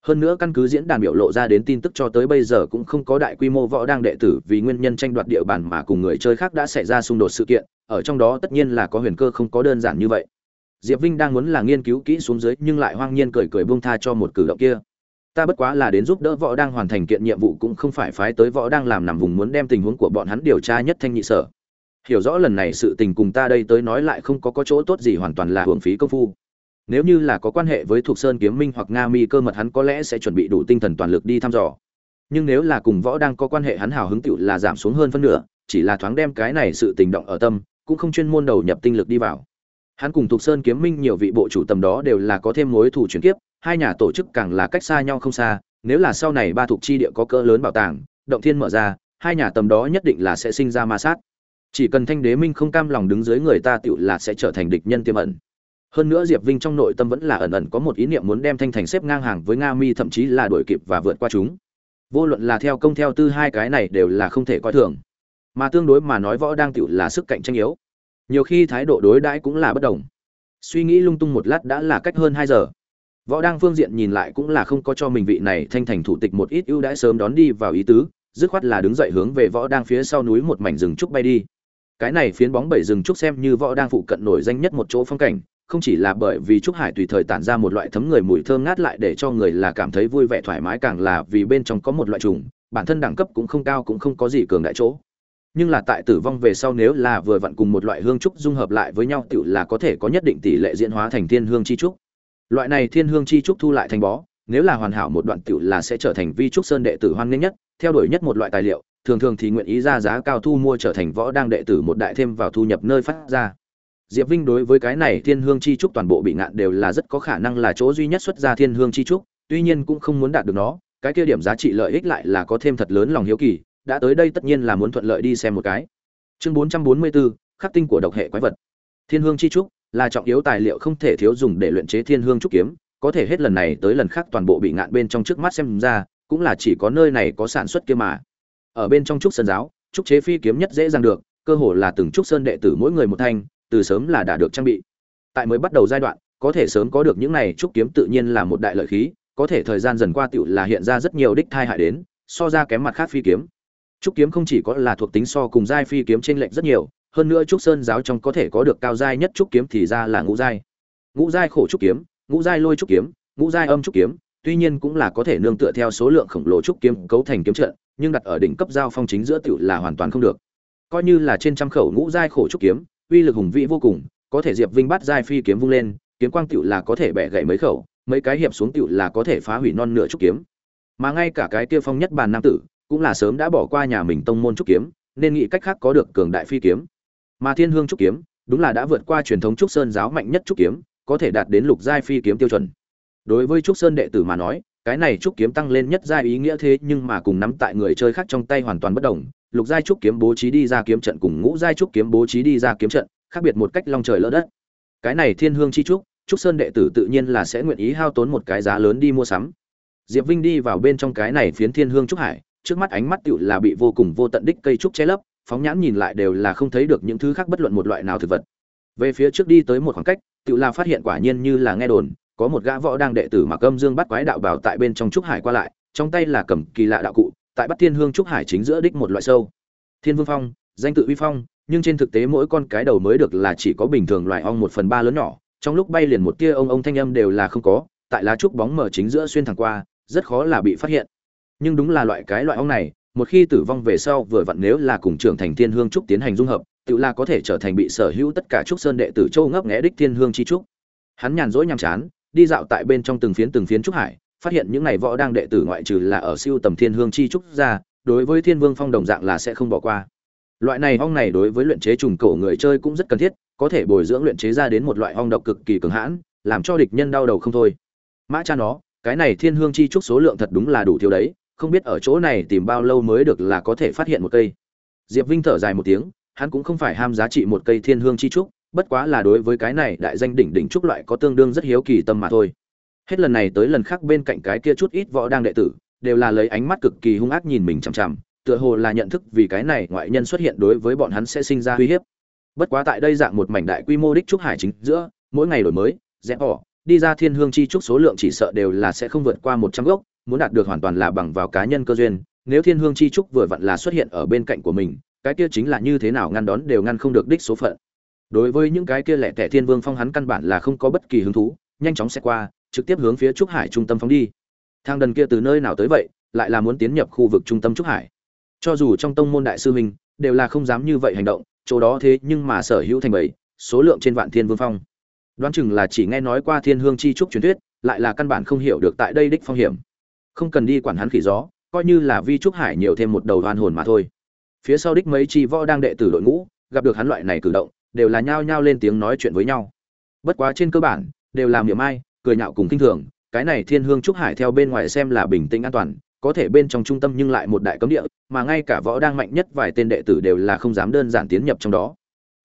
hơn nữa căn cứ diễn đàn biểu lộ ra đến tin tức cho tới bây giờ cũng không có đại quy mô võ đang đệ tử vì nguyên nhân tranh đoạt địa bàn mà cùng người chơi khác đã xảy ra xung đột sự kiện, ở trong đó tất nhiên là có huyền cơ không có đơn giản như vậy. Diệp vinh đang muốn là nghiên cứu kỹ xuống dưới nhưng lại hoang nhiên cười cười buông tha cho một cử động kia. Ta bất quá là đến giúp đỡ võ đang hoàn thành kiện nhiệm vụ cũng không phải phái tới võ đang làm nằm vùng muốn đem tình huống của bọn hắn điều tra nhất thanh nhị sở hiểu rõ lần này sự tình cùng ta đây tới nói lại không có có chỗ tốt gì hoàn toàn là hưởng phí công phu. Nếu như là có quan hệ với thuộc sơn kiếm minh hoặc nga mi cơ mật hắn có lẽ sẽ chuẩn bị đủ tinh thần toàn lực đi thăm dò. Nhưng nếu là cùng võ đang có quan hệ hắn hào hứng tựu là giảm xuống hơn phân nửa, chỉ là thoáng đem cái này sự tình động ở tâm, cũng không chuyên môn đầu nhập tinh lực đi vào. Hắn cùng thuộc sơn kiếm minh nhiều vị bộ chủ tầm đó đều là có thêm mối thủ chuyển kiếp, hai nhà tổ chức càng là cách xa nhau không xa, nếu là sau này ba thuộc chi địa có cỡ lớn bảo tàng, động thiên mở ra, hai nhà tầm đó nhất định là sẽ sinh ra ma sát chỉ cần thanh đế minh không cam lòng đứng dưới người ta tựu là sẽ trở thành địch nhân tiềm ẩn. Hơn nữa diệp vinh trong nội tâm vẫn là ẩn ẩn có một ý niệm muốn đem thanh thành xếp ngang hàng với nga mi, thậm chí là đuổi kịp và vượt qua chúng. Vô luận là theo công theo tư hai cái này đều là không thể coi thường. Mà tương đối mà nói võ đang tựu là sức cạnh tranh yếu. Nhiều khi thái độ đối đãi cũng là bất đồng. Suy nghĩ lung tung một lát đã là cách hơn hai giờ. Võ đang phương diện nhìn lại cũng là không có cho mình vị này thanh thành thủ tịch một ít ưu đãi sớm đón đi vào ý tứ, dứt khoát là đứng dậy hướng về võ đang phía sau núi một mảnh rừng trúc bay đi cái này phiến bóng bảy rừng trúc xem như võ đang phụ cận nổi danh nhất một chỗ phong cảnh, không chỉ là bởi vì trúc hải tùy thời tản ra một loại thấm người mùi thơm ngát lại để cho người là cảm thấy vui vẻ thoải mái, càng là vì bên trong có một loại trùng, bản thân đẳng cấp cũng không cao cũng không có gì cường đại chỗ. Nhưng là tại tử vong về sau nếu là vừa vặn cùng một loại hương trúc dung hợp lại với nhau, tựu là có thể có nhất định tỷ lệ diễn hóa thành thiên hương chi trúc. Loại này thiên hương chi trúc thu lại thành bó, nếu là hoàn hảo một đoạn, tựu là sẽ trở thành vi trúc sơn đệ tử hoan nghênh nhất, theo đuổi nhất một loại tài liệu thường thường thì nguyện ý ra giá cao thu mua trở thành võ đang đệ tử một đại thêm vào thu nhập nơi phát ra. Diệp vinh đối với cái này thiên hương chi trúc toàn bộ bị ngạn đều là rất có khả năng là chỗ duy nhất xuất ra thiên hương chi trúc, tuy nhiên cũng không muốn đạt được nó, cái kia điểm giá trị lợi ích lại là có thêm thật lớn lòng hiếu kỳ, đã tới đây tất nhiên là muốn thuận lợi đi xem một cái. Chương bốn trăm bốn mươi bốn khắc tinh của độc hệ quái vật. Thiên hương chi trúc là trọng yếu tài liệu không thể thiếu dùng để luyện chế thiên hương trúc kiếm, có thể hết lần này tới lần khác toàn bộ bị ngạn bên trong trước mắt xem ra, cũng là chỉ có nơi này có sản xuất kia mà ở bên trong trúc sơn giáo, trúc chế phi kiếm nhất dễ dàng được, cơ hồ là từng trúc sơn đệ tử mỗi người một thanh, từ sớm là đã được trang bị. Tại mới bắt đầu giai đoạn, có thể sớm có được những này trúc kiếm tự nhiên là một đại lợi khí, có thể thời gian dần qua tựu là hiện ra rất nhiều đích thai hại đến, so ra kém mặt khác phi kiếm. Trúc kiếm không chỉ có là thuộc tính so cùng giai phi kiếm trên lệnh rất nhiều, hơn nữa trúc sơn giáo trong có thể có được cao giai nhất trúc kiếm thì ra là ngũ giai. Ngũ giai khổ trúc kiếm, ngũ giai lôi trúc kiếm, ngũ giai âm trúc kiếm tuy nhiên cũng là có thể nương tựa theo số lượng khổng lồ trúc kiếm cấu thành kiếm trận, nhưng đặt ở đỉnh cấp giao phong chính giữa tiểu là hoàn toàn không được. Coi như là trên trăm khẩu ngũ giai khổ trúc kiếm, uy lực hùng vĩ vô cùng, có thể diệp vinh bắt giai phi kiếm vung lên, kiếm quang tiểu là có thể bẻ gãy mấy khẩu, mấy cái hiệp xuống tiểu là có thể phá hủy non nửa trúc kiếm. Mà ngay cả cái kia phong nhất bàn nam tử, cũng là sớm đã bỏ qua nhà mình tông môn trúc kiếm, nên nghĩ cách khác có được cường đại phi kiếm. Mà thiên hương trúc kiếm, đúng là đã vượt qua truyền thống trúc sơn giáo mạnh nhất trúc kiếm, có thể đạt đến lục giai phi kiếm tiêu chuẩn đối với trúc sơn đệ tử mà nói, cái này trúc kiếm tăng lên nhất giai ý nghĩa thế nhưng mà cùng nắm tại người chơi khác trong tay hoàn toàn bất đồng. Lục giai trúc kiếm bố trí đi ra kiếm trận cùng ngũ giai trúc kiếm bố trí đi ra kiếm trận, khác biệt một cách long trời lỡ đất. Cái này thiên hương chi trúc trúc sơn đệ tử tự nhiên là sẽ nguyện ý hao tốn một cái giá lớn đi mua sắm. Diệp vinh đi vào bên trong cái này phiến thiên hương trúc hải, trước mắt ánh mắt tựu là bị vô cùng vô tận đích cây trúc che lấp, phóng nhãn nhìn lại đều là không thấy được những thứ khác bất luận một loại nào thực vật. Về phía trước đi tới một khoảng cách, tựu là phát hiện quả nhiên như là nghe đồn có một gã võ đang đệ tử mặc âm dương bắt quái đạo bảo tại bên trong trúc hải qua lại, trong tay là cầm kỳ lạ đạo cụ, tại bắt thiên hương trúc hải chính giữa đích một loại sâu. Thiên vương phong, danh tự uy phong, nhưng trên thực tế mỗi con cái đầu mới được là chỉ có bình thường loại ong một phần ba lớn nhỏ, trong lúc bay liền một tia ông ông thanh âm đều là không có, tại lá trúc bóng mở chính giữa xuyên thẳng qua, rất khó là bị phát hiện. Nhưng đúng là loại cái loại ong này, một khi tử vong về sau vừa vặn nếu là cùng trưởng thành thiên hương trúc tiến hành dung hợp, tự là có thể trở thành bị sở hữu tất cả trúc sơn đệ tử châu ngấp nghẽ đích thiên hương chi trúc. Hắn nhàn rỗi nhàm chán đi dạo tại bên trong từng phiến từng phiến trúc hải, phát hiện những này võ đang đệ tử ngoại trừ là ở siêu tầm thiên hương chi trúc ra, đối với thiên vương phong đồng dạng là sẽ không bỏ qua. Loại này ong này đối với luyện chế trùng cổ người chơi cũng rất cần thiết, có thể bồi dưỡng luyện chế ra đến một loại ong độc cực kỳ cường hãn, làm cho địch nhân đau đầu không thôi. Mã cha nó, cái này thiên hương chi trúc số lượng thật đúng là đủ thiếu đấy, không biết ở chỗ này tìm bao lâu mới được là có thể phát hiện một cây. Diệp vinh thở dài một tiếng, hắn cũng không phải ham giá trị một cây thiên hương chi trúc bất quá là đối với cái này đại danh đỉnh đỉnh trúc loại có tương đương rất hiếu kỳ tâm mà thôi. Hết lần này tới lần khác bên cạnh cái kia chút ít võ đang đệ tử, đều là lấy ánh mắt cực kỳ hung ác nhìn mình chằm chằm, tựa hồ là nhận thức vì cái này ngoại nhân xuất hiện đối với bọn hắn sẽ sinh ra uy hiếp. Bất quá tại đây dạng một mảnh đại quy mô đích trúc hải chính giữa, mỗi ngày đổi mới rẽ bỏ, đi ra thiên hương chi trúc số lượng chỉ sợ đều là sẽ không vượt qua một trăm gốc, muốn đạt được hoàn toàn là bằng vào cá nhân cơ duyên, nếu thiên hương chi trúc vừa vặn là xuất hiện ở bên cạnh của mình, cái kia chính là như thế nào ngăn đón đều ngăn không được đích số phận đối với những cái kia lẻ tẻ thiên vương phong hắn căn bản là không có bất kỳ hứng thú, nhanh chóng xét qua, trực tiếp hướng phía trúc hải trung tâm phóng đi. Thang đần kia từ nơi nào tới vậy, lại là muốn tiến nhập khu vực trung tâm trúc hải. Cho dù trong tông môn đại sư huynh, đều là không dám như vậy hành động, chỗ đó thế nhưng mà sở hữu thành bảy số lượng trên vạn thiên vương phong. Đoán chừng là chỉ nghe nói qua thiên hương chi trúc truyền thuyết, lại là căn bản không hiểu được tại đây đích phong hiểm. Không cần đi quản hắn khỉ gió, coi như là vi trúc hải nhiều thêm một đầu hoan hồn mà thôi. Phía sau đích mấy chi võ đang đệ tử đội ngũ, gặp được hắn loại này cử động đều là nhao nhao lên tiếng nói chuyện với nhau. Bất quá trên cơ bản, đều làm miệng ai, cười nhạo cùng kinh thường, cái này thiên hương trúc hải theo bên ngoài xem là bình tĩnh an toàn, có thể bên trong trung tâm nhưng lại một đại cấm địa, mà ngay cả võ đang mạnh nhất vài tên đệ tử đều là không dám đơn giản tiến nhập trong đó.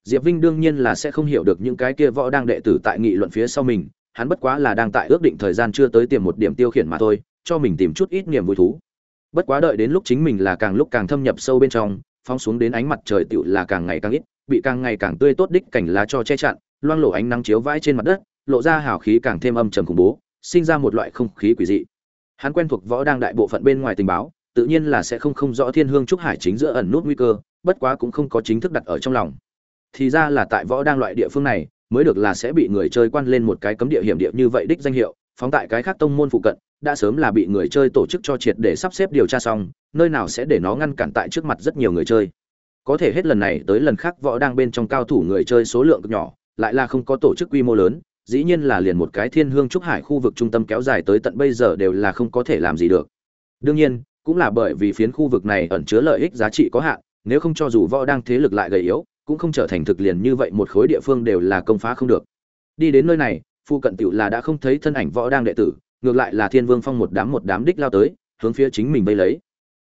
Diệp vinh đương nhiên là sẽ không hiểu được những cái kia võ đang đệ tử tại nghị luận phía sau mình, hắn bất quá là đang tại ước định thời gian chưa tới tìm một điểm tiêu khiển mà thôi, cho mình tìm chút ít niềm vui thú. Bất quá đợi đến lúc chính mình là càng lúc càng thâm nhập sâu bên trong, phóng xuống đến ánh mặt trời tựu là càng ngày càng ít bị càng ngày càng tươi tốt đích cảnh lá cho che chặn, loang lổ ánh nắng chiếu vãi trên mặt đất, lộ ra hào khí càng thêm âm trầm khủng bố, sinh ra một loại không khí quỷ dị. Hắn quen thuộc võ đang đại bộ phận bên ngoài tình báo, tự nhiên là sẽ không không rõ thiên hương trúc hải chính giữa ẩn nút nguy cơ, bất quá cũng không có chính thức đặt ở trong lòng. Thì ra là tại võ đang loại địa phương này, mới được là sẽ bị người chơi quan lên một cái cấm địa hiểm địa như vậy đích danh hiệu, phóng tại cái khác tông môn phụ cận, đã sớm là bị người chơi tổ chức cho triệt để sắp xếp điều tra xong, nơi nào sẽ để nó ngăn cản tại trước mặt rất nhiều người chơi có thể hết lần này tới lần khác võ đang bên trong cao thủ người chơi số lượng cực nhỏ, lại là không có tổ chức quy mô lớn, dĩ nhiên là liền một cái thiên hương trúc hải khu vực trung tâm kéo dài tới tận bây giờ đều là không có thể làm gì được. Đương nhiên, cũng là bởi vì phiến khu vực này ẩn chứa lợi ích giá trị có hạn, nếu không cho dù võ đang thế lực lại gầy yếu, cũng không trở thành thực liền như vậy một khối địa phương đều là công phá không được. Đi đến nơi này, phu cận tựu là đã không thấy thân ảnh võ đang đệ tử, ngược lại là thiên vương phong một đám một đám đích lao tới, hướng phía chính mình vây lấy.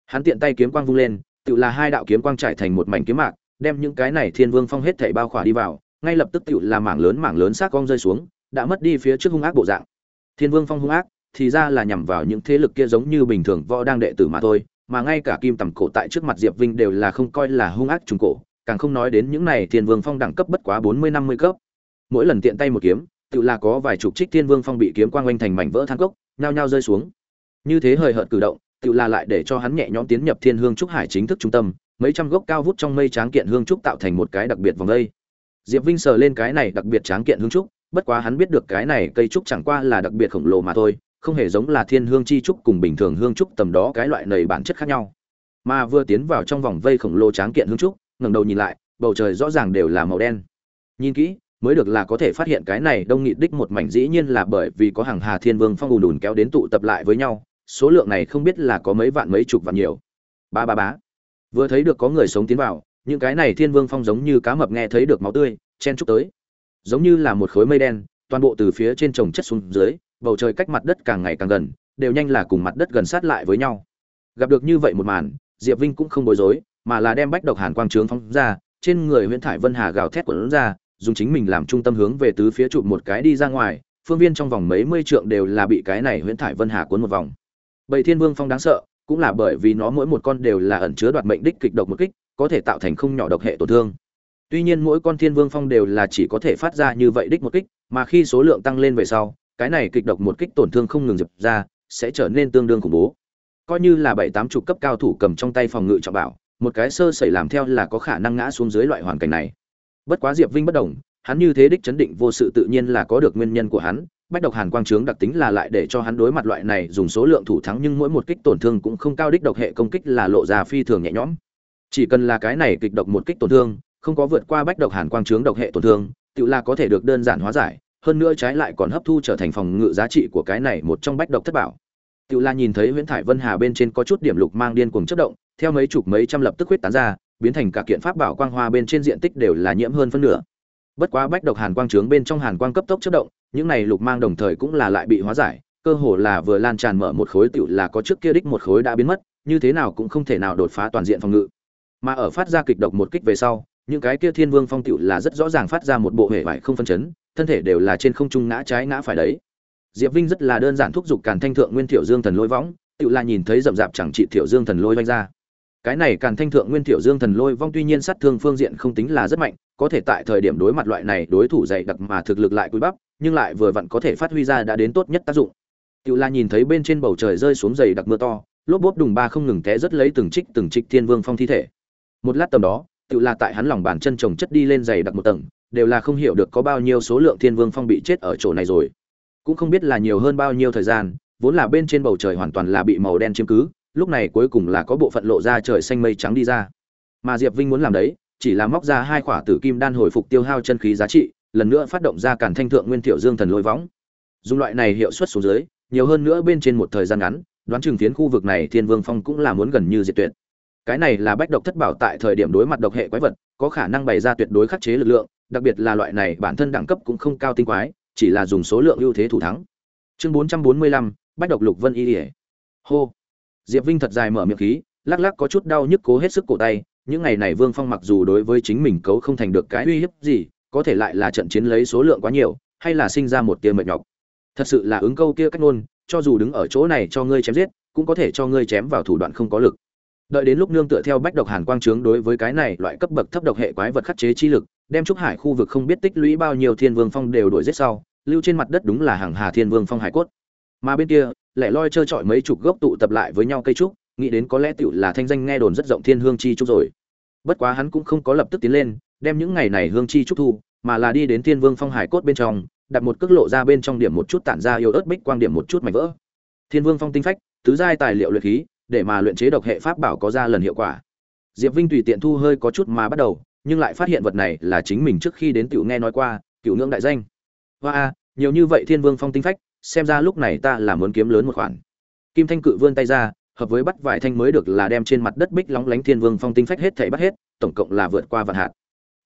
Hắn tiện tay kiếm quang vung lên tự là hai đạo kiếm quang trải thành một mảnh kiếm mạc, đem những cái này thiên vương phong hết thảy bao khỏa đi vào, ngay lập tức tự là mảng lớn mảng lớn xác cong rơi xuống, đã mất đi phía trước hung ác bộ dạng. Thiên vương phong hung ác, thì ra là nhằm vào những thế lực kia giống như bình thường võ đang đệ tử mà thôi, mà ngay cả kim tầm cổ tại trước mặt diệp vinh đều là không coi là hung ác trùng cổ, càng không nói đến những này thiên vương phong đẳng cấp bất quá bốn mươi năm mươi cấp. Mỗi lần tiện tay một kiếm tự là có vài chục trích thiên vương phong bị kiếm quang quanh thành mảnh vỡ than cốc, nhao nhao rơi xuống. Như thế hời hợt cử động tự là lại để cho hắn nhẹ nhõm tiến nhập thiên hương trúc hải chính thức trung tâm, mấy trăm gốc cao vút trong mây tráng kiện hương trúc tạo thành một cái đặc biệt vòng đây. Diệp vinh sờ lên cái này đặc biệt tráng kiện hương trúc, bất quá hắn biết được cái này cây trúc chẳng qua là đặc biệt khổng lồ mà thôi, không hề giống là thiên hương chi trúc cùng bình thường hương trúc tầm đó cái loại nầy bản chất khác nhau. Mà vừa tiến vào trong vòng vây khổng lồ tráng kiện hương trúc, ngẩng đầu nhìn lại, bầu trời rõ ràng đều là màu đen. Nhìn kỹ, mới được là có thể phát hiện cái này đông nghị đích một mảnh dĩ nhiên là bởi vì có hàng hà thiên vương phong ùn ùn kéo đến tụ tập lại với nhau số lượng này không biết là có mấy vạn mấy chục vạn nhiều. Ba ba bá vừa thấy được có người sống tiến vào, những cái này thiên vương phong giống như cá mập nghe thấy được máu tươi, chen chúc tới. Giống như là một khối mây đen, toàn bộ từ phía trên trồng chất xuống dưới, bầu trời cách mặt đất càng ngày càng gần, đều nhanh là cùng mặt đất gần sát lại với nhau. Gặp được như vậy một màn, diệp vinh cũng không bối rối, mà là đem bách độc hàn quang trướng phóng ra, trên người huyễn thải vân hà gào thét cuốn ra, dùng chính mình làm trung tâm hướng về tứ phía chụp một cái đi ra ngoài, phương viên trong vòng mấy mươi trượng đều là bị cái này huyễn thải vân hà cuốn một vòng bầy thiên vương phong đáng sợ, cũng là bởi vì nó mỗi một con đều là ẩn chứa đoạt mệnh đích kịch độc một kích, có thể tạo thành không nhỏ độc hệ tổn thương. Tuy nhiên mỗi con thiên vương phong đều là chỉ có thể phát ra như vậy đích một kích, mà khi số lượng tăng lên về sau, cái này kịch độc một kích tổn thương không ngừng dập ra, sẽ trở nên tương đương khủng bố. Coi như là bảy tám chục cấp cao thủ cầm trong tay phòng ngự trọng bảo, một cái sơ sẩy làm theo là có khả năng ngã xuống dưới loại hoàn cảnh này. Bất quá diệp vinh bất đồng, hắn như thế đích chấn định vô sự tự nhiên là có được nguyên nhân của hắn bách độc hàn quang trướng đặc tính là lại để cho hắn đối mặt loại này dùng số lượng thủ thắng nhưng mỗi một kích tổn thương cũng không cao đích độc hệ công kích là lộ ra phi thường nhẹ nhõm. Chỉ cần là cái này kịch độc một kích tổn thương, không có vượt qua bách độc hàn quang trướng độc hệ tổn thương, tự là có thể được đơn giản hóa giải, hơn nữa trái lại còn hấp thu trở thành phòng ngự giá trị của cái này một trong bách độc thất bảo. Tự là nhìn thấy Huyễn thải vân hà bên trên có chút điểm lục mang điên cuồng chất động, theo mấy chục mấy trăm lập tức huyết tán ra, biến thành cả kiện pháp bảo quang hoa bên trên diện tích đều là nhiễm hơn phân nửa. Bất quá bách độc hàn quang trướng bên trong hàn quang cấp tốc chất động những này lục mang đồng thời cũng là lại bị hóa giải, cơ hồ là vừa lan tràn mở một khối tựu là có trước kia đích một khối đã biến mất, như thế nào cũng không thể nào đột phá toàn diện phòng ngự. Mà ở phát ra kịch độc một kích về sau, những cái kia thiên vương phong tựu là rất rõ ràng phát ra một bộ hệ vải không phân chấn, thân thể đều là trên không trung ngã trái ngã phải đấy. Diệp vinh rất là đơn giản thúc giục càn thanh thượng nguyên thiểu dương thần lôi võng tựu là nhìn thấy rậm rạp chẳng trị thiểu dương thần lôi vanh ra. Cái này càn thanh thượng nguyên thiểu dương thần lôi vong tuy nhiên sát thương phương diện không tính là rất mạnh, có thể tại thời điểm đối mặt loại này đối thủ dày đặc mà thực lực lại cúi bắp nhưng lại vừa vặn có thể phát huy ra đã đến tốt nhất tác dụng Tiểu La nhìn thấy bên trên bầu trời rơi xuống dày đặc mưa to, lốp bốp đùng ba không ngừng té rất lấy từng trích từng trích Thiên Vương Phong thi thể. Một lát tầm đó, Tiểu La tại hắn lòng bàn chân trồng chất đi lên dày đặc một tầng, đều là không hiểu được có bao nhiêu số lượng Thiên Vương Phong bị chết ở chỗ này rồi. Cũng không biết là nhiều hơn bao nhiêu thời gian, vốn là bên trên bầu trời hoàn toàn là bị màu đen chiếm cứ lúc này cuối cùng là có bộ phận lộ ra trời xanh mây trắng đi ra mà diệp vinh muốn làm đấy chỉ là móc ra hai khỏa tử kim đan hồi phục tiêu hao chân khí giá trị lần nữa phát động ra cản thanh thượng nguyên thiệu dương thần lôi võng. Dùng loại này hiệu suất xuống dưới, nhiều hơn nữa bên trên một thời gian ngắn, đoán chừng phiến khu vực này thiên vương phong cũng là muốn gần như diệt tuyệt. Cái này là bách độc thất bảo tại thời điểm đối mặt độc hệ quái vật, có khả năng bày ra tuyệt đối khắc chế lực lượng, đặc biệt là loại này bản thân đẳng cấp cũng không cao tinh quái, chỉ là dùng số lượng ưu thế thủ thắng. Chương bốn trăm bốn mươi lăm, bách độc lục vân y ỉa hô. Diệp vinh thật dài mở miệng khí, lắc lắc có chút đau nhức cố hết sức cổ tay, những ngày này vương phong mặc dù đối với chính mình cấu không thành được cái uy hiếp gì có thể lại là trận chiến lấy số lượng quá nhiều, hay là sinh ra một tia mệt nhọc. Thật sự là ứng câu kia cách ngôn, cho dù đứng ở chỗ này cho ngươi chém giết, cũng có thể cho ngươi chém vào thủ đoạn không có lực. Đợi đến lúc nương tựa theo bách độc hàn quang trướng đối với cái này loại cấp bậc thấp độc hệ quái vật khắc chế chi lực, đem trúc hải khu vực không biết tích lũy bao nhiêu thiên vương phong đều đổi giết sau, lưu trên mặt đất đúng là hàng hà thiên vương phong hải cốt. Mà bên kia lại loi trơ trọi mấy chục gốc tụ tập lại với nhau cây trúc, nghĩ đến có lẽ tựu là thanh danh nghe đồn rất rộng thiên hương chi trúc rồi. Bất quá hắn cũng không có lập tức tiến lên đem những ngày này hương chi trúc thu, mà là đi đến thiên vương phong hải cốt bên trong, đặt một cước lộ ra bên trong điểm một chút tản ra yêu ớt bích quang điểm một chút mảnh vỡ. Thiên vương phong tinh phách, tứ giai tài liệu luyện khí, để mà luyện chế độc hệ pháp bảo có ra lần hiệu quả. Diệp vinh tùy tiện thu hơi có chút mà bắt đầu, nhưng lại phát hiện vật này là chính mình trước khi đến tiểu nghe nói qua, cựu ngưỡng đại danh. Hoa a nhiều như vậy thiên vương phong tinh phách, xem ra lúc này ta là muốn kiếm lớn một khoản. Kim thanh cự vươn tay ra, hợp với bắt vải thanh mới được là đem trên mặt đất bích lóng lánh thiên vương phong tinh phách hết thảy bắt hết, tổng cộng là vượt qua vạn hạt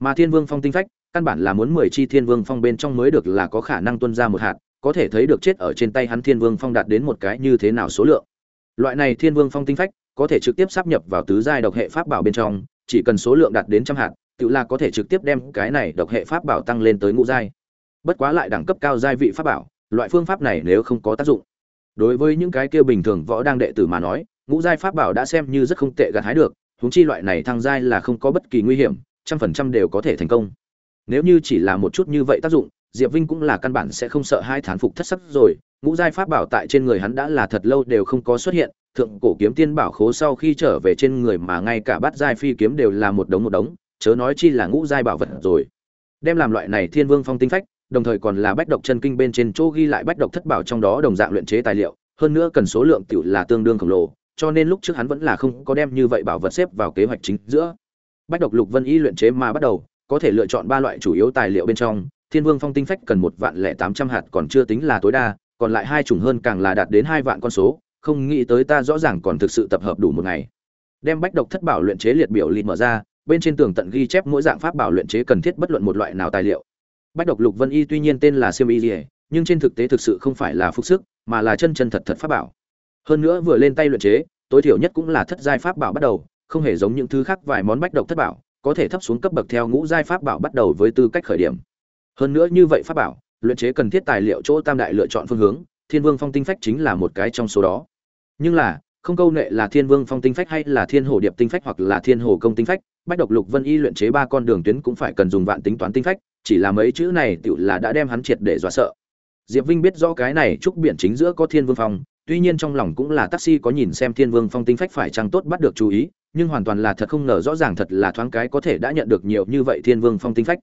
mà thiên vương phong tinh phách, căn bản là muốn mười chi thiên vương phong bên trong mới được là có khả năng tuân ra một hạt, có thể thấy được chết ở trên tay hắn thiên vương phong đạt đến một cái như thế nào số lượng. Loại này thiên vương phong tinh phách, có thể trực tiếp sắp nhập vào tứ giai độc hệ pháp bảo bên trong, chỉ cần số lượng đạt đến trăm hạt, tự là có thể trực tiếp đem cái này độc hệ pháp bảo tăng lên tới ngũ giai. Bất quá lại đẳng cấp cao giai vị pháp bảo, loại phương pháp này nếu không có tác dụng. Đối với những cái kia bình thường võ đang đệ tử mà nói, ngũ giai pháp bảo đã xem như rất không tệ gặt hái được, huống chi loại này thăng giai là không có bất kỳ nguy hiểm trăm phần trăm đều có thể thành công. Nếu như chỉ là một chút như vậy tác dụng, diệp vinh cũng là căn bản sẽ không sợ hai thán phục thất sắc rồi. Ngũ giai pháp bảo tại trên người hắn đã là thật lâu đều không có xuất hiện, thượng cổ kiếm tiên bảo khố sau khi trở về trên người mà ngay cả bát giai phi kiếm đều là một đống một đống, chớ nói chi là ngũ giai bảo vật rồi. Đem làm loại này thiên vương phong tinh phách, đồng thời còn là bách độc chân kinh bên trên chỗ ghi lại bách độc thất bảo trong đó đồng dạng luyện chế tài liệu, hơn nữa cần số lượng tiểu là tương đương khổng lồ, cho nên lúc trước hắn vẫn là không có đem như vậy bảo vật xếp vào kế hoạch chính giữa bách độc lục vân y luyện chế mà bắt đầu, có thể lựa chọn ba loại chủ yếu tài liệu bên trong, thiên vương phong tinh phách cần một vạn lẻ tám trăm hạt còn chưa tính là tối đa, còn lại hai chủng hơn càng là đạt đến hai vạn con số, không nghĩ tới ta rõ ràng còn thực sự tập hợp đủ một ngày. Đem bách độc thất bảo luyện chế liệt biểu liệt mở ra, bên trên tường tận ghi chép mỗi dạng pháp bảo luyện chế cần thiết bất luận một loại nào tài liệu. Bách độc lục vân y tuy nhiên tên là siêm y nhưng trên thực tế thực sự không phải là phúc sức, mà là chân chân thật thật pháp bảo. Hơn nữa vừa lên tay luyện chế, tối thiểu nhất cũng là thất giai pháp bảo bắt đầu không hề giống những thứ khác vài món bách độc thất bảo, có thể thấp xuống cấp bậc theo ngũ giai pháp bảo bắt đầu với tư cách khởi điểm. Hơn nữa như vậy pháp bảo, luyện chế cần thiết tài liệu chỗ tam đại lựa chọn phương hướng, thiên vương phong tinh phách chính là một cái trong số đó. Nhưng là, không câu nệ là thiên vương phong tinh phách hay là thiên hồ điệp tinh phách hoặc là thiên hồ công tinh phách, bách độc lục vân y luyện chế ba con đường tuyến cũng phải cần dùng vạn tính toán tinh phách, chỉ là mấy chữ này tựu là đã đem hắn triệt để dọa sợ. Diệp vinh biết rõ cái này trúc biển chính giữa có thiên vương phong, tuy nhiên trong lòng cũng là taxi có nhìn xem thiên vương phong tinh phách phải chăng tốt bắt được chú ý nhưng hoàn toàn là thật không ngờ rõ ràng thật là thoáng cái có thể đã nhận được nhiều như vậy thiên vương phong tinh phách.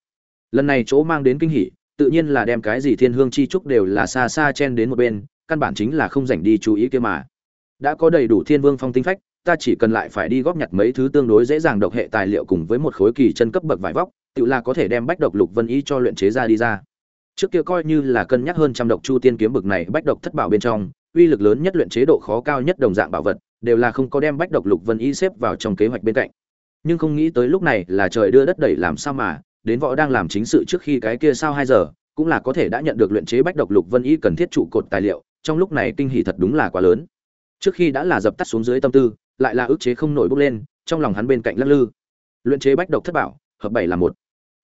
Lần này chỗ mang đến kinh hỉ, tự nhiên là đem cái gì thiên hương chi trúc đều là xa xa chen đến một bên, căn bản chính là không dành đi chú ý kia mà. Đã có đầy đủ thiên vương phong tinh phách, ta chỉ cần lại phải đi góp nhặt mấy thứ tương đối dễ dàng độc hệ tài liệu cùng với một khối kỳ chân cấp bậc vải vóc, tự là có thể đem bách độc lục vân ý cho luyện chế ra đi ra. Trước kia coi như là cân nhắc hơn trăm độc chu tiên kiếm bực này bách độc thất bảo bên trong, uy lực lớn nhất luyện chế độ khó cao nhất đồng dạng bảo vật đều là không có đem bách độc lục vân y xếp vào trong kế hoạch bên cạnh. Nhưng không nghĩ tới lúc này là trời đưa đất đẩy làm sao mà, đến võ đang làm chính sự trước khi cái kia sao hai giờ, cũng là có thể đã nhận được luyện chế bách độc lục vân y cần thiết trụ cột tài liệu, trong lúc này kinh hỉ thật đúng là quá lớn. Trước khi đã là dập tắt xuống dưới tâm tư, lại là ức chế không nổi bốc lên, trong lòng hắn bên cạnh lắc lư. Luyện chế bách độc thất bảo, hợp bảy là một.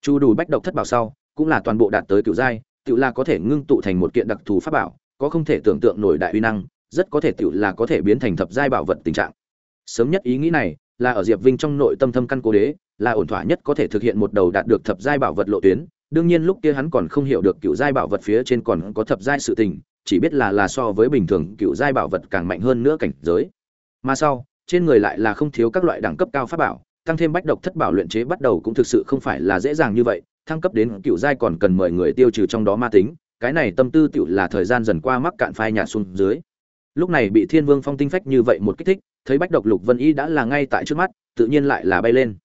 Chu đủ bách độc thất bảo sau, cũng là toàn bộ đạt tới cựu giai, tự là có thể ngưng tụ thành một kiện đặc thù pháp bảo, có không thể tưởng tượng nổi đại uy năng rất có thể tiểu là có thể biến thành thập giai bảo vật tình trạng. Sớm nhất ý nghĩ này là ở diệp vinh trong nội tâm thâm căn cố đế, là ổn thỏa nhất có thể thực hiện một đầu đạt được thập giai bảo vật lộ tuyến. Đương nhiên lúc kia hắn còn không hiểu được cựu giai bảo vật phía trên còn có thập giai sự tình, chỉ biết là là so với bình thường cựu giai bảo vật càng mạnh hơn nữa cảnh giới. Mà sau, trên người lại là không thiếu các loại đẳng cấp cao pháp bảo, tăng thêm bách độc thất bảo luyện chế bắt đầu cũng thực sự không phải là dễ dàng như vậy, thăng cấp đến cựu giai còn cần mời người tiêu trừ trong đó ma tính, cái này tâm tư tiểu là thời gian dần qua mắc cạn phai nhạt xuống dưới lúc này bị thiên vương phong tinh phách như vậy một kích thích, thấy bách độc lục vân y đã là ngay tại trước mắt, tự nhiên lại là bay lên.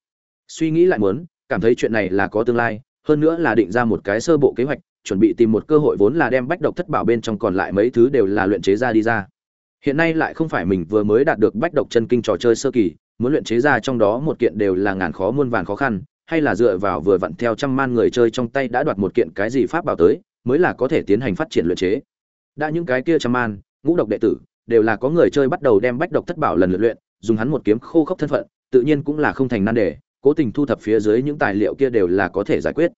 Suy nghĩ lại muốn, cảm thấy chuyện này là có tương lai, hơn nữa là định ra một cái sơ bộ kế hoạch, chuẩn bị tìm một cơ hội vốn là đem bách độc thất bảo bên trong còn lại mấy thứ đều là luyện chế ra đi ra. Hiện nay lại không phải mình vừa mới đạt được bách độc chân kinh trò chơi sơ kỳ, muốn luyện chế ra trong đó một kiện đều là ngàn khó muôn vàn khó khăn, hay là dựa vào vừa vặn theo trăm man người chơi trong tay đã đoạt một kiện cái gì pháp bảo tới, mới là có thể tiến hành phát triển luyện chế. Đã những cái kia trăm man ngũ độc đệ tử, đều là có người chơi bắt đầu đem bách độc thất bảo lần lượt luyện, dùng hắn một kiếm khô khốc thân phận, tự nhiên cũng là không thành nan đề, cố tình thu thập phía dưới những tài liệu kia đều là có thể giải quyết.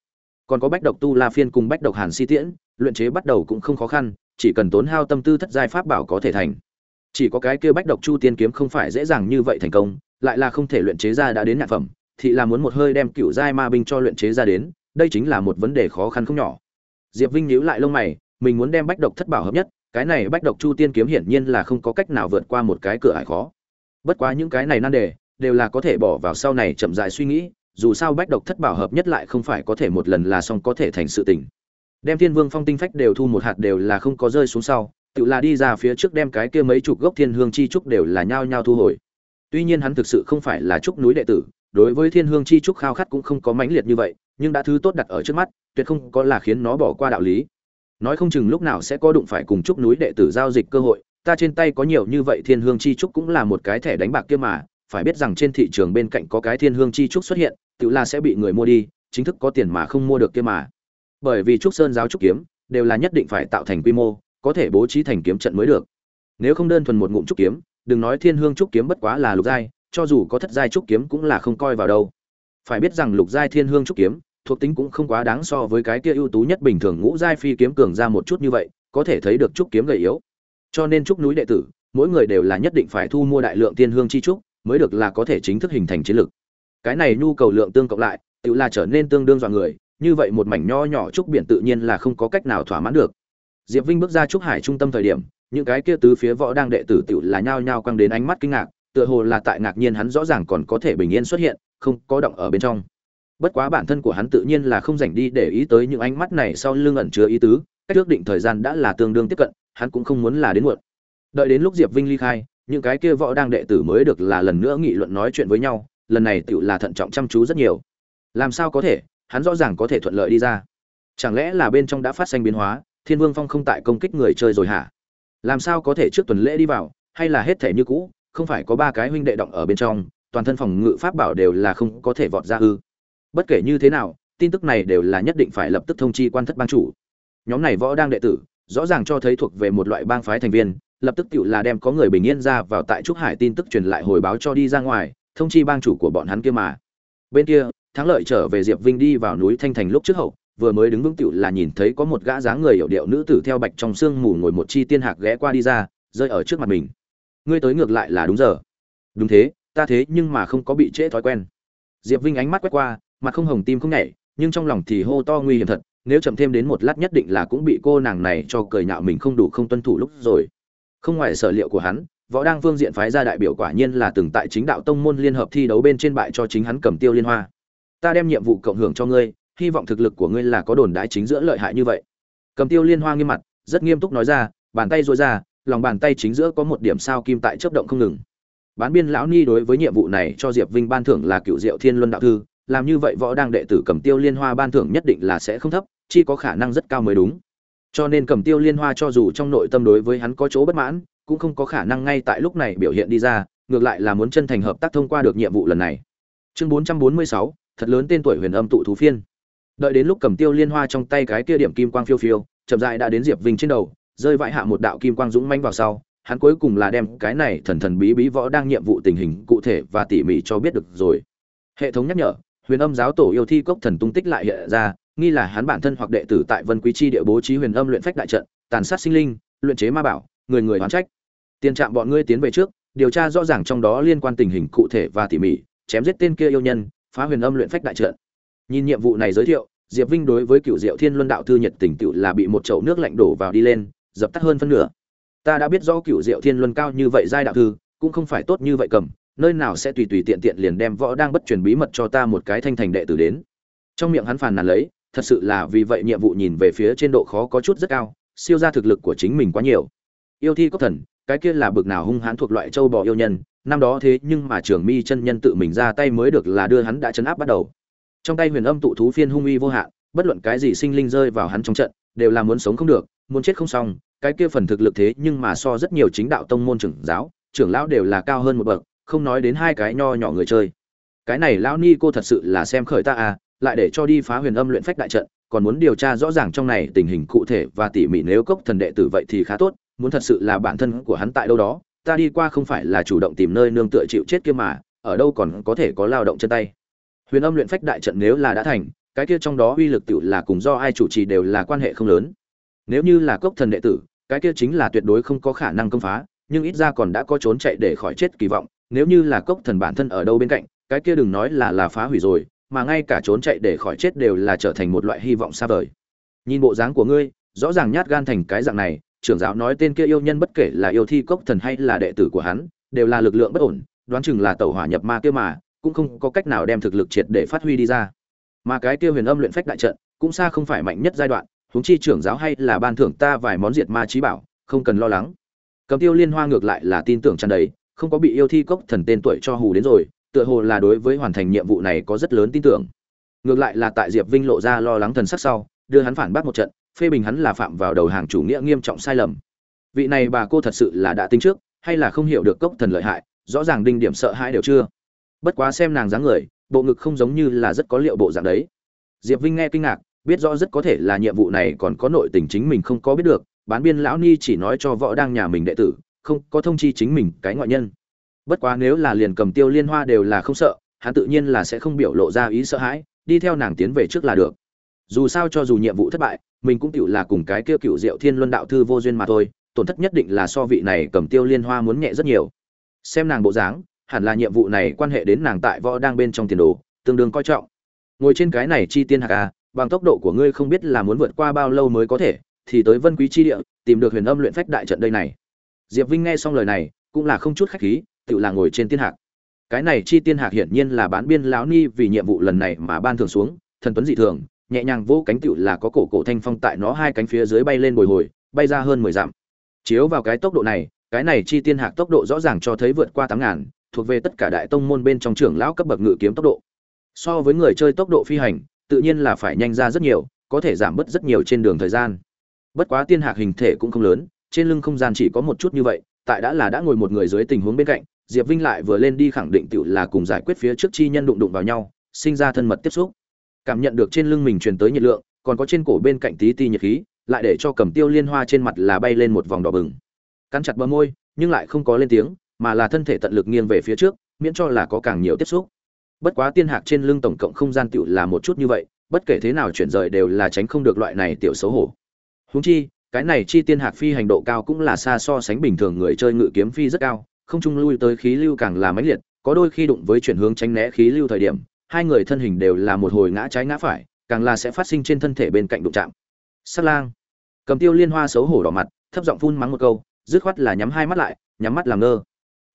Còn có bách độc tu la phiên cùng bách độc hàn si tiễn, luyện chế bắt đầu cũng không khó khăn, chỉ cần tốn hao tâm tư thất giai pháp bảo có thể thành. Chỉ có cái kia bách độc chu tiên kiếm không phải dễ dàng như vậy thành công, lại là không thể luyện chế ra đã đến nhạc phẩm, thì là muốn một hơi đem cựu giai ma binh cho luyện chế ra đến, đây chính là một vấn đề khó khăn không nhỏ. Diệp vinh nhíu lại lông mày, mình muốn đem bách độc thất bảo hợp nhất cái này bách độc chu tiên kiếm hiển nhiên là không có cách nào vượt qua một cái cửa ải khó. Bất quá những cái này nan đề, đều là có thể bỏ vào sau này chậm rãi suy nghĩ, dù sao bách độc thất bảo hợp nhất lại không phải có thể một lần là xong có thể thành sự tình. Đem thiên vương phong tinh phách đều thu một hạt đều là không có rơi xuống sau, tự là đi ra phía trước đem cái kia mấy chục gốc thiên hương chi trúc đều là nhao nhao thu hồi. Tuy nhiên hắn thực sự không phải là trúc núi đệ tử, đối với thiên hương chi trúc khao khát cũng không có mãnh liệt như vậy, nhưng đã thứ tốt đặt ở trước mắt, tuyệt không có là khiến nó bỏ qua đạo lý nói không chừng lúc nào sẽ có đụng phải cùng trúc núi đệ tử giao dịch cơ hội, ta trên tay có nhiều như vậy thiên hương chi trúc cũng là một cái thẻ đánh bạc kia mà, phải biết rằng trên thị trường bên cạnh có cái thiên hương chi trúc xuất hiện, tự là sẽ bị người mua đi, chính thức có tiền mà không mua được kia mà. Bởi vì trúc sơn giáo trúc kiếm, đều là nhất định phải tạo thành quy mô, có thể bố trí thành kiếm trận mới được. Nếu không đơn thuần một ngụm trúc kiếm, đừng nói thiên hương trúc kiếm bất quá là lục giai, cho dù có thất giai trúc kiếm cũng là không coi vào đâu. Phải biết rằng lục giai thiên hương trúc kiếm thuộc tính cũng không quá đáng so với cái kia ưu tú nhất bình thường ngũ giai phi kiếm cường ra một chút như vậy, có thể thấy được trúc kiếm gầy yếu. Cho nên trúc núi đệ tử, mỗi người đều là nhất định phải thu mua đại lượng tiên hương chi trúc, mới được là có thể chính thức hình thành chiến lực. cái này nhu cầu lượng tương cộng lại, tự là trở nên tương đương dọa người, như vậy một mảnh nho nhỏ trúc biển tự nhiên là không có cách nào thỏa mãn được. Diệp vinh bước ra trúc hải trung tâm thời điểm, những cái kia tứ phía võ đang đệ tử tự là nhao nhao quăng đến ánh mắt kinh ngạc, tựa hồ là tại ngạc nhiên hắn rõ ràng còn có thể bình yên xuất hiện, không có động ở bên trong bất quá bản thân của hắn tự nhiên là không dành đi để ý tới những ánh mắt này sau lưng ẩn chứa ý tứ, cách ước định thời gian đã là tương đương tiếp cận, hắn cũng không muốn là đến muộn. Đợi đến lúc diệp vinh ly khai, những cái kia võ đang đệ tử mới được là lần nữa nghị luận nói chuyện với nhau, lần này tựu là thận trọng chăm chú rất nhiều. Làm sao có thể, hắn rõ ràng có thể thuận lợi đi ra. Chẳng lẽ là bên trong đã phát sinh biến hóa, thiên vương phong không tại công kích người chơi rồi hả? Làm sao có thể trước tuần lễ đi vào, hay là hết thể như cũ, không phải có ba cái huynh đệ động ở bên trong, toàn thân phòng ngự pháp bảo đều là không có thể vọt ra ư? Bất kể như thế nào, tin tức này đều là nhất định phải lập tức thông chi quan thất bang chủ. Nhóm này võ đang đệ tử, rõ ràng cho thấy thuộc về một loại bang phái thành viên, lập tức tự là đem có người bình yên ra vào tại trúc hải tin tức truyền lại hồi báo cho đi ra ngoài, thông chi bang chủ của bọn hắn kia mà. Bên kia, thắng lợi trở về diệp vinh đi vào núi thanh thành lúc trước hậu, vừa mới đứng vững tựu là nhìn thấy có một gã dáng người hiểu điệu nữ tử theo bạch trong sương mù ngồi một chi tiên hạc ghé qua đi ra, rơi ở trước mặt mình. Ngươi tới ngược lại là đúng giờ. Đúng thế, ta thế nhưng mà không có bị trễ thói quen. Diệp vinh ánh mắt quét qua mặt không hồng tim không nhảy, nhưng trong lòng thì hô to nguy hiểm thật, nếu chậm thêm đến một lát nhất định là cũng bị cô nàng này cho cười nhạo mình không đủ không tuân thủ lúc rồi. Không ngoài sở liệu của hắn, võ đang vương diện phái ra đại biểu quả nhiên là từng tại chính đạo tông môn liên hợp thi đấu bên trên bại cho chính hắn cầm tiêu liên hoa. Ta đem nhiệm vụ cộng hưởng cho ngươi, hy vọng thực lực của ngươi là có đồn đái chính giữa lợi hại như vậy. Cầm tiêu liên hoa nghiêm mặt, rất nghiêm túc nói ra, bàn tay dối ra, lòng bàn tay chính giữa có một điểm sao kim tại chớp động không ngừng. Bán biên lão ni đối với nhiệm vụ này cho diệp vinh ban thưởng là cựu diệu thiên luân đạo thư làm như vậy võ đang đệ tử cầm tiêu liên hoa ban thưởng nhất định là sẽ không thấp chi có khả năng rất cao mới đúng. Cho nên cầm tiêu liên hoa cho dù trong nội tâm đối với hắn có chỗ bất mãn cũng không có khả năng ngay tại lúc này biểu hiện đi ra ngược lại là muốn chân thành hợp tác thông qua được nhiệm vụ lần này. Chương 446, thật lớn tên tuổi huyền âm tụ thú phiên. Đợi đến lúc cầm tiêu liên hoa trong tay cái kia điểm kim quang phiêu phiêu chậm dại đã đến diệp vinh trên đầu rơi vãi hạ một đạo kim quang dũng manh vào sau hắn cuối cùng là đem cái này thần thần bí bí võ đang nhiệm vụ tình hình cụ thể và tỉ mỉ cho biết được rồi. Hệ thống nhắc nhở huyền âm giáo tổ yêu thi cốc thần tung tích lại hiện ra, nghi là hắn bản thân hoặc đệ tử tại vân quý chi địa bố trí huyền âm luyện phách đại trận, tàn sát sinh linh, luyện chế ma bảo, người người hoán trách. Tiền trạm bọn ngươi tiến về trước, điều tra rõ ràng trong đó liên quan tình hình cụ thể và tỉ mỉ, chém giết tên kia yêu nhân, phá huyền âm luyện phách đại trận. Nhìn nhiệm vụ này giới thiệu, diệp vinh đối với cựu diệu thiên luân đạo thư nhật tình tựu là bị một chậu nước lạnh đổ vào đi lên, dập tắt hơn phân nửa. Ta đã biết rõ cựu diệu thiên luân cao như vậy giai đạo thư, cũng không phải tốt như vậy cầm nơi nào sẽ tùy tùy tiện tiện liền đem võ đang bất truyền bí mật cho ta một cái thanh thành đệ tử đến. Trong miệng hắn phàn nàn lấy, thật sự là vì vậy nhiệm vụ nhìn về phía trên độ khó có chút rất cao, siêu ra thực lực của chính mình quá nhiều. Yêu thi cốc thần, cái kia là bực nào hung hãn thuộc loại châu bò yêu nhân, năm đó thế nhưng mà trưởng mi chân nhân tự mình ra tay mới được là đưa hắn đã chấn áp bắt đầu. Trong tay huyền âm tụ thú phiên hung uy vô hạn, bất luận cái gì sinh linh rơi vào hắn trong trận, đều là muốn sống không được, muốn chết không xong, cái kia phần thực lực thế nhưng mà so rất nhiều chính đạo tông môn trưởng giáo, trưởng lão đều là cao hơn một bậc không nói đến hai cái nho nhỏ người chơi. Cái này lão ni cô thật sự là xem khởi ta à lại để cho đi phá huyền âm luyện phách đại trận, còn muốn điều tra rõ ràng trong này tình hình cụ thể và tỉ mỉ nếu cốc thần đệ tử vậy thì khá tốt, muốn thật sự là bản thân của hắn tại đâu đó, ta đi qua không phải là chủ động tìm nơi nương tựa chịu chết kia mà, ở đâu còn có thể có lao động chân tay. Huyền âm luyện phách đại trận nếu là đã thành, cái kia trong đó uy lực tự là cùng do ai chủ trì đều là quan hệ không lớn. Nếu như là cốc thần đệ tử, cái kia chính là tuyệt đối không có khả năng công phá, nhưng ít ra còn đã có trốn chạy để khỏi chết kỳ vọng nếu như là cốc thần bản thân ở đâu bên cạnh, cái kia đừng nói là là phá hủy rồi, mà ngay cả trốn chạy để khỏi chết đều là trở thành một loại hy vọng xa vời. Nhìn bộ dáng của ngươi, rõ ràng nhát gan thành cái dạng này, trưởng giáo nói tên kia yêu nhân bất kể là yêu thi cốc thần hay là đệ tử của hắn, đều là lực lượng bất ổn, đoán chừng là tẩu hỏa nhập ma kia mà, cũng không có cách nào đem thực lực triệt để phát huy đi ra. Mà cái kia huyền âm luyện phách đại trận, cũng xa không phải mạnh nhất giai đoạn, huống chi trưởng giáo hay là ban thưởng ta vài món diệt ma trí bảo, không cần lo lắng. Cầm tiêu liên hoa ngược lại là tin tưởng tràn đầy không có bị yêu thi cốc thần tên tuổi cho hù đến rồi, tựa hồ là đối với hoàn thành nhiệm vụ này có rất lớn tin tưởng. Ngược lại là tại diệp vinh lộ ra lo lắng thần sắc sau, đưa hắn phản bác một trận, phê bình hắn là phạm vào đầu hàng chủ nghĩa nghiêm trọng sai lầm. Vị này bà cô thật sự là đã tính trước, hay là không hiểu được cốc thần lợi hại, rõ ràng đinh điểm sợ hãi đều chưa. Bất quá xem nàng dáng người, bộ ngực không giống như là rất có liệu bộ dạng đấy. Diệp vinh nghe kinh ngạc, biết rõ rất có thể là nhiệm vụ này còn có nội tình chính mình không có biết được, bán biên lão ni chỉ nói cho võ đang nhà mình đệ tử không có thông chi chính mình cái ngoại nhân. Bất quá nếu là liền cầm tiêu liên hoa đều là không sợ, hắn tự nhiên là sẽ không biểu lộ ra ý sợ hãi, đi theo nàng tiến về trước là được. Dù sao cho dù nhiệm vụ thất bại, mình cũng tựu là cùng cái kia cựu diệu thiên luân đạo thư vô duyên mà thôi, tổn thất nhất định là so vị này cầm tiêu liên hoa muốn nhẹ rất nhiều. Xem nàng bộ dáng, hẳn là nhiệm vụ này quan hệ đến nàng tại võ đang bên trong tiền đồ, tương đương coi trọng. Ngồi trên cái này chi tiên hạc à bằng tốc độ của ngươi không biết là muốn vượt qua bao lâu mới có thể, thì tới vân quý chi địa, tìm được huyền âm luyện phách đại trận đây này diệp vinh nghe xong lời này, cũng là không chút khách khí, tự là ngồi trên tiên hạc. Cái này chi tiên hạc hiển nhiên là bán biên lão ni vì nhiệm vụ lần này mà ban thường xuống, thần tuấn dị thường, nhẹ nhàng vỗ cánh tựu là có cổ cổ thanh phong tại nó hai cánh phía dưới bay lên bồi hồi, bay ra hơn mười dặm. Chiếu vào cái tốc độ này, cái này chi tiên hạc tốc độ rõ ràng cho thấy vượt qua tám ngàn, thuộc về tất cả đại tông môn bên trong trưởng lão cấp bậc ngự kiếm tốc độ. So với người chơi tốc độ phi hành, tự nhiên là phải nhanh ra rất nhiều, có thể giảm bớt rất nhiều trên đường thời gian. Bất quá tiên hạc hình thể cũng không lớn trên lưng không gian chỉ có một chút như vậy, tại đã là đã ngồi một người dưới tình huống bên cạnh, diệp vinh lại vừa lên đi khẳng định tự là cùng giải quyết phía trước chi nhân đụng đụng vào nhau, sinh ra thân mật tiếp xúc. Cảm nhận được trên lưng mình truyền tới nhiệt lượng, còn có trên cổ bên cạnh tí ti nhiệt khí, lại để cho cầm tiêu liên hoa trên mặt là bay lên một vòng đỏ bừng. Cắn chặt bờ môi, nhưng lại không có lên tiếng, mà là thân thể tận lực nghiêng về phía trước, miễn cho là có càng nhiều tiếp xúc. Bất quá tiên hạc trên lưng tổng cộng không gian tựu là một chút như vậy, bất kể thế nào chuyển rời đều là tránh không được loại này tiểu xấu hổ. Huống chi cái này chi tiên hạc phi hành độ cao cũng là xa so sánh bình thường người chơi ngự kiếm phi rất cao, không trung lui tới khí lưu càng là mãnh liệt, có đôi khi đụng với chuyển hướng tránh né khí lưu thời điểm, hai người thân hình đều là một hồi ngã trái ngã phải, càng là sẽ phát sinh trên thân thể bên cạnh đụng chạm. Sát lang. Cầm tiêu liên hoa xấu hổ đỏ mặt, thấp giọng phun mắng một câu, dứt khoát là nhắm hai mắt lại, nhắm mắt làm ngơ.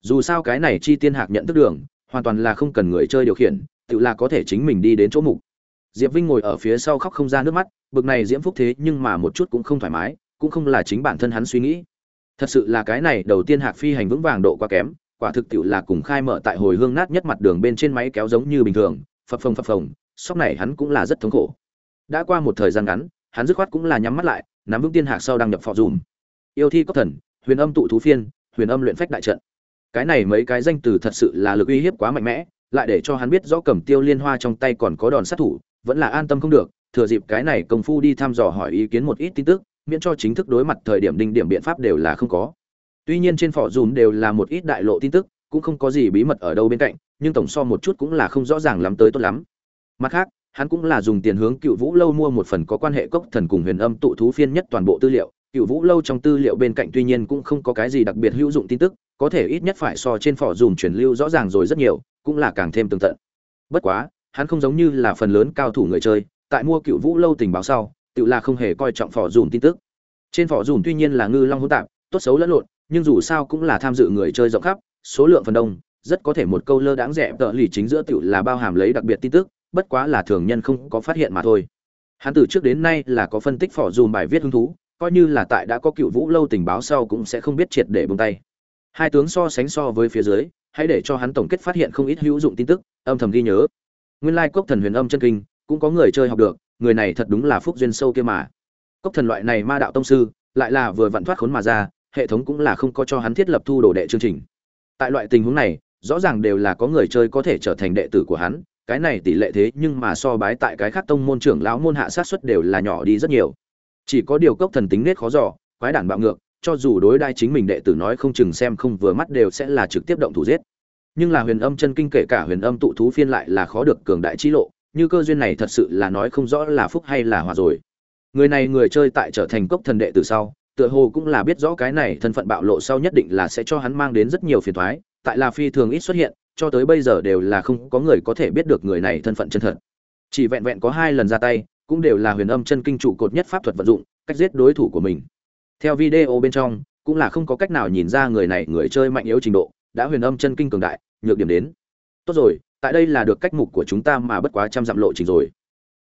Dù sao cái này chi tiên hạc nhận thức đường, hoàn toàn là không cần người chơi điều khiển, tự là có thể chính mình đi đến chỗ mục. Diệp vinh ngồi ở phía sau khóc không ra nước mắt bực này diễm phúc thế nhưng mà một chút cũng không thoải mái, cũng không là chính bản thân hắn suy nghĩ. Thật sự là cái này đầu tiên hạc phi hành vững vàng độ quá kém, quả thực tiệu là cùng khai mở tại hồi hương nát nhất mặt đường bên trên máy kéo giống như bình thường, phập phồng phập phồng, sóc này hắn cũng là rất thống khổ. Đã qua một thời gian ngắn, hắn dứt khoát cũng là nhắm mắt lại, nắm vững tiên hạc sau đăng nhập phò dùm. Yêu thi cốc thần, huyền âm tụ thú phiên, huyền âm luyện phách đại trận. Cái này mấy cái danh từ thật sự là lực uy hiếp quá mạnh mẽ, lại để cho hắn biết rõ cầm tiêu liên hoa trong tay còn có đòn sát thủ, vẫn là an tâm không được thừa dịp cái này công phu đi thăm dò hỏi ý kiến một ít tin tức, miễn cho chính thức đối mặt thời điểm đinh điểm biện pháp đều là không có. Tuy nhiên trên phỏ dùn đều là một ít đại lộ tin tức, cũng không có gì bí mật ở đâu bên cạnh, nhưng tổng so một chút cũng là không rõ ràng lắm tới tốt lắm. Mặt khác, hắn cũng là dùng tiền hướng cựu vũ lâu mua một phần có quan hệ cốc thần cùng huyền âm tụ thú phiên nhất toàn bộ tư liệu. Cựu vũ lâu trong tư liệu bên cạnh tuy nhiên cũng không có cái gì đặc biệt hữu dụng tin tức, có thể ít nhất phải so trên phỏ dùm truyền lưu rõ ràng rồi rất nhiều, cũng là càng thêm tường tận. Bất quá, hắn không giống như là phần lớn cao thủ người chơi tại mua cựu vũ lâu tình báo sau, tự là không hề coi trọng phỏ dùn tin tức. Trên phỏ dùn tuy nhiên là ngư long hỗn tạp, tốt xấu lẫn lộn, nhưng dù sao cũng là tham dự người chơi rộng khắp, số lượng phần đông, rất có thể một câu lơ đáng rẻ tợ lì chính giữa tiểu là bao hàm lấy đặc biệt tin tức, bất quá là thường nhân không có phát hiện mà thôi. Hắn từ trước đến nay là có phân tích phỏ dùn bài viết hứng thú, coi như là tại đã có cựu vũ lâu tình báo sau cũng sẽ không biết triệt để buông tay. Hai tướng so sánh so với phía dưới, hãy để cho hắn tổng kết phát hiện không ít hữu dụng tin tức, âm thầm ghi nhớ. Nguyên lai cốc thần huyền âm chân kinh cũng có người chơi học được, người này thật đúng là phúc duyên sâu kia mà. Cốc thần loại này ma đạo tông sư, lại là vừa vặn thoát khốn mà ra, hệ thống cũng là không có cho hắn thiết lập thu đồ đệ chương trình. Tại loại tình huống này, rõ ràng đều là có người chơi có thể trở thành đệ tử của hắn, cái này tỷ lệ thế nhưng mà so bái tại cái khác tông môn trưởng lão môn hạ sát xuất đều là nhỏ đi rất nhiều. Chỉ có điều cốc thần tính nết khó dò, quái đản bạo ngược, cho dù đối đai chính mình đệ tử nói không chừng xem không vừa mắt đều sẽ là trực tiếp động thủ giết. Nhưng là huyền âm chân kinh kể cả huyền âm tụ thú phiên lại là khó được cường đại chi lộ như cơ duyên này thật sự là nói không rõ là phúc hay là hòa rồi. Người này người chơi tại trở thành cốc thần đệ từ sau, tựa hồ cũng là biết rõ cái này thân phận bạo lộ sau nhất định là sẽ cho hắn mang đến rất nhiều phiền thoái tại là phi thường ít xuất hiện, cho tới bây giờ đều là không có người có thể biết được người này thân phận chân thật. Chỉ vẹn vẹn có hai lần ra tay, cũng đều là huyền âm chân kinh trụ cột nhất pháp thuật vận dụng, cách giết đối thủ của mình. Theo video bên trong, cũng là không có cách nào nhìn ra người này người chơi mạnh yếu trình độ, đã huyền âm chân kinh cường đại, nhược điểm đến. Tốt rồi tại đây là được cách mục của chúng ta mà bất quá trăm dặm lộ trình rồi.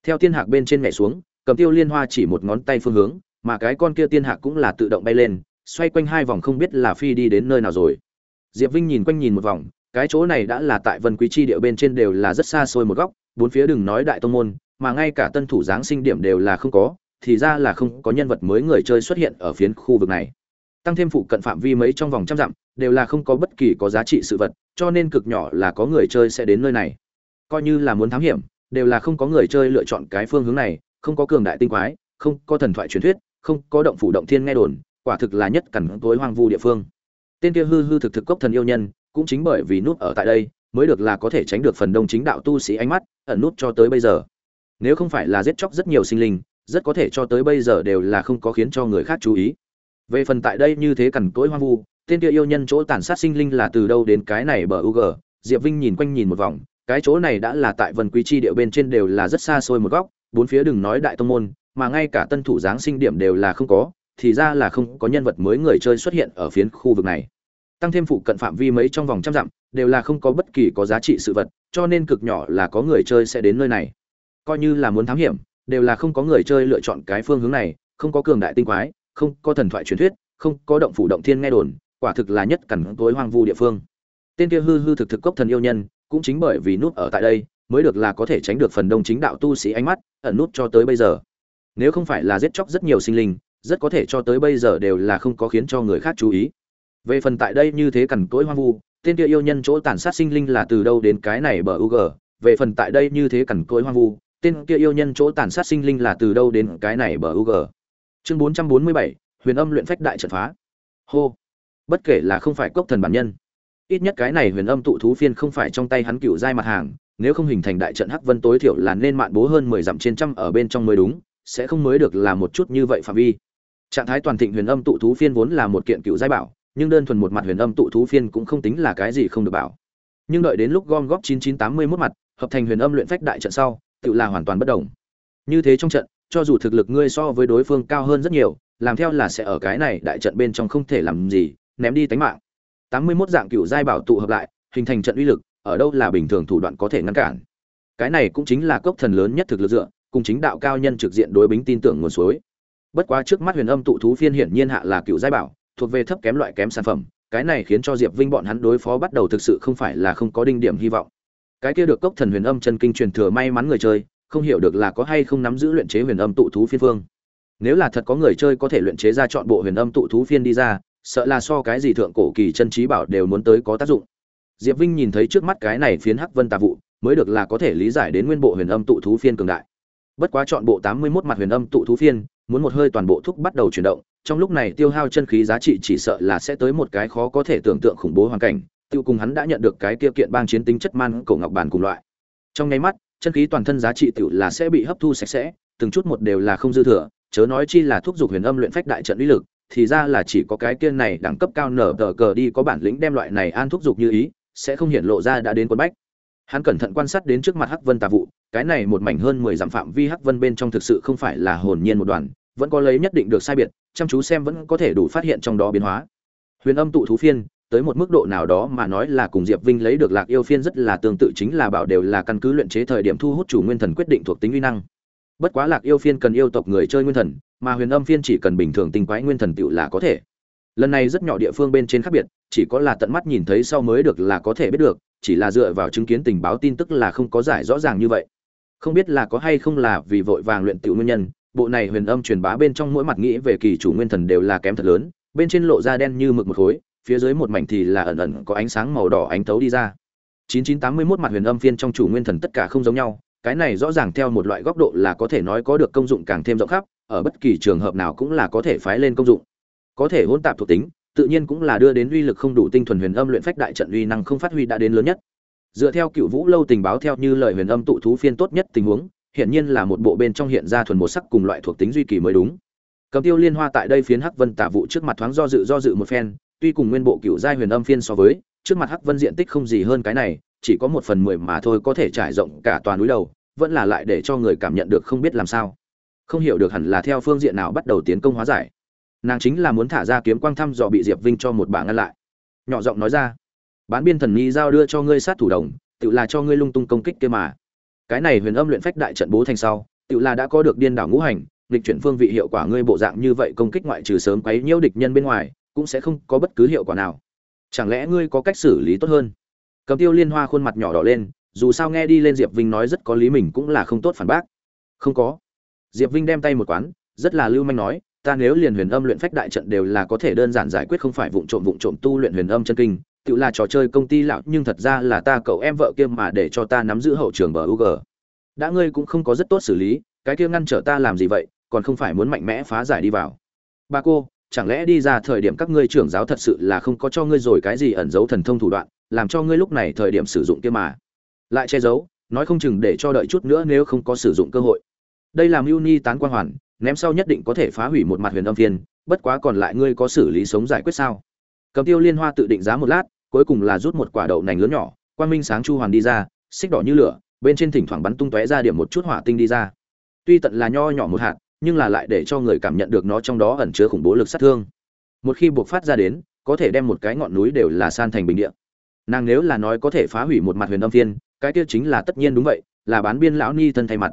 Theo tiên hạc bên trên nhảy xuống, cầm tiêu liên hoa chỉ một ngón tay phương hướng, mà cái con kia tiên hạc cũng là tự động bay lên, xoay quanh hai vòng không biết là phi đi đến nơi nào rồi. Diệp vinh nhìn quanh nhìn một vòng, cái chỗ này đã là tại vân quý chi địa bên trên đều là rất xa xôi một góc, bốn phía đừng nói đại tông môn, mà ngay cả tân thủ giáng sinh điểm đều là không có, thì ra là không có nhân vật mới người chơi xuất hiện ở phiến khu vực này tăng thêm phụ cận phạm vi mấy trong vòng trăm dặm, đều là không có bất kỳ có giá trị sự vật, cho nên cực nhỏ là có người chơi sẽ đến nơi này. Coi như là muốn thám hiểm, đều là không có người chơi lựa chọn cái phương hướng này, không có cường đại tinh quái, không có thần thoại truyền thuyết, không có động phủ động thiên nghe đồn, quả thực là nhất cẩn tối hoang vu địa phương. Tên kia hư hư thực thực cốc thần yêu nhân, cũng chính bởi vì nút ở tại đây, mới được là có thể tránh được phần đông chính đạo tu sĩ ánh mắt, ẩn nút cho tới bây giờ. Nếu không phải là giết chóc rất nhiều sinh linh, rất có thể cho tới bây giờ đều là không có khiến cho người khác chú ý về phần tại đây như thế cằn cỗi hoang vu, tên kia yêu nhân chỗ tàn sát sinh linh là từ đâu đến cái này bờ u g diệp vinh nhìn quanh nhìn một vòng, cái chỗ này đã là tại vân quý chi địa bên trên đều là rất xa xôi một góc, bốn phía đừng nói đại tông môn, mà ngay cả tân thủ giáng sinh điểm đều là không có, thì ra là không có nhân vật mới người chơi xuất hiện ở phiến khu vực này. Tăng thêm phụ cận phạm vi mấy trong vòng trăm dặm, đều là không có bất kỳ có giá trị sự vật, cho nên cực nhỏ là có người chơi sẽ đến nơi này. Coi như là muốn thám hiểm, đều là không có người chơi lựa chọn cái phương hướng này, không có cường đại tinh quái không có thần thoại truyền thuyết, không có động phủ động thiên nghe đồn, quả thực là nhất cẩn tối hoang vu địa phương. Tên kia hư hư thực thực cốc thần yêu nhân, cũng chính bởi vì nút ở tại đây, mới được là có thể tránh được phần đông chính đạo tu sĩ ánh mắt, ẩn nút cho tới bây giờ. Nếu không phải là giết chóc rất nhiều sinh linh, rất có thể cho tới bây giờ đều là không có khiến cho người khác chú ý. Về phần tại đây như thế cằn cỗi hoang vu, tên kia yêu nhân chỗ tàn sát sinh linh là từ đâu đến cái này bờ u g về phần tại đây như thế cằn cỗi hoang vu, tên kia yêu nhân chỗ tàn sát sinh linh là từ đâu đến cái này bờ u g chương bốn trăm bốn mươi bảy, huyền âm luyện phách đại trận phá. Hô. Bất kể là không phải cốc thần bản nhân, ít nhất cái này huyền âm tụ thú phiên không phải trong tay hắn cựu giai mặt hàng, nếu không hình thành đại trận hắc vân tối thiểu là nên mạn bố hơn mười dặm trên trăm ở bên trong mới đúng, sẽ không mới được là một chút như vậy phạm vi. Trạng thái toàn thịnh huyền âm tụ thú phiên vốn là một kiện cựu giai bảo, nhưng đơn thuần một mặt huyền âm tụ thú phiên cũng không tính là cái gì không được bảo. Nhưng đợi đến lúc gom góp chín chín tám mươi 9981 mặt, hợp thành huyền âm luyện phách đại trận sau, tự là hoàn toàn bất đồng như thế trong trận cho dù thực lực ngươi so với đối phương cao hơn rất nhiều, làm theo là sẽ ở cái này đại trận bên trong không thể làm gì, ném đi tánh mạng. Tám mươi 81 dạng cựu giai bảo tụ hợp lại, hình thành trận uy lực, ở đâu là bình thường thủ đoạn có thể ngăn cản. Cái này cũng chính là cốc thần lớn nhất thực lực dựa, cùng chính đạo cao nhân trực diện đối bính tin tưởng nguồn suối. Bất quá trước mắt huyền âm tụ thú phiên hiển nhiên hạ là cựu giai bảo, thuộc về thấp kém loại kém sản phẩm, cái này khiến cho diệp vinh bọn hắn đối phó bắt đầu thực sự không phải là không có đinh điểm hy vọng. Cái kia được cốc thần huyền âm chân kinh truyền thừa may mắn người chơi không hiểu được là có hay không nắm giữ luyện chế huyền âm tụ thú phiên phương. Nếu là thật có người chơi có thể luyện chế ra chọn bộ huyền âm tụ thú phiên đi ra, sợ là so cái gì thượng cổ kỳ chân trí bảo đều muốn tới có tác dụng. Diệp vinh nhìn thấy trước mắt cái này phiến hắc vân tà vụ, mới được là có thể lý giải đến nguyên bộ huyền âm tụ thú phiên cường đại. Bất quá chọn bộ tám mươi 81 mặt huyền âm tụ thú phiên, muốn một hơi toàn bộ thúc bắt đầu chuyển động, trong lúc này tiêu hao chân khí giá trị chỉ sợ là sẽ tới một cái khó có thể tưởng tượng khủng bố hoàn cảnh, tiêu cùng hắn đã nhận được cái kia kiện bang chiến tính chất man cổ ngọc bản cùng loại. Trong nháy mắt chân khí toàn thân giá trị tiểu là sẽ bị hấp thu sạch sẽ, từng chút một đều là không dư thừa, chớ nói chi là thúc dục huyền âm luyện phách đại trận uy lực, thì ra là chỉ có cái kia này đẳng cấp cao nở tờ cờ đi có bản lĩnh đem loại này an thúc dục như ý, sẽ không hiện lộ ra đã đến quân bách. Hắn cẩn thận quan sát đến trước mặt hắc vân tà vụ cái này một mảnh hơn mười dặm phạm vi hắc vân bên trong thực sự không phải là hồn nhiên một đoàn, vẫn có lấy nhất định được sai biệt, chăm chú xem vẫn có thể đủ phát hiện trong đó biến hóa. Huyền âm tụ thú phiên tới một mức độ nào đó mà nói là cùng diệp vinh lấy được lạc yêu phiên rất là tương tự chính là bảo đều là căn cứ luyện chế thời điểm thu hút chủ nguyên thần quyết định thuộc tính uy năng. Bất quá lạc yêu phiên cần yêu tộc người chơi nguyên thần, mà huyền âm phiên chỉ cần bình thường tinh quái nguyên thần tựu là có thể. Lần này rất nhỏ địa phương bên trên khác biệt, chỉ có là tận mắt nhìn thấy sau mới được là có thể biết được, chỉ là dựa vào chứng kiến tình báo tin tức là không có giải rõ ràng như vậy. Không biết là có hay không là vì vội vàng luyện tiểu nguyên nhân, bộ này huyền âm truyền bá bên trong mỗi mặt nghĩ về kỳ chủ nguyên thần đều là kém thật lớn, bên trên lộ ra đen như mực một khối phía dưới một mảnh thì là ẩn ẩn có ánh sáng màu đỏ ánh thấu đi ra. 9981 mặt huyền âm phiên trong chủ nguyên thần tất cả không giống nhau, cái này rõ ràng theo một loại góc độ là có thể nói có được công dụng càng thêm rộng khắp, ở bất kỳ trường hợp nào cũng là có thể phái lên công dụng. Có thể hỗn tạp thuộc tính, tự nhiên cũng là đưa đến uy lực không đủ tinh thuần huyền âm luyện phách đại trận uy năng không phát huy đã đến lớn nhất. Dựa theo cựu vũ lâu tình báo theo như lời huyền âm tụ thú phiên tốt nhất tình huống hiện nhiên là một bộ bên trong hiện ra thuần một sắc cùng loại thuộc tính duy kỳ mới đúng. Cầm tiêu liên hoa tại đây phiến hắc vân tả vụ trước mặt thoáng do dự do dự một phen tuy cùng nguyên bộ cựu giai huyền âm phiên so với, trước mặt hắc vân diện tích không gì hơn cái này, chỉ có một phần mười mà thôi có thể trải rộng cả toàn núi đầu, vẫn là lại để cho người cảm nhận được không biết làm sao. Không hiểu được hẳn là theo phương diện nào bắt đầu tiến công hóa giải. Nàng chính là muốn thả ra kiếm quang thăm dò bị diệp vinh cho một bảng ngăn lại. Nhỏ giọng nói ra, bán biên thần nhi giao đưa cho ngươi sát thủ đồng, tự là cho ngươi lung tung công kích kia mà. Cái này huyền âm luyện phách đại trận bố thành sau, tự là đã có được điên đảo ngũ hành, lịch chuyển phương vị hiệu quả ngươi bộ dạng như vậy công kích ngoại trừ sớm quấy nhiễu địch nhân bên ngoài cũng sẽ không có bất cứ hiệu quả nào chẳng lẽ ngươi có cách xử lý tốt hơn cầm tiêu liên hoa khuôn mặt nhỏ đỏ lên dù sao nghe đi lên diệp vinh nói rất có lý mình cũng là không tốt phản bác không có diệp vinh đem tay một quán rất là lưu manh nói ta nếu liền huyền âm luyện phách đại trận đều là có thể đơn giản giải quyết không phải vụng trộm vụng trộm tu luyện huyền âm chân kinh tự là trò chơi công ty lão nhưng thật ra là ta cậu em vợ kia mà để cho ta nắm giữ hậu trường bờ UG. Đã ngươi cũng không có rất tốt xử lý, cái kia ngăn trở ta làm gì vậy, còn không phải muốn mạnh mẽ phá giải đi vào. Ba cô, chẳng lẽ đi ra thời điểm các ngươi trưởng giáo thật sự là không có cho ngươi rồi cái gì ẩn giấu thần thông thủ đoạn, làm cho ngươi lúc này thời điểm sử dụng kia mà. Lại che giấu, nói không chừng để cho đợi chút nữa nếu không có sử dụng cơ hội. Đây là Mưu Ni tán quan hoàn, ném sau nhất định có thể phá hủy một mặt huyền âm phiên, bất quá còn lại ngươi có xử lý sống giải quyết sao? Cầm Tiêu Liên Hoa tự định giá một lát, cuối cùng là rút một quả đậu nành lớn nhỏ, quang minh sáng chu hoàn đi ra, xích đỏ như lửa, bên trên thỉnh thoảng bắn tung tóe ra điểm một chút hỏa tinh đi ra. Tuy tận là nho nhỏ một hạt, nhưng là lại để cho người cảm nhận được nó trong đó ẩn chứa khủng bố lực sát thương. Một khi buộc phát ra đến, có thể đem một cái ngọn núi đều là san thành bình địa. Nàng nếu là nói có thể phá hủy một mặt huyền âm phiên, cái kia chính là tất nhiên đúng vậy, là bán biên lão ni thân thay mặt.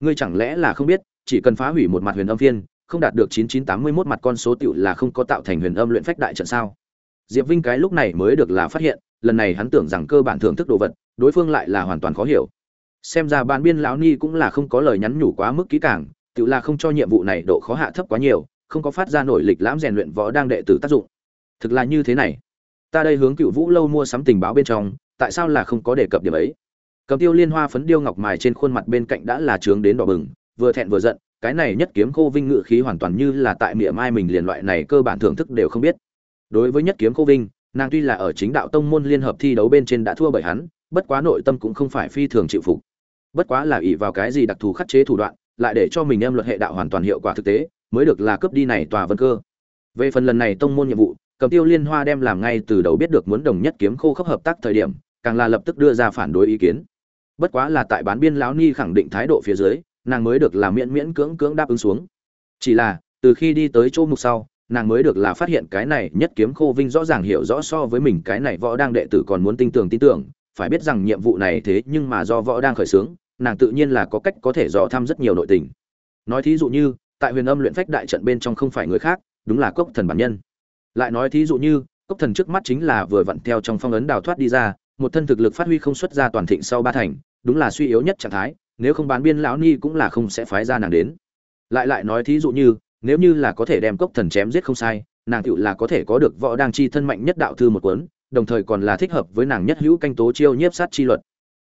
Ngươi chẳng lẽ là không biết, chỉ cần phá hủy một mặt huyền âm phiên, không đạt được 9981 mặt con số tiểu là không có tạo thành huyền âm luyện phách đại trận sao? Diệp Vinh cái lúc này mới được là phát hiện, lần này hắn tưởng rằng cơ bản thưởng thức đồ vật, đối phương lại là hoàn toàn khó hiểu. Xem ra ban biên lão ni cũng là không có lời nhắn nhủ quá mức kỹ càng, tự là không cho nhiệm vụ này độ khó hạ thấp quá nhiều, không có phát ra nổi lịch lãm rèn luyện võ đang đệ tử tác dụng. Thực là như thế này. Ta đây hướng Cựu Vũ lâu mua sắm tình báo bên trong, tại sao là không có đề cập điểm ấy? Cầm tiêu liên hoa phấn điêu ngọc mài trên khuôn mặt bên cạnh đã là trướng đến đỏ bừng, vừa thẹn vừa giận, cái này nhất kiếm khô vinh ngự khí hoàn toàn như là tại miệng mai mình liền loại này cơ bản thưởng thức đều không biết đối với nhất kiếm cô vinh nàng tuy là ở chính đạo tông môn liên hợp thi đấu bên trên đã thua bởi hắn bất quá nội tâm cũng không phải phi thường chịu phục bất quá là ỷ vào cái gì đặc thù khắc chế thủ đoạn lại để cho mình em luật hệ đạo hoàn toàn hiệu quả thực tế, mới được là cướp đi này tòa vân cơ. Về phần lần này tông môn nhiệm vụ, cầm tiêu liên hoa đem làm ngay từ đầu biết được muốn đồng nhất kiếm khô khốc hợp tác thời điểm, càng là lập tức đưa ra phản đối ý kiến. Bất quá là tại bán biên lão ni khẳng định thái độ phía dưới, nàng mới được là miễn miễn cưỡng cưỡng đáp ứng xuống. Chỉ là, từ khi đi tới chỗ mục sau, nàng mới được là phát hiện cái này nhất kiếm khô vinh rõ ràng hiểu rõ so với mình cái này võ đang đệ tử còn muốn tin tưởng tin tưởng, phải biết rằng nhiệm vụ này thế nhưng mà do võ đang khởi xướng nàng tự nhiên là có cách có thể dò thăm rất nhiều nội tình. Nói thí dụ như, tại huyền âm luyện phách đại trận bên trong không phải người khác, đúng là cốc thần bản nhân. Lại nói thí dụ như, cốc thần trước mắt chính là vừa vặn theo trong phong ấn đào thoát đi ra, một thân thực lực phát huy không xuất ra toàn thịnh sau ba thành, đúng là suy yếu nhất trạng thái, nếu không bán biên lão ni cũng là không sẽ phái ra nàng đến. Lại lại nói thí dụ như, nếu như là có thể đem cốc thần chém giết không sai, nàng tựu là có thể có được võ đang chi thân mạnh nhất đạo thư một cuốn, đồng thời còn là thích hợp với nàng nhất hữu canh tố chiêu nhiếp sát chi luật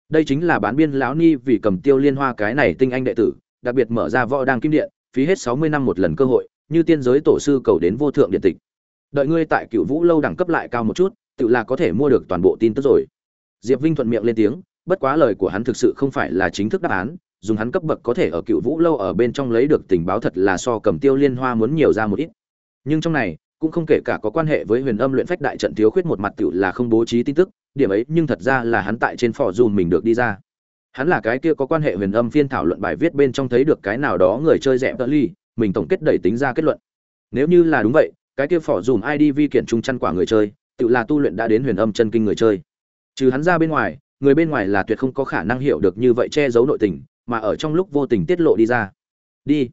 đây chính là bán biên lão ni vì cầm tiêu liên hoa cái này tinh anh đệ tử, đặc biệt mở ra võ đang kim điện, phí hết sáu mươi năm một lần cơ hội, như tiên giới tổ sư cầu đến vô thượng điện tịch. Đợi ngươi tại cựu vũ lâu đẳng cấp lại cao một chút, tự là có thể mua được toàn bộ tin tức rồi. Diệp vinh thuận miệng lên tiếng, bất quá lời của hắn thực sự không phải là chính thức đáp án, dùng hắn cấp bậc có thể ở cựu vũ lâu ở bên trong lấy được tình báo thật là so cầm tiêu liên hoa muốn nhiều ra một ít. Nhưng trong này cũng không kể cả có quan hệ với huyền âm luyện phách đại trận thiếu khuyết một mặt tiểu là không bố trí tin tức, điểm ấy nhưng thật ra là hắn tại trên phò dùm mình được đi ra. Hắn là cái kia có quan hệ huyền âm phiên thảo luận bài viết bên trong thấy được cái nào đó người chơi rẻ tơ ly, mình tổng kết đẩy tính ra kết luận. Nếu như là đúng vậy, cái kia phò dùm id vi kiện trung chăn quả người chơi tự là tu luyện đã đến huyền âm chân kinh người chơi. Trừ hắn ra bên ngoài, người bên ngoài là tuyệt không có khả năng hiểu được như vậy che giấu nội tình, mà ở trong lúc vô tình tiết lộ đi ra. Đi.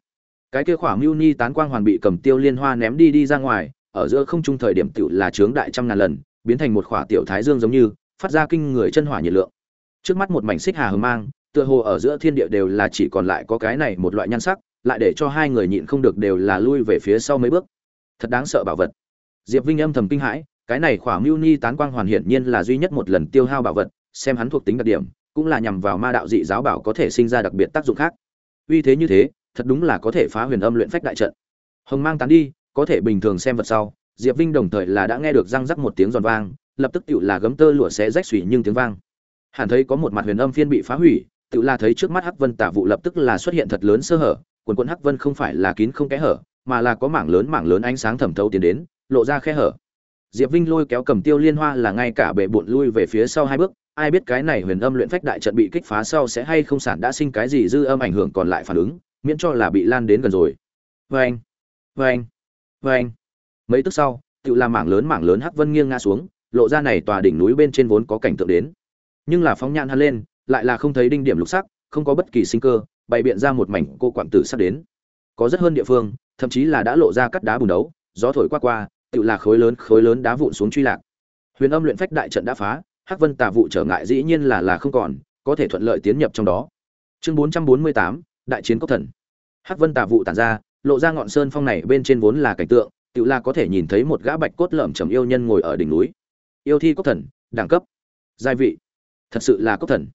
Cái kia khỏa mưu ni tán quang hoàn bị cầm tiêu liên hoa ném đi đi ra ngoài ở giữa không trung thời điểm tiểu là chướng đại trăm ngàn lần, biến thành một khỏa tiểu thái dương giống như, phát ra kinh người chân hỏa nhiệt lượng. Trước mắt một mảnh xích hà hờ mang, tựa hồ ở giữa thiên địa đều là chỉ còn lại có cái này một loại nhan sắc, lại để cho hai người nhịn không được đều là lui về phía sau mấy bước. Thật đáng sợ bảo vật. Diệp vinh âm thầm kinh hãi, cái này khỏa mưu ni tán quang hoàn hiển nhiên là duy nhất một lần tiêu hao bảo vật, xem hắn thuộc tính đặc điểm, cũng là nhằm vào ma đạo dị giáo bảo có thể sinh ra đặc biệt tác dụng khác. Uy thế như thế, thật đúng là có thể phá huyền âm luyện phách đại trận. Hồng mang tán đi có thể bình thường xem vật sau, diệp vinh đồng thời là đã nghe được răng rắc một tiếng giòn vang, lập tức tựu là gấm tơ lụa sẽ rách xủy nhưng tiếng vang. Hẳn thấy có một mặt huyền âm phiên bị phá hủy, tựu là thấy trước mắt hắc vân tả vụ lập tức là xuất hiện thật lớn sơ hở, quần quần hắc vân không phải là kín không kẽ hở, mà là có mảng lớn mảng lớn ánh sáng thẩm thấu tiến đến, lộ ra khe hở. Diệp vinh lôi kéo cầm tiêu liên hoa là ngay cả bệ bụn lui về phía sau hai bước, ai biết cái này huyền âm luyện phách đại trận bị kích phá sau sẽ hay không sản đã sinh cái gì dư âm ảnh hưởng còn lại phản ứng, miễn cho là bị lan đến gần rồi. Vê anh vê anh vê anh. Mấy tức sau, tự làm mảng lớn mảng lớn hắc vân nghiêng ngã xuống, lộ ra này tòa đỉnh núi bên trên vốn có cảnh tượng đến. Nhưng là phóng nhãn hắn lên, lại là không thấy đinh điểm lục sắc, không có bất kỳ sinh cơ, bày biện ra một mảnh cô quặng tử sắp đến. Có rất hơn địa phương, thậm chí là đã lộ ra cắt đá bùn đấu, gió thổi qua qua, tự là khối lớn khối lớn đá vụn xuống truy lạc. Huyền âm luyện phách đại trận đã phá, hắc vân tà vụ trở ngại dĩ nhiên là là không còn, có thể thuận lợi tiến nhập trong đó. Chương bốn trăm bốn mươi tám, đại chiến cốc thần. Hắc vân tà vụ tản ra lộ ra ngọn sơn phong này bên trên vốn là cảnh tượng, tự là có thể nhìn thấy một gã bạch cốt lởm chầm yêu nhân ngồi ở đỉnh núi. Yêu thi cốc thần, đẳng cấp. Giai vị. Thật sự là cốc thần.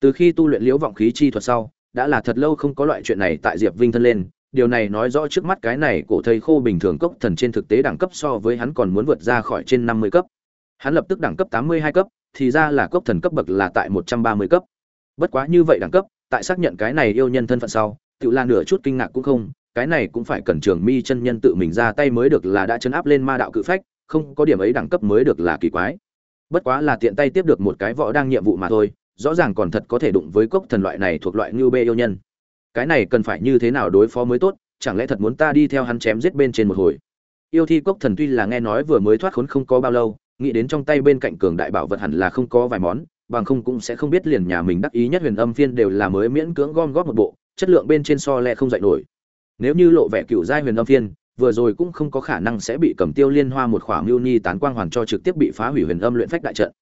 Từ khi tu luyện liễu vọng khí chi thuật sau, đã là thật lâu không có loại chuyện này tại diệp vinh thân lên. Điều này nói rõ trước mắt cái này cổ thầy khô bình thường cốc thần trên thực tế đẳng cấp so với hắn còn muốn vượt ra khỏi trên năm mươi cấp. Hắn lập tức đẳng cấp tám mươi hai cấp, thì ra là cốc thần cấp bậc là tại một trăm ba mươi cấp. Bất quá như vậy đẳng cấp, tại xác nhận cái này yêu nhân thân phận sau, tự là nửa chút kinh ngạc cũng không cái này cũng phải cần trường mi chân nhân tự mình ra tay mới được là đã chấn áp lên ma đạo cự phách, không có điểm ấy đẳng cấp mới được là kỳ quái. Bất quá là tiện tay tiếp được một cái võ đang nhiệm vụ mà thôi, rõ ràng còn thật có thể đụng với cốc thần loại này thuộc loại ngưu bê yêu nhân. Cái này cần phải như thế nào đối phó mới tốt, chẳng lẽ thật muốn ta đi theo hắn chém giết bên trên một hồi? Yêu thi cốc thần tuy là nghe nói vừa mới thoát khốn không có bao lâu, nghĩ đến trong tay bên cạnh cường đại bảo vật hẳn là không có vài món, bằng không cũng sẽ không biết liền nhà mình đắc ý nhất huyền âm phiên đều là mới miễn cưỡng gom góp một bộ, chất lượng bên trên so lẹ không dạy nổi nếu như lộ vẻ cựu giai huyền âm phiên, vừa rồi cũng không có khả năng sẽ bị cầm tiêu liên hoa một khỏa mưu ni tán quang hoàn cho trực tiếp bị phá hủy huyền âm luyện phách đại trận.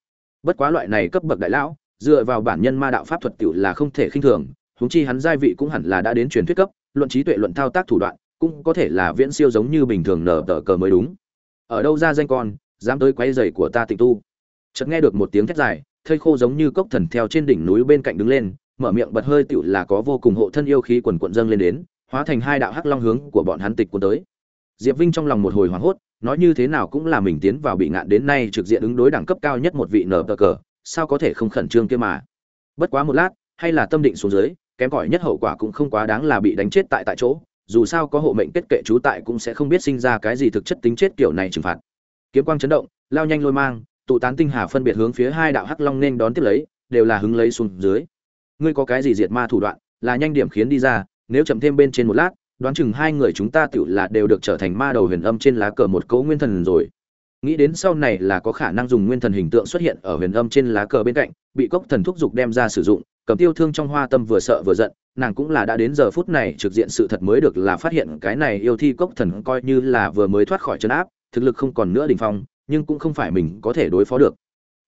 Bất quá loại này cấp bậc đại lão, dựa vào bản nhân ma đạo pháp thuật tiểu là không thể khinh thường, huống chi hắn giai vị cũng hẳn là đã đến truyền thuyết cấp, luận trí tuệ luận thao tác thủ đoạn, cũng có thể là viễn siêu giống như bình thường nở tờ cờ mới đúng. Ở đâu ra danh con, dám tới quấy giày của ta tịnh tu. Chợt nghe được một tiếng thét dài, thây khô giống như cốc thần theo trên đỉnh núi bên cạnh đứng lên, mở miệng bật hơi tiểu là có vô cùng hộ thân yêu khí quần quận dâng lên đến hóa thành hai đạo hắc long hướng của bọn hắn tịch cuốn tới. Diệp vinh trong lòng một hồi hoảng hốt, nói như thế nào cũng là mình tiến vào bị ngạn đến nay trực diện ứng đối đẳng cấp cao nhất một vị nở tờ cờ, sao có thể không khẩn trương kia mà? Bất quá một lát, hay là tâm định xuống dưới, kém cỏi nhất hậu quả cũng không quá đáng là bị đánh chết tại tại chỗ, dù sao có hộ mệnh kết kệ trú tại cũng sẽ không biết sinh ra cái gì thực chất tính chết kiểu này trừng phạt. Kiếm quang chấn động, lao nhanh lôi mang, tụ tán tinh hà phân biệt hướng phía hai đạo hắc long nên đón tiếp lấy, đều là hứng lấy xuống dưới. Ngươi có cái gì diệt ma thủ đoạn, là nhanh điểm khiến đi ra nếu chậm thêm bên trên một lát, đoán chừng hai người chúng ta tựu là đều được trở thành ma đầu huyền âm trên lá cờ một cấu nguyên thần rồi. Nghĩ đến sau này là có khả năng dùng nguyên thần hình tượng xuất hiện ở huyền âm trên lá cờ bên cạnh, bị cốc thần thúc giục đem ra sử dụng, cầm tiêu thương trong hoa tâm vừa sợ vừa giận, nàng cũng là đã đến giờ phút này trực diện sự thật mới được là phát hiện cái này yêu thi cốc thần coi như là vừa mới thoát khỏi chân áp, thực lực không còn nữa đỉnh phong, nhưng cũng không phải mình có thể đối phó được.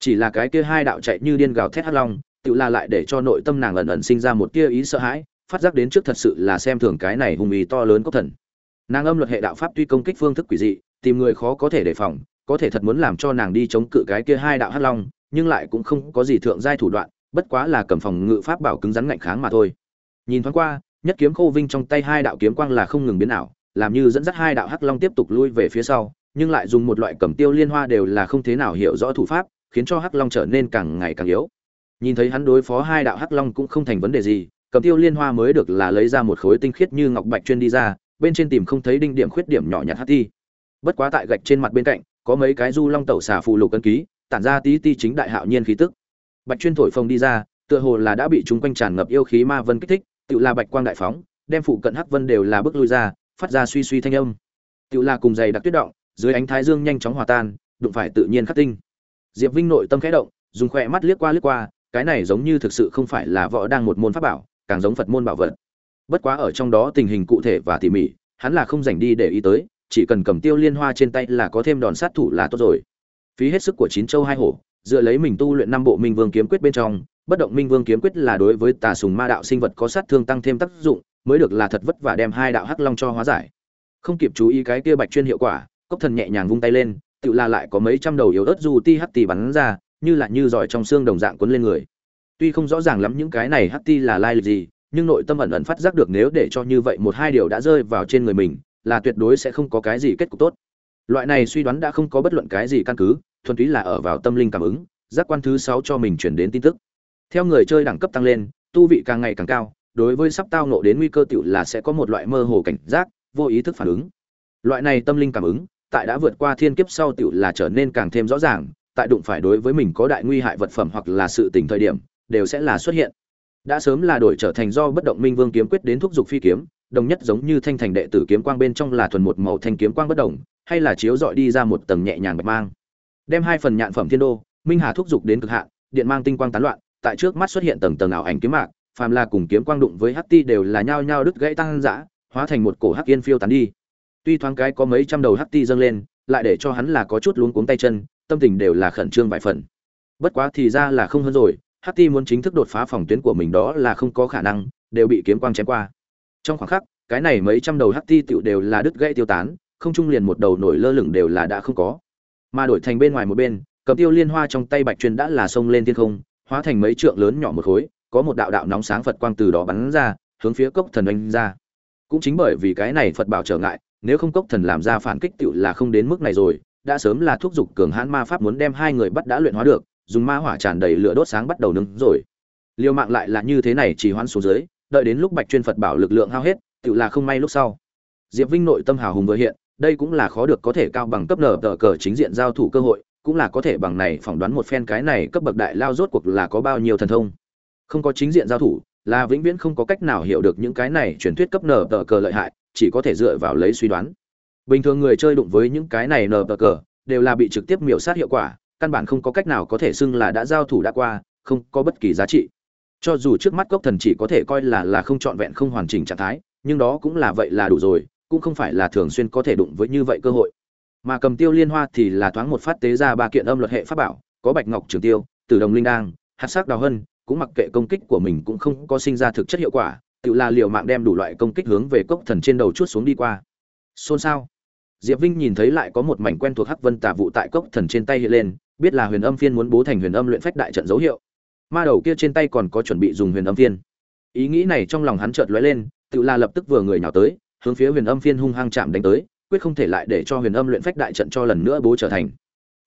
Chỉ là cái kia hai đạo chạy như điên gào thét hắt long tự là lại để cho nội tâm nàng ẩn ẩn sinh ra một tia ý sợ hãi phát giác đến trước thật sự là xem thường cái này hùng ý to lớn cốc thần. Nàng âm luật hệ đạo pháp tuy công kích phương thức quỷ dị, tìm người khó có thể đề phòng, có thể thật muốn làm cho nàng đi chống cự cái kia hai đạo hắc long, nhưng lại cũng không có gì thượng giai thủ đoạn, bất quá là cầm phòng ngự pháp bảo cứng rắn ngạnh kháng mà thôi. Nhìn thoáng qua, nhất kiếm khô vinh trong tay hai đạo kiếm quang là không ngừng biến ảo, làm như dẫn dắt hai đạo hắc long tiếp tục lui về phía sau, nhưng lại dùng một loại cầm tiêu liên hoa đều là không thế nào hiểu rõ thủ pháp, khiến cho hắc long trở nên càng ngày càng yếu. Nhìn thấy hắn đối phó hai đạo hắc long cũng không thành vấn đề gì cầm tiêu liên hoa mới được là lấy ra một khối tinh khiết như ngọc bạch chuyên đi ra, bên trên tìm không thấy đinh điểm khuyết điểm nhỏ nhặt hát thi bất quá tại gạch trên mặt bên cạnh, có mấy cái du long tẩu xà phù lục cân ký, tản ra tí ti chính đại hạo nhiên khí tức. Bạch chuyên thổi phồng đi ra, tựa hồ là đã bị chúng quanh tràn ngập yêu khí ma vân kích thích tự là bạch quang đại phóng, đem phụ cận hắc vân đều là bước lui ra, phát ra suy suy thanh âm. Tự là cùng dày đặc tuyết động, dưới ánh thái dương nhanh chóng hòa tan, đụng phải tự nhiên khắc tinh. Diệp vinh nội tâm khẽ động, dùng khỏe mắt liếc qua liếc qua, cái này giống như thực sự không phải là võ đang một môn pháp bảo càng giống phật môn bảo vật. Bất quá ở trong đó tình hình cụ thể và tỉ mỉ, hắn là không dành đi để ý tới, chỉ cần cầm tiêu liên hoa trên tay là có thêm đòn sát thủ là tốt rồi. Phí hết sức của chín châu hai hổ, dựa lấy mình tu luyện năm bộ minh vương kiếm quyết bên trong, bất động minh vương kiếm quyết là đối với tà sùng ma đạo sinh vật có sát thương tăng thêm tác dụng, mới được là thật vất vả đem hai đạo hắc long cho hóa giải. Không kịp chú ý cái kia bạch chuyên hiệu quả, cốc thần nhẹ nhàng vung tay lên, tự là lại có mấy trăm đầu yếu ớt dù ti hắc tì bắn ra, như là như giỏi trong xương đồng dạng quấn lên người tuy không rõ ràng lắm những cái này hắc ti là lai lịch gì, nhưng nội tâm ẩn ẩn phát giác được nếu để cho như vậy một hai điều đã rơi vào trên người mình, là tuyệt đối sẽ không có cái gì kết cục tốt. Loại này suy đoán đã không có bất luận cái gì căn cứ, thuần túy là ở vào tâm linh cảm ứng, giác quan thứ sáu cho mình chuyển đến tin tức. Theo người chơi đẳng cấp tăng lên, tu vị càng ngày càng cao, đối với sắp tao nộ đến nguy cơ tiểu là sẽ có một loại mơ hồ cảnh giác, vô ý thức phản ứng. Loại này tâm linh cảm ứng, tại đã vượt qua thiên kiếp sau tiểu là trở nên càng thêm rõ ràng, tại đụng phải đối với mình có đại nguy hại vật phẩm hoặc là sự tình thời điểm đều sẽ là xuất hiện. Đã sớm là đổi trở thành do bất động minh vương kiếm quyết đến thúc giục phi kiếm, đồng nhất giống như thanh thành đệ tử kiếm quang bên trong là thuần một màu thanh kiếm quang bất động, hay là chiếu dọi đi ra một tầng nhẹ nhàng bạch mang. Đem hai phần nhạn phẩm thiên đô, minh hà thúc giục đến cực hạn, điện mang tinh quang tán loạn, tại trước mắt xuất hiện tầng tầng ảo ảnh kiếm mạc, phàm là cùng kiếm quang đụng với hắc ti đều là nhao nhao đứt gãy tăng dã hóa thành một cổ hắc yên phiêu tán đi. Tuy thoáng cái có mấy trăm đầu hắc ti dâng lên, lại để cho hắn là có chút luống cuống tay chân, tâm tình đều là khẩn trương vài phần. Bất quá thì ra là không hơn rồi hắc ti muốn chính thức đột phá phòng tuyến của mình đó là không có khả năng, đều bị kiếm quang chém qua. Trong khoảng khắc, cái này mấy trăm đầu hắc ti tựu đều là đứt gãy tiêu tán, không trung liền một đầu nổi lơ lửng đều là đã không có. Mà đổi thành bên ngoài một bên, cầm tiêu liên hoa trong tay bạch truyền đã là xông lên thiên không, hóa thành mấy trượng lớn nhỏ một khối, có một đạo đạo nóng sáng phật quang từ đó bắn ra, hướng phía cốc thần anh ra. Cũng chính bởi vì cái này phật bảo trở ngại, nếu không cốc thần làm ra phản kích tiểu là không đến mức này rồi, đã sớm là thúc giục cường hãn ma pháp muốn đem hai người bắt đã luyện hóa được dùng ma hỏa tràn đầy lửa đốt sáng bắt đầu nướng rồi. Liêu mạng lại là như thế này chỉ hoãn xuống dưới, đợi đến lúc bạch chuyên phật bảo lực lượng hao hết tựu là không may lúc sau. Diệp vinh nội tâm hào hùng vừa hiện, đây cũng là khó được có thể cao bằng cấp nở tờ cờ chính diện giao thủ cơ hội, cũng là có thể bằng này phỏng đoán một phen cái này cấp bậc đại lao rốt cuộc là có bao nhiêu thần thông. Không có chính diện giao thủ, là vĩnh viễn không có cách nào hiểu được những cái này truyền thuyết cấp nở tờ cờ lợi hại, chỉ có thể dựa vào lấy suy đoán. Bình thường người chơi đụng với những cái này nở tờ cờ, đều là bị trực tiếp miểu sát hiệu quả căn bản không có cách nào có thể xưng là đã giao thủ đã qua, không có bất kỳ giá trị. Cho dù trước mắt cốc thần chỉ có thể coi là là không trọn vẹn không hoàn chỉnh trạng thái, nhưng đó cũng là vậy là đủ rồi, cũng không phải là thường xuyên có thể đụng với như vậy cơ hội. Mà cầm tiêu liên hoa thì là thoáng một phát tế ra ba kiện âm luật hệ pháp bảo, có bạch ngọc trường tiêu, tử đồng linh đang hạt sắc đào hân, cũng mặc kệ công kích của mình cũng không có sinh ra thực chất hiệu quả, tự là liều mạng đem đủ loại công kích hướng về cốc thần trên đầu chuốt xuống đi qua. Xôn xao diệp vinh nhìn thấy lại có một mảnh quen thuộc hắc vân tà vụ tại cốc thần trên tay hiện lên, biết là huyền âm phiên muốn bố thành huyền âm luyện phách đại trận dấu hiệu. Ma đầu kia trên tay còn có chuẩn bị dùng huyền âm phiên. Ý nghĩ này trong lòng hắn chợt lóe lên, tự là lập tức vừa người nhào tới, hướng phía huyền âm phiên hung hăng chạm đánh tới, quyết không thể lại để cho huyền âm luyện phách đại trận cho lần nữa bố trở thành.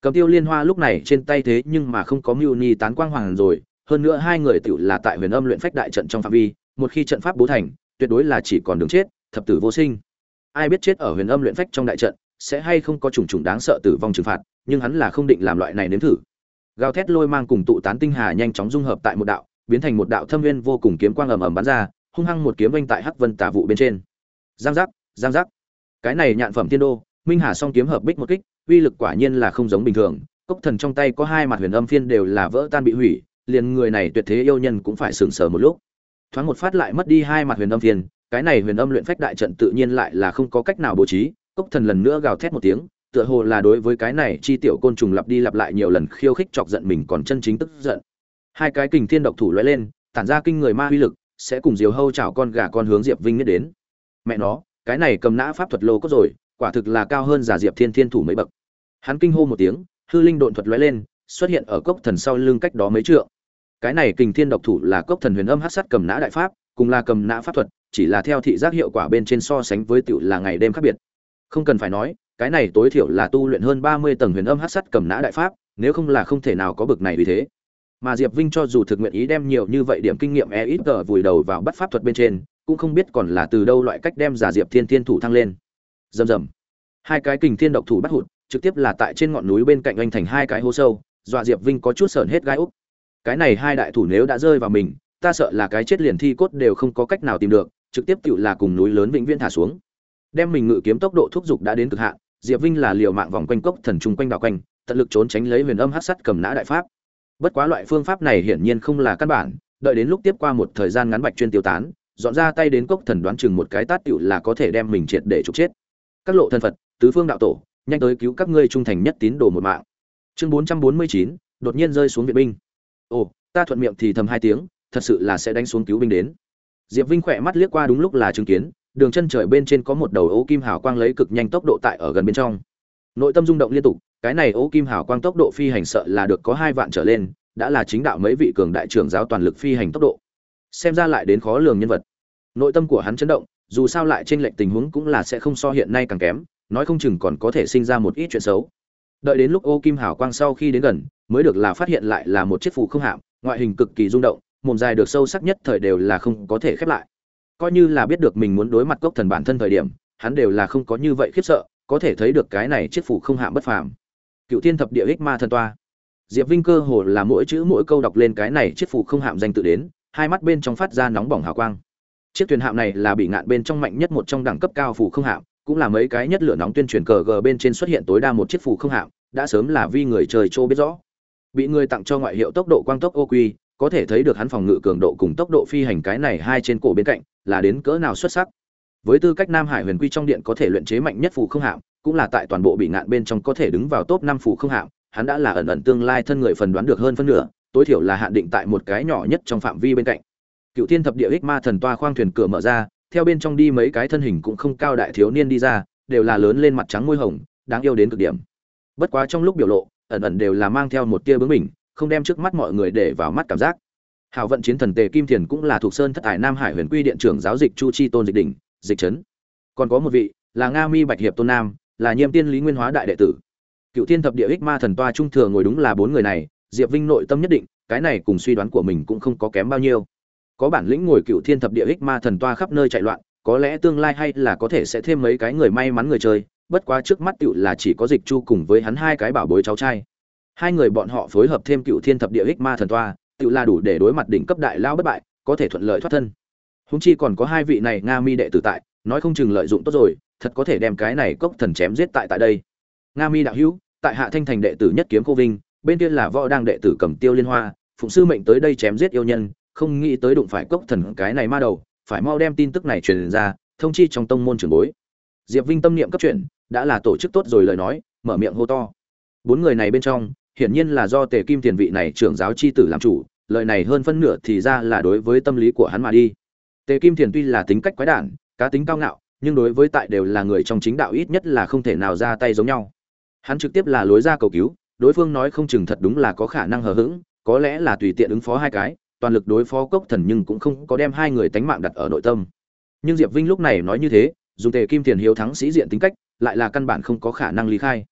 Cầm tiêu liên hoa lúc này trên tay thế nhưng mà không có mưu ni tán quang hoàng rồi, hơn nữa hai người tự là tại huyền âm luyện phách đại trận trong phạm vi, một khi trận pháp bố thành, tuyệt đối là chỉ còn đường chết, thập tử vô sinh ai biết chết ở huyền âm luyện phách trong đại trận, sẽ hay không có trùng trùng đáng sợ tử vong trừng phạt, nhưng hắn là không định làm loại này nếm thử. Gào thét lôi mang cùng tụ tán tinh hà nhanh chóng dung hợp tại một đạo, biến thành một đạo thâm viên vô cùng kiếm quang ầm ầm bắn ra, hung hăng một kiếm vanh tại hắc vân tà vụ bên trên. Giang giác giang giác. Cái này nhạn phẩm tiên đô, minh hà song kiếm hợp bích một kích, uy lực quả nhiên là không giống bình thường, cốc thần trong tay có hai mặt huyền âm phiên đều là vỡ tan bị hủy, liền người này tuyệt thế yêu nhân cũng phải sừng sờ một lúc. Thoáng một phát lại mất đi hai mặt huyền âm phiên cái này huyền âm luyện phách đại trận tự nhiên lại là không có cách nào bố trí, cốc thần lần nữa gào thét một tiếng, tựa hồ là đối với cái này chi tiểu côn trùng lặp đi lặp lại nhiều lần khiêu khích chọc giận mình còn chân chính tức giận. Hai cái kình thiên độc thủ lóe lên, tản ra kinh người ma uy lực, sẽ cùng diều hâu chào con gà con hướng diệp vinh nhất đến. Mẹ nó, cái này cầm nã pháp thuật lô cốt rồi, quả thực là cao hơn giả diệp thiên thiên thủ mấy bậc. Hắn kinh hô một tiếng, hư linh độn thuật lóe lên, xuất hiện ở cốc thần sau lưng cách đó mấy trượng. Cái này kình thiên độc thủ là cốc thần huyền âm hát sắt cầm nã đại pháp, cùng là cầm nã pháp thuật chỉ là theo thị giác hiệu quả bên trên so sánh với tiểu là ngày đêm khác biệt. Không cần phải nói, cái này tối thiểu là tu luyện hơn ba mươi tầng huyền âm hát sắt cầm nã đại pháp, nếu không là không thể nào có bực này vì thế. Mà diệp vinh cho dù thực nguyện ý đem nhiều như vậy điểm kinh nghiệm e ít tờ vùi đầu vào bắt pháp thuật bên trên, cũng không biết còn là từ đâu loại cách đem giả diệp thiên thiên thủ thăng lên. Rầm rầm. Hai cái kình thiên độc thủ bắt hụt, trực tiếp là tại trên ngọn núi bên cạnh anh thành hai cái hố sâu, dọa diệp vinh có chút sởn hết gai úc. Cái này hai đại thủ nếu đã rơi vào mình, ta sợ là cái chết liền thi cốt đều không có cách nào tìm được trực tiếp tự là cùng núi lớn vĩnh viễn thả xuống. Đem mình ngự kiếm tốc độ thúc giục đã đến cực hạn, diệp vinh là liều mạng vòng quanh cốc thần trung quanh đảo quanh, tận lực trốn tránh lấy huyền âm hát sắt cầm nã đại pháp. Bất quá loại phương pháp này hiển nhiên không là căn bản, đợi đến lúc tiếp qua một thời gian ngắn bạch chuyên tiêu tán, dọn ra tay đến cốc thần đoán chừng một cái tát tựu là có thể đem mình triệt để trục chết. Các lộ thân phật, tứ phương đạo tổ, nhanh tới cứu các ngươi trung thành nhất tín đồ một mạng. Chương bốn trăm bốn mươi chín, đột nhiên rơi xuống viện binh. Ồ, ta thuận miệng thì thầm hai tiếng, thật sự là sẽ đánh xuống cứu binh đến diệp vinh khỏe mắt liếc qua đúng lúc là chứng kiến, đường chân trời bên trên có một đầu ố kim hào quang lấy cực nhanh tốc độ tại ở gần bên trong. Nội tâm rung động liên tục, cái này ố kim hào quang tốc độ phi hành sợ là được có hai vạn trở lên, đã là chính đạo mấy vị cường đại trưởng giáo toàn lực phi hành tốc độ. Xem ra lại đến khó lường nhân vật. Nội tâm của hắn chấn động, dù sao lại trên lệnh tình huống cũng là sẽ không so hiện nay càng kém, nói không chừng còn có thể sinh ra một ít chuyện xấu. Đợi đến lúc ô kim hào quang sau khi đến gần, mới được là phát hiện lại là một chiếc phù không hạm, ngoại hình cực kỳ rung động mồm dài được sâu sắc nhất thời đều là không có thể khép lại. Coi như là biết được mình muốn đối mặt cốc thần bản thân thời điểm, hắn đều là không có như vậy khiếp sợ, có thể thấy được cái này chiếc phù không hạ bất phàm. Cựu thiên thập địa ích ma thần toa. Diệp vinh cơ hồ là mỗi chữ mỗi câu đọc lên cái này chiếc phù không hạm danh tự đến, hai mắt bên trong phát ra nóng bỏng hào quang. Chiếc thuyền hạm này là bị ngạn bên trong mạnh nhất một trong đẳng cấp cao phù không hạm, cũng là mấy cái nhất lửa nóng tuyên truyền cờ g bên trên xuất hiện tối đa một chiếc phù không hạm, đã sớm là vi người trời trô biết rõ. Bị người tặng cho ngoại hiệu tốc độ quang tốc ô quy có thể thấy được hắn phòng ngự cường độ cùng tốc độ phi hành cái này hai trên cổ bên cạnh, là đến cỡ nào xuất sắc. Với tư cách nam hải huyền quy trong điện có thể luyện chế mạnh nhất phù không hạm, cũng là tại toàn bộ bị ngạn bên trong có thể đứng vào top năm phù không hạm, hắn đã là ẩn ẩn tương lai thân người phần đoán được hơn phân nửa, tối thiểu là hạn định tại một cái nhỏ nhất trong phạm vi bên cạnh. Cựu thiên thập địa ích ma thần toa khoang thuyền cửa mở ra, theo bên trong đi mấy cái thân hình cũng không cao đại thiếu niên đi ra, đều là lớn lên mặt trắng môi hồng, đáng yêu đến cực điểm. Bất quá trong lúc biểu lộ, ẩn ẩn đều là mang theo một tia bướng mình không đem trước mắt mọi người để vào mắt cảm giác. Hào vận chiến thần tề kim thiền cũng là thuộc sơn thất hải nam hải huyền quy điện trưởng giáo dịch chu chi tôn dịch đỉnh, dịch trấn. Còn có một vị, là nga mi bạch hiệp tôn nam, là nhiêm tiên lý nguyên hóa đại đệ tử. Cựu thiên thập địa ích ma thần toa trung thừa ngồi đúng là bốn người này, diệp vinh nội tâm nhất định, cái này cùng suy đoán của mình cũng không có kém bao nhiêu. Có bản lĩnh ngồi cựu thiên thập địa ích ma thần toa khắp nơi chạy loạn, có lẽ tương lai hay là có thể sẽ thêm mấy cái người may mắn người chơi, bất quá trước mắt tựu là chỉ có dịch chu cùng với hắn hai cái bảo bối cháu trai hai người bọn họ phối hợp thêm cựu thiên thập địa ích ma thần toa, tự là đủ để đối mặt đỉnh cấp đại lao bất bại, có thể thuận lợi thoát thân. Húng chi còn có hai vị này nga mi đệ tử tại, nói không chừng lợi dụng tốt rồi, thật có thể đem cái này cốc thần chém giết tại tại đây. Nga mi đạo hữu, tại hạ thanh thành đệ tử nhất kiếm cô vinh, bên kia là võ đang đệ tử cầm tiêu liên hoa, phụng sư mệnh tới đây chém giết yêu nhân, không nghĩ tới đụng phải cốc thần cái này ma đầu, phải mau đem tin tức này truyền ra, thông chi trong tông môn trưởng bối. Diệp vinh tâm niệm cấp chuyện đã là tổ chức tốt rồi lời nói, mở miệng hô to. Bốn người này bên trong hiển nhiên là do tề kim tiền vị này trưởng giáo chi tử làm chủ lời này hơn phân nửa thì ra là đối với tâm lý của hắn mà đi. Tề kim Tiền tuy là tính cách quái đản, cá tính cao ngạo, nhưng đối với tại đều là người trong chính đạo ít nhất là không thể nào ra tay giống nhau. Hắn trực tiếp là lối ra cầu cứu, đối phương nói không chừng thật đúng là có khả năng hờ hững, có lẽ là tùy tiện ứng phó hai cái, toàn lực đối phó cốc thần nhưng cũng không có đem hai người tánh mạng đặt ở nội tâm. Nhưng diệp vinh lúc này nói như thế, dùng tề kim tiền hiếu thắng sĩ diện tính cách, lại là căn bản không có khả năng lý khai.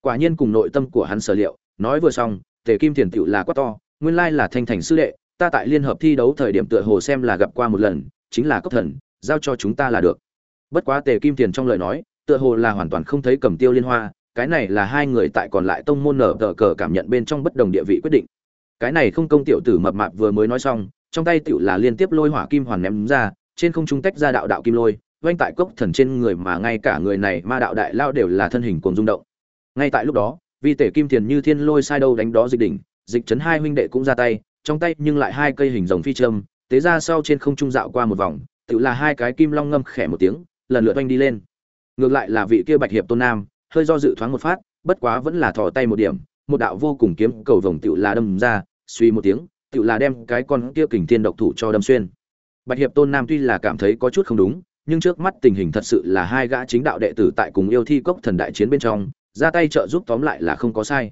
Quả nhiên cùng nội tâm của hắn sở liệu nói vừa xong, tề kim tiền tựu là quá to, nguyên lai là thanh thành sư đệ, ta tại liên hợp thi đấu thời điểm tựa hồ xem là gặp qua một lần, chính là cốc thần, giao cho chúng ta là được. Bất quá tề kim tiền trong lời nói, tựa hồ là hoàn toàn không thấy cầm tiêu liên hoa, cái này là hai người tại còn lại tông môn nở tờ cờ cảm nhận bên trong bất đồng địa vị quyết định. Cái này không công tiểu tử mập mạp vừa mới nói xong, trong tay tiểu là liên tiếp lôi hỏa kim hoàn ném ra, trên không trung tách ra đạo đạo kim lôi oanh tại cốc thần trên người mà ngay cả người này ma đạo đại lao đều là thân hình cuồng rung động. Ngay tại lúc đó vì tể kim tiền như thiên lôi sai đâu đánh đó dịch đỉnh, dịch chấn hai huynh đệ cũng ra tay, trong tay nhưng lại hai cây hình rồng phi châm, tế ra sau trên không trung dạo qua một vòng, tự là hai cái kim long ngâm khẽ một tiếng, lần lượt oanh đi lên. Ngược lại là vị kia bạch hiệp tôn nam, hơi do dự thoáng một phát, bất quá vẫn là thò tay một điểm, một đạo vô cùng kiếm cầu vồng tự là đâm ra, suy một tiếng, tự là đem cái con kia kình thiên độc thủ cho đâm xuyên. Bạch hiệp tôn nam tuy là cảm thấy có chút không đúng, nhưng trước mắt tình hình thật sự là hai gã chính đạo đệ tử tại cùng yêu thi cốc thần đại chiến bên trong ra tay trợ giúp tóm lại là không có sai.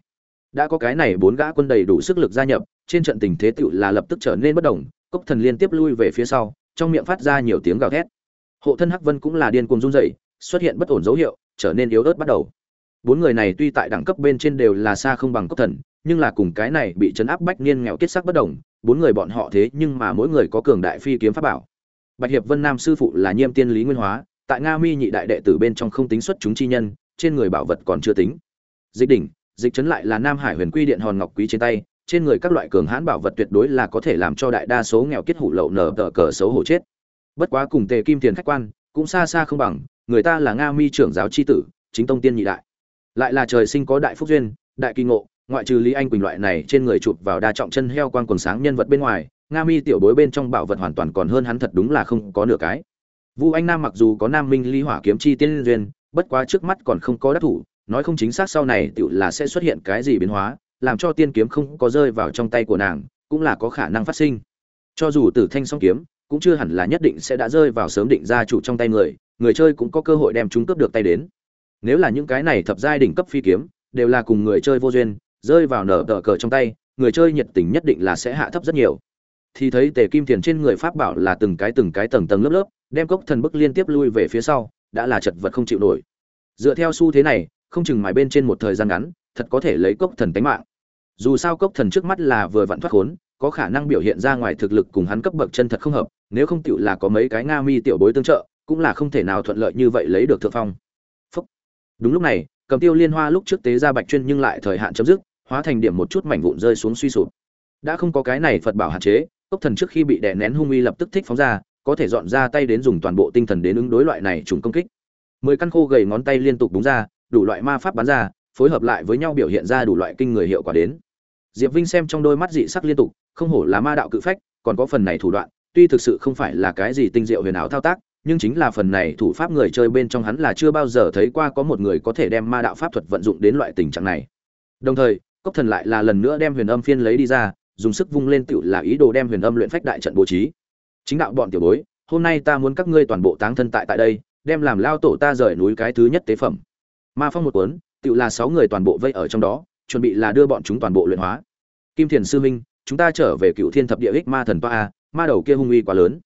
Đã có cái này bốn gã quân đầy đủ sức lực gia nhập, trên trận tình thế tựu là lập tức trở nên bất động cốc thần liên tiếp lui về phía sau, trong miệng phát ra nhiều tiếng gào thét. Hộ thân hắc vân cũng là điên cuồng run rẩy, xuất hiện bất ổn dấu hiệu, trở nên yếu ớt bắt đầu. Bốn người này tuy tại đẳng cấp bên trên đều là xa không bằng cốc thần, nhưng là cùng cái này bị chấn áp bách niên nghèo kết sắc bất đồng, bốn người bọn họ thế nhưng mà mỗi người có cường đại phi kiếm pháp bảo. Bạch hiệp vân nam sư phụ là nhiêm tiên lý nguyên hóa, tại nga mi nhị đại đệ tử bên trong không tính xuất chúng chi nhân trên người bảo vật còn chưa tính. Dịch đỉnh, dịch chấn lại là nam hải huyền quy điện hòn ngọc quý trên tay, trên người các loại cường hãn bảo vật tuyệt đối là có thể làm cho đại đa số nghèo kết hủ lậu nở tờ cờ xấu hổ chết. Bất quá cùng tề kim tiền khách quan, cũng xa xa không bằng, người ta là nga mi trưởng giáo c h i tử, chính tông tiên nhị đại. Lại là trời sinh có đại phúc duyên, đại kỳ ngộ, ngoại trừ lý anh quỳnh loại này trên người chụp vào đa trọng chân heo quan quần sáng nhân vật bên ngoài, nga mi tiểu bối bên trong bảo vật hoàn toàn còn hơn hắn thật đúng là không có nửa cái. Vu anh nam mặc dù có nam minh ly hỏa kiếm chi tiên duyên bất quá trước mắt còn không có đắc thủ, nói không chính xác sau này tựu là sẽ xuất hiện cái gì biến hóa, làm cho tiên kiếm không có rơi vào trong tay của nàng, cũng là có khả năng phát sinh. Cho dù tử thanh song kiếm, cũng chưa hẳn là nhất định sẽ đã rơi vào sớm định ra chủ trong tay người người chơi cũng có cơ hội đem chúng cướp được tay đến. Nếu là những cái này thập giai đỉnh cấp phi kiếm, đều là cùng người chơi vô duyên, rơi vào nở tờ cờ trong tay, người chơi nhiệt tình nhất định là sẽ hạ thấp rất nhiều. Thì thấy tề kim tiền trên người pháp bảo là từng cái từng cái tầng tầng lớp lớp, đem cốc thần bức liên tiếp lui về phía sau đã là chật vật không chịu nổi. Dựa theo xu thế này, không chừng mài bên trên một thời gian ngắn, thật có thể lấy cốc thần tánh mạng. Dù sao cốc thần trước mắt là vừa vặn thoát khốn, có khả năng biểu hiện ra ngoài thực lực cùng hắn cấp bậc chân thật không hợp, nếu không tựu là có mấy cái nga mi tiểu bối tương trợ, cũng là không thể nào thuận lợi như vậy lấy được thượng phong. Phúc. đúng lúc này, cầm tiêu liên hoa lúc trước tế ra bạch chuyên nhưng lại thời hạn chấm dứt, hóa thành điểm một chút mảnh vụn rơi xuống suy sụp. Đã không có cái này phật bảo hạn chế, cốc thần trước khi bị đè nén hung uy lập tức thích phóng ra có thể dọn ra tay đến dùng toàn bộ tinh thần đến ứng đối loại này trùng công kích. Mười căn khô gầy ngón tay liên tục đúng ra, đủ loại ma pháp bắn ra, phối hợp lại với nhau biểu hiện ra đủ loại kinh người hiệu quả đến. Diệp vinh xem trong đôi mắt dị sắc liên tục, không hổ là ma đạo cự phách, còn có phần này thủ đoạn, tuy thực sự không phải là cái gì tinh diệu huyền ảo thao tác, nhưng chính là phần này thủ pháp người chơi bên trong hắn là chưa bao giờ thấy qua có một người có thể đem ma đạo pháp thuật vận dụng đến loại tình trạng này. Đồng thời, cốc thần lại là lần nữa đem huyền âm phiên lấy đi ra, dùng sức vung lên tựu là ý đồ đem huyền âm luyện phách đại trận bố trí chính đạo bọn tiểu bối, hôm nay ta muốn các ngươi toàn bộ táng thân tại tại đây, đem làm lao tổ ta rời núi cái thứ nhất tế phẩm. Ma phong một cuốn tự là sáu người toàn bộ vây ở trong đó, chuẩn bị là đưa bọn chúng toàn bộ luyện hóa. Kim thiền sư minh chúng ta trở về cựu thiên thập địa ích ma thần toa a, ma đầu kia hung uy quá lớn.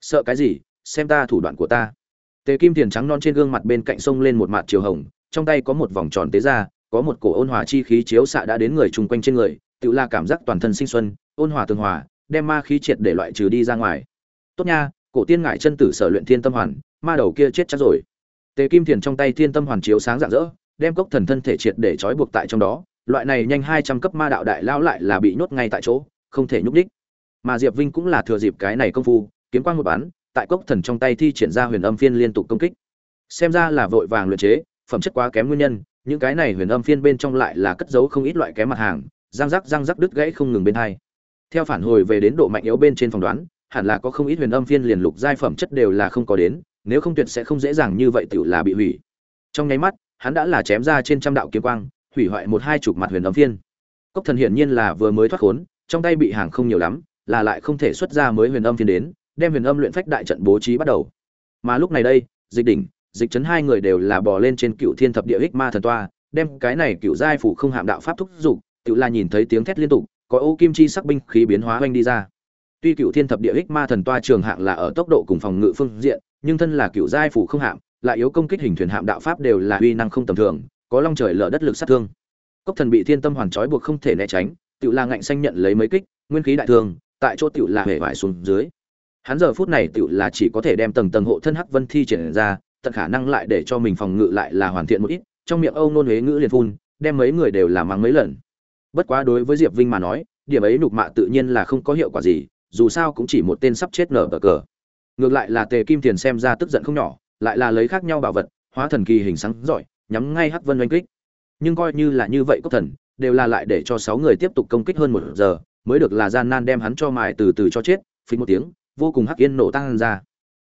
Sợ cái gì, xem ta thủ đoạn của ta. Tề kim thiền trắng non trên gương mặt bên cạnh sông lên một mặt chiều hồng, trong tay có một vòng tròn tế ra, có một cổ ôn hòa chi khí chiếu xạ đã đến người chung quanh trên người tự là cảm giác toàn thân sinh xuân, ôn hòa tường hòa, đem ma khí triệt để loại trừ đi ra ngoài tốt nha, cổ tiên ngại chân tử sở luyện thiên tâm hoàn, ma đầu kia chết chắc rồi. Tề kim thiền trong tay thiên tâm hoàn chiếu sáng rạng rỡ, đem cốc thần thân thể triệt để trói buộc tại trong đó. Loại này nhanh hai trăm cấp ma đạo đại lao lại là bị nhốt ngay tại chỗ, không thể nhúc đích mà diệp vinh cũng là thừa dịp cái này công phu, kiếm quan một bán tại cốc thần trong tay thi triển ra huyền âm phiên liên tục công kích. Xem ra là vội vàng luyện chế, phẩm chất quá kém nguyên nhân, những cái này huyền âm phiên bên trong lại là cất giấu không ít loại kém mặt hàng, răng rắc răng rắc đứt gãy không ngừng bên hai. Theo phản hồi về đến độ mạnh yếu bên trên phòng đoán hẳn là có không ít huyền âm phiên liền lục giai phẩm chất đều là không có đến nếu không tuyệt sẽ không dễ dàng như vậy tiểu là bị hủy. Trong nháy mắt hắn đã là chém ra trên trăm đạo kiếm quang hủy hoại một hai chục mặt huyền âm phiên. Cốc thần hiển nhiên là vừa mới thoát khốn trong tay bị hàng không nhiều lắm là lại không thể xuất ra mới huyền âm phiên đến đem huyền âm luyện phách đại trận bố trí bắt đầu. Mà lúc này đây dịch đỉnh dịch chấn hai người đều là bò lên trên cựu thiên thập địa hích ma thần toa đem cái này cựu giai phủ không hạm đạo pháp thúc dục, tiểu là nhìn thấy tiếng thét liên tục có ô kim chi sắc binh khí biến hóa hoành đi ra tuy cựu thiên thập địa hích ma thần toa trường hạng là ở tốc độ cùng phòng ngự phương diện nhưng thân là cựu giai phủ không hạng, lại yếu công kích hình thuyền hạm đạo pháp đều là uy năng không tầm thường có long trời lở đất lực sát thương. Cốc thần bị thiên tâm hoàn trói buộc không thể né tránh tiểu là ngạnh xanh nhận lấy mấy kích nguyên khí đại thương tại chỗ tiểu là hể vải xuống dưới. Hắn giờ phút này tiểu là chỉ có thể đem tầng tầng hộ thân hắc vân thi triển ra tận khả năng lại để cho mình phòng ngự lại là hoàn thiện một ít trong miệng âu nôn huế ngữ liền phun đem mấy người đều làm mắng mấy lần. Bất quá đối với diệp vinh mà nói điểm ấy nục mạ tự nhiên là không có hiệu quả gì dù sao cũng chỉ một tên sắp chết nở cờ cờ. Ngược lại là tề kim tiền xem ra tức giận không nhỏ, lại là lấy khác nhau bảo vật, hóa thần kỳ hình sáng giỏi, nhắm ngay hắc vân oanh kích. Nhưng coi như là như vậy cốc thần, đều là lại để cho sáu người tiếp tục công kích hơn một giờ, mới được là gian nan đem hắn cho mài từ từ cho chết, phình một tiếng, vô cùng hắc yên nổ tăng ra.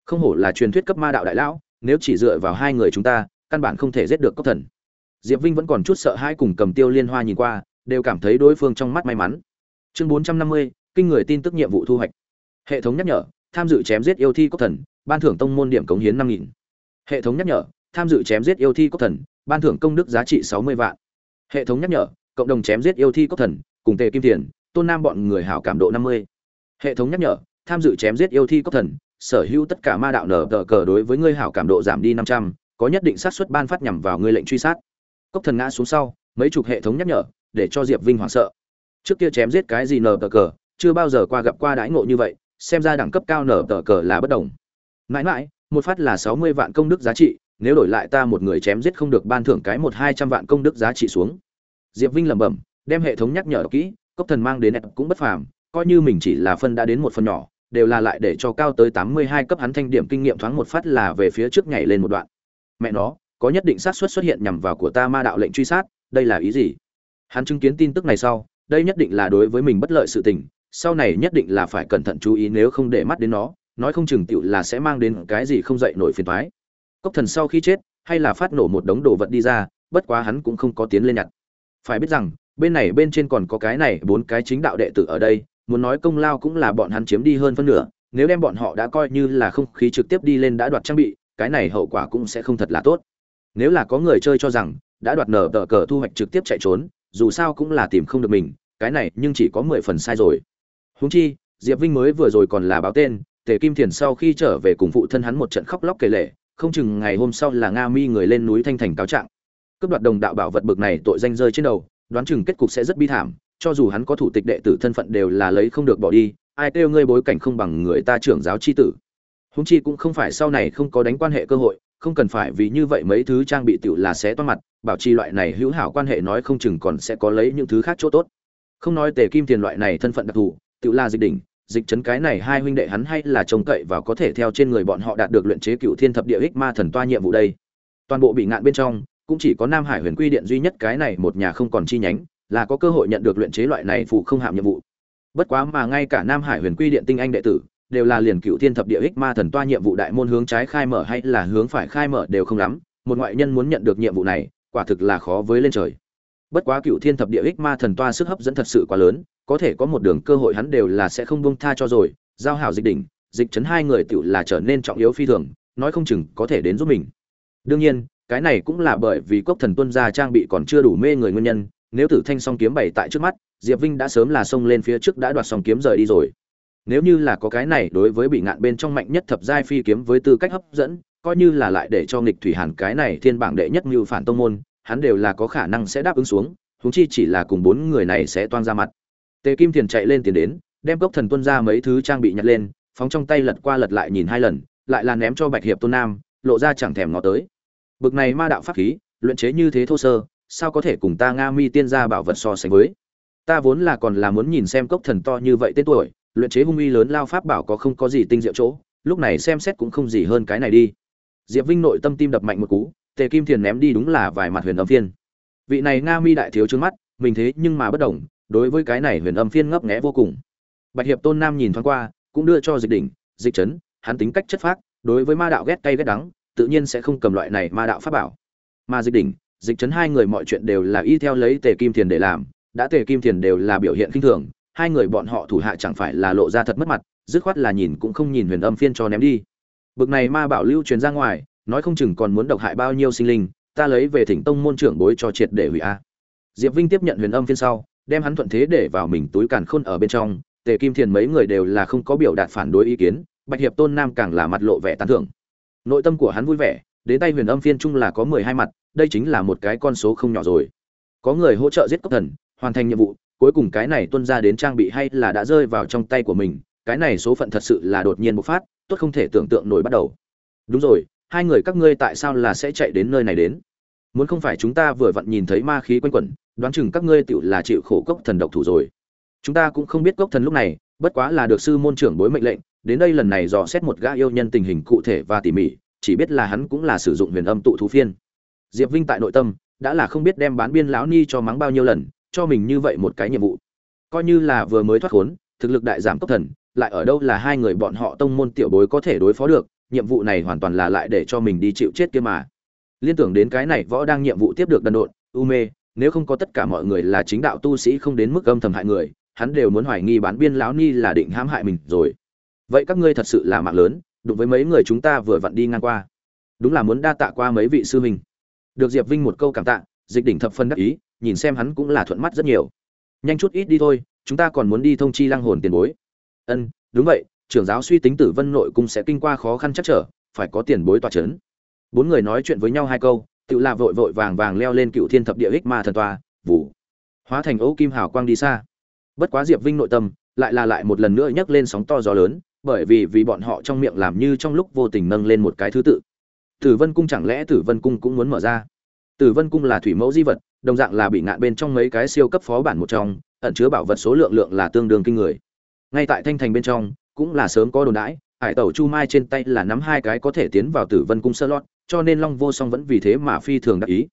Không hổ là truyền thuyết cấp ma đạo đại lão, nếu chỉ dựa vào hai người chúng ta, căn bản không thể giết được cốc thần. Diệp vinh vẫn còn chút sợ hãi cùng cầm tiêu liên hoa nhìn qua, đều cảm thấy đối phương trong mắt may mắn. Chương bốn trăm năm mươi kinh người tin tức nhiệm vụ thu hoạch. Hệ thống nhắc nhở, tham dự chém giết yêu thi cốc thần, ban thưởng tông môn điểm cống hiến năm nghìn. Hệ thống nhắc nhở, tham dự chém giết yêu thi cốc thần, ban thưởng công đức giá trị sáu mươi vạn. Hệ thống nhắc nhở, cộng đồng chém giết yêu thi cốc thần, cùng tề kim tiền, tôn nam bọn người hảo cảm độ năm mươi. Hệ thống nhắc nhở, tham dự chém giết yêu thi cốc thần, sở hữu tất cả ma đạo nở tờ cờ đối với ngươi hảo cảm độ giảm đi năm trăm, có nhất định xác suất ban phát nhằm vào ngươi lệnh truy sát. Cốc thần ngã xuống sau, mấy chục hệ thống nhắc nhở, để cho diệp vinh hoảng sợ. Trước kia chém giết cái gì nở tờ cờ chưa bao giờ qua gặp qua đãi ngộ như vậy, xem ra đẳng cấp cao nở tờ cờ là bất đồng. Mãi mãi, một phát là sáu mươi vạn công đức giá trị, nếu đổi lại ta một người chém giết không được ban thưởng cái một hai trăm vạn công đức giá trị xuống. Diệp vinh lẩm bẩm, đem hệ thống nhắc nhở kỹ, cốc thần mang đến cũng bất phàm, coi như mình chỉ là phân đã đến một phần nhỏ, đều là lại để cho cao tới tám mươi hai cấp hắn thanh điểm kinh nghiệm thoáng một phát là về phía trước nhảy lên một đoạn. Mẹ nó, có nhất định xác suất xuất hiện nhằm vào của ta ma đạo lệnh truy sát, đây là ý gì? Hắn chứng kiến tin tức này sau, đây nhất định là đối với mình bất lợi sự tình sau này nhất định là phải cẩn thận chú ý nếu không để mắt đến nó, nói không chừng tựu là sẽ mang đến cái gì không dậy nổi phiền thoái cốc thần sau khi chết, hay là phát nổ một đống đồ vật đi ra, bất quá hắn cũng không có tiến lên nhặt. Phải biết rằng, bên này bên trên còn có cái này bốn cái chính đạo đệ tử ở đây, muốn nói công lao cũng là bọn hắn chiếm đi hơn phân nửa, nếu đem bọn họ đã coi như là không khí trực tiếp đi lên đã đoạt trang bị, cái này hậu quả cũng sẽ không thật là tốt. Nếu là có người chơi cho rằng, đã đoạt nở tờ cờ thu hoạch trực tiếp chạy trốn, dù sao cũng là tìm không được mình, cái này nhưng chỉ có mười phần sai rồi húng chi, diệp vinh mới vừa rồi còn là báo tên, tề kim thiền sau khi trở về cùng phụ thân hắn một trận khóc lóc kể lể, không chừng ngày hôm sau là nga mi người lên núi thanh thành cáo trạng. Cướp đoạt đồng đạo bảo vật bực này tội danh rơi trên đầu, đoán chừng kết cục sẽ rất bi thảm, cho dù hắn có thủ tịch đệ tử thân phận đều là lấy không được bỏ đi, ai kêu ngươi bối cảnh không bằng người ta trưởng giáo chi tử. Húng chi cũng không phải sau này không có đánh quan hệ cơ hội, không cần phải vì như vậy mấy thứ trang bị tiểu là sẽ toan mặt, bảo trì loại này hữu hảo quan hệ nói không chừng còn sẽ có lấy những thứ khác chỗ tốt. Không nói tề kim tiền loại này thân phận đặc thù tự là dịch đỉnh, dịch chấn cái này hai huynh đệ hắn hay là trông cậy và có thể theo trên người bọn họ đạt được luyện chế cựu thiên thập địa ích ma thần toa nhiệm vụ đây. Toàn bộ bị ngạn bên trong, cũng chỉ có nam hải huyền quy điện duy nhất cái này một nhà không còn chi nhánh, là có cơ hội nhận được luyện chế loại này phụ không hạm nhiệm vụ. Bất quá mà ngay cả nam hải huyền quy điện tinh anh đệ tử, đều là liền cựu thiên thập địa ích ma thần toa nhiệm vụ đại môn hướng trái khai mở hay là hướng phải khai mở đều không lắm, một ngoại nhân muốn nhận được nhiệm vụ này, quả thực là khó với lên trời. Bất quá cựu thiên thập địa ích ma thần toa sức hấp dẫn thật sự quá lớn có thể có một đường cơ hội hắn đều là sẽ không buông tha cho rồi. Giao hảo dịch đỉnh, dịch chấn hai người tiểu là trở nên trọng yếu phi thường, nói không chừng có thể đến giúp mình. Đương nhiên, cái này cũng là bởi vì cốc thần tuân gia trang bị còn chưa đủ mê người nguyên nhân, nếu tử thanh song kiếm bày tại trước mắt, diệp vinh đã sớm là xông lên phía trước đã đoạt song kiếm rời đi rồi. Nếu như là có cái này đối với bị ngạn bên trong mạnh nhất thập giai phi kiếm với tư cách hấp dẫn, coi như là lại để cho nghịch thủy hàn cái này thiên bảng đệ nhất như phản tông môn, hắn đều là có khả năng sẽ đáp ứng xuống, huống chi chỉ là cùng bốn người này sẽ toan ra mặt tề kim thiền chạy lên tiền đến, đem cốc thần tuân ra mấy thứ trang bị nhặt lên, phóng trong tay lật qua lật lại nhìn hai lần, lại là ném cho bạch hiệp tôn nam, lộ ra chẳng thèm ngó tới. Bực này ma đạo pháp khí, luyện chế như thế thô sơ, sao có thể cùng ta nga mi tiên gia bảo vật so sánh với? Ta vốn là còn là muốn nhìn xem cốc thần to như vậy tên tuổi, luyện chế hung uy lớn lao pháp bảo có không có gì tinh diệu chỗ, lúc này xem xét cũng không gì hơn cái này đi. Diệp vinh nội tâm tim đập mạnh một cú, tề kim thiền ném đi đúng là vài mặt huyền âm phiên. Vị này nga mi đại thiếu trước mắt, mình thế nhưng mà bất đồng đối với cái này huyền âm phiên ngấp nghẽ vô cùng. Bạch hiệp tôn nam nhìn thoáng qua, cũng đưa cho dịch đỉnh, dịch chấn, hắn tính cách chất phác, đối với ma đạo ghét cay ghét đắng, tự nhiên sẽ không cầm loại này ma đạo pháp bảo. Mà dịch đỉnh, dịch chấn hai người mọi chuyện đều là y theo lấy tề kim thiền để làm, đã tề kim thiền đều là biểu hiện khinh thường, hai người bọn họ thủ hạ chẳng phải là lộ ra thật mất mặt, dứt khoát là nhìn cũng không nhìn huyền âm phiên cho ném đi. Bực này ma bảo lưu truyền ra ngoài, nói không chừng còn muốn độc hại bao nhiêu sinh linh, ta lấy về thỉnh tông môn trưởng bối cho triệt để hủy a. Diệp vinh tiếp nhận huyền âm phiên sau đem hắn thuận thế để vào mình túi càn khôn ở bên trong, tề kim thiền mấy người đều là không có biểu đạt phản đối ý kiến, bạch hiệp tôn nam càng là mặt lộ vẻ tán thưởng. Nội tâm của hắn vui vẻ, đến tay huyền âm phiên Trung là có mười hai mặt, đây chính là một cái con số không nhỏ rồi. Có người hỗ trợ giết cốc thần, hoàn thành nhiệm vụ, cuối cùng cái này tuân ra đến trang bị hay là đã rơi vào trong tay của mình, cái này số phận thật sự là đột nhiên bộc phát, tốt không thể tưởng tượng nổi bắt đầu. Đúng rồi, hai người các ngươi tại sao là sẽ chạy đến nơi này đến? Muốn không phải chúng ta vừa vặn nhìn thấy ma khí quanh quẩn đoán chừng các ngươi tựu là chịu khổ cốc thần độc thủ rồi. Chúng ta cũng không biết cốc thần lúc này, bất quá là được sư môn trưởng bối mệnh lệnh, đến đây lần này dò xét một gã yêu nhân tình hình cụ thể và tỉ mỉ, chỉ biết là hắn cũng là sử dụng huyền âm tụ thú phiên. Diệp vinh tại nội tâm, đã là không biết đem bán biên lão ni cho mắng bao nhiêu lần, cho mình như vậy một cái nhiệm vụ. Coi như là vừa mới thoát khốn, thực lực đại giảm cốc thần, lại ở đâu là hai người bọn họ tông môn tiểu bối có thể đối phó được, nhiệm vụ này hoàn toàn là lại để cho mình đi chịu chết kia mà. Liên tưởng đến cái này võ đang nhiệm vụ tiếp được đần độn, u mê nếu không có tất cả mọi người là chính đạo tu sĩ không đến mức âm thầm hại người, hắn đều muốn hoài nghi bán biên lão ni là định hãm hại mình rồi. Vậy các ngươi thật sự là mạng lớn, đụng với mấy người chúng ta vừa vặn đi ngang qua. Đúng là muốn đa tạ qua mấy vị sư huynh. Được diệp vinh một câu cảm tạ, dịch đỉnh thập phân đắc ý, nhìn xem hắn cũng là thuận mắt rất nhiều. Nhanh chút ít đi thôi, chúng ta còn muốn đi thông chi lăng hồn tiền bối. Ân, đúng vậy, trưởng giáo suy tính tử vân nội cung sẽ kinh qua khó khăn chắc trở, phải có tiền bối tòa c h ấ n bốn người nói chuyện với nhau hai câu tự là vội vội vàng vàng leo lên cựu thiên thập địa hích ma thần toa vụ hóa thành ấu kim hào quang đi xa. Bất quá diệp vinh nội tâm, lại là lại một lần nữa nhấc lên sóng to gió lớn, bởi vì vì bọn họ trong miệng làm như trong lúc vô tình nâng lên một cái thứ tự. Tử vân cung chẳng lẽ tử vân cung cũng muốn mở ra? Tử vân cung là thủy mẫu di vật, đồng dạng là bị ngạn bên trong mấy cái siêu cấp phó bản một trong, ẩn chứa bảo vật số lượng lượng là tương đương kinh người. Ngay tại thanh thành bên trong, cũng là sớm có đồn đãi, hải tẩu chu mai trên tay là nắm hai cái có thể tiến vào tử vân cung sơ lót cho nên long vô song vẫn vì thế mà phi thường đắc ý.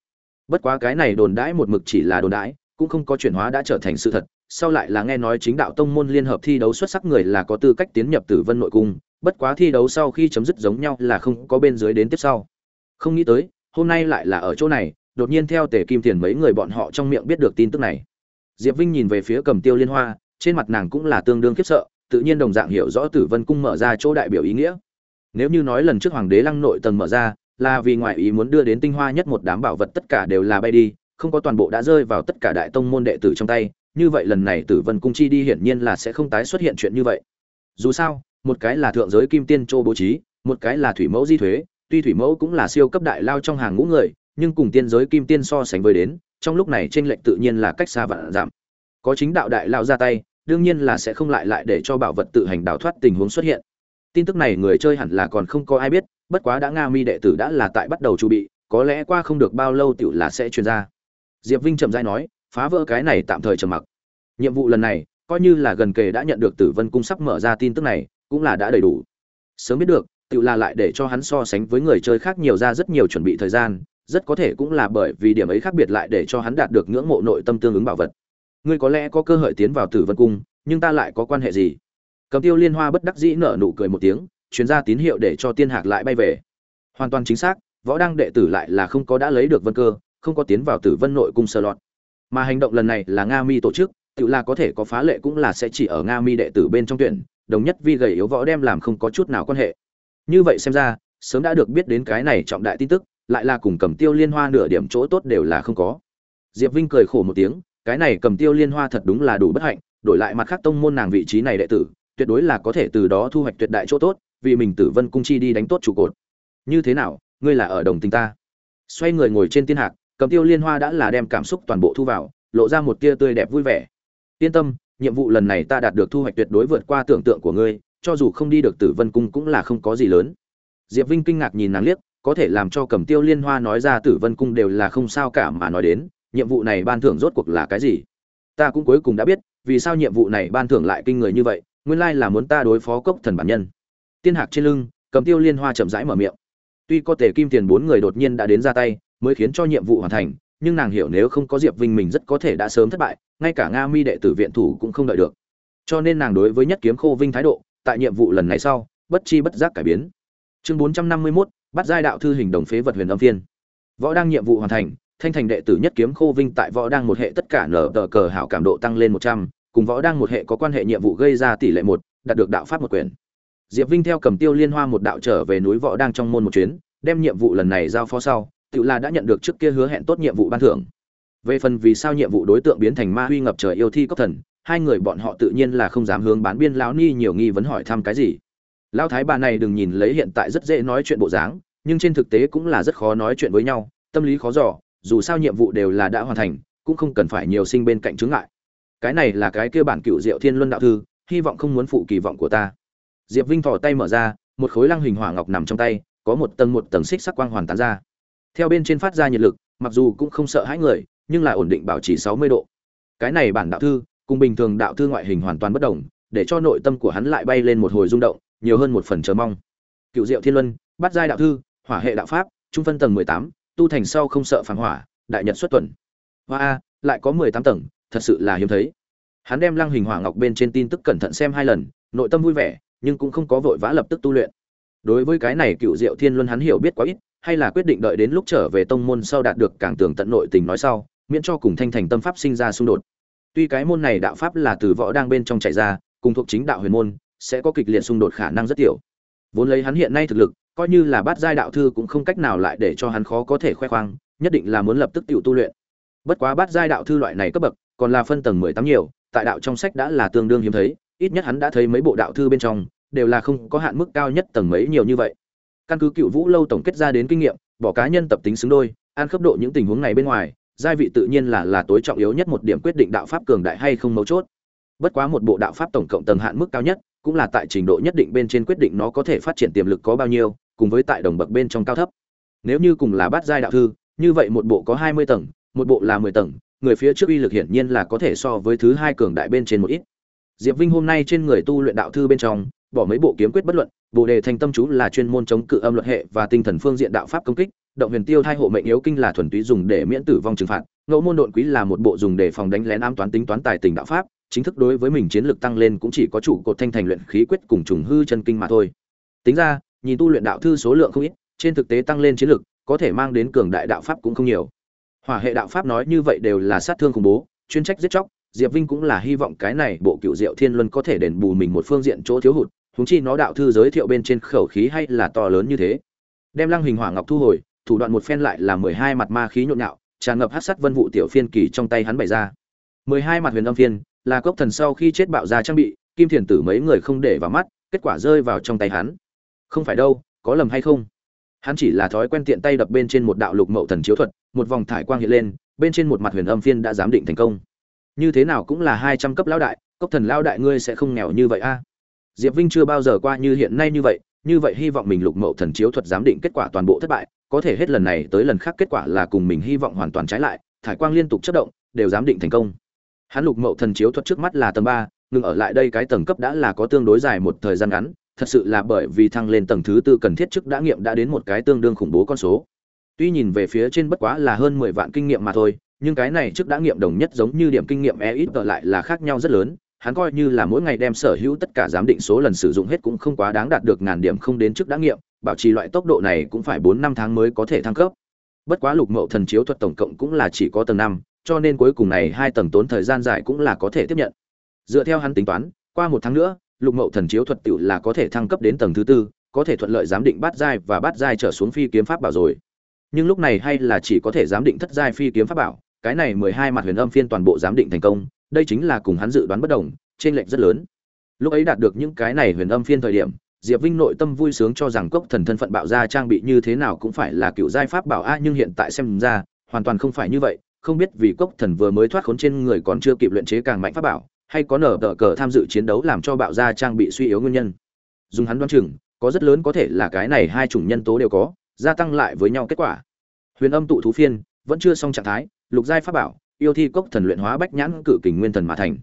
Bất quá cái này đồn đãi một mực chỉ là đồn đãi, cũng không có chuyển hóa đã trở thành sự thật, sau lại là nghe nói chính đạo tông môn liên hợp thi đấu xuất sắc người là có tư cách tiến nhập tử vân nội cung, bất quá thi đấu sau khi chấm dứt giống nhau là không có bên dưới đến tiếp sau. Không nghĩ tới, hôm nay lại là ở chỗ này, đột nhiên theo tề kim tiền mấy người bọn họ trong miệng biết được tin tức này. Diệp vinh nhìn về phía cầm tiêu liên hoa, trên mặt nàng cũng là tương đương khiếp sợ, tự nhiên đồng dạng hiểu rõ tử vân cung mở ra chỗ đại biểu ý nghĩa. Nếu như nói lần trước hoàng đế lăng nội tầng mở ra là vì ngoại ý muốn đưa đến tinh hoa nhất một đám bảo vật tất cả đều là bay đi, không có toàn bộ đã rơi vào tất cả đại tông môn đệ tử trong tay, như vậy lần này tử vân cung chi đi hiển nhiên là sẽ không tái xuất hiện chuyện như vậy. Dù sao, một cái là thượng giới kim tiên châu bố trí, một cái là thủy mẫu di thuế, tuy thủy mẫu cũng là siêu cấp đại lao trong hàng ngũ người, nhưng cùng tiên giới kim tiên so sánh với đến, trong lúc này trên lệch tự nhiên là cách xa vạn giảm. Có chính đạo đại lao ra tay, đương nhiên là sẽ không lại lại để cho bảo vật tự hành đào thoát tình huống xuất hiện. Tin tức này người chơi hẳn là còn không có ai biết bất quá đã nga mi đệ tử đã là tại bắt đầu chuẩn bị, có lẽ qua không được bao lâu tiểu là sẽ truyền ra. Diệp vinh chậm rãi nói, phá vỡ cái này tạm thời trầm mặc. Nhiệm vụ lần này, coi như là gần kề đã nhận được tử vân cung sắp mở ra tin tức này, cũng là đã đầy đủ. Sớm biết được tự là lại để cho hắn so sánh với người chơi khác nhiều ra rất nhiều chuẩn bị thời gian, rất có thể cũng là bởi vì điểm ấy khác biệt lại để cho hắn đạt được ngưỡng mộ nội tâm tương ứng bảo vật. Ngươi có lẽ có cơ hội tiến vào tử vân cung, nhưng ta lại có quan hệ gì? Cầm tiêu liên hoa bất đắc dĩ nở nụ cười một tiếng chuyên gia tín hiệu để cho tiên hạc lại bay về. Hoàn toàn chính xác, võ đăng đệ tử lại là không có đã lấy được vân cơ, không có tiến vào tử vân nội cung sơ lọt. Mà hành động lần này là nga mi tổ chức, tự là có thể có phá lệ cũng là sẽ chỉ ở nga mi đệ tử bên trong tuyển, đồng nhất vi gầy yếu võ đem làm không có chút nào quan hệ. Như vậy xem ra, sớm đã được biết đến cái này trọng đại tin tức, lại là cùng cầm tiêu liên hoa nửa điểm chỗ tốt đều là không có. Diệp vinh cười khổ một tiếng, cái này cầm tiêu liên hoa thật đúng là đủ bất hạnh, đổi lại mặt khác tông môn nàng vị trí này đệ tử, tuyệt đối là có thể từ đó thu hoạch tuyệt đại chỗ tốt vì mình tử vân cung chi đi đánh tốt trụ cột. Như thế nào, ngươi là ở đồng tình ta? Xoay người ngồi trên tiên hạc, cầm tiêu liên hoa đã là đem cảm xúc toàn bộ thu vào, lộ ra một tia tươi đẹp vui vẻ. Yên tâm, nhiệm vụ lần này ta đạt được thu hoạch tuyệt đối vượt qua tưởng tượng của ngươi, cho dù không đi được tử vân cung cũng là không có gì lớn. Diệp vinh kinh ngạc nhìn nàng liếc, có thể làm cho cầm tiêu liên hoa nói ra tử vân cung đều là không sao cả mà nói đến, nhiệm vụ này ban thưởng rốt cuộc là cái gì? Ta cũng cuối cùng đã biết, vì sao nhiệm vụ này ban thưởng lại kinh người như vậy, nguyên lai là muốn ta đối phó cốc thần bản nhân tiên hạc trên lưng, cầm tiêu liên hoa chậm rãi mở miệng. Tuy có Tề kim tiền bốn người đột nhiên đã đến ra tay, mới khiến cho nhiệm vụ hoàn thành, nhưng nàng hiểu nếu không có diệp vinh mình rất có thể đã sớm thất bại, ngay cả nga mi đệ tử viện thủ cũng không đợi được. Cho nên nàng đối với nhất kiếm khô vinh thái độ, tại nhiệm vụ lần này sau, bất chi bất giác cải biến. Chương bốn trăm năm mươi mốt, bắt giai đạo thư hình đồng phế vật huyền âm phiên. Võ đang nhiệm vụ hoàn thành, thanh thành đệ tử nhất kiếm khô vinh tại võ đang một hệ tất cả nở tờ cờ hảo cảm độ tăng lên một trăm, cùng võ đang một hệ có quan hệ nhiệm vụ gây ra tỷ lệ một, đạt được đạo pháp một quyền diệp vinh theo cầm tiêu liên hoa một đạo trở về núi võ đang trong môn một chuyến, đem nhiệm vụ lần này giao phó sau, tự là đã nhận được trước kia hứa hẹn tốt nhiệm vụ ban thưởng. Về phần vì sao nhiệm vụ đối tượng biến thành ma huy ngập trời yêu thi cấp thần, hai người bọn họ tự nhiên là không dám hướng bán biên lão ni nhiều nghi vấn hỏi thăm cái gì. Lão thái bà này đừng nhìn lấy hiện tại rất dễ nói chuyện bộ dáng, nhưng trên thực tế cũng là rất khó nói chuyện với nhau, tâm lý khó dò, dù sao nhiệm vụ đều là đã hoàn thành, cũng không cần phải nhiều sinh bên cạnh chướng ngại. Cái này là cái kia bản cựu diệu thiên luân đạo thư, hy vọng không muốn phụ kỳ vọng của ta diệp vinh thò tay mở ra, một khối lăng hình hỏa ngọc nằm trong tay, có một tầng một tầng xích sắc quang hoàn tán ra. Theo bên trên phát ra nhiệt lực, mặc dù cũng không sợ hãi người, nhưng lại ổn định bảo trì sáu mươi độ. Cái này bản đạo thư, cùng bình thường đạo thư ngoại hình hoàn toàn bất đồng, để cho nội tâm của hắn lại bay lên một hồi rung động, nhiều hơn một phần chờ mong. Cựu diệu thiên luân bắt giai đạo thư, hỏa hệ đạo pháp, trung phân tầng mười tám, tu thành sau không sợ phản hỏa, đại nhật xuất tuần. Hoa a, lại có mười tám tầng, thật sự là hiếm thấy. Hắn đem lăng hình hỏa ngọc bên trên tin tức cẩn thận xem hai lần, nội tâm vui vẻ nhưng cũng không có vội vã lập tức tu luyện. Đối với cái này cựu diệu thiên luân hắn hiểu biết quá ít, hay là quyết định đợi đến lúc trở về tông môn sau đạt được càng tường tận nội tình nói sau, miễn cho cùng thanh thành tâm pháp sinh ra xung đột. Tuy cái môn này đạo pháp là từ võ đang bên trong chạy ra, cùng thuộc chính đạo huyền môn, sẽ có kịch liệt xung đột khả năng rất tiểu. Vốn lấy hắn hiện nay thực lực, coi như là bát giai đạo thư cũng không cách nào lại để cho hắn khó có thể khoe khoang, nhất định là muốn lập tức tự tu luyện. Bất quá bát giai đạo thư loại này cấp bậc, còn là phân tầng mười tám nhiều, tại đạo trong sách đã là tương đương hiếm thấy, ít nhất hắn đã thấy mấy bộ đạo thư bên trong đều là không có hạn mức cao nhất tầng mấy nhiều như vậy. Căn cứ cựu vũ lâu tổng kết ra đến kinh nghiệm, bỏ cá nhân tập tính xứng đôi an khớp độ những tình huống này bên ngoài, giai vị tự nhiên là là tối trọng yếu nhất một điểm quyết định đạo pháp cường đại hay không mấu chốt. Bất quá một bộ đạo pháp tổng cộng tầng hạn mức cao nhất, cũng là tại trình độ nhất định bên trên quyết định nó có thể phát triển tiềm lực có bao nhiêu, cùng với tại đồng bậc bên trong cao thấp. Nếu như cùng là bát giai đạo thư, như vậy một bộ có hai mươi tầng, một bộ là mười tầng, người phía trước uy lực hiển nhiên là có thể so với thứ hai cường đại bên trên một ít. Diệp vinh hôm nay trên người tu luyện đạo thư bên trong bỏ mấy bộ kiếm quyết bất luận, bồ đề thành tâm chú là chuyên môn chống cự âm luật hệ và tinh thần phương diện đạo pháp công kích, động huyền tiêu thai hộ mệnh yếu kinh là thuần túy dùng để miễn tử vong trừng phạt, ngẫu môn độn quý là một bộ dùng để phòng đánh lén ám toán tính toán tài tình đạo pháp, chính thức đối với mình chiến lược tăng lên cũng chỉ có chủ cột thanh thành luyện khí quyết cùng trùng hư chân kinh mà thôi. Tính ra, nhìn tu luyện đạo thư số lượng không ít, trên thực tế tăng lên chiến lược, có thể mang đến cường đại đạo pháp cũng không nhiều. Hỏa hệ đạo pháp nói như vậy đều là sát thương khủng bố, chuyên trách giết chóc, diệp vinh cũng là hy vọng cái này bộ cựu diệu thiên luân có thể đền bù mình một phương diện chỗ thiếu hụt huống chi nó đạo thư giới thiệu bên trên khẩu khí hay là to lớn như thế. Đem lăng hình hỏa ngọc thu hồi, thủ đoạn một phen lại là mười hai mặt ma khí nhộn nhạo, tràn ngập hắc sắt vân vụ tiểu phiên kỳ trong tay hắn bày ra. Mười hai mặt huyền âm phiên, là cốc thần sau khi chết bạo ra trang bị, kim thiền tử mấy người không để vào mắt, kết quả rơi vào trong tay hắn. Không phải đâu, có lầm hay không? Hắn chỉ là thói quen tiện tay đập bên trên một đạo lục mậu thần chiếu thuật, một vòng thải quang hiện lên, bên trên một mặt huyền âm phiên đã giám định thành công. Như thế nào cũng là hai trăm cấp lão đại, cốc thần lão đại ngươi sẽ không nghèo như vậy a diệp vinh chưa bao giờ qua như hiện nay như vậy như vậy hy vọng mình lục mậu thần chiếu thuật giám định kết quả toàn bộ thất bại, có thể hết lần này tới lần khác kết quả là cùng mình hy vọng hoàn toàn trái lại, thải quang liên tục chất động, đều giám định thành công. Hắn lục mậu thần chiếu thuật trước mắt là tầng ba, ngừng ở lại đây cái tầng cấp đã là có tương đối dài một thời gian ngắn, thật sự là bởi vì thăng lên tầng thứ tư cần thiết trước đã nghiệm đã đến một cái tương đương khủng bố con số. Tuy nhìn về phía trên bất quá là hơn mười vạn kinh nghiệm mà thôi, nhưng cái này trước đã nghiệm đồng nhất giống như điểm kinh nghiệm e ít lại là khác nhau rất lớn hắn coi như là mỗi ngày đem sở hữu tất cả giám định số lần sử dụng hết cũng không quá đáng đạt được ngàn điểm không đến trước đã nghiệm, bảo trì loại tốc độ này cũng phải bốn năm tháng mới có thể thăng cấp. Bất quá lục mậu thần chiếu thuật tổng cộng cũng là chỉ có tầng năm, cho nên cuối cùng này hai tầng tốn thời gian dài cũng là có thể tiếp nhận. Dựa theo hắn tính toán, qua một tháng nữa, lục mậu thần chiếu thuật tự là có thể thăng cấp đến tầng thứ tư, có thể thuận lợi giám định bát giai và bát giai trở xuống phi kiếm pháp bảo rồi. Nhưng lúc này hay là chỉ có thể giám định thất giai phi kiếm pháp bảo, cái này mười hai mặt huyền âm phiên toàn bộ giám định thành công đây chính là cùng hắn dự đoán bất đồng trên lệnh rất lớn. Lúc ấy đạt được những cái này huyền âm phiên thời điểm, diệp vinh nội tâm vui sướng cho rằng cốc thần thân phận bạo ra trang bị như thế nào cũng phải là cựu giai pháp bảo a, nhưng hiện tại xem ra, hoàn toàn không phải như vậy. Không biết vì cốc thần vừa mới thoát khốn trên người còn chưa kịp luyện chế càng mạnh pháp bảo, hay có nở tờ cờ tham dự chiến đấu làm cho bạo ra trang bị suy yếu nguyên nhân. Dùng hắn đoán chừng, có rất lớn có thể là cái này hai chủng nhân tố đều có, gia tăng lại với nhau kết quả. Huyền âm tụ thú phiên, vẫn chưa xong trạng thái, lục giai pháp bảo yêu thi cốc thần luyện hóa bách nhãn cự kình nguyên thần mà thành.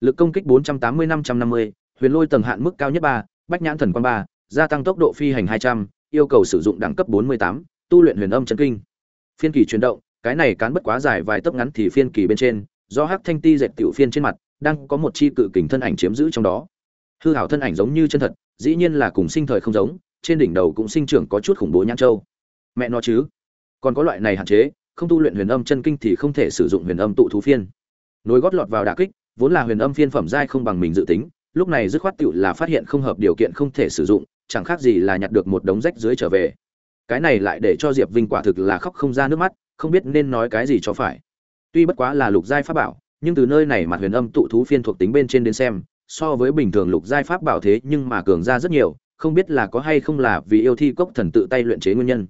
Lực công kích 480 550, huyền lôi tầng hạn mức cao nhất 3, bách nhãn thần quan 3, gia tăng tốc độ phi hành 200, yêu cầu sử dụng đẳng cấp 48, tu luyện huyền âm chân kinh. Phiên kỳ chuyển động cái này cán bất quá dài vài tấc ngắn thì phiên kỳ bên trên do hắc thanh ti dệt tiểu phiên trên mặt đang có một chi cự kình thân ảnh chiếm giữ trong đó. Hư hảo thân ảnh giống như chân thật dĩ nhiên là cùng sinh thời không giống trên đỉnh đầu cũng sinh trưởng có chút khủng bố nhãn châu. Mẹ nó chứ? Còn có loại này hạn chế không tu luyện huyền âm chân kinh thì không thể sử dụng huyền âm tụ thú phiên. Nối gót lọt vào đả kích, vốn là huyền âm phiên phẩm giai không bằng mình dự tính, lúc này dứt khoát tựu là phát hiện không hợp điều kiện không thể sử dụng, chẳng khác gì là nhặt được một đống rách dưới trở về. Cái này lại để cho diệp vinh quả thực là khóc không ra nước mắt, không biết nên nói cái gì cho phải. Tuy bất quá là lục giai pháp bảo, nhưng từ nơi này mặt huyền âm tụ thú phiên thuộc tính bên trên đến xem, so với bình thường lục giai pháp bảo thế nhưng mà cường ra rất nhiều, không biết là có hay không là vì yêu thi cốc thần tự tay luyện chế nguyên nhân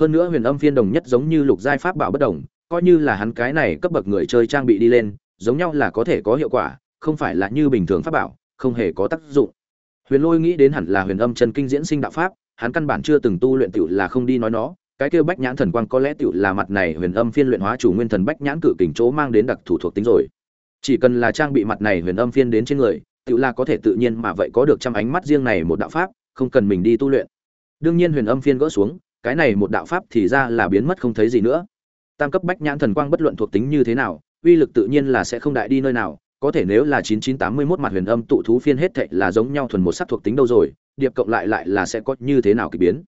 hơn nữa huyền âm phiên đồng nhất giống như lục giai pháp bảo bất đồng, coi như là hắn cái này cấp bậc người chơi trang bị đi lên, giống nhau là có thể có hiệu quả, không phải là như bình thường pháp bảo, không hề có tác dụng. Huyền lôi nghĩ đến hẳn là huyền âm chân kinh diễn sinh đạo pháp, hắn căn bản chưa từng tu luyện tiểu là không đi nói nó, cái kêu bách nhãn thần quang có lẽ tiểu là mặt này huyền âm phiên luyện hóa chủ nguyên thần bách nhãn cự kình chỗ mang đến đặc thủ thuộc tính rồi. Chỉ cần là trang bị mặt này huyền âm phiên đến trên người, tiểu là có thể tự nhiên mà vậy có được trăm ánh mắt riêng này một đạo pháp, không cần mình đi tu luyện. Đương nhiên huyền âm phiên gỡ xuống cái này một đạo pháp thì ra là biến mất không thấy gì nữa. Tam cấp bách nhãn thần quang bất luận thuộc tính như thế nào, uy lực tự nhiên là sẽ không đại đi nơi nào, có thể nếu là 9981 mặt huyền âm tụ thú phiên hết thệ là giống nhau thuần một sắc thuộc tính đâu rồi, điệp cộng lại lại là sẽ có như thế nào kỳ biến.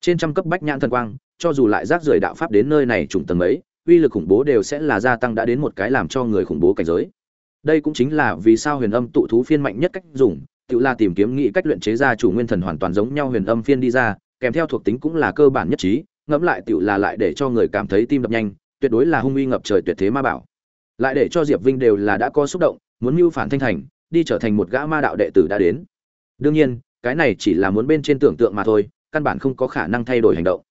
Trên trăm cấp bách nhãn thần quang, cho dù lại rác rưởi đạo pháp đến nơi này trùng tầng mấy, uy lực khủng bố đều sẽ là gia tăng đã đến một cái làm cho người khủng bố cảnh giới. Đây cũng chính là vì sao huyền âm tụ thú phiên mạnh nhất cách dùng, tự là tìm kiếm nghị cách luyện chế ra chủ nguyên thần hoàn toàn giống nhau huyền âm phiên đi ra kèm theo thuộc tính cũng là cơ bản nhất trí, ngẫm lại tựu là lại để cho người cảm thấy tim đập nhanh, tuyệt đối là hung uy ngập trời tuyệt thế ma bảo. Lại để cho diệp vinh đều là đã có xúc động, muốn mưu phản thanh thành, đi trở thành một gã ma đạo đệ tử đã đến. Đương nhiên, cái này chỉ là muốn bên trên tưởng tượng mà thôi, căn bản không có khả năng thay đổi hành động.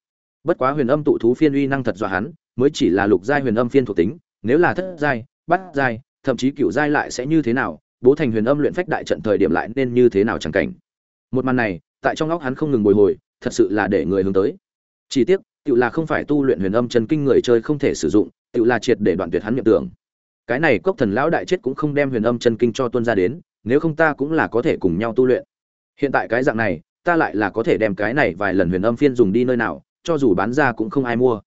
Bất quá huyền âm tụ thú phiên uy năng thật dọa hắn, mới chỉ là lục giai huyền âm phiên thuộc tính, nếu là thất giai, bát giai, thậm chí cựu giai lại sẽ như thế nào, bố thành huyền âm luyện phách đại trận thời điểm lại nên như thế nào chẳng cảnh. Một màn này, tại trong óc hắn không ngừng bồi hồi thật sự là để người hướng tới. Chỉ tiếc tự là không phải tu luyện huyền âm chân kinh người chơi không thể sử dụng tự là triệt để đoạn tuyệt hắn nhập tưởng. Cái này cốc thần lão đại chết cũng không đem huyền âm chân kinh cho tuân ra đến, nếu không ta cũng là có thể cùng nhau tu luyện. Hiện tại cái dạng này, ta lại là có thể đem cái này vài lần huyền âm phiên dùng đi nơi nào, cho dù bán ra cũng không ai mua.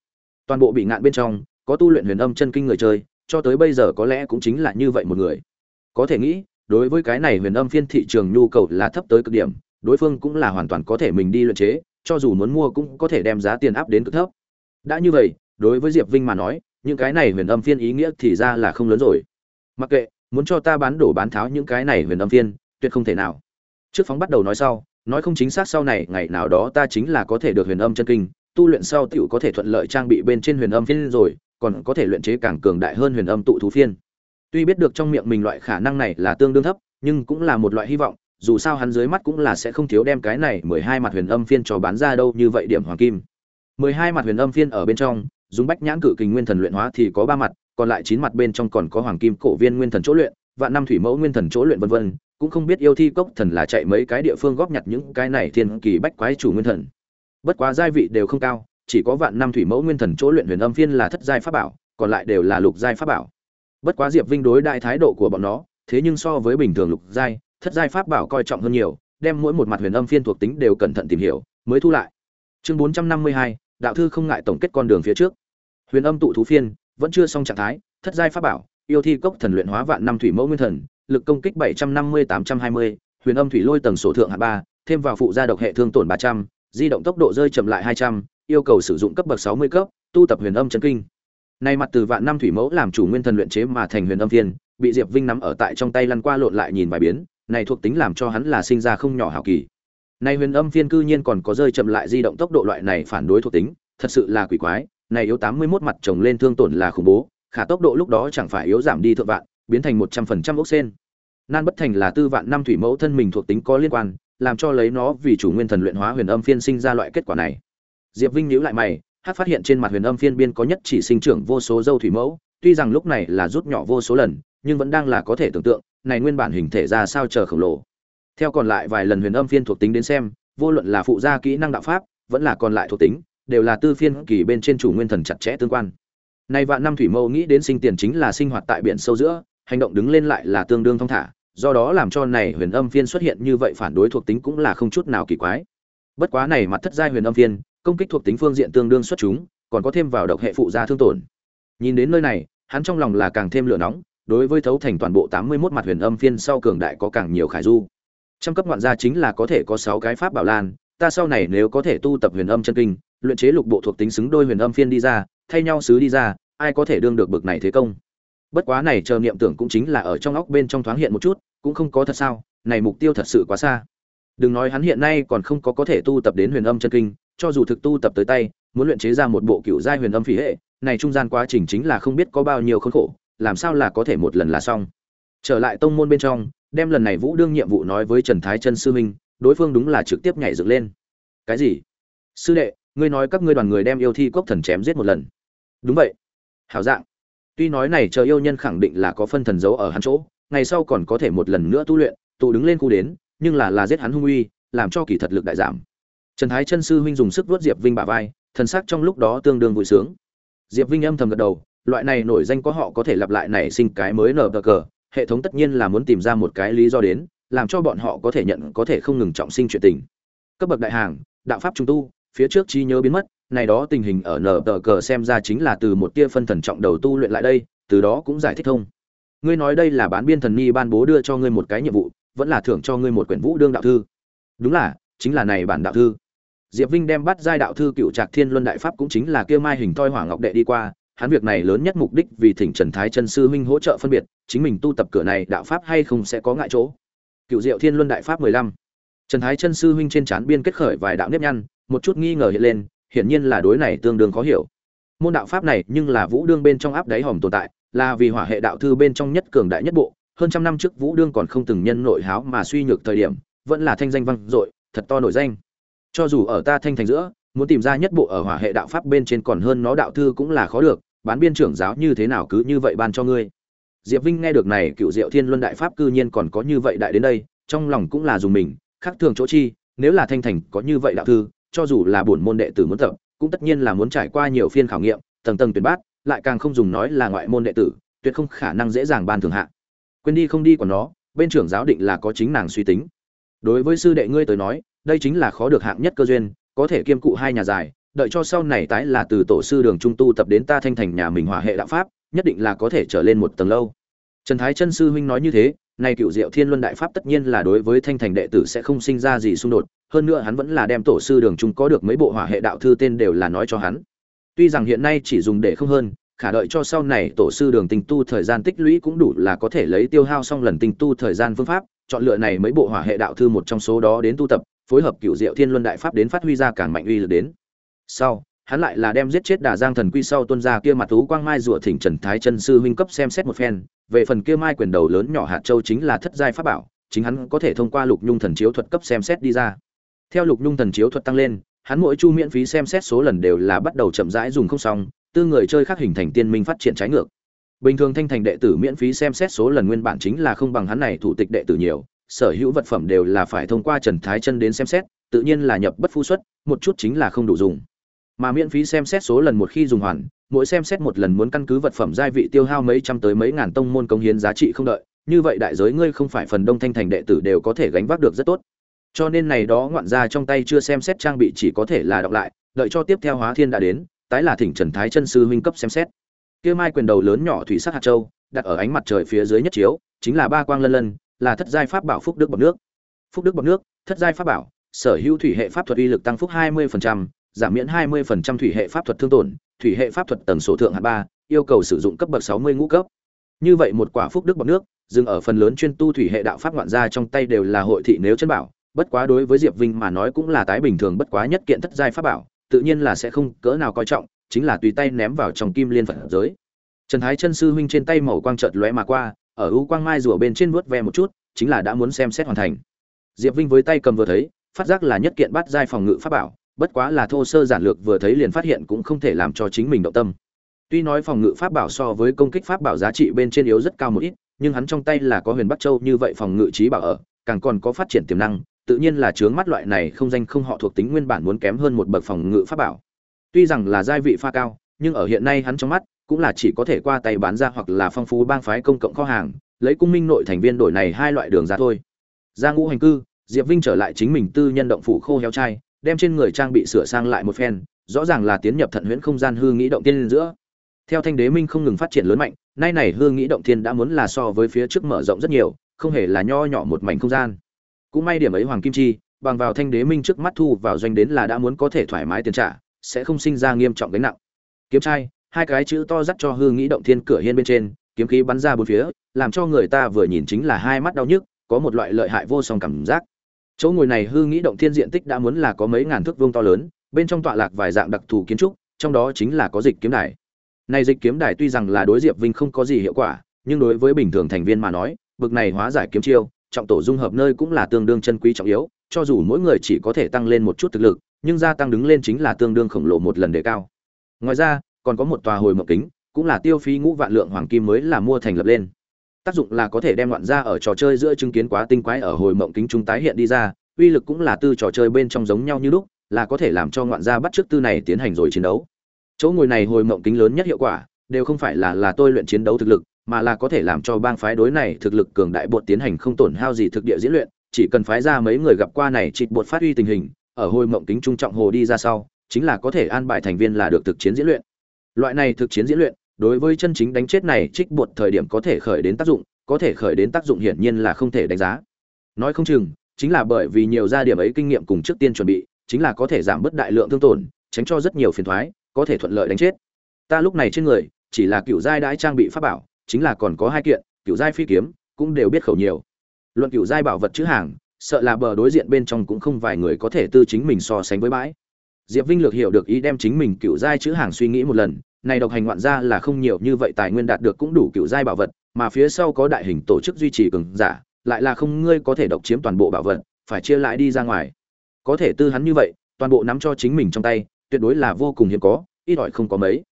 Toàn bộ bị ngạn bên trong, có tu luyện huyền âm chân kinh người chơi, cho tới bây giờ có lẽ cũng chính là như vậy một người. Có thể nghĩ, đối với cái này huyền âm phiên thị trường nhu cầu là thấp tới cực điểm đối phương cũng là hoàn toàn có thể mình đi luyện chế, cho dù muốn mua cũng có thể đem giá tiền áp đến cực thấp. Đã như vậy, đối với diệp vinh mà nói, những cái này huyền âm phiên ý nghĩa thì ra là không lớn rồi. Mặc kệ, muốn cho ta bán đổ bán tháo những cái này huyền âm phiên, tuyệt không thể nào. Trước phóng bắt đầu nói sau, nói không chính xác sau này, ngày nào đó ta chính là có thể được huyền âm chân kinh, tu luyện sau tiểu có thể thuận lợi trang bị bên trên huyền âm phiên rồi, còn có thể luyện chế càng cường đại hơn huyền âm tụ thú phiên. Tuy biết được trong miệng mình loại khả năng này là tương đương thấp, nhưng cũng là một loại hy vọng dù sao hắn dưới mắt cũng là sẽ không thiếu đem cái này mười hai mặt huyền âm phiên cho bán ra đâu như vậy điểm hoàng kim. Mười hai mặt huyền âm phiên ở bên trong, dùng bách nhãn cự kình nguyên thần luyện hóa thì có ba mặt, còn lại chín mặt bên trong còn có hoàng kim cổ viên nguyên thần chỗ luyện, vạn năm thủy mẫu nguyên thần chỗ luyện vân vân, cũng không biết yêu thi cốc thần là chạy mấy cái địa phương góp nhặt những cái này thiên kỳ bách quái chủ nguyên thần. Bất quá giai vị đều không cao, chỉ có vạn năm thủy mẫu nguyên thần chỗ luyện huyền âm phiên là thất giai pháp bảo, còn lại đều là lục giai pháp bảo. Bất quá diệp vinh đối đại thái độ của bọn nó, thế nhưng so với bình thường lục giai thất giai pháp bảo coi trọng hơn nhiều, đem mỗi một mặt huyền âm phiên thuộc tính đều cẩn thận tìm hiểu, mới thu lại. Chương bốn trăm năm mươi hai, đạo thư không ngại tổng kết con đường phía trước. Huyền âm tụ thú phiên, vẫn chưa xong trạng thái, thất giai pháp bảo, yêu thi cốc thần luyện hóa vạn năm thủy mẫu nguyên thần, lực công kích bảy trăm năm mươi tám trăm hai mươi, huyền âm thủy lôi tầng sổ thượng hạng ba, thêm vào phụ gia độc hệ thương tổn ba trăm, di động tốc độ rơi chậm lại hai trăm, yêu cầu sử dụng cấp bậc sáu mươi cấp, tu tập huyền âm chân kinh. Nay mặt từ vạn năm thủy mẫu làm chủ nguyên thần luyện chế mà thành huyền âm phiên, bị diệp vinh nắm ở tại trong tay lăn qua lộn lại nhìn vài biến này thuộc tính làm cho hắn là sinh ra không nhỏ hảo kỳ. Này huyền âm phiên cư nhiên còn có rơi chậm lại di động tốc độ loại này phản đối thuộc tính, thật sự là quỷ quái, này yếu tám mươi 81 mặt chồng lên thương tổn là khủng bố, khả tốc độ lúc đó chẳng phải yếu giảm đi thượng vạn, biến thành một trăm phần trăm ốc sen. Nan bất thành là tư vạn năm thủy mẫu thân mình thuộc tính có liên quan, làm cho lấy nó vì chủ nguyên thần luyện hóa huyền âm phiên sinh ra loại kết quả này. Diệp vinh nhíu lại mày hắn phát hiện trên mặt huyền âm phiên biên có nhất chỉ sinh trưởng vô số dâu thủy mẫu, tuy rằng lúc này là rút nhỏ vô số lần, nhưng vẫn đang là có thể tưởng tượng này nguyên bản hình thể ra sao chờ khổng lồ. Theo còn lại vài lần huyền âm phiên thuộc tính đến xem, vô luận là phụ gia kỹ năng đạo pháp, vẫn là còn lại thuộc tính, đều là tư phiên kỳ bên trên chủ nguyên thần chặt chẽ tương quan. Nay vạn năm thủy mâu nghĩ đến sinh tiền chính là sinh hoạt tại biển sâu giữa, hành động đứng lên lại là tương đương thong thả, do đó làm cho này huyền âm phiên xuất hiện như vậy phản đối thuộc tính cũng là không chút nào kỳ quái. Bất quá này mặt thất giai huyền âm phiên, công kích thuộc tính phương diện tương đương xuất chúng, còn có thêm vào độc hệ phụ gia thương tổn. Nhìn đến nơi này, hắn trong lòng là càng thêm lửa nóng đối với thấu thành toàn bộ tám mươi 81 mặt huyền âm phiên sau cường đại có càng nhiều khải du. Trăm cấp ngoạn gia chính là có thể có sáu cái pháp bảo lan, ta sau này nếu có thể tu tập huyền âm chân kinh, luyện chế lục bộ thuộc tính xứng đôi huyền âm phiên đi ra, thay nhau sứ đi ra, ai có thể đương được bực này thế công? Bất quá này chờ niệm tưởng cũng chính là ở trong óc bên trong thoáng hiện một chút, cũng không có thật sao, này mục tiêu thật sự quá xa. Đừng nói hắn hiện nay còn không có có thể tu tập đến huyền âm chân kinh, cho dù thực tu tập tới tay, muốn luyện chế ra một bộ cựu giai huyền âm phỉ hệ, này trung gian quá trình chính là không biết có bao nhiêu khốn khổ làm sao là có thể một lần là xong? Trở lại tông môn bên trong, đem lần này vũ đương nhiệm vụ nói với trần thái chân sư minh đối phương đúng là trực tiếp nhảy dựng lên. Cái gì? Sư đệ, ngươi nói các ngươi đoàn người đem yêu thi cốc thần chém giết một lần. Đúng vậy. Hảo dạng. Tuy nói này chờ yêu nhân khẳng định là có phân thần giấu ở hắn chỗ, ngày sau còn có thể một lần nữa tu luyện, tụ đứng lên khu đến, nhưng là là giết hắn hung uy, làm cho kỳ thật lực đại giảm. Trần thái chân sư huynh dùng sức vuốt diệp vinh bả vai, thần sắc trong lúc đó tương đương vui sướng. Diệp vinh âm thầm gật đầu loại này nổi danh có họ có thể lặp lại nảy sinh cái mới nở cờ, hệ thống tất nhiên là muốn tìm ra một cái lý do đến, làm cho bọn họ có thể nhận, có thể không ngừng trọng sinh chuyện tình. Cấp bậc đại hàng, đạo pháp trung tu, phía trước trí nhớ biến mất, này đó tình hình ở nở tờ cờ xem ra chính là từ một tia phân thần trọng đầu tu luyện lại đây, từ đó cũng giải thích thông. Ngươi nói đây là bán biên thần ni ban bố đưa cho ngươi một cái nhiệm vụ, vẫn là thưởng cho ngươi một quyển vũ đương đạo thư. Đúng là, chính là này bản đạo thư. Diệp vinh đem bắt giai đạo thư cựu trạc thiên luân đại pháp cũng chính là kia mai hình thoi hỏa ngọc đệ đi qua hắn việc này lớn nhất mục đích vì thỉnh trần thái chân sư huynh hỗ trợ phân biệt, chính mình tu tập cửa này đạo pháp hay không sẽ có ngại chỗ. Cựu diệu thiên luân đại pháp mười lăm. Trần thái chân sư huynh trên trán biên kết khởi vài đạo nếp nhăn, một chút nghi ngờ hiện lên, hiển nhiên là đối này tương đương khó hiểu. Môn đạo pháp này nhưng là vũ đương bên trong áp đáy hòm tồn tại, là vì hỏa hệ đạo thư bên trong nhất cường đại nhất bộ, hơn trăm năm trước vũ đương còn không từng nhân nội háo mà suy nhược thời điểm, vẫn là thanh danh vang dội, thật to nổi danh. Cho dù ở ta thanh thành giữa, muốn tìm ra nhất bộ ở hỏa hệ đạo pháp bên trên còn hơn nó đạo thư cũng là khó được bán biên trưởng giáo như thế nào cứ như vậy ban cho ngươi. Diệp vinh nghe được này cựu diệu thiên luân đại pháp cư nhiên còn có như vậy đại đến đây, trong lòng cũng là dùng mình, khác thường chỗ chi, nếu là thanh thành có như vậy đạo thư, cho dù là bổn môn đệ tử muốn tập, cũng tất nhiên là muốn trải qua nhiều phiên khảo nghiệm, tầng tầng tuyển bát, lại càng không dùng nói là ngoại môn đệ tử, tuyệt không khả năng dễ dàng ban thường hạ. Quên đi không đi của nó, bên trưởng giáo định là có chính nàng suy tính. Đối với sư đệ ngươi tới nói, đây chính là khó được hạng nhất cơ duyên, có thể kiêm cụ hai nhà dài đợi cho sau này tái là từ tổ sư đường trung tu tập đến ta thanh thành nhà mình hòa hệ đạo pháp, nhất định là có thể trở lên một tầng lâu. Trần thái chân sư huynh nói như thế, nay cựu diệu thiên luân đại pháp tất nhiên là đối với thanh thành đệ tử sẽ không sinh ra gì xung đột, hơn nữa hắn vẫn là đem tổ sư đường trung có được mấy bộ hỏa hệ đạo thư tên đều là nói cho hắn. Tuy rằng hiện nay chỉ dùng để không hơn, khả đợi cho sau này tổ sư đường tinh tu thời gian tích lũy cũng đủ là có thể lấy tiêu hao xong lần tinh tu thời gian phương pháp, chọn lựa này mấy bộ hỏa hệ đạo thư một trong số đó đến tu tập, phối hợp cựu diệu thiên luân đại pháp đến phát huy ra càng mạnh uy lực đến sau, hắn lại là đem giết chết đà giang thần quy sau tuân ra kia mặt thú quang mai rủa thỉnh trần thái chân sư huynh cấp xem xét một phen. Về phần kia mai quyền đầu lớn nhỏ hạt châu chính là thất giai pháp bảo, chính hắn có thể thông qua lục nhung thần chiếu thuật cấp xem xét đi ra. Theo lục nhung thần chiếu thuật tăng lên, hắn mỗi chu miễn phí xem xét số lần đều là bắt đầu chậm rãi dùng không xong, tư người chơi khác hình thành tiên minh phát triển trái ngược. Bình thường thanh thành đệ tử miễn phí xem xét số lần nguyên bản chính là không bằng hắn này thủ tịch đệ tử nhiều, sở hữu vật phẩm đều là phải thông qua trần thái chân đến xem xét, tự nhiên là nhập bất phu xuất, một chút chính là không đủ dùng mà miễn phí xem xét số lần một khi dùng hoàn mỗi xem xét một lần muốn căn cứ vật phẩm gia vị tiêu hao mấy trăm tới mấy ngàn tông môn công hiến giá trị không đợi như vậy đại giới ngươi không phải phần đông thanh thành đệ tử đều có thể gánh vác được rất tốt. Cho nên này đó ngoạn ra trong tay chưa xem xét trang bị chỉ có thể là đọc lại đợi cho tiếp theo hóa thiên đã đến tái là thỉnh trần thái chân sư huynh cấp xem xét. Kia mai quyền đầu lớn nhỏ thủy sắc hạt châu đặt ở ánh mặt trời phía dưới nhất chiếu chính là ba quang lân lân là thất giai pháp bảo phúc đức bọc nước. Phúc đức bọc nước thất giai pháp bảo sở hữu thủy hệ pháp thuật uy lực tăng phúc 20%, giảm miễn 20% thủy hệ pháp thuật thương tổn, thủy hệ pháp thuật tầng số thượng hạng ba, yêu cầu sử dụng cấp bậc 60 ngũ cấp. Như vậy một quả phúc đức bọc nước, dừng ở phần lớn chuyên tu thủy hệ đạo pháp ngoạn gia trong tay đều là hội thị nếu chân bảo, bất quá đối với diệp vinh mà nói cũng là tái bình thường bất quá nhất kiện thất giai pháp bảo, tự nhiên là sẽ không cỡ nào coi trọng, chính là tùy tay ném vào trong kim liên phật giới. Trần thái chân sư huynh trên tay màu quang chợt lóe mà qua, ở u quang mai rùa bên trên vuốt ve một chút, chính là đã muốn xem xét hoàn thành. Diệp vinh với tay cầm vừa thấy, phát giác là nhất kiện bát giai phòng ngự pháp bảo bất quá là thô sơ giản lược vừa thấy liền phát hiện cũng không thể làm cho chính mình động tâm. Tuy nói phòng ngự pháp bảo so với công kích pháp bảo giá trị bên trên yếu rất cao một ít, nhưng hắn trong tay là có huyền bắc châu như vậy phòng ngự trí bảo ở, càng còn có phát triển tiềm năng, tự nhiên là chướng mắt loại này không danh không họ thuộc tính nguyên bản muốn kém hơn một bậc phòng ngự pháp bảo. Tuy rằng là giai vị pha cao, nhưng ở hiện nay hắn trong mắt cũng là chỉ có thể qua tay bán ra hoặc là phong phú bang phái công cộng kho hàng, lấy cung minh nội thành viên đổi này hai loại đường ra thôi. Ra ngũ hành cư, diệp vinh trở lại chính mình tư nhân động phủ khô héo trai đem trên người trang bị sửa sang lại một phen, rõ ràng là tiến nhập thận huyễn không gian hư nghĩ động tiên giữa. Theo thanh đế minh không ngừng phát triển lớn mạnh, nay này hư nghĩ động thiên đã muốn là so với phía trước mở rộng rất nhiều, không hề là nho nhỏ một mảnh không gian. Cũng may điểm ấy hoàng kim chi, bằng vào thanh đế minh trước mắt thu vào doanh đến là đã muốn có thể thoải mái tiền trả, sẽ không sinh ra nghiêm trọng gánh nặng. Kiếm trai, hai cái chữ to dắt cho hư nghĩ động thiên cửa hiên bên trên, kiếm khí bắn ra bốn phía, làm cho người ta vừa nhìn chính là hai mắt đau nhức, có một loại lợi hại vô song cảm giác chỗ ngồi này hư nghĩ động thiên diện tích đã muốn là có mấy ngàn thước vuông to lớn, bên trong tọa lạc vài dạng đặc thù kiến trúc, trong đó chính là có dịch kiếm đài. Này dịch kiếm đài tuy rằng là đối diệp vinh không có gì hiệu quả, nhưng đối với bình thường thành viên mà nói, bực này hóa giải kiếm chiêu, trọng tổ dung hợp nơi cũng là tương đương chân quý trọng yếu, cho dù mỗi người chỉ có thể tăng lên một chút thực lực, nhưng gia tăng đứng lên chính là tương đương khổng lồ một lần đề cao. Ngoài ra, còn có một tòa hồi mộng kính, cũng là tiêu phí ngũ vạn lượng hoàng kim mới là mua thành lập lên tác dụng là có thể đem loạn ra ở trò chơi giữa chứng kiến quá tinh quái ở hồi mộng kính chúng tái hiện đi ra, uy lực cũng là tư trò chơi bên trong giống nhau như lúc, là có thể làm cho ngoạn gia bắt trước tư này tiến hành rồi chiến đấu. Chỗ ngồi này hồi mộng kính lớn nhất hiệu quả, đều không phải là là tôi luyện chiến đấu thực lực, mà là có thể làm cho bang phái đối này thực lực cường đại bột tiến hành không tổn hao gì thực địa diễn luyện, chỉ cần phái ra mấy người gặp qua này trịt bột phát huy tình hình, ở hồi mộng kính trung trọng hồ đi ra sau, chính là có thể an bài thành viên là được thực chiến diễn luyện. Loại này thực chiến diễn luyện đối với chân chính đánh chết này trích buộc thời điểm có thể khởi đến tác dụng, có thể khởi đến tác dụng hiển nhiên là không thể đánh giá. Nói không chừng, chính là bởi vì nhiều gia điểm ấy kinh nghiệm cùng trước tiên chuẩn bị, chính là có thể giảm bớt đại lượng thương tổn, tránh cho rất nhiều phiền thoái, có thể thuận lợi đánh chết. Ta lúc này trên người, chỉ là cựu giai đãi trang bị pháp bảo, chính là còn có hai kiện cựu giai phi kiếm, cũng đều biết khẩu nhiều. Luận cựu giai bảo vật chữ hàng, sợ là bờ đối diện bên trong cũng không vài người có thể tư chính mình so sánh với bãi. Diệp vinh lược hiểu được ý đem chính mình cựu giai chữ hàng suy nghĩ một lần này độc hành ngoạn ra là không nhiều như vậy, tài nguyên đạt được cũng đủ cựu giai bảo vật, mà phía sau có đại hình tổ chức duy trì cường giả, lại là không ngươi có thể độc chiếm toàn bộ bảo vật, phải chia lại đi ra ngoài. Có thể tư hắn như vậy, toàn bộ nắm cho chính mình trong tay, tuyệt đối là vô cùng hiếm có, ít ỏi không có mấy.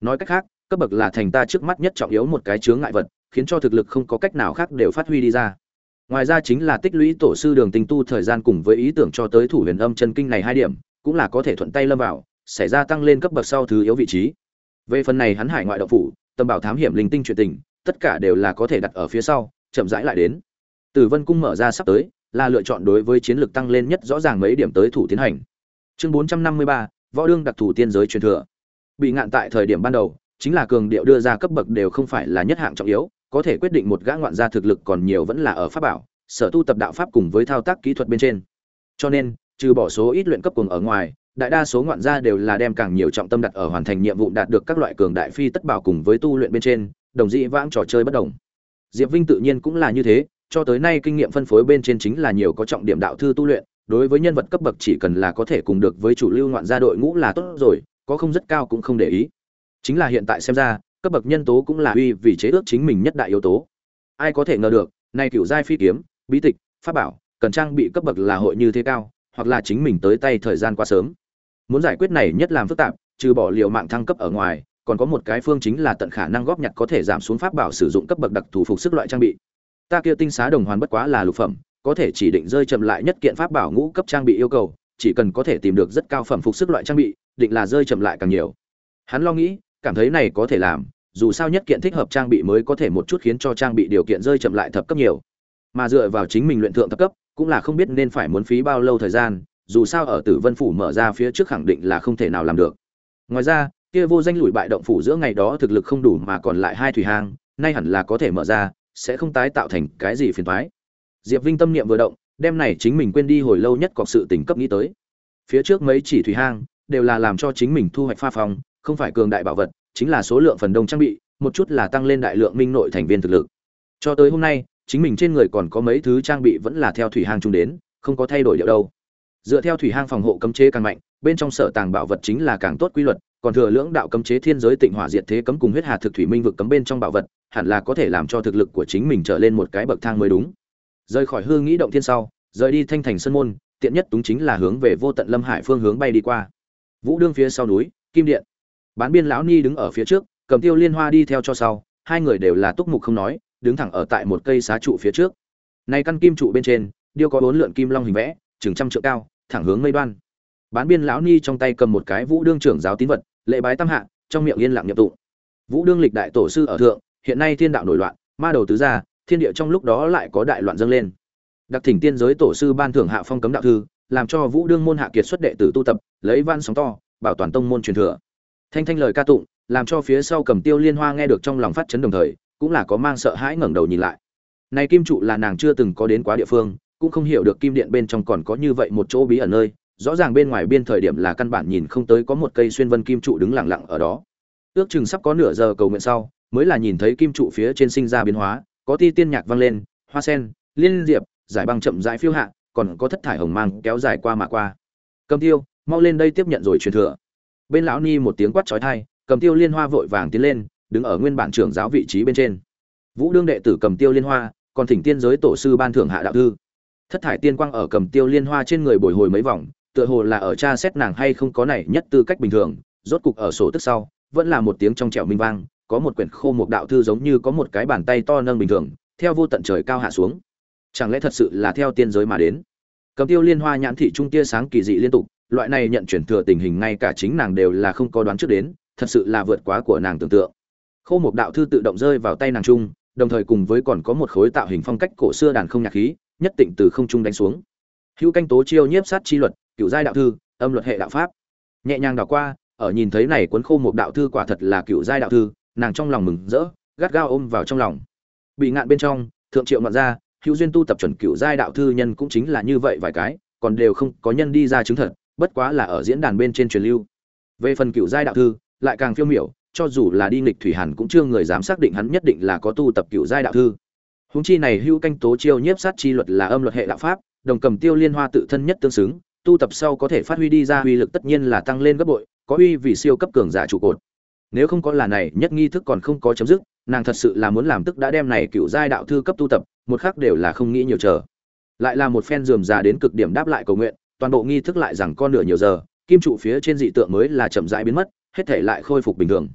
Nói cách khác, cấp bậc là thành ta trước mắt nhất trọng yếu một cái chướng ngại vật, khiến cho thực lực không có cách nào khác đều phát huy đi ra. Ngoài ra chính là tích lũy tổ sư đường tinh tu thời gian cùng với ý tưởng cho tới thủ huyền âm chân kinh này hai điểm, cũng là có thể thuận tay lâm vào, xảy ra tăng lên cấp bậc sau thứ yếu vị trí về phần này hắn hải ngoại động phủ tầm bảo thám hiểm linh tinh chuyện tình, tất cả đều là có thể đặt ở phía sau, chậm rãi lại đến. Tử vân cung mở ra sắp tới, là lựa chọn đối với chiến lược tăng lên nhất rõ ràng mấy điểm tới thủ tiến hành. Chương bốn trăm năm mươi ba, võ đương đặc thù tiên giới truyền thừa. Bị ngạn tại thời điểm ban đầu, chính là cường điệu đưa ra cấp bậc đều không phải là nhất hạng trọng yếu, có thể quyết định một gã ngoạn gia thực lực còn nhiều vẫn là ở pháp bảo, sở tu tập đạo pháp cùng với thao tác kỹ thuật bên trên. Cho nên, trừ bỏ số ít luyện cấp cùng ở ngoài đại đa số ngoạn gia đều là đem càng nhiều trọng tâm đặt ở hoàn thành nhiệm vụ đạt được các loại cường đại phi tất bảo cùng với tu luyện bên trên, đồng dị vãng trò chơi bất đồng. Diệp vinh tự nhiên cũng là như thế, cho tới nay kinh nghiệm phân phối bên trên chính là nhiều có trọng điểm đạo thư tu luyện, đối với nhân vật cấp bậc chỉ cần là có thể cùng được với chủ lưu ngoạn gia đội ngũ là tốt rồi, có không rất cao cũng không để ý. Chính là hiện tại xem ra, cấp bậc nhân tố cũng là uy vì chế ước chính mình nhất đại yếu tố. Ai có thể ngờ được, nay cựu giai phi kiếm, bí tịch, pháp bảo, cần trang bị cấp bậc là hội như thế cao, hoặc là chính mình tới tay thời gian quá sớm muốn giải quyết này nhất làm phức tạp, trừ bỏ liều mạng thăng cấp ở ngoài, còn có một cái phương chính là tận khả năng góp nhặt có thể giảm xuống pháp bảo sử dụng cấp bậc đặc thù phục sức loại trang bị. Ta kia tinh xá đồng hoàn bất quá là lục phẩm, có thể chỉ định rơi chậm lại nhất kiện pháp bảo ngũ cấp trang bị yêu cầu, chỉ cần có thể tìm được rất cao phẩm phục sức loại trang bị, định là rơi chậm lại càng nhiều. Hắn lo nghĩ, cảm thấy này có thể làm, dù sao nhất kiện thích hợp trang bị mới có thể một chút khiến cho trang bị điều kiện rơi chậm lại thập cấp nhiều. Mà dựa vào chính mình luyện thượng thập cấp, cũng là không biết nên phải muốn phí bao lâu thời gian dù sao ở tử vân phủ mở ra phía trước khẳng định là không thể nào làm được. Ngoài ra, kia vô danh lùi bại động phủ giữa ngày đó thực lực không đủ mà còn lại hai thủy hang, nay hẳn là có thể mở ra, sẽ không tái tạo thành cái gì phiền toái. Diệp vinh tâm niệm vừa động, đem này chính mình quên đi hồi lâu nhất cọc sự tình cấp nghĩ tới. Phía trước mấy chỉ thủy hang, đều là làm cho chính mình thu hoạch pha phòng không phải cường đại bảo vật, chính là số lượng phần đông trang bị, một chút là tăng lên đại lượng minh nội thành viên thực lực. Cho tới hôm nay, chính mình trên người còn có mấy thứ trang bị vẫn là theo thủy hang chung đến, không có thay đổi điệu đâu dựa theo thủy hang phòng hộ cấm chế càng mạnh, bên trong sở tàng bảo vật chính là càng tốt quy luật, còn thừa lưỡng đạo cấm chế thiên giới tịnh hỏa diệt thế cấm cùng huyết hà thực thủy minh vực cấm bên trong bảo vật, hẳn là có thể làm cho thực lực của chính mình trở lên một cái bậc thang mới đúng. Rời khỏi hương nghĩ động thiên sau, rời đi thanh thành sân môn, tiện nhất túng chính là hướng về vô tận lâm hải phương hướng bay đi qua. Vũ đương phía sau núi, kim điện. Bán biên lão ni đứng ở phía trước, cầm tiêu liên hoa đi theo cho sau, hai người đều là túc mục không nói, đứng thẳng ở tại một cây xá trụ phía trước. Này căn kim trụ bên trên, điêu có bốn lượn kim long hình vẽ, chừng trăm trượng cao thẳng hướng mây đoan. Bán biên lão ni trong tay cầm một cái vũ đương trưởng giáo tín vật, lễ bái tam hạ, trong miệng yên lặng nhập tụ vũ đương lịch đại tổ sư ở thượng, hiện nay thiên đạo nổi loạn, ma đầu tứ gia, thiên địa trong lúc đó lại có đại loạn dâng lên. Đặc thỉnh tiên giới tổ sư ban thưởng hạ phong cấm đạo thư, làm cho vũ đương môn hạ kiệt xuất đệ tử tu tập, lấy văn sóng to, bảo toàn tông môn truyền thừa. Thanh thanh lời ca tụng, làm cho phía sau cầm tiêu liên hoa nghe được trong lòng phát chấn đồng thời, cũng là có mang sợ hãi ngẩng đầu nhìn lại. Này kim trụ là nàng chưa từng có đến quá địa phương cũng không hiểu được kim điện bên trong còn có như vậy một chỗ bí ẩn nơi, rõ ràng bên ngoài biên thời điểm là căn bản nhìn không tới có một cây xuyên vân kim trụ đứng lặng lặng ở đó. Ước chừng sắp có nửa giờ cầu nguyện sau, mới là nhìn thấy kim trụ phía trên sinh ra biến hóa, có ti tiên nhạc vang lên, hoa sen, liên diệp, giải băng chậm rãi phiêu hạ, còn có thất thải hồng mang kéo dài qua mà qua. Cầm tiêu, mau lên đây tiếp nhận rồi truyền thừa. Bên lão ni một tiếng quát chói tai, cầm tiêu liên hoa vội vàng tiến lên, đứng ở nguyên bản trưởng giáo vị trí bên trên. Vũ đương đệ tử cầm tiêu liên hoa, còn thỉnh tiên giới tổ sư ban thưởng hạ đạo thư thất thải tiên quang ở cầm tiêu liên hoa trên người bồi hồi mấy vòng, tựa hồ là ở cha xét nàng hay không có này nhất tư cách bình thường, rốt cục ở sổ tức sau, vẫn là một tiếng trong trẻo minh vang, có một quyển khô một đạo thư giống như có một cái bàn tay to nâng bình thường, theo vô tận trời cao hạ xuống. Chẳng lẽ thật sự là theo tiên giới mà đến? Cầm tiêu liên hoa nhãn thị trung tia sáng kỳ dị liên tục, loại này nhận chuyển thừa tình hình ngay cả chính nàng đều là không có đoán trước đến, thật sự là vượt quá của nàng tưởng tượng. Khô một đạo thư tự động rơi vào tay nàng trung, đồng thời cùng với còn có một khối tạo hình phong cách cổ xưa đàn không nhạc khí nhất định từ không trung đánh xuống. Hữu canh tố chiêu nhiếp sát chi luật cựu giai đạo thư, âm luật hệ đạo pháp. Nhẹ nhàng đảo qua, ở nhìn thấy này cuốn khô một đạo thư quả thật là cựu giai đạo thư, nàng trong lòng mừng rỡ, gắt gao ôm vào trong lòng. Bị ngạn bên trong, thượng triệu ngoạn ra, hữu duyên tu tập chuẩn cựu giai đạo thư nhân cũng chính là như vậy vài cái, còn đều không có nhân đi ra chứng thật, bất quá là ở diễn đàn bên trên truyền lưu. Về phần cựu giai đạo thư, lại càng phiêu miểu, cho dù là đi nghịch thủy hàn cũng chưa người dám xác định hắn nhất định là có tu tập cựu giai đạo thư. Huống chi này hữu canh tố chiêu nhiếp sát chi luật là âm luật hệ đạo pháp, đồng cầm tiêu liên hoa tự thân nhất tương xứng, tu tập sau có thể phát huy đi ra uy lực tất nhiên là tăng lên gấp bội, có uy vì siêu cấp cường giả trụ cột. Nếu không có là này, nhất nghi thức còn không có chấm dứt, nàng thật sự là muốn làm tức đã đem này cựu giai đạo thư cấp tu tập, một khắc đều là không nghĩ nhiều chờ. Lại là một phen dườm rà đến cực điểm đáp lại cầu nguyện, toàn bộ nghi thức lại rằng con nửa nhiều giờ, kim trụ phía trên dị tượng mới là chậm rãi biến mất, hết thể lại khôi phục bình thường.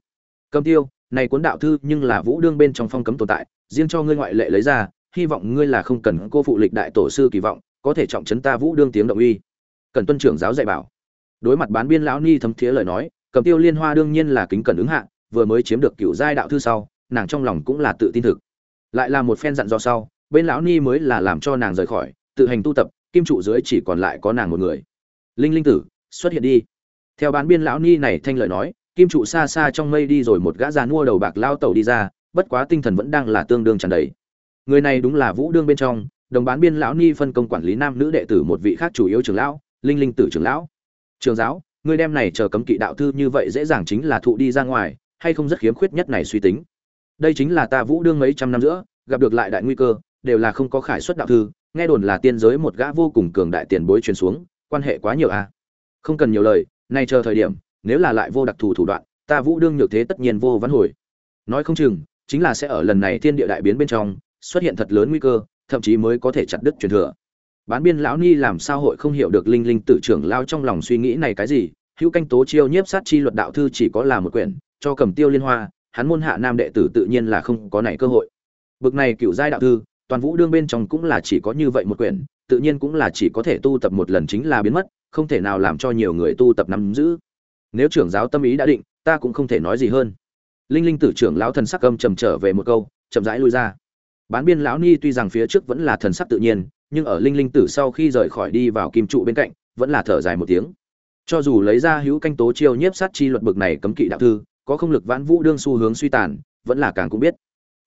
Cầm tiêu này cuốn đạo thư nhưng là vũ đương bên trong phong cấm tồn tại, riêng cho ngươi ngoại lệ lấy ra, hy vọng ngươi là không cần cô phụ lịch đại tổ sư kỳ vọng, có thể trọng trấn ta vũ đương tiếng động uy. Cần tuân trưởng giáo dạy bảo. Đối mặt bán biên lão ni thấm thiế lời nói, cầm tiêu liên hoa đương nhiên là kính cẩn ứng hạ, vừa mới chiếm được cựu giai đạo thư sau, nàng trong lòng cũng là tự tin thực. Lại là một phen dặn dò sau, bên lão ni mới là làm cho nàng rời khỏi, tự hành tu tập, kim trụ dưới chỉ còn lại có nàng một người. Linh linh tử, xuất hiện đi. Theo bán biên lão ni này thanh lợi nói kim trụ xa xa trong mây đi rồi một gã già mua đầu bạc lao tẩu đi ra, bất quá tinh thần vẫn đang là tương đương tràn đầy. Người này đúng là vũ đương bên trong, đồng bán biên lão ni phân công quản lý nam nữ đệ tử một vị khác chủ yếu trưởng lão, linh linh tử trưởng lão. Trường giáo, người đem này chờ cấm kỵ đạo thư như vậy dễ dàng chính là thụ đi ra ngoài, hay không rất khiếm khuyết nhất này suy tính. Đây chính là ta vũ đương mấy trăm năm giữa, gặp được lại đại nguy cơ, đều là không có khải xuất đạo thư, nghe đồn là tiên giới một gã vô cùng cường đại tiền bối truyền xuống, quan hệ quá nhiều a à. không cần nhiều lời, nay chờ thời điểm nếu là lại vô đặc thù thủ đoạn, ta vũ đương nhược thế tất nhiên vô vãn hồi. Nói không chừng, chính là sẽ ở lần này thiên địa đại biến bên trong, xuất hiện thật lớn nguy cơ, thậm chí mới có thể chặt đứt truyền thừa. Bán biên lão ni làm sao hội không hiểu được linh linh tử trưởng lao trong lòng suy nghĩ này cái gì, hữu canh tố chiêu nhiếp sát chi luật đạo thư chỉ có là một quyển, cho cầm tiêu liên hoa, hắn môn hạ nam đệ tử tự nhiên là không có này cơ hội. Bực này cựu giai đạo thư, toàn vũ đương bên trong cũng là chỉ có như vậy một quyển, tự nhiên cũng là chỉ có thể tu tập một lần chính là biến mất, không thể nào làm cho nhiều người tu tập nắm giữ nếu trưởng giáo tâm ý đã định, ta cũng không thể nói gì hơn. Linh linh tử trưởng lão thần sắc âm trầm trở về một câu, chậm rãi lui ra. Bán biên lão ni tuy rằng phía trước vẫn là thần sắc tự nhiên, nhưng ở linh linh tử sau khi rời khỏi đi vào kim trụ bên cạnh, vẫn là thở dài một tiếng. Cho dù lấy ra hữu canh tố chiêu nhiếp sát chi luật bực này cấm kỵ đạo thư, có không lực vãn vũ đương xu hướng suy tàn, vẫn là càng cũng biết.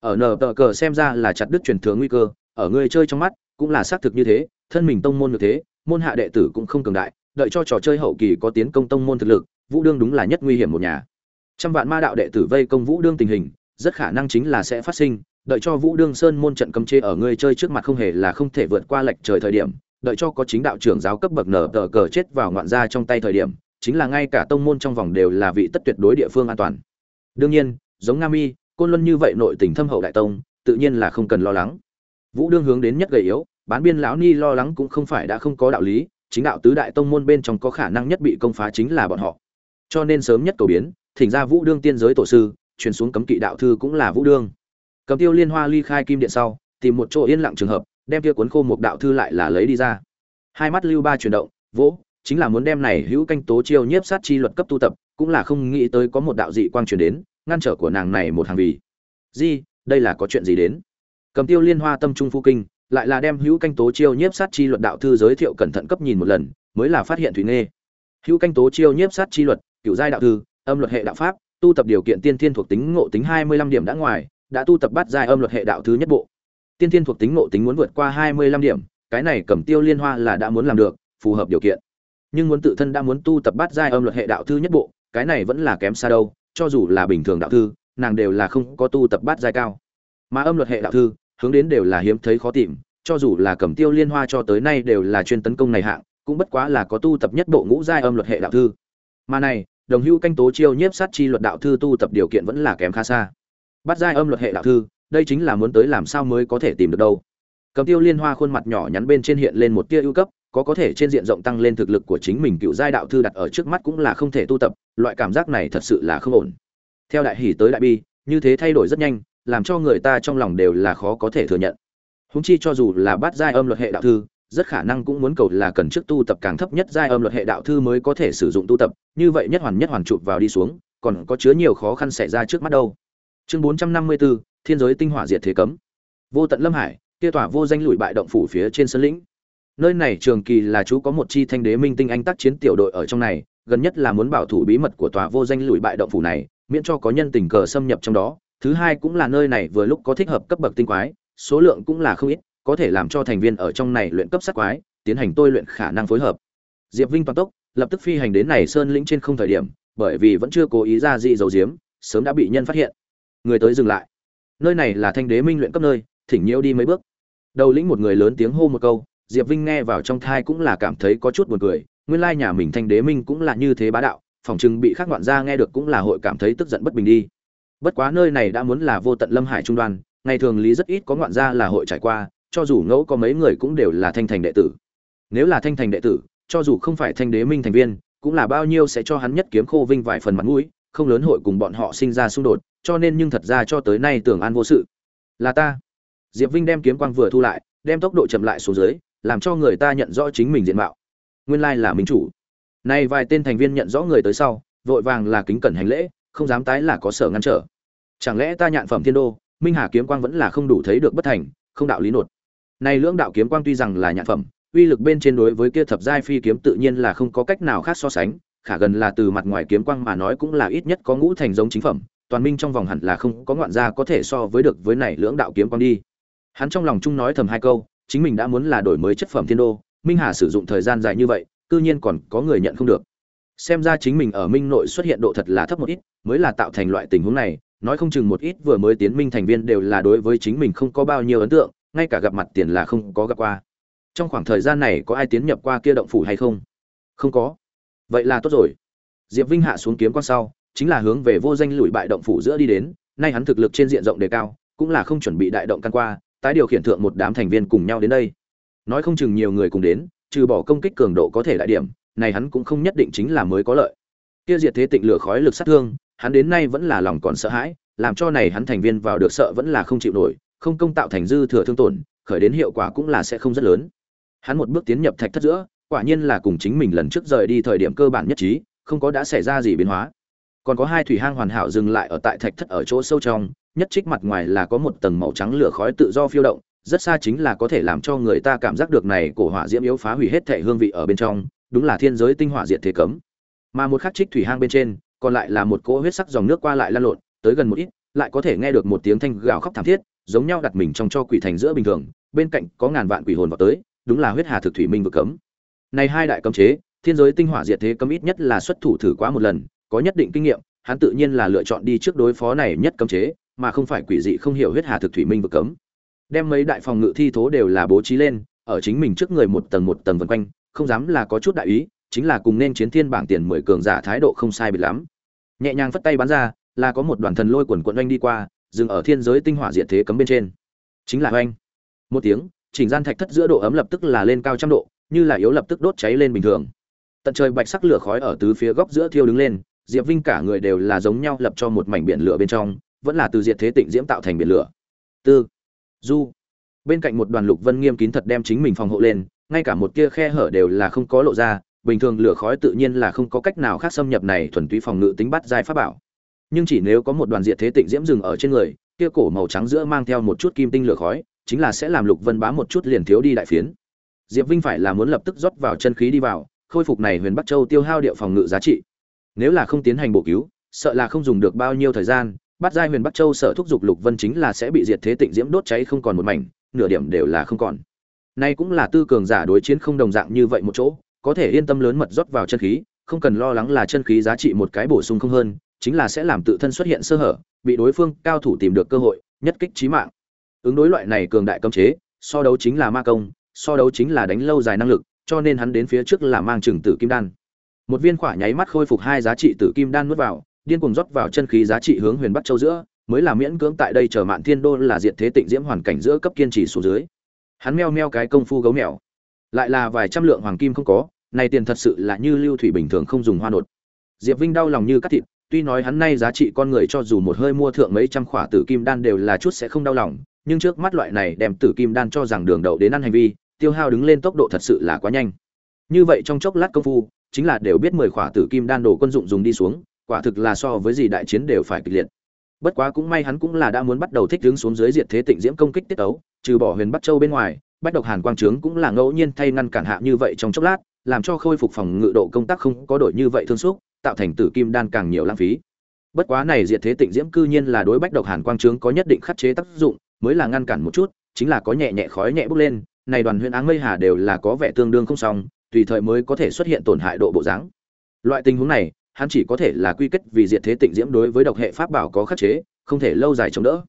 Ở nờ tờ cờ xem ra là chặt đứt truyền thừa nguy cơ, ở người chơi trong mắt, cũng là xác thực như thế, thân mình tông môn như thế, môn hạ đệ tử cũng không cường đại, đợi cho trò chơi hậu kỳ có tiến công tông môn thực lực vũ đương đúng là nhất nguy hiểm một nhà. Trăm vạn ma đạo đệ tử vây công vũ đương tình hình, rất khả năng chính là sẽ phát sinh, đợi cho vũ đương sơn môn trận cấm chế ở người chơi trước mặt không hề là không thể vượt qua lệch trời thời điểm, đợi cho có chính đạo trưởng giáo cấp bậc nở tờ cờ chết vào ngoạn gia trong tay thời điểm, chính là ngay cả tông môn trong vòng đều là vị tất tuyệt đối địa phương an toàn. Đương nhiên, giống nam y côn luân như vậy nội tình thâm hậu đại tông, tự nhiên là không cần lo lắng. Vũ đương hướng đến nhất gầy yếu, bán biên lão ni lo lắng cũng không phải đã không có đạo lý, chính đạo tứ đại tông môn bên trong có khả năng nhất bị công phá chính là bọn họ cho nên sớm nhất cầu biến, thỉnh ra vũ đương tiên giới tổ sư, truyền xuống cấm kỵ đạo thư cũng là vũ đương. Cầm tiêu liên hoa ly khai kim điện sau, tìm một chỗ yên lặng trường hợp, đem kia cuốn khô một đạo thư lại là lấy đi ra. Hai mắt lưu ba chuyển động vỗ chính là muốn đem này hữu canh tố chiêu nhiếp sát chi luật cấp tu tập, cũng là không nghĩ tới có một đạo dị quang truyền đến, ngăn trở của nàng này một hàng vì. Di, đây là có chuyện gì đến? Cầm tiêu liên hoa tâm trung phu kinh, lại là đem hữu canh tố chiêu nhiếp sát chi luật đạo thư giới thiệu cẩn thận cấp nhìn một lần, mới là phát hiện thủy nghê hữu canh tố chiêu nhiếp sát chi luật cựu giai đạo thư, âm luật hệ đạo pháp, tu tập điều kiện tiên thiên thuộc tính ngộ tính hai mươi lăm điểm đã ngoài, đã tu tập bắt giai âm luật hệ đạo thứ nhất bộ. Tiên thiên thuộc tính ngộ tính muốn vượt qua hai mươi lăm điểm, cái này cầm tiêu liên hoa là đã muốn làm được, phù hợp điều kiện. Nhưng muốn tự thân đã muốn tu tập bắt giai âm luật hệ đạo thư nhất bộ, cái này vẫn là kém xa đâu, cho dù là bình thường đạo thư, nàng đều là không có tu tập bát giai cao. Mà âm luật hệ đạo thư, hướng đến đều là hiếm thấy khó tìm, cho dù là cầm tiêu liên hoa cho tới nay đều là chuyên tấn công này hạng cũng bất quá là có tu tập nhất bộ ngũ giai âm luật hệ đạo thư. Mà này, đồng hưu canh tố chiêu nhiếp sát chi luật đạo thư tu tập điều kiện vẫn là kém khá xa. Bắt giai âm luật hệ đạo thư, đây chính là muốn tới làm sao mới có thể tìm được đâu. Cầm tiêu liên hoa khuôn mặt nhỏ nhắn bên trên hiện lên một tia ưu cấp, có có thể trên diện rộng tăng lên thực lực của chính mình cựu giai đạo thư đặt ở trước mắt cũng là không thể tu tập, loại cảm giác này thật sự là không ổn. Theo đại hỉ tới đại bi, như thế thay đổi rất nhanh, làm cho người ta trong lòng đều là khó có thể thừa nhận. Húng chi cho dù là bát giai âm luật hệ đạo thư rất khả năng cũng muốn cầu là cần trước tu tập càng thấp nhất giai âm luật hệ đạo thư mới có thể sử dụng tu tập, như vậy nhất hoàn nhất hoàn chụp vào đi xuống, còn có chứa nhiều khó khăn xảy ra trước mắt đâu. Chương bốn trăm năm mươi bốn thiên giới tinh hỏa diệt thế cấm. Vô tận lâm hải, kia tỏa vô danh lùi bại động phủ phía trên sân lĩnh. Nơi này trường kỳ là chú có một chi thanh đế minh tinh anh tác chiến tiểu đội ở trong này, gần nhất là muốn bảo thủ bí mật của tòa vô danh lùi bại động phủ này, miễn cho có nhân tình cờ xâm nhập trong đó. Thứ hai cũng là nơi này vừa lúc có thích hợp cấp bậc tinh quái, số lượng cũng là không ít có thể làm cho thành viên ở trong này luyện cấp sát quái, tiến hành tôi luyện khả năng phối hợp. Diệp vinh toàn tốc, lập tức phi hành đến này sơn lĩnh trên không thời điểm, bởi vì vẫn chưa cố ý ra dị dầu diếm, sớm đã bị nhân phát hiện. Người tới dừng lại. Nơi này là thanh đế minh luyện cấp nơi, thỉnh nhiễu đi mấy bước. Đầu lĩnh một người lớn tiếng hô một câu, diệp vinh nghe vào trong thai cũng là cảm thấy có chút buồn cười, nguyên lai nhà mình thanh đế minh cũng là như thế bá đạo, phòng trưng bị khác ngoạn gia nghe được cũng là hội cảm thấy tức giận bất bình đi. Bất quá nơi này đã muốn là vô tận lâm hải trung đoàn ngày thường lý rất ít có ngoạn gia là hội trải qua cho dù ngẫu có mấy người cũng đều là thanh thành đệ tử. Nếu là thanh thành đệ tử, cho dù không phải thanh đế minh thành viên, cũng là bao nhiêu sẽ cho hắn nhất kiếm khô vinh vài phần mặt mũi, không lớn hội cùng bọn họ sinh ra xung đột, cho nên nhưng thật ra cho tới nay tưởng an vô sự. Là ta. Diệp vinh đem kiếm quang vừa thu lại, đem tốc độ chậm lại xuống dưới, làm cho người ta nhận rõ chính mình diện mạo. Nguyên lai là minh chủ. Nay vài tên thành viên nhận rõ người tới sau, vội vàng là kính cẩn hành lễ, không dám tái là có sở ngăn trở. Chẳng lẽ ta nhạn phẩm thiên đô, minh hà kiếm quang vẫn là không đủ thấy được bất thành, không đạo lý nột này lưỡng đạo kiếm quang tuy rằng là nhạn phẩm, uy lực bên trên đối với kia thập giai phi kiếm tự nhiên là không có cách nào khác so sánh, khả gần là từ mặt ngoài kiếm quang mà nói cũng là ít nhất có ngũ thành giống chính phẩm, toàn minh trong vòng hẳn là không có ngoạn gia có thể so với được với này lưỡng đạo kiếm quang đi. Hắn trong lòng chung nói thầm hai câu, chính mình đã muốn là đổi mới chất phẩm thiên đô, minh hà sử dụng thời gian dài như vậy, cư nhiên còn có người nhận không được. Xem ra chính mình ở minh nội xuất hiện độ thật là thấp một ít, mới là tạo thành loại tình huống này, nói không chừng một ít vừa mới tiến minh thành viên đều là đối với chính mình không có bao nhiêu ấn tượng ngay cả gặp mặt tiền là không có gặp qua. Trong khoảng thời gian này có ai tiến nhập qua kia động phủ hay không? Không có. Vậy là tốt rồi. Diệp vinh hạ xuống kiếm quan sau, chính là hướng về vô danh lùi bại động phủ giữa đi đến, nay hắn thực lực trên diện rộng đề cao, cũng là không chuẩn bị đại động căn qua, tái điều khiển thượng một đám thành viên cùng nhau đến đây. Nói không chừng nhiều người cùng đến, trừ bỏ công kích cường độ có thể đại điểm, này hắn cũng không nhất định chính là mới có lợi. Kia diệt thế tịnh lửa khói lực sát thương, hắn đến nay vẫn là lòng còn sợ hãi, làm cho này hắn thành viên vào được sợ vẫn là không chịu nổi không công tạo thành dư thừa thương tổn, khởi đến hiệu quả cũng là sẽ không rất lớn. Hắn một bước tiến nhập thạch thất giữa, quả nhiên là cùng chính mình lần trước rời đi thời điểm cơ bản nhất trí, không có đã xảy ra gì biến hóa. Còn có hai thủy hang hoàn hảo dừng lại ở tại thạch thất ở chỗ sâu trong, nhất trích mặt ngoài là có một tầng màu trắng lửa khói tự do phiêu động, rất xa chính là có thể làm cho người ta cảm giác được này cổ hỏa diễm yếu phá hủy hết thể hương vị ở bên trong, đúng là thiên giới tinh hỏa diệt thế cấm. Mà một khắc trích thủy hang bên trên, còn lại là một cỗ huyết sắc dòng nước qua lại lan lộn, tới gần một ít, lại có thể nghe được một tiếng thanh gào khóc thảm thiết giống nhau đặt mình trong cho quỷ thành giữa bình thường, bên cạnh có ngàn vạn quỷ hồn vào tới, đúng là huyết hà thực thủy minh vực cấm. Này hai đại cấm chế, thiên giới tinh hỏa diệt thế cấm ít nhất là xuất thủ thử quá một lần, có nhất định kinh nghiệm, hắn tự nhiên là lựa chọn đi trước đối phó này nhất cấm chế, mà không phải quỷ dị không hiểu huyết hà thực thủy minh vực cấm. Đem mấy đại phòng ngự thi thố đều là bố trí lên, ở chính mình trước người một tầng một tầng vần quanh, không dám là có chút đại ý, chính là cùng nên chiến thiên bảng tiền mười cường giả thái độ không sai biệt lắm. Nhẹ nhàng phất tay bắn ra, là có một đoàn thần lôi quần quận oanh đi qua dừng ở thiên giới tinh hỏa diệt thế cấm bên trên. Chính là oanh. Một tiếng, chỉnh gian thạch thất giữa độ ấm lập tức là lên cao trăm độ, như là yếu lập tức đốt cháy lên bình thường. Tận trời bạch sắc lửa khói ở tứ phía góc giữa thiêu đứng lên, diệp vinh cả người đều là giống nhau lập cho một mảnh biển lửa bên trong, vẫn là từ diệt thế tịnh diễm tạo thành biển lửa. Tư, du. Bên cạnh một đoàn lục vân nghiêm kín thật đem chính mình phòng hộ lên, ngay cả một kia khe hở đều là không có lộ ra, bình thường lửa khói tự nhiên là không có cách nào khác xâm nhập này thuần túy phòng ngự tính bắt giai pháp bảo nhưng chỉ nếu có một đoàn diệt thế tịnh diễm dừng ở trên người, kia cổ màu trắng giữa mang theo một chút kim tinh lửa khói, chính là sẽ làm lục vân bá một chút liền thiếu đi đại phiến. Diệp vinh phải là muốn lập tức rót vào chân khí đi vào, khôi phục này huyền bắc châu tiêu hao điệu phòng ngự giá trị. Nếu là không tiến hành bổ cứu, sợ là không dùng được bao nhiêu thời gian, bắt giai huyền bắc châu sợ thúc giục lục vân chính là sẽ bị diệt thế tịnh diễm đốt cháy không còn một mảnh, nửa điểm đều là không còn. Nay cũng là tư cường giả đối chiến không đồng dạng như vậy một chỗ, có thể yên tâm lớn mật rót vào chân khí, không cần lo lắng là chân khí giá trị một cái bổ sung không hơn chính là sẽ làm tự thân xuất hiện sơ hở, bị đối phương cao thủ tìm được cơ hội, nhất kích chí mạng. Ứng đối loại này cường đại cấm chế, so đấu chính là ma công, so đấu chính là đánh lâu dài năng lực, cho nên hắn đến phía trước là mang chừng tử kim đan. Một viên quả nháy mắt khôi phục hai giá trị tử kim đan nuốt vào, điên cuồng rót vào chân khí giá trị hướng huyền bắc châu giữa, mới là miễn cưỡng tại đây chờ mạn thiên đô là diện thế tịnh diễm hoàn cảnh giữa cấp kiên trì xuống dưới. Hắn meo meo cái công phu gấu mèo. Lại là vài trăm lượng hoàng kim không có, này tiền thật sự là như lưu thủy bình thường không dùng hoa nột. Diệp vinh đau lòng như cắt thịt tuy nói hắn nay giá trị con người cho dù một hơi mua thượng mấy trăm khỏa tử kim đan đều là chút sẽ không đau lòng, nhưng trước mắt loại này đem tử kim đan cho rằng đường đậu đến ăn hành vi, tiêu hao đứng lên tốc độ thật sự là quá nhanh. Như vậy trong chốc lát công phu, chính là đều biết mười khỏa tử kim đan đồ quân dụng dùng đi xuống, quả thực là so với gì đại chiến đều phải kịch liệt. Bất quá cũng may hắn cũng là đã muốn bắt đầu thích hướng xuống dưới diệt thế tịnh diễm công kích tiết ấu, trừ bỏ huyền bắc châu bên ngoài, bách độc hàn quang trướng cũng là ngẫu nhiên thay ngăn cản hạ như vậy trong chốc lát, làm cho khôi phục phòng ngự độ công tác không có đổi như vậy thương xúc tạo thành tử kim đan càng nhiều lãng phí. Bất quá này diệt thế tịnh diễm cư nhiên là đối bách độc hàn quang trướng có nhất định khắc chế tác dụng, mới là ngăn cản một chút, chính là có nhẹ nhẹ khói nhẹ bốc lên, này đoàn huyện áng mây hà đều là có vẻ tương đương không xong, tùy thời mới có thể xuất hiện tổn hại độ bộ dáng. Loại tình huống này, hắn chỉ có thể là quy kết vì diệt thế tịnh diễm đối với độc hệ pháp bảo có khắc chế, không thể lâu dài chống đỡ.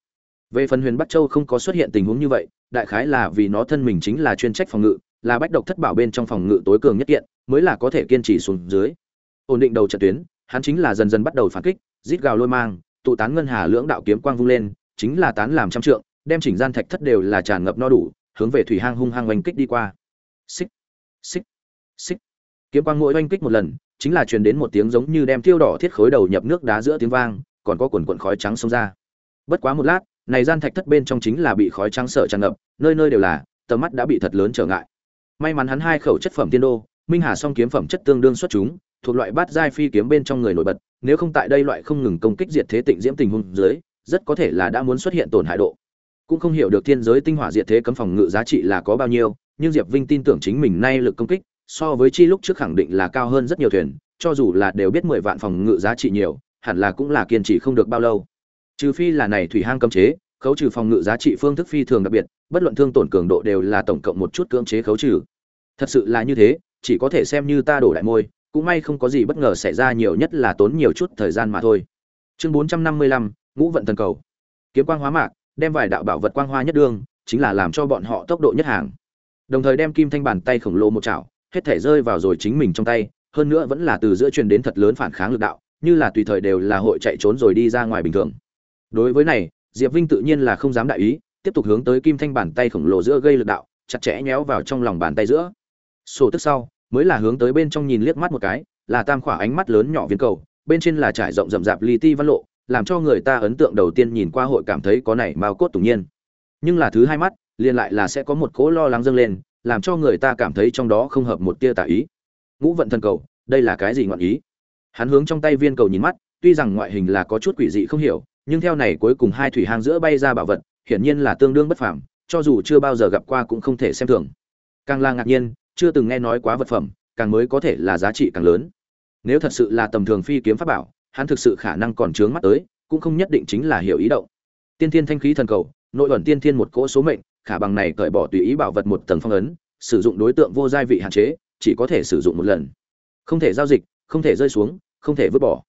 Về phần huyền bắc châu không có xuất hiện tình huống như vậy, đại khái là vì nó thân mình chính là chuyên trách phòng ngự, là bách độc thất bảo bên trong phòng ngự tối cường nhất kiện, mới là có thể kiên trì xuống dưới ổn định đầu trận tuyến, hắn chính là dần dần bắt đầu phản kích, rít gào lôi mang, tụ tán ngân hà lưỡng đạo kiếm quang vung lên, chính là tán làm trăm trượng, đem chỉnh gian thạch thất đều là tràn ngập no đủ, hướng về thủy hang hung hăng oanh kích đi qua. Xích xích xích. Kiếm quang mỗi oanh kích một lần, chính là truyền đến một tiếng giống như đem tiêu đỏ thiết khối đầu nhập nước đá giữa tiếng vang, còn có quần quần khói trắng xông ra. Bất quá một lát, này gian thạch thất bên trong chính là bị khói trắng sợ tràn ngập, nơi nơi đều là, tầm mắt đã bị thật lớn trở ngại. May mắn hắn hai khẩu chất phẩm tiên đô, minh hà song kiếm phẩm chất tương đương xuất chúng thuộc loại bát giai phi kiếm bên trong người nổi bật, nếu không tại đây loại không ngừng công kích diệt thế tịnh diễm tình huống dưới, rất có thể là đã muốn xuất hiện tổn hại độ. Cũng không hiểu được thiên giới tinh hỏa diệt thế cấm phòng ngự giá trị là có bao nhiêu, nhưng diệp vinh tin tưởng chính mình nay lực công kích, so với chi lúc trước khẳng định là cao hơn rất nhiều thuyền, cho dù là đều biết mười vạn phòng ngự giá trị nhiều, hẳn là cũng là kiên trì không được bao lâu. Trừ phi là này thủy hang cấm chế, khấu trừ phòng ngự giá trị phương thức phi thường đặc biệt, bất luận thương tổn cường độ đều là tổng cộng một chút cưỡng chế khấu trừ. Thật sự là như thế, chỉ có thể xem như ta đổ đại môi cũng may không có gì bất ngờ xảy ra, nhiều nhất là tốn nhiều chút thời gian mà thôi. Chương bốn trăm năm mươi lăm, ngũ vận thần cầu. Kiếm quang hóa mạc, đem vài đạo bảo vật quang hoa nhất đương, chính là làm cho bọn họ tốc độ nhất hàng. Đồng thời đem kim thanh bàn tay khổng lồ một chảo, hết thể rơi vào rồi chính mình trong tay, hơn nữa vẫn là từ giữa truyền đến thật lớn phản kháng lực đạo, như là tùy thời đều là hội chạy trốn rồi đi ra ngoài bình thường. Đối với này, diệp vinh tự nhiên là không dám đại ý, tiếp tục hướng tới kim thanh bàn tay khổng lồ giữa gây lực đạo, chặt chẽ nhéo vào trong lòng bàn tay giữa. Sổ tức sau mới là hướng tới bên trong nhìn liếc mắt một cái, là tam khỏa ánh mắt lớn nhỏ viên cầu, bên trên là trải rộng rậm rạp li ti văn lộ, làm cho người ta ấn tượng đầu tiên nhìn qua hội cảm thấy có này mao cốt tự nhiên. Nhưng là thứ hai mắt, liền lại là sẽ có một cỗ lo lắng dâng lên, làm cho người ta cảm thấy trong đó không hợp một tia tà ý. Ngũ vận thần cầu, đây là cái gì ngọn ý? Hắn hướng trong tay viên cầu nhìn mắt, tuy rằng ngoại hình là có chút quỷ dị không hiểu, nhưng theo này cuối cùng hai thủy hang giữa bay ra bảo vật, hiển nhiên là tương đương bất phàm, cho dù chưa bao giờ gặp qua cũng không thể xem thường. Càng là ngạc nhiên chưa từng nghe nói quá vật phẩm, càng mới có thể là giá trị càng lớn. Nếu thật sự là tầm thường phi kiếm pháp bảo, hắn thực sự khả năng còn trướng mắt tới, cũng không nhất định chính là hiểu ý động. Tiên thiên thanh khí thần cầu, nội ẩn tiên thiên một cỗ số mệnh, khả bằng này cởi bỏ tùy ý bảo vật một tầng phong ấn, sử dụng đối tượng vô giai vị hạn chế, chỉ có thể sử dụng một lần. Không thể giao dịch, không thể rơi xuống, không thể vứt bỏ.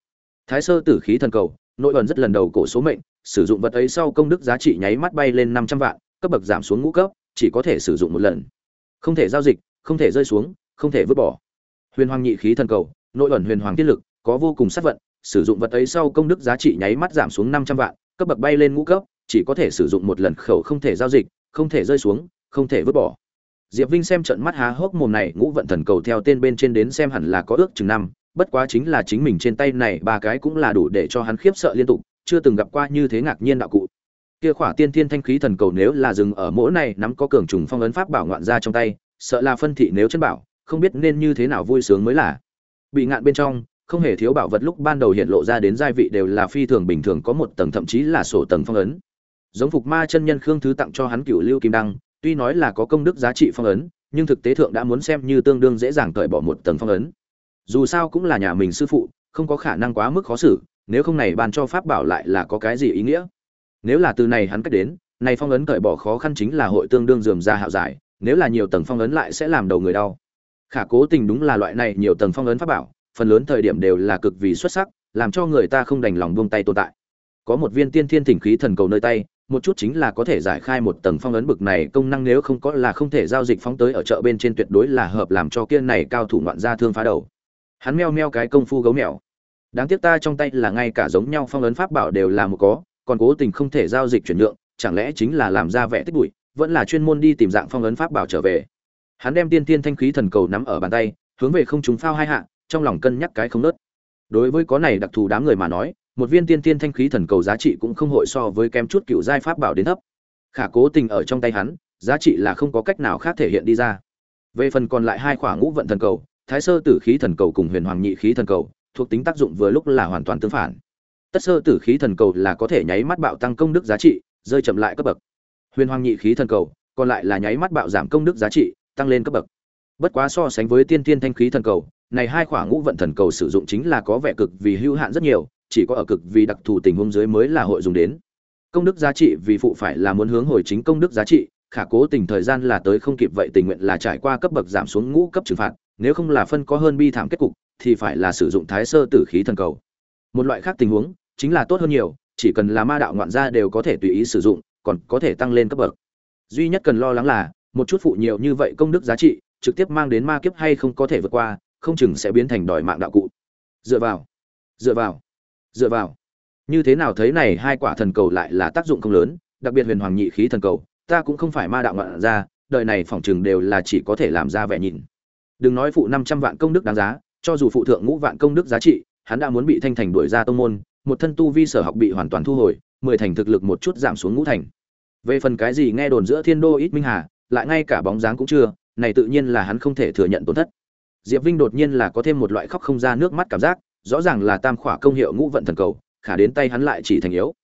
Thái sơ tử khí thần cầu, nội ẩn rất lần đầu cổ số mệnh, sử dụng vật ấy sau công đức giá trị nháy mắt bay lên năm trăm vạn, cấp bậc giảm xuống ngũ cấp, chỉ có thể sử dụng một lần. Không thể giao dịch không thể rơi xuống, không thể vứt bỏ. Huyền hoàng nhị khí thần cầu, nội ẩn huyền hoàng tiết lực, có vô cùng sát vận, sử dụng vật ấy sau công đức giá trị nháy mắt giảm xuống năm trăm vạn, cấp bậc bay lên ngũ cấp, chỉ có thể sử dụng một lần khẩu không thể giao dịch, không thể rơi xuống, không thể vứt bỏ. Diệp vinh xem trận mắt há hốc mồm này, ngũ vận thần cầu theo tên bên trên đến xem hẳn là có ước chừng năm, bất quá chính là chính mình trên tay này ba cái cũng là đủ để cho hắn khiếp sợ liên tục, chưa từng gặp qua như thế ngạc nhiên đạo cụ. Kia khỏa tiên thiên thanh khí thần cầu nếu là dừng ở mỗi này, nắm có cường trùng phong ấn pháp bảo ngoạn ra trong tay sợ là phân thị nếu chân bảo, không biết nên như thế nào vui sướng mới là. Bị ngạn bên trong, không hề thiếu bảo vật lúc ban đầu hiện lộ ra đến giai vị đều là phi thường bình thường có một tầng thậm chí là sổ tầng phong ấn. Giống phục ma chân nhân khương thứ tặng cho hắn cựu lưu kim đăng, tuy nói là có công đức giá trị phong ấn, nhưng thực tế thượng đã muốn xem như tương đương dễ dàng cởi bỏ một tầng phong ấn. Dù sao cũng là nhà mình sư phụ, không có khả năng quá mức khó xử, nếu không này ban cho pháp bảo lại là có cái gì ý nghĩa? Nếu là từ này hắn cách đến, này phong ấn cởi bỏ khó khăn chính là hội tương đương dườm ra hạo giải nếu là nhiều tầng phong ấn lại sẽ làm đầu người đau. Khả cố tình đúng là loại này nhiều tầng phong ấn pháp bảo, phần lớn thời điểm đều là cực vì xuất sắc, làm cho người ta không đành lòng buông tay tồn tại. Có một viên tiên thiên thỉnh khí thần cầu nơi tay, một chút chính là có thể giải khai một tầng phong ấn bực này công năng nếu không có là không thể giao dịch phóng tới ở chợ bên trên tuyệt đối là hợp làm cho kia này cao thủ ngoạn gia thương phá đầu. Hắn meo meo cái công phu gấu mèo. Đáng tiếc ta trong tay là ngay cả giống nhau phong ấn pháp bảo đều là một có, còn cố tình không thể giao dịch chuyển nhượng, chẳng lẽ chính là làm ra vẻ tích bụi? Vẫn là chuyên môn đi tìm dạng phong ấn pháp bảo trở về. Hắn đem tiên tiên thanh khí thần cầu nắm ở bàn tay, hướng về không chúng phao hai hạ, trong lòng cân nhắc cái không nớt. Đối với có này đặc thù đám người mà nói, một viên tiên tiên thanh khí thần cầu giá trị cũng không hội so với kém chút cựu giai pháp bảo đến thấp. Khả cố tình ở trong tay hắn, giá trị là không có cách nào khác thể hiện đi ra. Về phần còn lại hai khoảng ngũ vận thần cầu, thái sơ tử khí thần cầu cùng huyền hoàng nhị khí thần cầu, thuộc tính tác dụng vừa lúc là hoàn toàn tương phản. Tất sơ tử khí thần cầu là có thể nháy mắt bạo tăng công đức giá trị, rơi chậm lại cấp bậc huyền hoàng nhị khí thần cầu, còn lại là nháy mắt bạo giảm công đức giá trị, tăng lên cấp bậc. Bất quá so sánh với tiên tiên thanh khí thần cầu, này hai khoảng ngũ vận thần cầu sử dụng chính là có vẻ cực vì hữu hạn rất nhiều, chỉ có ở cực vì đặc thù tình huống dưới mới là hội dùng đến. Công đức giá trị vì phụ phải là muốn hướng hồi chính công đức giá trị, khả cố tình thời gian là tới không kịp vậy tình nguyện là trải qua cấp bậc giảm xuống ngũ cấp trừng phạt, nếu không là phân có hơn bi thảm kết cục, thì phải là sử dụng thái sơ tử khí thần cầu. Một loại khác tình huống, chính là tốt hơn nhiều, chỉ cần là ma đạo ngoạn gia đều có thể tùy ý sử dụng còn có thể tăng lên cấp bậc. Duy nhất cần lo lắng là, một chút phụ nhiều như vậy công đức giá trị, trực tiếp mang đến ma kiếp hay không có thể vượt qua, không chừng sẽ biến thành đòi mạng đạo cụ. Dựa vào dựa vào dựa vào. Như thế nào thấy này hai quả thần cầu lại là tác dụng không lớn, đặc biệt huyền hoàng nhị khí thần cầu, ta cũng không phải ma đạo ngoạn ra, đời này phỏng chừng đều là chỉ có thể làm ra vẻ nhìn. Đừng nói phụ năm trăm vạn công đức đáng giá, cho dù phụ thượng ngũ vạn công đức giá trị, hắn đã muốn bị thanh thành đuổi ra tông môn một thân tu vi sở học bị hoàn toàn thu hồi, mười thành thực lực một chút giảm xuống ngũ thành. Về phần cái gì nghe đồn giữa thiên đô ít minh hà, lại ngay cả bóng dáng cũng chưa, này tự nhiên là hắn không thể thừa nhận tổn thất. Diệp vinh đột nhiên là có thêm một loại khóc không ra nước mắt cảm giác, rõ ràng là tam khỏa công hiệu ngũ vận thần cầu, khả đến tay hắn lại chỉ thành yếu.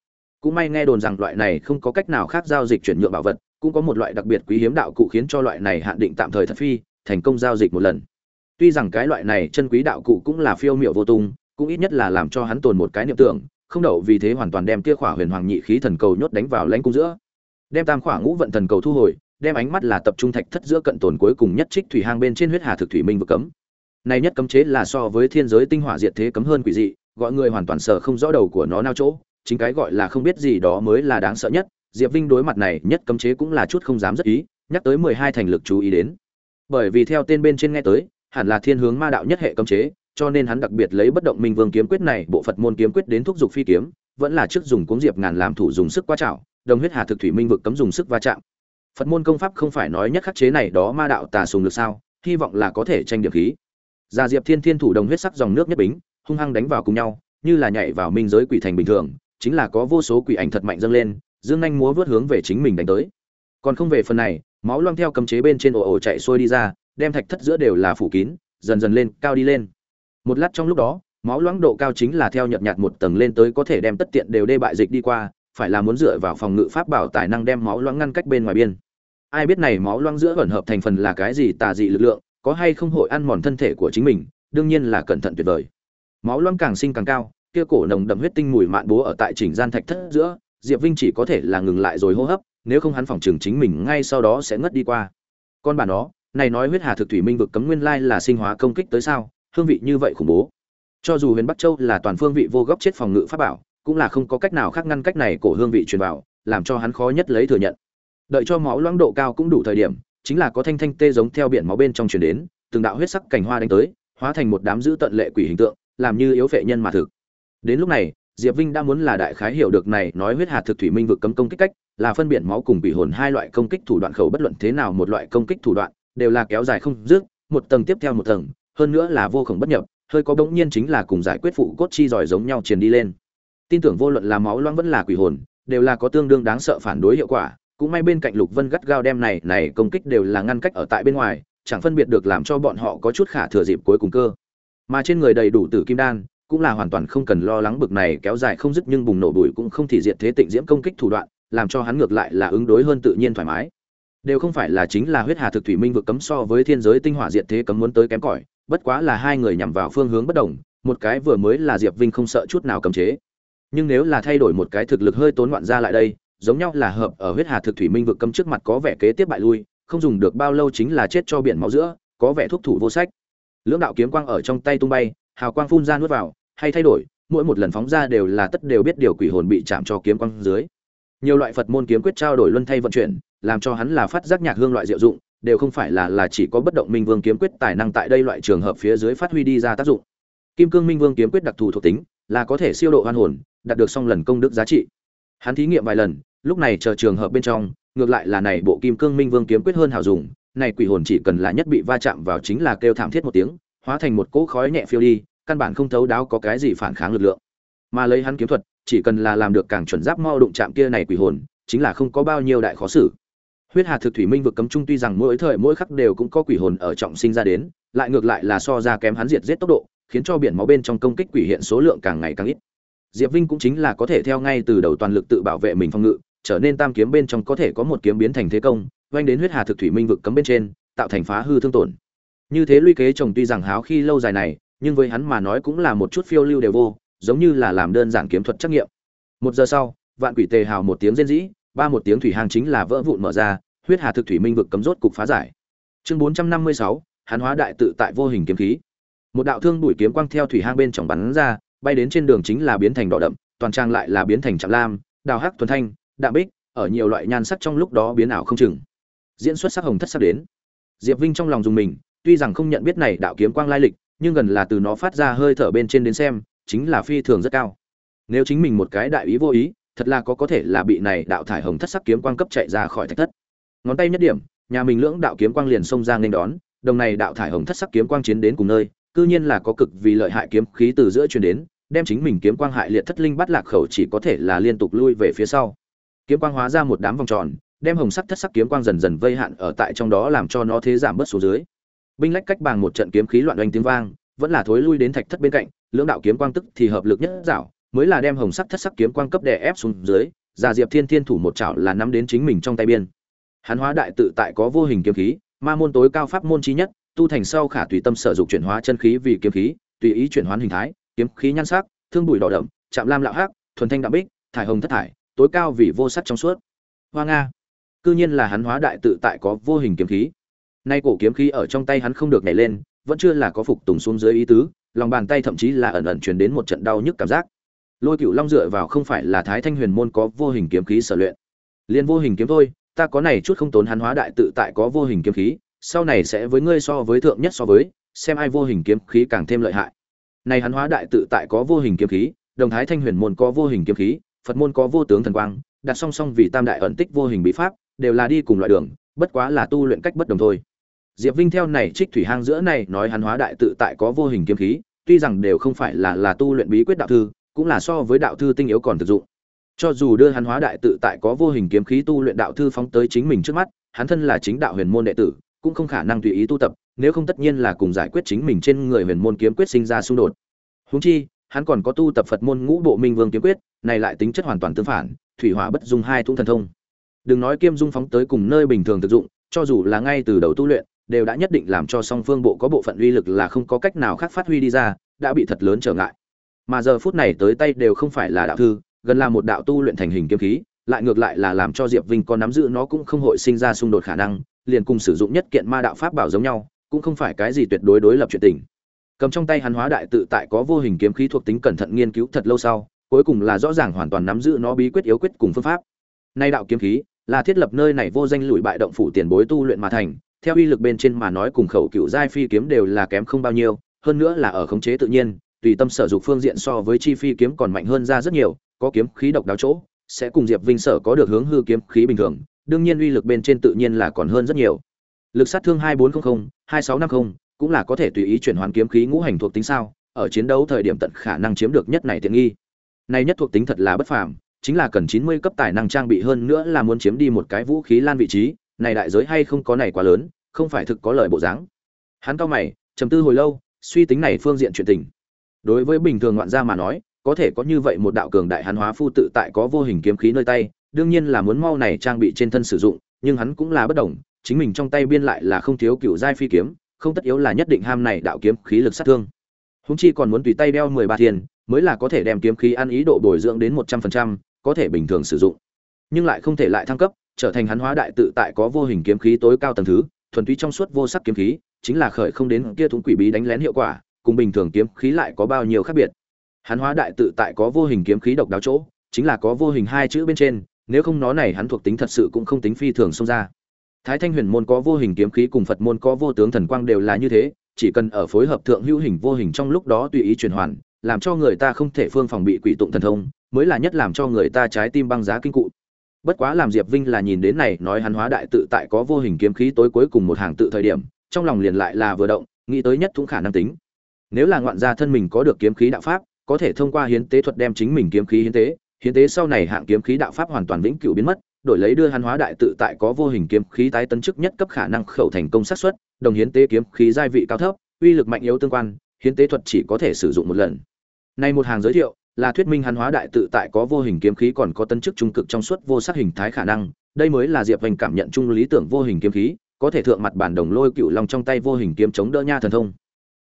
Cũng may nghe đồn rằng loại này không có cách nào khác giao dịch chuyển nhượng bảo vật, cũng có một loại đặc biệt quý hiếm đạo cụ khiến cho loại này hạn định tạm thời thật phi, thành công giao dịch một lần. Tuy rằng cái loại này chân quý đạo cụ cũng là phiêu miệu vô tung cũng ít nhất là làm cho hắn tồn một cái niệm tưởng, không đậu vì thế hoàn toàn đem kia khỏa huyền hoàng nhị khí thần cầu nhốt đánh vào lãnh cung giữa. Đem tam khỏa ngũ vận thần cầu thu hồi, đem ánh mắt là tập trung thạch thất giữa cận tồn cuối cùng nhất trích thủy hang bên trên huyết hà thực thủy minh vực cấm. Này nhất cấm chế là so với thiên giới tinh hỏa diệt thế cấm hơn quỷ dị, gọi người hoàn toàn sợ không rõ đầu của nó nao chỗ, chính cái gọi là không biết gì đó mới là đáng sợ nhất. Diệp vinh đối mặt này, nhất cấm chế cũng là chút không dám rất ý, nhắc tới mười hai thành lực chú ý đến. Bởi vì theo tên bên trên nghe tới, hẳn là thiên hướng ma đạo nhất hệ cấm chế cho nên hắn đặc biệt lấy bất động minh vương kiếm quyết này, bộ phật môn kiếm quyết đến thúc giục phi kiếm, vẫn là trước dùng cuống diệp ngàn làm thủ dùng sức quá chảo, đồng huyết hà thực thủy minh vực cấm dùng sức va chạm. Phật môn công pháp không phải nói nhất khắc chế này đó ma đạo tà sùng được sao, hy vọng là có thể tranh điểm khí. Gia diệp thiên thiên thủ đồng huyết sắc dòng nước nhất bính, hung hăng đánh vào cùng nhau, như là nhảy vào minh giới quỷ thành bình thường, chính là có vô số quỷ ảnh thật mạnh dâng lên, dương anh múa vớt hướng về chính mình đánh tới. Còn không về phần này, máu loang theo cấm chế bên trên ồ ồ chạy xuôi đi ra, đem thạch thất giữa đều là phủ kín, dần dần lên, cao đi lên một lát trong lúc đó, máu loãng độ cao chính là theo nhợt nhạt một tầng lên tới có thể đem tất tiện đều đê bại dịch đi qua, phải là muốn dựa vào phòng ngự pháp bảo tài năng đem máu loãng ngăn cách bên ngoài biên. Ai biết này máu loãng giữa ẩn hợp thành phần là cái gì, tà dị lực lượng, có hay không hội ăn mòn thân thể của chính mình, đương nhiên là cẩn thận tuyệt vời. Máu loãng càng sinh càng cao, kia cổ nồng đậm huyết tinh mùi mạn bố ở tại chỉnh gian thạch thất giữa, diệp vinh chỉ có thể là ngừng lại rồi hô hấp, nếu không hắn phòng trường chính mình ngay sau đó sẽ ngất đi qua. Con bà nó, này nói huyết hà thực thủy minh vực cấm nguyên lai là sinh hóa công kích tới sao? Hương vị như vậy khủng bố. Cho dù huyền bắc châu là toàn phương vị vô góc chết phòng ngự pháp bảo, cũng là không có cách nào khác ngăn cách này cổ hương vị truyền vào làm cho hắn khó nhất lấy thừa nhận. Đợi cho máu loãng độ cao cũng đủ thời điểm, chính là có thanh thanh tê giống theo biển máu bên trong truyền đến, từng đạo huyết sắc cảnh hoa đánh tới, hóa thành một đám dữ tận lệ quỷ hình tượng, làm như yếu phệ nhân mà thực. Đến lúc này, diệp vinh đã muốn là đại khái hiểu được này nói huyết hạt thực thủy minh vực cấm công kích cách, là phân biển máu cùng bị hồn hai loại công kích thủ đoạn khẩu bất luận thế nào một loại công kích thủ đoạn, đều là kéo dài không dứt, một tầng tiếp theo một tầng hơn nữa là vô khổng bất nhập, hơi có bỗng nhiên chính là cùng giải quyết phụ cốt chi giỏi giống nhau truyền đi lên. Tin tưởng vô luận là máu loãng vẫn là quỷ hồn, đều là có tương đương đáng sợ phản đối hiệu quả, cũng may bên cạnh lục vân gắt gao đem này này công kích đều là ngăn cách ở tại bên ngoài, chẳng phân biệt được làm cho bọn họ có chút khả thừa dịp cuối cùng cơ. Mà trên người đầy đủ tử kim đan, cũng là hoàn toàn không cần lo lắng bực này kéo dài không dứt nhưng bùng nổ bụi cũng không thể diệt thế tịnh diễm công kích thủ đoạn, làm cho hắn ngược lại là ứng đối hơn tự nhiên thoải mái. Đều không phải là chính là huyết hà thực thủy minh vực cấm so với thiên giới tinh hỏa diệt thế cấm muốn tới kém cỏi bất quá là hai người nhằm vào phương hướng bất đồng, một cái vừa mới là diệp vinh không sợ chút nào cấm chế. Nhưng nếu là thay đổi một cái thực lực hơi tốn ngoạn ra lại đây, giống nhau là hợp ở huyết hà thực thủy minh vực cấm trước mặt có vẻ kế tiếp bại lui, không dùng được bao lâu chính là chết cho biển máu giữa, có vẻ thuốc thủ vô sách. Lưỡng đạo kiếm quang ở trong tay tung bay, hào quang phun ra nuốt vào, hay thay đổi, mỗi một lần phóng ra đều là tất đều biết điều quỷ hồn bị chạm cho kiếm quang dưới. Nhiều loại phật môn kiếm quyết trao đổi luân thay vận chuyển, làm cho hắn là phát giác nhạc hương loại diệu dụng đều không phải là là chỉ có bất động minh vương kiếm quyết tài năng tại đây loại trường hợp phía dưới phát huy đi ra tác dụng. Kim cương minh vương kiếm quyết đặc thù thuộc tính, là có thể siêu độ hoan hồn, đạt được xong lần công đức giá trị. Hắn thí nghiệm vài lần, lúc này chờ trường hợp bên trong, ngược lại là này bộ kim cương minh vương kiếm quyết hơn hảo dùng, này quỷ hồn chỉ cần là nhất bị va chạm vào chính là kêu thảm thiết một tiếng, hóa thành một cỗ khói nhẹ phiêu đi, căn bản không thấu đáo có cái gì phản kháng lực lượng. Mà lấy hắn kiếm thuật, chỉ cần là làm được càng chuẩn giáp mau đụng chạm kia này quỷ hồn, chính là không có bao nhiêu đại khó xử huyết hà thực thủy minh vực cấm trung tuy rằng mỗi thời mỗi khắc đều cũng có quỷ hồn ở trọng sinh ra đến, lại ngược lại là so ra kém hắn diệt giết tốc độ, khiến cho biển máu bên trong công kích quỷ hiện số lượng càng ngày càng ít. Diệp vinh cũng chính là có thể theo ngay từ đầu toàn lực tự bảo vệ mình phòng ngự, trở nên tam kiếm bên trong có thể có một kiếm biến thành thế công oanh đến huyết hà thực thủy minh vực cấm bên trên, tạo thành phá hư thương tổn. Như thế luy kế chồng tuy rằng háo khi lâu dài này, nhưng với hắn mà nói cũng là một chút phiêu lưu đều vô, giống như là làm đơn giản kiếm thuật trắc nghiệm. Một giờ sau, vạn quỷ tề hào một tiếng rên rỉ ba một tiếng thủy hang chính là vỡ vụn mở ra, huyết hà thực thủy minh vực cấm rốt cục phá giải. Chương bốn trăm năm mươi sáu hắn hóa đại tự tại vô hình kiếm khí. Một đạo thương đuổi kiếm quang theo thủy hang bên trong bắn ra, bay đến trên đường chính là biến thành đỏ đậm, toàn trang lại là biến thành trạm lam, đào hắc thuần thanh, đạm bích, ở nhiều loại nhan sắc trong lúc đó biến ảo không chừng. Diễn xuất sắc hồng thất sắc đến. Diệp vinh trong lòng dùng mình, tuy rằng không nhận biết này đạo kiếm quang lai lịch, nhưng gần là từ nó phát ra hơi thở bên trên đến xem, chính là phi thường rất cao. Nếu chính mình một cái đại ý vô ý thật là có có thể là bị này đạo thải hồng thất sắc kiếm quang cấp chạy ra khỏi thạch thất. Ngón tay nhất điểm, nhà mình lưỡng đạo kiếm quang liền xông ra nên đón, đồng này đạo thải hồng thất sắc kiếm quang chiến đến cùng nơi, cư nhiên là có cực vì lợi hại kiếm khí từ giữa truyền đến, đem chính mình kiếm quang hại liệt thất linh bắt lạc khẩu chỉ có thể là liên tục lui về phía sau. Kiếm quang hóa ra một đám vòng tròn, đem hồng sắc thất sắc kiếm quang dần dần vây hạn ở tại trong đó làm cho nó thế giảm bớt xuống dưới. Binh lách cách bằng một trận kiếm khí loạn oanh tiếng vang, vẫn là thối lui đến thạch thất bên cạnh, lưỡng đạo kiếm quang tức thì hợp lực nhất dạo mới là đem hồng sắc thất sắc kiếm quang cấp đè ép xuống dưới, già diệp thiên thiên thủ một chảo là nắm đến chính mình trong tay biên. Hắn hóa đại tự tại có vô hình kiếm khí, ma môn tối cao pháp môn chí nhất, tu thành sau khả tùy tâm sở dục chuyển hóa chân khí vì kiếm khí, tùy ý chuyển hóa hình thái, kiếm khí nhan sắc, thương bụi đỏ đậm, chạm lam lạo hắc, thuần thanh đạm bích, thải hồng thất thải, tối cao vì vô sắc trong suốt. Hoa nga. Cư nhiên là hắn hóa đại tự tại có vô hình kiếm khí. Nay cổ kiếm khí ở trong tay hắn không được nhảy lên, vẫn chưa là có phục tùng xuống dưới ý tứ, lòng bàn tay thậm chí là ẩn ẩn truyền đến một trận đau nhức cảm giác lôi cựu long dựa vào không phải là thái thanh huyền môn có vô hình kiếm khí sở luyện. Liền vô hình kiếm thôi, ta có này chút không tốn hắn hóa đại tự tại có vô hình kiếm khí, sau này sẽ với ngươi so với thượng nhất so với, xem ai vô hình kiếm khí càng thêm lợi hại. Này hắn hóa đại tự tại có vô hình kiếm khí, đồng thái thanh huyền môn có vô hình kiếm khí, phật môn có vô tướng thần quang, đặt song song vì tam đại ẩn tích vô hình bí pháp, đều là đi cùng loại đường, bất quá là tu luyện cách bất đồng thôi. Diệp vinh theo này trích thủy hang giữa này nói hắn hóa đại tự tại có vô hình kiếm khí, tuy rằng đều không phải là là tu luyện bí quyết đạo thư cũng là so với đạo thư tinh yếu còn thực dụng. Cho dù đưa hắn hóa đại tự tại có vô hình kiếm khí tu luyện đạo thư phóng tới chính mình trước mắt, hắn thân là chính đạo huyền môn đệ tử, cũng không khả năng tùy ý tu tập, nếu không tất nhiên là cùng giải quyết chính mình trên người huyền môn kiếm quyết sinh ra xung đột. Húng chi, hắn còn có tu tập phật môn ngũ bộ minh vương kiếm quyết, này lại tính chất hoàn toàn tương phản, thủy hỏa bất dung hai thung thần thông. Đừng nói kiêm dung phóng tới cùng nơi bình thường thực dụng, cho dù là ngay từ đầu tu luyện, đều đã nhất định làm cho song phương bộ có bộ phận uy lực là không có cách nào khác phát huy đi ra, đã bị thật lớn trở ngại mà giờ phút này tới tay đều không phải là đạo thư, gần là một đạo tu luyện thành hình kiếm khí, lại ngược lại là làm cho diệp vinh có nắm giữ nó cũng không hội sinh ra xung đột khả năng, liền cùng sử dụng nhất kiện ma đạo pháp bảo giống nhau, cũng không phải cái gì tuyệt đối đối lập chuyện tình. Cầm trong tay hắn hóa đại tự tại có vô hình kiếm khí thuộc tính cẩn thận nghiên cứu thật lâu sau, cuối cùng là rõ ràng hoàn toàn nắm giữ nó bí quyết yếu quyết cùng phương pháp. Nay đạo kiếm khí là thiết lập nơi này vô danh lùi bại động phủ tiền bối tu luyện mà thành, theo uy lực bên trên mà nói cùng khẩu cựu giai phi kiếm đều là kém không bao nhiêu, hơn nữa là ở khống chế tự nhiên tùy tâm sở dục phương diện so với chi phi kiếm còn mạnh hơn ra rất nhiều có kiếm khí độc đáo chỗ sẽ cùng diệp vinh sở có được hướng hư kiếm khí bình thường đương nhiên uy lực bên trên tự nhiên là còn hơn rất nhiều. Lực sát thương 2400, 2650 cũng là có thể tùy ý chuyển hoàn kiếm khí ngũ hành thuộc tính sao ở chiến đấu thời điểm tận khả năng chiếm được nhất này tiện nghi. Này nhất thuộc tính thật là bất phàm chính là cần 90 cấp tài năng trang bị hơn nữa là muốn chiếm đi một cái vũ khí lan vị trí này đại giới hay không có này quá lớn không phải thực có lời bộ dáng. Hắn cao mày trầm tư hồi lâu suy tính này phương diện chuyện tình đối với bình thường ngoạn gia mà nói, có thể có như vậy một đạo cường đại hắn hóa phu tự tại có vô hình kiếm khí nơi tay, đương nhiên là muốn mau này trang bị trên thân sử dụng, nhưng hắn cũng là bất đồng, chính mình trong tay biên lại là không thiếu cựu giai phi kiếm, không tất yếu là nhất định ham này đạo kiếm khí lực sát thương. Húng chi còn muốn tùy tay đeo mười ba thiên, mới là có thể đem kiếm khí ăn ý độ bồi dưỡng đến một trăm phần trăm, có thể bình thường sử dụng. Nhưng lại không thể lại thăng cấp, trở thành hắn hóa đại tự tại có vô hình kiếm khí tối cao tầng thứ, thuần túy trong suốt vô sắc kiếm khí, chính là khởi không đến kia thúng quỷ bí đánh lén hiệu quả cùng bình thường kiếm khí lại có bao nhiêu khác biệt. Hắn hóa đại tự tại có vô hình kiếm khí độc đáo chỗ, chính là có vô hình hai chữ bên trên, nếu không nó này hắn thuộc tính thật sự cũng không tính phi thường xông ra. Thái thanh huyền môn có vô hình kiếm khí cùng phật môn có vô tướng thần quang đều là như thế, chỉ cần ở phối hợp thượng hữu hình vô hình trong lúc đó tùy ý chuyển hoàn, làm cho người ta không thể phương phòng bị quỷ tụng thần thông, mới là nhất làm cho người ta trái tim băng giá kinh cụ. Bất quá làm diệp vinh là nhìn đến này, nói hắn hóa đại tự tại có vô hình kiếm khí tối cuối cùng một hàng tự thời điểm, trong lòng liền lại là vừa động, nghĩ tới nhất cũng khả năng tính nếu là ngoạn gia thân mình có được kiếm khí đạo pháp, có thể thông qua hiến tế thuật đem chính mình kiếm khí hiến tế hiến tế sau này hạng kiếm khí đạo pháp hoàn toàn vĩnh cửu biến mất, đổi lấy đưa hắn hóa đại tự tại có vô hình kiếm khí tái tấn chức nhất cấp khả năng khẩu thành công xác suất, đồng hiến tế kiếm khí giai vị cao thấp, uy lực mạnh yếu tương quan, hiến tế thuật chỉ có thể sử dụng một lần. Nay một hàng giới thiệu, là thuyết minh hắn hóa đại tự tại có vô hình kiếm khí còn có tân chức trung cực trong suốt vô sắc hình thái khả năng, đây mới là diệp hành cảm nhận chung lý tưởng vô hình kiếm khí, có thể thượng mặt bản đồng lôi cựu long trong tay vô hình kiếm chống đỡ nha thần thông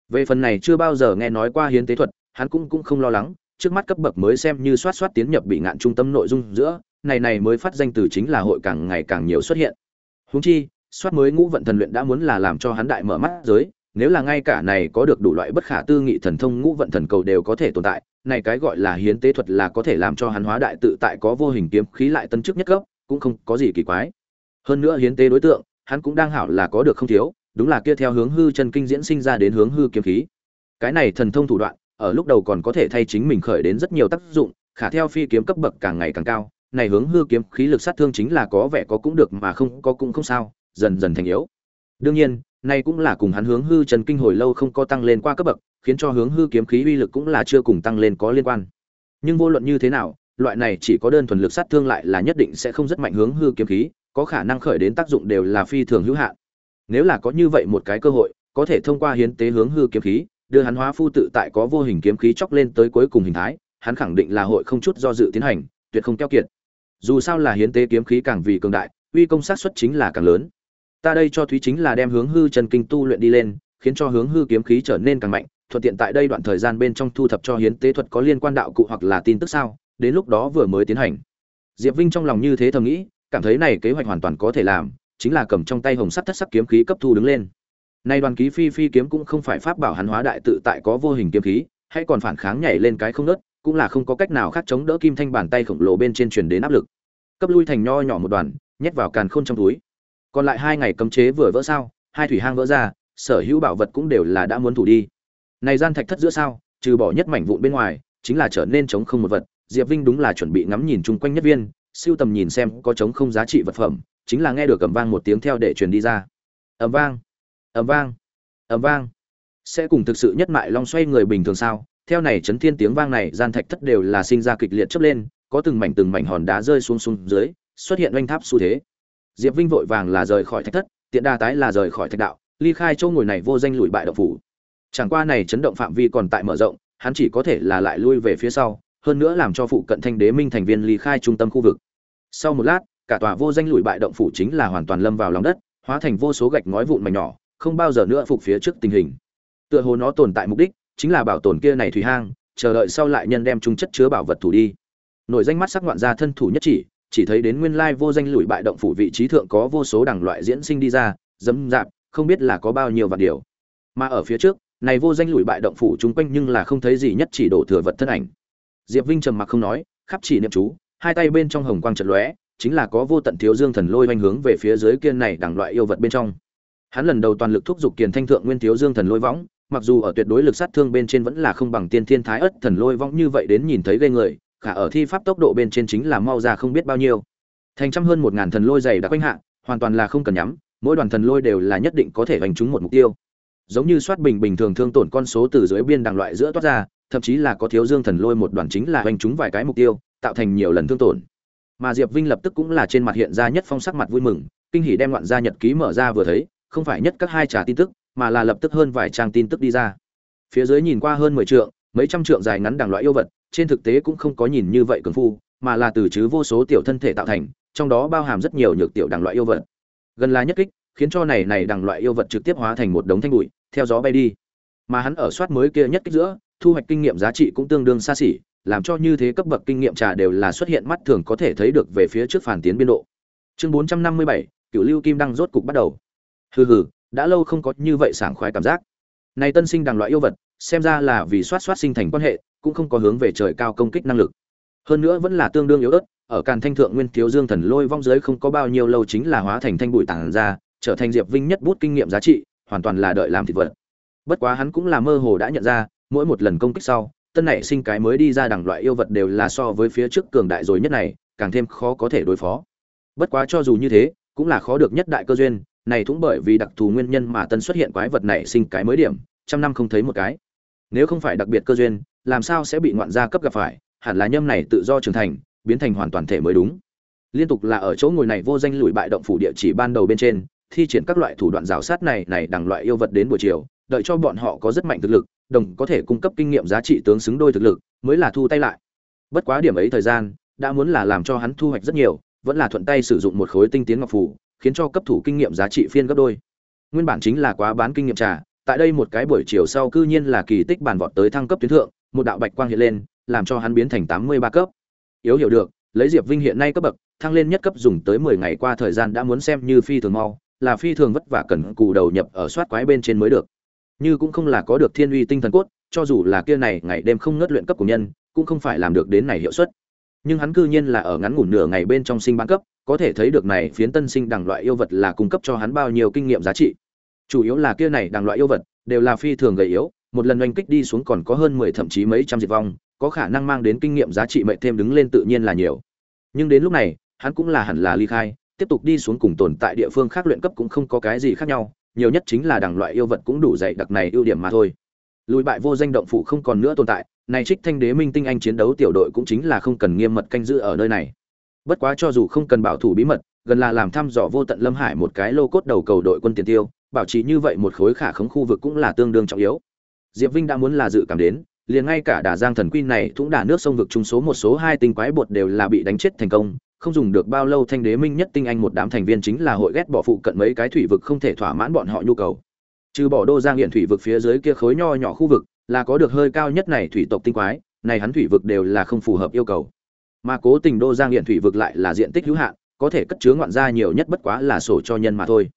về phần này chưa bao giờ nghe nói qua hiến tế thuật, hắn cũng cũng không lo lắng, trước mắt cấp bậc mới xem như soát soát tiến nhập bị ngạn trung tâm nội dung giữa, này này mới phát danh từ chính là hội càng ngày càng nhiều xuất hiện. Huống chi, soát mới ngũ vận thần luyện đã muốn là làm cho hắn đại mở mắt giới, nếu là ngay cả này có được đủ loại bất khả tư nghị thần thông ngũ vận thần cầu đều có thể tồn tại, này cái gọi là hiến tế thuật là có thể làm cho hắn hóa đại tự tại có vô hình kiếm khí lại tân chức nhất cấp, cũng không có gì kỳ quái. Hơn nữa hiến tế đối tượng, hắn cũng đang hảo là có được không thiếu đúng là kia theo hướng hư chân kinh diễn sinh ra đến hướng hư kiếm khí. Cái này thần thông thủ đoạn, ở lúc đầu còn có thể thay chính mình khởi đến rất nhiều tác dụng, khả theo phi kiếm cấp bậc càng ngày càng cao. Này hướng hư kiếm khí lực sát thương chính là có vẻ có cũng được mà không, có cũng không sao, dần dần thành yếu. Đương nhiên này cũng là cùng hắn hướng hư chân kinh hồi lâu không có tăng lên qua cấp bậc, khiến cho hướng hư kiếm khí uy lực cũng là chưa cùng tăng lên có liên quan. Nhưng vô luận như thế nào, loại này chỉ có đơn thuần lực sát thương lại là nhất định sẽ không rất mạnh hướng hư kiếm khí, có khả năng khởi đến tác dụng đều là phi thường hữu hạn nếu là có như vậy một cái cơ hội, có thể thông qua hiến tế hướng hư kiếm khí, đưa hắn hóa phu tự tại có vô hình kiếm khí chóc lên tới cuối cùng hình thái, hắn khẳng định là hội không chút do dự tiến hành, tuyệt không keo kiệt. Dù sao là hiến tế kiếm khí càng vì cường đại, uy công sát xuất chính là càng lớn. Ta đây cho thúy chính là đem hướng hư chân kinh tu luyện đi lên, khiến cho hướng hư kiếm khí trở nên càng mạnh, thuận tiện tại đây đoạn thời gian bên trong thu thập cho hiến tế thuật có liên quan đạo cụ hoặc là tin tức sao, đến lúc đó vừa mới tiến hành. Diệp vinh trong lòng như thế thầm nghĩ, cảm thấy này kế hoạch hoàn toàn có thể làm chính là cầm trong tay hồng sắt thất sắc kiếm khí cấp thu đứng lên. Nay đoàn ký phi phi kiếm cũng không phải pháp bảo hắn hóa đại tự tại có vô hình kiếm khí, hay còn phản kháng nhảy lên cái không nớt, cũng là không có cách nào khác chống đỡ kim thanh bàn tay khổng lồ bên trên truyền đến áp lực. Cấp lui thành nho nhỏ một đoàn, nhét vào càn khôn trong túi. Còn lại hai ngày cấm chế vừa vỡ sao, hai thủy hang vỡ ra, sở hữu bảo vật cũng đều là đã muốn thủ đi. Này gian thạch thất giữa sao, trừ bỏ nhất mảnh vụn bên ngoài, chính là trở nên chống không một vật. Diệp vinh đúng là chuẩn bị ngắm nhìn chung quanh nhất viên, siêu tầm nhìn xem có chống không giá trị vật phẩm chính là nghe được ầm vang một tiếng theo để truyền đi ra. Ầm vang ầm vang ầm vang. Sẽ cùng thực sự nhất mại long xoay người bình thường sao? Theo này chấn thiên tiếng vang này, gian thạch thất đều là sinh ra kịch liệt chớp lên, có từng mảnh từng mảnh hòn đá rơi xuống xuống dưới, xuất hiện oanh tháp xu thế. Diệp vinh vội vàng là rời khỏi thạch thất, tiện đa tái là rời khỏi thạch đạo, ly khai chỗ ngồi này vô danh lùi bại động phủ. Chẳng qua này chấn động phạm vi còn tại mở rộng, hắn chỉ có thể là lại lui về phía sau, hơn nữa làm cho phụ cận thanh đế minh thành viên ly khai trung tâm khu vực. Sau một lát cả tòa vô danh lùi bại động phủ chính là hoàn toàn lâm vào lòng đất, hóa thành vô số gạch ngói vụn mảnh nhỏ, không bao giờ nữa phục phía trước tình hình. Tựa hồ nó tồn tại mục đích chính là bảo tồn kia này thủy hang, chờ đợi sau lại nhân đem trung chất chứa bảo vật thủ đi. Nổi danh mắt sắc ngoạn ra thân thủ nhất chỉ chỉ thấy đến nguyên lai vô danh lùi bại động phủ vị trí thượng có vô số đẳng loại diễn sinh đi ra, dẫm dạp, không biết là có bao nhiêu vạn điều. Mà ở phía trước, này vô danh lùi bại động phủ chung quanh nhưng là không thấy gì nhất chỉ đổ thừa vật thân ảnh. Diệp vinh trầm mặc không nói, khắp chỉ niệm chú, hai tay bên trong hồng quang chật lóe chính là có vô tận thiếu dương thần lôi hoành hướng về phía dưới kia này đẳng loại yêu vật bên trong. Hắn lần đầu toàn lực thúc giục kiền thanh thượng nguyên thiếu dương thần lôi võng, mặc dù ở tuyệt đối lực sát thương bên trên vẫn là không bằng tiên thiên thái ất thần lôi võng như vậy đến nhìn thấy gây người cả ở thi pháp tốc độ bên trên chính là mau ra không biết bao nhiêu. Thành trăm hơn một ngàn thần lôi dày đã quanh hạ, hoàn toàn là không cần nhắm, mỗi đoàn thần lôi đều là nhất định có thể đánh trúng một mục tiêu. Giống như soát bình bình thường thương tổn con số từ dưới biên đẳng loại giữa toát ra, thậm chí là có thiếu dương thần lôi một đoàn chính là đánh trúng vài cái mục tiêu, tạo thành nhiều lần thương tổn mà diệp vinh lập tức cũng là trên mặt hiện ra nhất phong sắc mặt vui mừng, kinh hỉ đem loạn gia nhật ký mở ra vừa thấy, không phải nhất các hai trả tin tức, mà là lập tức hơn vài trang tin tức đi ra. Phía dưới nhìn qua hơn mười trượng, mấy trăm trượng dài ngắn đẳng loại yêu vật, trên thực tế cũng không có nhìn như vậy cường phu, mà là từ chứ vô số tiểu thân thể tạo thành, trong đó bao hàm rất nhiều nhược tiểu đẳng loại yêu vật. Gần là nhất kích, khiến cho này này đẳng loại yêu vật trực tiếp hóa thành một đống thanh bụi, theo gió bay đi. Mà hắn ở soát mới kia nhất kích giữa, thu hoạch kinh nghiệm giá trị cũng tương đương xa xỉ làm cho như thế cấp bậc kinh nghiệm trà đều là xuất hiện mắt thường có thể thấy được về phía trước phản tiến biên độ. Chương bốn trăm năm mươi bảy cựu lưu kim đăng rốt cục bắt đầu. Hừ hừ, đã lâu không có như vậy sảng khoái cảm giác. Này tân sinh đằng loại yêu vật, xem ra là vì soát soát sinh thành quan hệ, cũng không có hướng về trời cao công kích năng lực. Hơn nữa vẫn là tương đương yếu ớt, ở càn thanh thượng nguyên thiếu dương thần lôi vong giới không có bao nhiêu lâu chính là hóa thành thanh bụi tản ra, trở thành diệp vinh nhất bút kinh nghiệm giá trị, hoàn toàn là đợi làm thịt vật bất quá hắn cũng là mơ hồ đã nhận ra, mỗi một lần công kích sau tân nảy sinh cái mới đi ra đẳng loại yêu vật đều là so với phía trước cường đại rồi nhất này, càng thêm khó có thể đối phó. Bất quá cho dù như thế, cũng là khó được nhất đại cơ duyên, này cũng bởi vì đặc thù nguyên nhân mà tân xuất hiện quái vật này sinh cái mới điểm, trăm năm không thấy một cái. Nếu không phải đặc biệt cơ duyên, làm sao sẽ bị ngoạn gia cấp gặp phải, hẳn là nhâm này tự do trưởng thành, biến thành hoàn toàn thể mới đúng. Liên tục là ở chỗ ngồi này vô danh lùi bại động phủ địa chỉ ban đầu bên trên, thi triển các loại thủ đoạn rào sát này này đằng loại yêu vật đến buổi chiều, đợi cho bọn họ có rất mạnh thực lực đồng có thể cung cấp kinh nghiệm giá trị tướng xứng đôi thực lực mới là thu tay lại. Bất quá điểm ấy thời gian đã muốn là làm cho hắn thu hoạch rất nhiều vẫn là thuận tay sử dụng một khối tinh tiến ngọc phù, khiến cho cấp thủ kinh nghiệm giá trị phiên gấp đôi. Nguyên bản chính là quá bán kinh nghiệm trà tại đây một cái buổi chiều sau cư nhiên là kỳ tích bản vọt tới thăng cấp tuyến thượng một đạo bạch quang hiện lên làm cho hắn biến thành tám mươi ba cấp. Yếu hiểu được lấy diệp vinh hiện nay cấp bậc thăng lên nhất cấp dùng tới mười ngày qua thời gian đã muốn xem như phi thường mau là phi thường vất vả cần cù đầu nhập ở soát quái bên trên mới được như cũng không là có được thiên uy tinh thần cốt, cho dù là kia này ngày đêm không ngớt luyện cấp của nhân, cũng không phải làm được đến này hiệu suất. Nhưng hắn cư nhiên là ở ngắn ngủn nửa ngày bên trong sinh bán cấp, có thể thấy được này phiến tân sinh đẳng loại yêu vật là cung cấp cho hắn bao nhiêu kinh nghiệm giá trị. Chủ yếu là kia này đẳng loại yêu vật, đều là phi thường gầy yếu, một lần oanh kích đi xuống còn có hơn mười thậm chí mấy trăm diệt vong, có khả năng mang đến kinh nghiệm giá trị mệnh thêm đứng lên tự nhiên là nhiều. Nhưng đến lúc này, hắn cũng là hẳn là ly khai, tiếp tục đi xuống cùng tồn tại địa phương khác luyện cấp cũng không có cái gì khác nhau nhiều nhất chính là đẳng loại yêu vật cũng đủ dày đặc này ưu điểm mà thôi. Lùi bại vô danh động phủ không còn nữa tồn tại, này trích thanh đế minh tinh anh chiến đấu tiểu đội cũng chính là không cần nghiêm mật canh giữ ở nơi này. Bất quá cho dù không cần bảo thủ bí mật, gần là làm thăm dò vô tận lâm hải một cái lô cốt đầu cầu đội quân tiền tiêu, bảo trì như vậy một khối khả khống khu vực cũng là tương đương trọng yếu. Diệp vinh đã muốn là dự cảm đến, liền ngay cả đà giang thần quy này cũng đà nước sông vực trung số một số hai tinh quái bột đều là bị đánh chết thành công không dùng được bao lâu thanh đế minh nhất tinh anh một đám thành viên chính là hội ghét bỏ phụ cận mấy cái thủy vực không thể thỏa mãn bọn họ nhu cầu. Trừ bỏ đô giang hiện thủy vực phía dưới kia khối nho nhỏ khu vực, là có được hơi cao nhất này thủy tộc tinh quái, này hắn thủy vực đều là không phù hợp yêu cầu. Mà cố tình đô giang hiện thủy vực lại là diện tích hữu hạn, có thể cất chứa ngoạn gia nhiều nhất bất quá là sổ cho nhân mà thôi.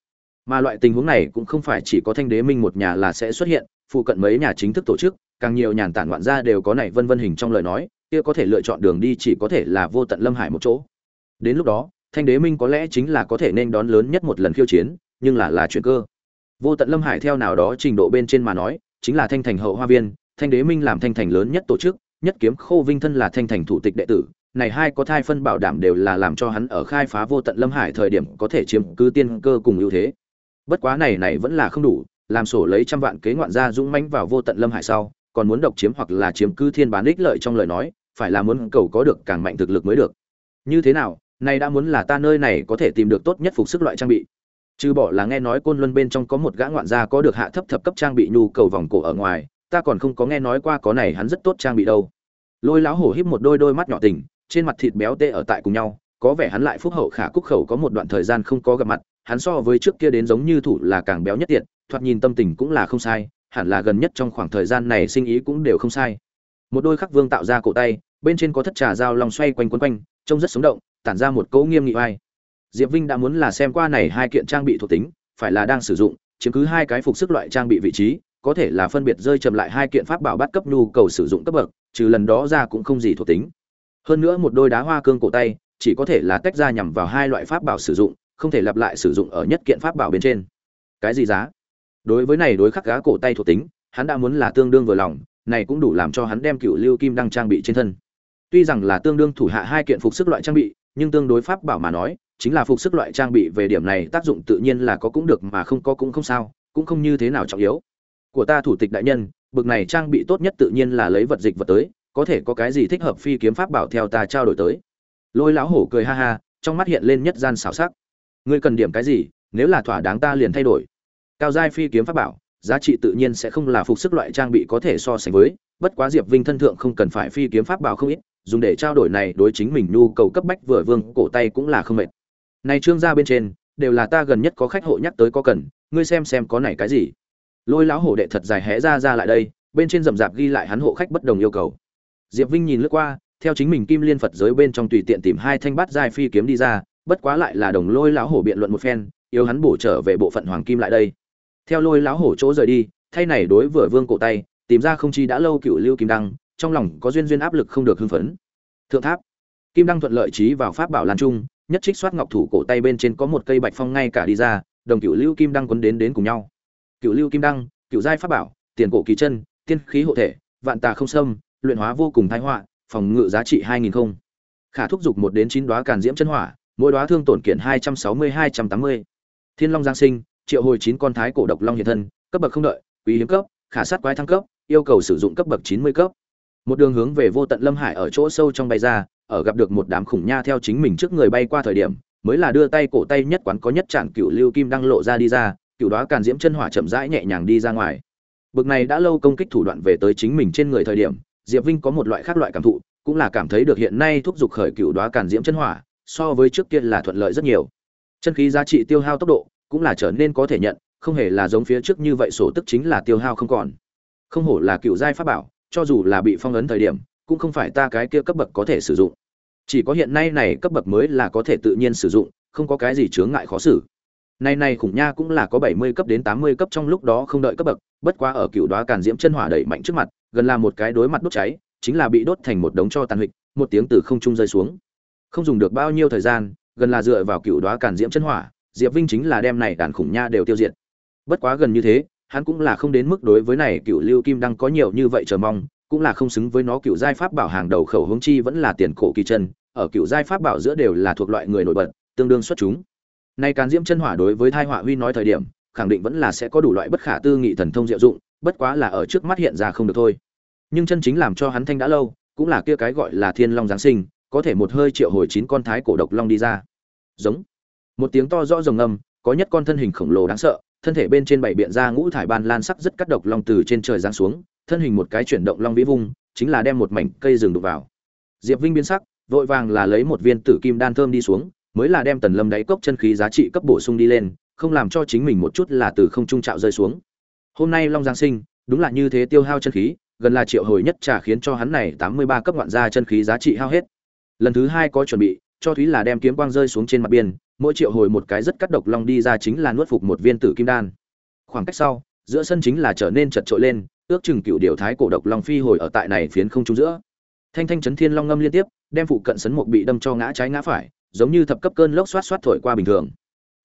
Mà loại tình huống này cũng không phải chỉ có thanh đế minh một nhà là sẽ xuất hiện, phụ cận mấy nhà chính thức tổ chức, càng nhiều nhàn tản ngoạn gia đều có này vân vân hình trong lời nói, kia có thể lựa chọn đường đi chỉ có thể là vô tận lâm hải một chỗ đến lúc đó, thanh đế minh có lẽ chính là có thể nên đón lớn nhất một lần khiêu chiến, nhưng là là chuyện cơ. Vô tận lâm hải theo nào đó trình độ bên trên mà nói, chính là thanh thành hậu hoa viên, thanh đế minh làm thanh thành lớn nhất tổ chức, nhất kiếm khô vinh thân là thanh thành thủ tịch đệ tử, này hai có thai phân bảo đảm đều là làm cho hắn ở khai phá vô tận lâm hải thời điểm có thể chiếm cứ tiên cơ cùng ưu thế. Bất quá này này vẫn là không đủ, làm sổ lấy trăm vạn kế ngoạn gia dũng mãnh vào vô tận lâm hải sau, còn muốn độc chiếm hoặc là chiếm cứ thiên bán ích lợi trong lời nói, phải là muốn cầu có được càng mạnh thực lực mới được. Như thế nào nay đã muốn là ta nơi này có thể tìm được tốt nhất phục sức loại trang bị. Trừ bỏ là nghe nói côn luân bên trong có một gã ngoạn gia có được hạ thấp thập cấp trang bị nhu cầu vòng cổ ở ngoài, ta còn không có nghe nói qua có này hắn rất tốt trang bị đâu. Lôi lão hổ híp một đôi đôi mắt nhỏ tình trên mặt thịt béo tê ở tại cùng nhau, có vẻ hắn lại phúc hậu khả cúc khẩu có một đoạn thời gian không có gặp mặt, hắn so với trước kia đến giống như thủ là càng béo nhất tiện, thoạt nhìn tâm tình cũng là không sai, hẳn là gần nhất trong khoảng thời gian này sinh ý cũng đều không sai. Một đôi khắc vương tạo ra cổ tay, bên trên có thất trà dao lòng xoay quanh quấn quanh, trông rất sống động tản ra một cỗ nghiêm nghị vai diệp vinh đã muốn là xem qua này hai kiện trang bị thuộc tính, phải là đang sử dụng, chiếm cứ hai cái phục sức loại trang bị vị trí, có thể là phân biệt rơi chậm lại hai kiện pháp bảo bắt cấp nhu cầu sử dụng cấp bậc, trừ lần đó ra cũng không gì thuộc tính. Hơn nữa một đôi đá hoa cương cổ tay, chỉ có thể là tách ra nhằm vào hai loại pháp bảo sử dụng, không thể lặp lại sử dụng ở nhất kiện pháp bảo bên trên. Cái gì giá? Đối với này đối khắc gá cổ tay thuộc tính, hắn đã muốn là tương đương vừa lòng, này cũng đủ làm cho hắn đem cựu lưu kim đăng trang bị trên thân. Tuy rằng là tương đương thủ hạ hai kiện phục sức loại trang bị nhưng tương đối pháp bảo mà nói, chính là phục sức loại trang bị về điểm này tác dụng tự nhiên là có cũng được mà không có cũng không sao, cũng không như thế nào trọng yếu. Của ta thủ tịch đại nhân, bực này trang bị tốt nhất tự nhiên là lấy vật dịch vật tới, có thể có cái gì thích hợp phi kiếm pháp bảo theo ta trao đổi tới. Lôi lão hổ cười ha ha, trong mắt hiện lên nhất gian xảo sắc. Ngươi cần điểm cái gì, nếu là thỏa đáng ta liền thay đổi. Cao giai phi kiếm pháp bảo, giá trị tự nhiên sẽ không là phục sức loại trang bị có thể so sánh với, bất quá diệp vinh thân thượng không cần phải phi kiếm pháp bảo không ít dùng để trao đổi này đối chính mình nhu cầu cấp bách vừa vương cổ tay cũng là không mệt. Này trương gia bên trên, đều là ta gần nhất có khách hộ nhắc tới có cần, ngươi xem xem có này cái gì. Lôi lão hổ đệ thật dài hé ra ra lại đây, bên trên rậm rạp ghi lại hắn hộ khách bất đồng yêu cầu. Diệp vinh nhìn lướt qua, theo chính mình kim liên phật giới bên trong tùy tiện tìm hai thanh bát giai phi kiếm đi ra, bất quá lại là đồng lôi lão hổ biện luận một phen yếu hắn bổ trở về bộ phận hoàng kim lại đây. Theo lôi lão hổ chỗ rời đi, thay này đối vừa vương cổ tay, tìm ra không chi đã lâu cựu lưu kim đăng trong lòng có duyên duyên áp lực không được hưng phấn. Thượng tháp, kim đăng thuận lợi trí vào pháp bảo lan trung, nhất trích soát ngọc thủ cổ tay bên trên có một cây bạch phong ngay cả đi ra, đồng cựu lưu kim đăng quấn đến đến cùng nhau. Cựu lưu kim đăng cựu giai pháp bảo, tiền cổ kỳ chân, tiên khí hộ thể, vạn tà không xâm, luyện hóa vô cùng thái họa, phòng ngự giá trị hai nghìn không. Khả thúc giục một đến chín đoá càn diễm chân hỏa, mỗi đoá thương tổn kiện hai trăm sáu mươi, hai trăm tám mươi. Thiên long giang sinh, triệu hồi chín con thái cổ độc long hiện thân, cấp bậc không đợi, quý hiếm cấp, khả sát quái thăng cấp, yêu cầu sử dụng cấp bậc chín mươi cấp một đường hướng về vô tận lâm hải ở chỗ sâu trong bay ra, ở gặp được một đám khủng nha theo chính mình trước người bay qua thời điểm, mới là đưa tay cổ tay nhất quán có nhất trạng cựu lưu kim đang lộ ra đi ra, cựu đó càn diễm chân hỏa chậm rãi nhẹ nhàng đi ra ngoài. Bực này đã lâu công kích thủ đoạn về tới chính mình trên người thời điểm, diệp vinh có một loại khác loại cảm thụ, cũng là cảm thấy được hiện nay thúc giục khởi cựu đó càn diễm chân hỏa, so với trước kia là thuận lợi rất nhiều. Chân khí giá trị tiêu hao tốc độ cũng là trở nên có thể nhận, không hề là giống phía trước như vậy, sổ tức chính là tiêu hao không còn. Không hổ là cựu giai pháp bảo cho dù là bị phong ấn thời điểm, cũng không phải ta cái kia cấp bậc có thể sử dụng. Chỉ có hiện nay này cấp bậc mới là có thể tự nhiên sử dụng, không có cái gì chướng ngại khó xử. Nay này khủng nha cũng là có bảy mươi cấp đến tám mươi cấp trong lúc đó không đợi cấp bậc, bất quá ở cựu đoá càn diễm chân hỏa đẩy mạnh trước mặt, gần là một cái đối mặt đốt cháy, chính là bị đốt thành một đống cho tàn huyệt, một tiếng từ không trung rơi xuống. Không dùng được bao nhiêu thời gian, gần là dựa vào cựu đoá càn diễm chân hỏa, diệp vinh chính là đem này đàn khủng nha đều tiêu diệt. Bất quá gần như thế hắn cũng là không đến mức đối với này cựu lưu kim đăng có nhiều như vậy chờ mong, cũng là không xứng với nó cựu giai pháp bảo hàng đầu khẩu hướng chi vẫn là tiền cổ kỳ chân, ở cựu giai pháp bảo giữa đều là thuộc loại người nổi bật, tương đương xuất chúng. Nay càn diễm chân hỏa đối với thai họa huy nói thời điểm, khẳng định vẫn là sẽ có đủ loại bất khả tư nghị thần thông diệu dụng, bất quá là ở trước mắt hiện ra không được thôi. Nhưng chân chính làm cho hắn thanh đã lâu, cũng là kia cái gọi là thiên long giáng sinh, có thể một hơi triệu hồi chín con thái cổ độc long đi ra. Giống. Một tiếng to rõ rồng âm có nhất con thân hình khổng lồ đáng sợ thân thể bên trên bảy biện ra ngũ thải ban lan sắc rất cắt độc long từ trên trời giáng xuống, thân hình một cái chuyển động long vĩ vung, chính là đem một mảnh cây rừng đục vào diệp vinh biến sắc, vội vàng là lấy một viên tử kim đan thơm đi xuống, mới là đem tần lâm đáy cốc chân khí giá trị cấp bổ sung đi lên, không làm cho chính mình một chút là từ không trung trạo rơi xuống hôm nay long giáng sinh, đúng là như thế tiêu hao chân khí, gần là triệu hồi nhất trả khiến cho hắn này tám mươi ba cấp ngoạn gia chân khí giá trị hao hết lần thứ hai có chuẩn bị, cho thúy là đem kiếm quang rơi xuống trên mặt biển mỗi triệu hồi một cái rất cắt độc long đi ra chính là nuốt phục một viên tử kim đan. Khoảng cách sau, giữa sân chính là trở nên chật trội lên, ước chừng cựu điều thái cổ độc long phi hồi ở tại này phiến không trung giữa. Thanh thanh chấn thiên long ngâm liên tiếp, đem phụ cận sấn một bị đâm cho ngã trái ngã phải, giống như thập cấp cơn lốc xoát xoát thổi qua bình thường.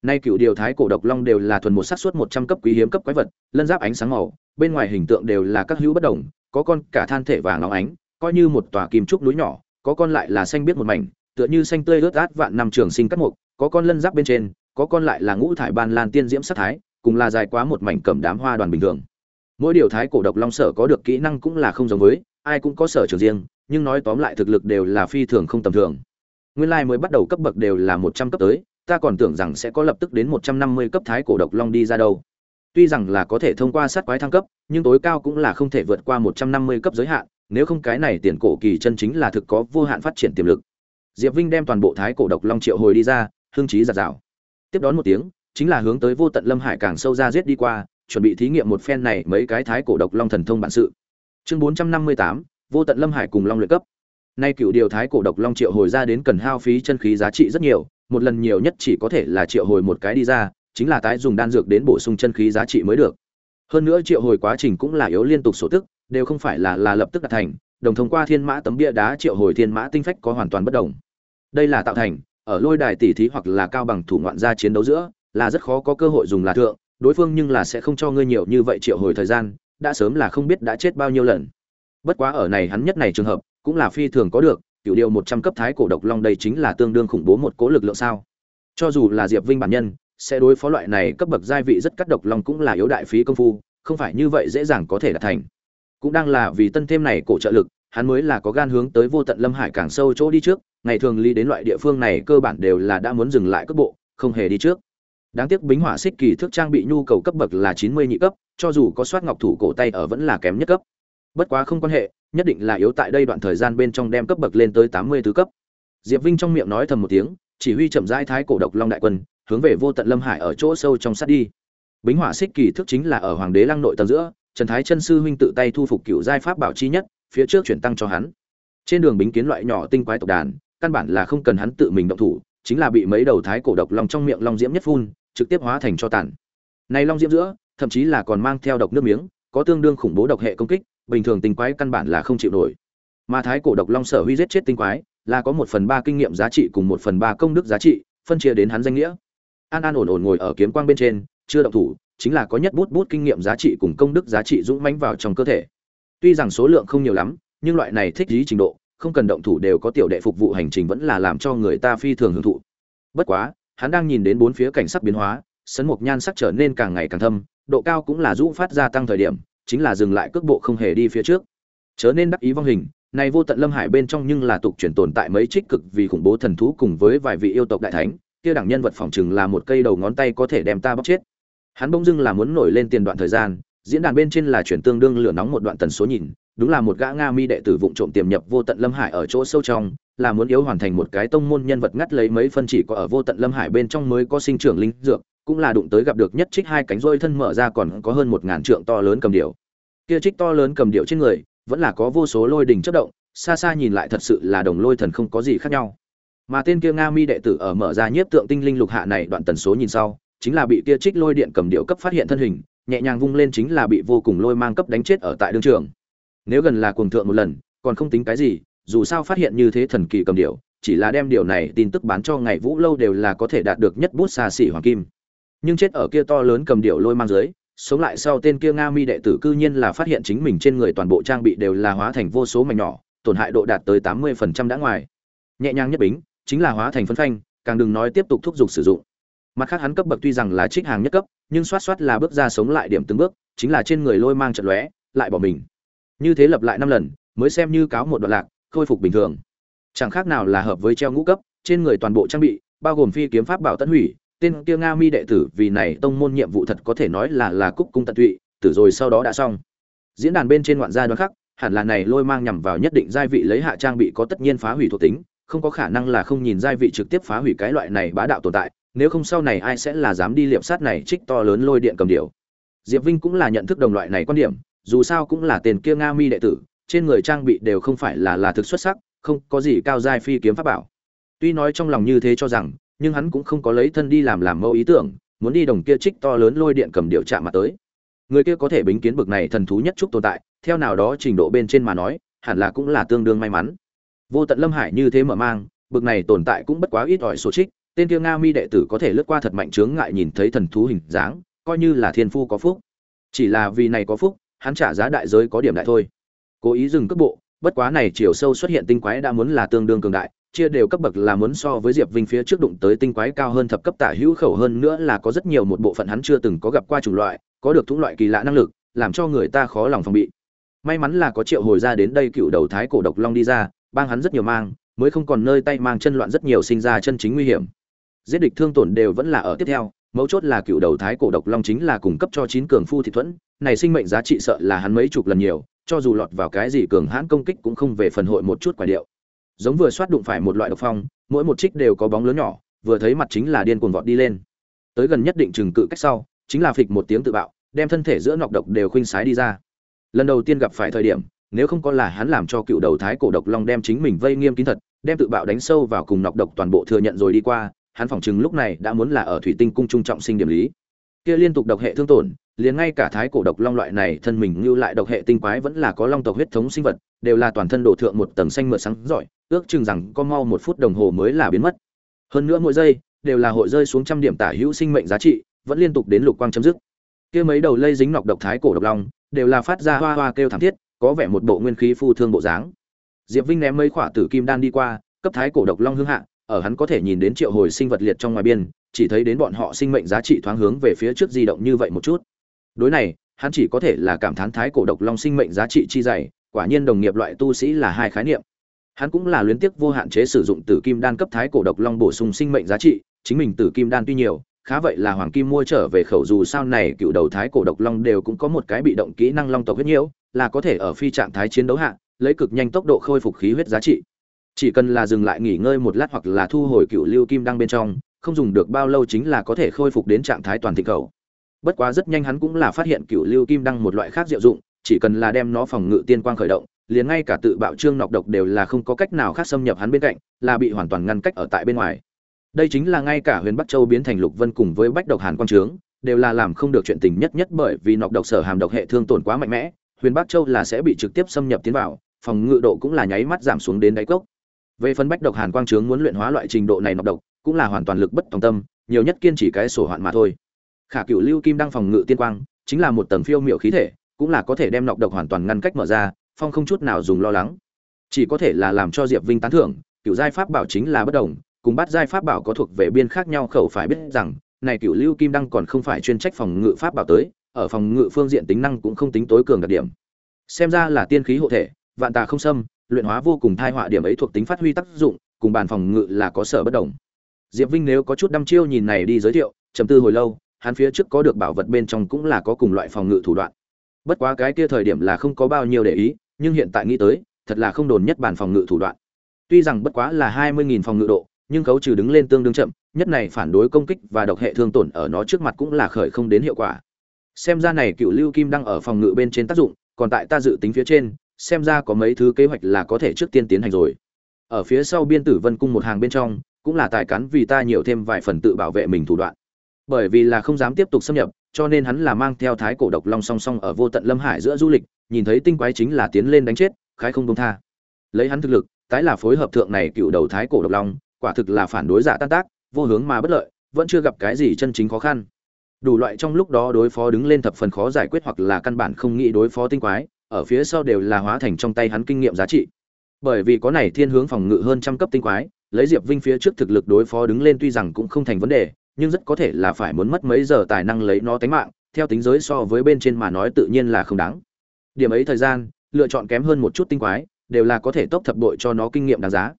Nay cựu điều thái cổ độc long đều là thuần một sát suất một trăm cấp quý hiếm cấp quái vật, lân giáp ánh sáng màu, bên ngoài hình tượng đều là các hữu bất đồng, có con cả than thể vàng óng ánh, coi như một tòa kim trúc núi nhỏ, có con lại là xanh biết một mảnh tựa như xanh tươi ướt át vạn năm trường sinh cắt mục, có con lân giáp bên trên, có con lại là ngũ thải ban lan tiên diễm sắc thái, cùng là dài quá một mảnh cẩm đám hoa đoàn bình thường. Mỗi điều thái cổ độc long sở có được kỹ năng cũng là không giống với, ai cũng có sở trường riêng, nhưng nói tóm lại thực lực đều là phi thường không tầm thường. Nguyên lai mới bắt đầu cấp bậc đều là một trăm cấp tới, ta còn tưởng rằng sẽ có lập tức đến một trăm năm mươi cấp thái cổ độc long đi ra đâu. Tuy rằng là có thể thông qua sát quái thăng cấp, nhưng tối cao cũng là không thể vượt qua một trăm năm mươi cấp giới hạn, nếu không cái này tiền cổ kỳ chân chính là thực có vô hạn phát triển tiềm lực diệp vinh đem toàn bộ thái cổ độc long triệu hồi đi ra hương trí giạt rào tiếp đón một tiếng, chính là hướng tới vô tận lâm hải càng sâu ra giết đi qua, chuẩn bị thí nghiệm một phen này mấy cái thái cổ độc long thần thông bản sự. Chương bốn trăm năm mươi tám, vô tận lâm hải cùng long luyện cấp. Nay cựu điều thái cổ độc long triệu hồi ra đến cần hao phí chân khí giá trị rất nhiều, một lần nhiều nhất chỉ có thể là triệu hồi một cái đi ra, chính là tái dùng đan dược đến bổ sung chân khí giá trị mới được. Hơn nữa triệu hồi quá trình cũng là yếu liên tục sổ tức, đều không phải là là lập tức đạt thành, đồng thông qua thiên mã tấm bia đá triệu hồi thiên mã tinh phách có hoàn toàn bất đồng đây là tạo thành, ở lôi đài tỷ thí hoặc là cao bằng thủ ngoạn gia chiến đấu giữa, là rất khó có cơ hội dùng là thượng, đối phương nhưng là sẽ không cho ngươi nhiều như vậy triệu hồi thời gian, đã sớm là không biết đã chết bao nhiêu lần. Bất quá ở này hắn nhất này trường hợp, cũng là phi thường có được cựu điều một trăm cấp thái cổ độc long đây chính là tương đương khủng bố một cố lực lượng sao. Cho dù là diệp vinh bản nhân, sẽ đối phó loại này cấp bậc giai vị rất cắt độc long cũng là yếu đại phí công phu, không phải như vậy dễ dàng có thể đạt thành. Cũng đang là vì tân thêm này cổ trợ lực, hắn mới là có gan hướng tới vô tận lâm hải càng sâu chỗ đi trước ngày thường ly đến loại địa phương này cơ bản đều là đã muốn dừng lại cước bộ, không hề đi trước. Đáng tiếc bính hỏa xích kỳ thước trang bị nhu cầu cấp bậc là chín mươi nhị cấp, cho dù có soát ngọc thủ cổ tay ở vẫn là kém nhất cấp. Bất quá không quan hệ, nhất định là yếu tại đây đoạn thời gian bên trong đem cấp bậc lên tới tám mươi tứ cấp. Diệp vinh trong miệng nói thầm một tiếng, chỉ huy chậm rãi thái cổ độc long đại quân, hướng về vô tận lâm hải ở chỗ sâu trong sát đi. Bính hỏa xích kỳ thước chính là ở hoàng đế lăng nội tầng giữa, trần thái chân sư huynh tự tay thu phục cựu giai pháp bảo chi nhất, phía trước chuyển tăng cho hắn. Trên đường bính kiến loại nhỏ tinh quái tộc đàn căn bản là không cần hắn tự mình động thủ, chính là bị mấy đầu thái cổ độc long trong miệng long diễm nhất phun, trực tiếp hóa thành cho tàn. Này long diễm giữa, thậm chí là còn mang theo độc nước miếng, có tương đương khủng bố độc hệ công kích, bình thường tinh quái căn bản là không chịu nổi. Mà thái cổ độc long sở huy giết chết tinh quái, là có một phần ba kinh nghiệm giá trị cùng một phần ba công đức giá trị, phân chia đến hắn danh nghĩa. An an ổn ổn ngồi ở kiếm quang bên trên, chưa động thủ, chính là có nhất bút bút kinh nghiệm giá trị cùng công đức giá trị dũng mãnh vào trong cơ thể. Tuy rằng số lượng không nhiều lắm, nhưng loại này thích lý trình độ không cần động thủ đều có tiểu đệ phục vụ hành trình vẫn là làm cho người ta phi thường hưởng thụ. Bất quá, hắn đang nhìn đến bốn phía cảnh sắc biến hóa, sấn mục nhan sắc trở nên càng ngày càng thâm, độ cao cũng là rũ phát gia tăng thời điểm, chính là dừng lại cước bộ không hề đi phía trước. Chớ nên đắc ý vong hình, này vô tận lâm hải bên trong nhưng là tục truyền tồn tại mấy trích cực vì khủng bố thần thú cùng với vài vị yêu tộc đại thánh, kia đẳng nhân vật phòng chừng là một cây đầu ngón tay có thể đem ta bóc chết. Hắn bỗng dưng là muốn nổi lên tiền đoạn thời gian, diễn đàn bên trên là chuyển tương đương lửa nóng một đoạn tần số nhìn đúng là một gã nga mi đệ tử vụng trộm tiềm nhập vô tận lâm hải ở chỗ sâu trong, là muốn yếu hoàn thành một cái tông môn nhân vật ngắt lấy mấy phân chỉ có ở vô tận lâm hải bên trong mới có sinh trưởng linh dược, cũng là đụng tới gặp được nhất trích hai cánh rôi thân mở ra còn có hơn một ngàn trượng to lớn cầm điệu kia trích to lớn cầm điệu trên người, vẫn là có vô số lôi đình chất động, xa xa nhìn lại thật sự là đồng lôi thần không có gì khác nhau. Mà tên kia nga mi đệ tử ở mở ra nhiếp tượng tinh linh lục hạ này đoạn tần số nhìn sau, chính là bị kia trích lôi điện cầm điệu cấp phát hiện thân hình, nhẹ nhàng vung lên chính là bị vô cùng lôi mang cấp đánh chết ở tại đương trường nếu gần là cuồng thượng một lần, còn không tính cái gì, dù sao phát hiện như thế thần kỳ cầm điệu chỉ là đem điều này tin tức bán cho ngày vũ lâu đều là có thể đạt được nhất bút xa xỉ hoàng kim. Nhưng chết ở kia to lớn cầm điệu lôi mang dưới, sống lại sau tên kia nga mi đệ tử cư nhiên là phát hiện chính mình trên người toàn bộ trang bị đều là hóa thành vô số mảnh nhỏ, tổn hại độ đạt tới tám mươi phần trăm đã ngoài. Nhẹ nhàng nhất bính, chính là hóa thành phân phanh, càng đừng nói tiếp tục thúc giục sử dụng. Mặt khác hắn cấp bậc tuy rằng là trích hàng nhất cấp, nhưng xoát xoát là bước ra sống lại điểm từng bước, chính là trên người lôi mang trận lóe, lại bỏ mình như thế lập lại năm lần, mới xem như cáo một đoạn lạc, khôi phục bình thường. Chẳng khác nào là hợp với treo ngũ cấp, trên người toàn bộ trang bị, bao gồm phi kiếm pháp bảo tận hủy, tên kia nga mi đệ tử vì này tông môn nhiệm vụ thật có thể nói là là cúc cung tận tụy, tử rồi sau đó đã xong. Diễn đàn bên trên ngoạn gia đoán khắc, hẳn là này lôi mang nhằm vào nhất định giai vị lấy hạ trang bị có tất nhiên phá hủy thuộc tính, không có khả năng là không nhìn giai vị trực tiếp phá hủy cái loại này bá đạo tồn tại, nếu không sau này ai sẽ là dám đi liệp sát này trích to lớn lôi điện cầm điều diệp vinh cũng là nhận thức đồng loại này quan điểm dù sao cũng là tiền kia nga mi đệ tử, trên người trang bị đều không phải là là thực xuất sắc, không có gì cao giai phi kiếm pháp bảo. Tuy nói trong lòng như thế cho rằng, nhưng hắn cũng không có lấy thân đi làm làm mẫu ý tưởng, muốn đi đồng kia trích to lớn lôi điện cầm điệu chạm mà tới. Người kia có thể bính kiến bực này thần thú nhất trúc tồn tại, theo nào đó trình độ bên trên mà nói, hẳn là cũng là tương đương may mắn. Vô tận lâm hải như thế mở mang, bực này tồn tại cũng bất quá ít ỏi số trích, tên kia nga mi đệ tử có thể lướt qua thật mạnh chướng ngại nhìn thấy thần thú hình dáng, coi như là thiên phu có phúc. Chỉ là vì này có phúc hắn trả giá đại giới có điểm đại thôi. Cố ý dừng cước bộ, bất quá này chiều sâu xuất hiện tinh quái đã muốn là tương đương cường đại, chia đều cấp bậc là muốn so với diệp vinh phía trước đụng tới tinh quái cao hơn thập cấp tả hữu khẩu hơn nữa là có rất nhiều một bộ phận hắn chưa từng có gặp qua chủng loại, có được thủng loại kỳ lạ năng lực, làm cho người ta khó lòng phòng bị. May mắn là có triệu hồi ra đến đây cựu đầu thái cổ độc long đi ra, bang hắn rất nhiều mang, mới không còn nơi tay mang chân loạn rất nhiều sinh ra chân chính nguy hiểm. Giết địch thương tổn đều vẫn là ở tiếp theo, mấu chốt là cựu đầu thái cổ độc long chính là cung cấp cho chín cường phu thị thuẫn này sinh mệnh giá trị sợ là hắn mấy chục lần nhiều, cho dù lọt vào cái gì cường hãn công kích cũng không về phần hội một chút quả điệu. Giống vừa soát đụng phải một loại độc phong, mỗi một trích đều có bóng lớn nhỏ, vừa thấy mặt chính là điên cuồng vọt đi lên. Tới gần nhất định chừng cự cách sau, chính là phịch một tiếng tự bạo, đem thân thể giữa nọc độc đều khuynh sái đi ra. Lần đầu tiên gặp phải thời điểm, nếu không có là hắn làm cho cựu đầu thái cổ độc long đem chính mình vây nghiêm kín thật, đem tự bạo đánh sâu vào cùng nọc độc toàn bộ thừa nhận rồi đi qua, hắn phỏng chừng lúc này đã muốn là ở thủy tinh cung trung trọng sinh điểm lý. Kia liên tục độc hệ thương tổn liền ngay cả thái cổ độc long loại này thân mình như lại độc hệ tinh quái vẫn là có long tộc huyết thống sinh vật, đều là toàn thân đổ thượng một tầng xanh mượt sáng giỏi ước chừng rằng có mau một phút đồng hồ mới là biến mất. Hơn nữa mỗi giây, đều là hội rơi xuống trăm điểm tả hữu sinh mệnh giá trị, vẫn liên tục đến lục quang chấm dứt. Kia mấy đầu lây dính nọc độc thái cổ độc long, đều là phát ra hoa hoa kêu thảm thiết, có vẻ một bộ nguyên khí phu thương bộ dáng. Diệp vinh ném mấy khỏa tử kim đan đi qua, cấp thái cổ độc long hương hạ, ở hắn có thể nhìn đến triệu hồi sinh vật liệt trong ngoài biên, chỉ thấy đến bọn họ sinh mệnh giá trị thoáng hướng về phía trước di động như vậy một chút đối này, hắn chỉ có thể là cảm thán thái cổ độc long sinh mệnh giá trị chi dày, quả nhiên đồng nghiệp loại tu sĩ là hai khái niệm. Hắn cũng là luyến tiếc vô hạn chế sử dụng tử kim đan cấp thái cổ độc long bổ sung sinh mệnh giá trị, chính mình tử kim đan tuy nhiều, khá vậy là hoàng kim mua trở về khẩu dù sao này cựu đầu thái cổ độc long đều cũng có một cái bị động kỹ năng long tộc huyết nhiễu, là có thể ở phi trạng thái chiến đấu hạ, lấy cực nhanh tốc độ khôi phục khí huyết giá trị. Chỉ cần là dừng lại nghỉ ngơi một lát hoặc là thu hồi cựu lưu kim đăng bên trong, không dùng được bao lâu chính là có thể khôi phục đến trạng thái toàn thịnh khẩu bất quá rất nhanh hắn cũng là phát hiện cựu lưu kim đăng một loại khác diệu dụng, chỉ cần là đem nó phòng ngự tiên quang khởi động, liền ngay cả tự bạo trương nọc độc đều là không có cách nào khác xâm nhập hắn bên cạnh, là bị hoàn toàn ngăn cách ở tại bên ngoài. Đây chính là ngay cả huyền bắc châu biến thành lục vân cùng với bách độc hàn quang trướng, đều là làm không được chuyện tình nhất nhất bởi vì nọc độc sở hàm độc hệ thương tổn quá mạnh mẽ, huyền bắc châu là sẽ bị trực tiếp xâm nhập tiến vào, phòng ngự độ cũng là nháy mắt giảm xuống đến đáy cốc. Về phân bách độc hàn quang trướng muốn luyện hóa loại trình độ này nọc độc, cũng là hoàn toàn lực bất tòng tâm, nhiều nhất kiên chỉ cái sổ hoạn mà thôi khả cựu lưu kim đang phòng ngự tiên quang, chính là một tầng phiêu miểu khí thể, cũng là có thể đem nọc độc hoàn toàn ngăn cách mở ra, phong không chút nào dùng lo lắng. Chỉ có thể là làm cho diệp vinh tán thưởng, cựu giai pháp bảo chính là bất đồng, cùng bắt giai pháp bảo có thuộc về biên khác nhau khẩu phải biết rằng, này cựu lưu kim đăng còn không phải chuyên trách phòng ngự pháp bảo tới, ở phòng ngự phương diện tính năng cũng không tính tối cường đặc điểm. Xem ra là tiên khí hộ thể, vạn tà không xâm, luyện hóa vô cùng thai họa điểm ấy thuộc tính phát huy tác dụng, cùng bàn phòng ngự là có sở bất đồng. Diệp vinh nếu có chút đăm chiêu nhìn này đi giới thiệu, trầm tư hồi lâu hắn phía trước có được bảo vật bên trong cũng là có cùng loại phòng ngự thủ đoạn. Bất quá cái kia thời điểm là không có bao nhiêu để ý, nhưng hiện tại nghĩ tới, thật là không đồn nhất bản phòng ngự thủ đoạn. Tuy rằng bất quá là hai mươi nghìn phòng ngự độ, nhưng khấu trừ đứng lên tương đương chậm, nhất này phản đối công kích và độc hệ thương tổn ở nó trước mặt cũng là khởi không đến hiệu quả. Xem ra này cựu lưu kim đang ở phòng ngự bên trên tác dụng, còn tại ta dự tính phía trên, xem ra có mấy thứ kế hoạch là có thể trước tiên tiến hành rồi. Ở phía sau biên tử vân cung một hàng bên trong, cũng là tài cắn vì ta nhiều thêm vài phần tự bảo vệ mình thủ đoạn bởi vì là không dám tiếp tục xâm nhập, cho nên hắn là mang theo thái cổ độc long song song ở vô tận lâm hải giữa du lịch, nhìn thấy tinh quái chính là tiến lên đánh chết, khái không công tha. Lấy hắn thực lực, tái là phối hợp thượng này cựu đầu thái cổ độc long, quả thực là phản đối giả tan tác, vô hướng mà bất lợi, vẫn chưa gặp cái gì chân chính khó khăn. Đủ loại trong lúc đó đối phó đứng lên thập phần khó giải quyết hoặc là căn bản không nghĩ đối phó tinh quái, ở phía sau đều là hóa thành trong tay hắn kinh nghiệm giá trị. Bởi vì có này thiên hướng phòng ngự hơn trăm cấp tinh quái, lấy diệp vinh phía trước thực lực đối phó đứng lên tuy rằng cũng không thành vấn đề nhưng rất có thể là phải muốn mất mấy giờ tài năng lấy nó tánh mạng, theo tính giới so với bên trên mà nói tự nhiên là không đáng. Điểm ấy thời gian, lựa chọn kém hơn một chút tinh quái, đều là có thể tốc thập đội cho nó kinh nghiệm đáng giá.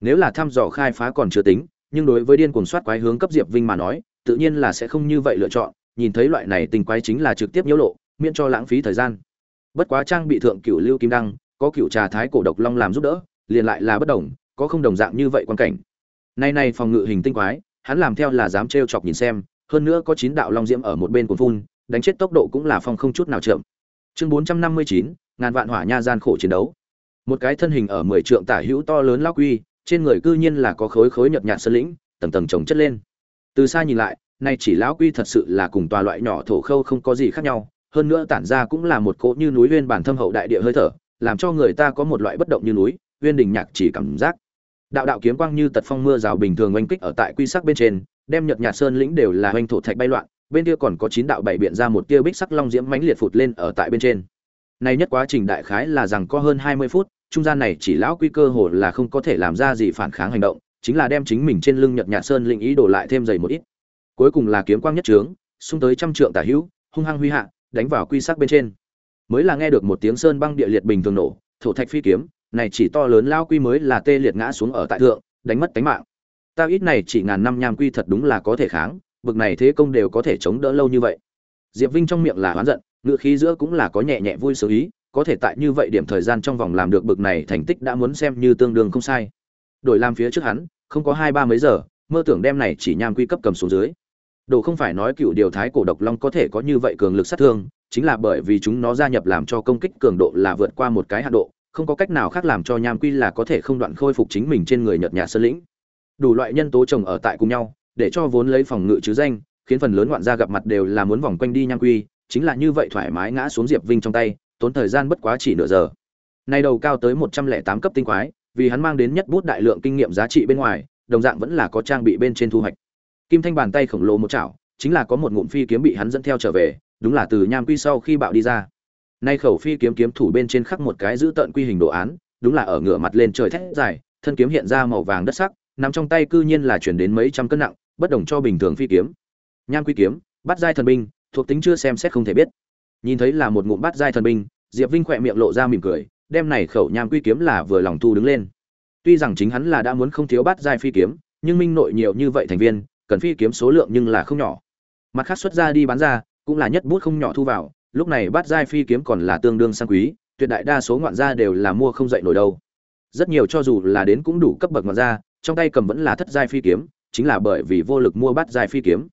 Nếu là thăm dò khai phá còn chưa tính, nhưng đối với điên cuồng soát quái hướng cấp diệp vinh mà nói, tự nhiên là sẽ không như vậy lựa chọn, nhìn thấy loại này tinh quái chính là trực tiếp nhiễu lộ, miễn cho lãng phí thời gian. Bất quá trang bị thượng cửu lưu kim đăng, có cửu trà thái cổ độc long làm giúp đỡ, liền lại là bất đồng, có không đồng dạng như vậy quan cảnh. Nay này phòng ngự hình tinh quái hắn làm theo là dám trêu chọc nhìn xem, hơn nữa có chín đạo long diễm ở một bên cuồn phun, đánh chết tốc độ cũng là phong không chút nào chậm. Chương bốn trăm năm mươi chín, ngàn vạn hỏa nha gian khổ chiến đấu. Một cái thân hình ở mười trượng tả hữu to lớn lão quy, trên người cư nhiên là có khối khối nhợt nhạt sơn lĩnh, tầng tầng chồng chất lên. Từ xa nhìn lại, nay chỉ lão quy thật sự là cùng tòa loại nhỏ thổ khâu không có gì khác nhau, hơn nữa tản ra cũng là một cỗ như núi uyên bản thâm hậu đại địa hơi thở, làm cho người ta có một loại bất động như núi uyên đình nhạc chỉ cảm giác đạo đạo kiếm quang như tật phong mưa rào bình thường oanh kích ở tại quy sắc bên trên, đem nhật nhạt sơn lĩnh đều là oanh thổ thạch bay loạn, bên kia còn có chín đạo bảy biện ra một tia bích sắc long diễm mãnh liệt phụt lên ở tại bên trên. Này nhất quá trình đại khái là rằng có hơn hai mươi phút, trung gian này chỉ lão quy cơ hồ là không có thể làm ra gì phản kháng hành động, chính là đem chính mình trên lưng nhật nhạt sơn lĩnh ý đổ lại thêm dày một ít. Cuối cùng là kiếm quang nhất trướng, xung tới trăm trượng tả hữu, hung hăng huy hạ, đánh vào quy sắc bên trên. Mới là nghe được một tiếng sơn băng địa liệt bình thường nổ, thổ thạch phi kiếm này chỉ to lớn lao quy mới là tê liệt ngã xuống ở tại thượng, đánh mất tính mạng. Ta ít này chỉ ngàn năm nham quy thật đúng là có thể kháng, bực này thế công đều có thể chống đỡ lâu như vậy. Diệp vinh trong miệng là oán giận ngựa khí giữa cũng là có nhẹ nhẹ vui sướng ý, có thể tại như vậy điểm thời gian trong vòng làm được bực này thành tích đã muốn xem như tương đương không sai. Đổi làm phía trước hắn, không có hai ba mấy giờ, mơ tưởng đem này chỉ nham quy cấp cầm xuống dưới. Đồ không phải nói cựu điều thái cổ độc long có thể có như vậy cường lực sát thương, chính là bởi vì chúng nó gia nhập làm cho công kích cường độ là vượt qua một cái hạ độ không có cách nào khác làm cho nham quy là có thể không đoạn khôi phục chính mình trên người nhợt nhạt sơn lĩnh. Đủ loại nhân tố chồng ở tại cùng nhau, để cho vốn lấy phòng ngự chứ danh, khiến phần lớn ngoạn gia gặp mặt đều là muốn vòng quanh đi nham quy, chính là như vậy thoải mái ngã xuống diệp vinh trong tay, tốn thời gian bất quá chỉ nửa giờ. Nay đầu cao tới một trăm lẻ tám cấp tinh quái, vì hắn mang đến nhất bút đại lượng kinh nghiệm giá trị bên ngoài, đồng dạng vẫn là có trang bị bên trên thu hoạch. Kim thanh bàn tay khổng lồ một chảo, chính là có một ngụm phi kiếm bị hắn dẫn theo trở về, đúng là từ nham quy sau khi bạo đi ra nay khẩu phi kiếm kiếm thủ bên trên khắc một cái giữ tận quy hình đồ án, đúng là ở ngửa mặt lên trời thét dài, thân kiếm hiện ra màu vàng đất sắc, nằm trong tay cư nhiên là chuyển đến mấy trăm cân nặng, bất đồng cho bình thường phi kiếm. Nham quy kiếm, bắt giai thần binh, thuộc tính chưa xem xét không thể biết. Nhìn thấy là một ngụm bắt giai thần binh, diệp vinh khỏe miệng lộ ra mỉm cười, đem này khẩu nham quy kiếm là vừa lòng thu đứng lên. Tuy rằng chính hắn là đã muốn không thiếu bắt giai phi kiếm, nhưng minh nội nhiều như vậy thành viên, cần phi kiếm số lượng nhưng là không nhỏ. Mặt khác xuất ra đi bán ra, cũng là nhất bút không nhỏ thu vào lúc này bát giai phi kiếm còn là tương đương sang quý, tuyệt đại đa số ngoạn gia đều là mua không dậy nổi đâu. Rất nhiều cho dù là đến cũng đủ cấp bậc ngoạn gia, trong tay cầm vẫn là thất giai phi kiếm, chính là bởi vì vô lực mua bát giai phi kiếm.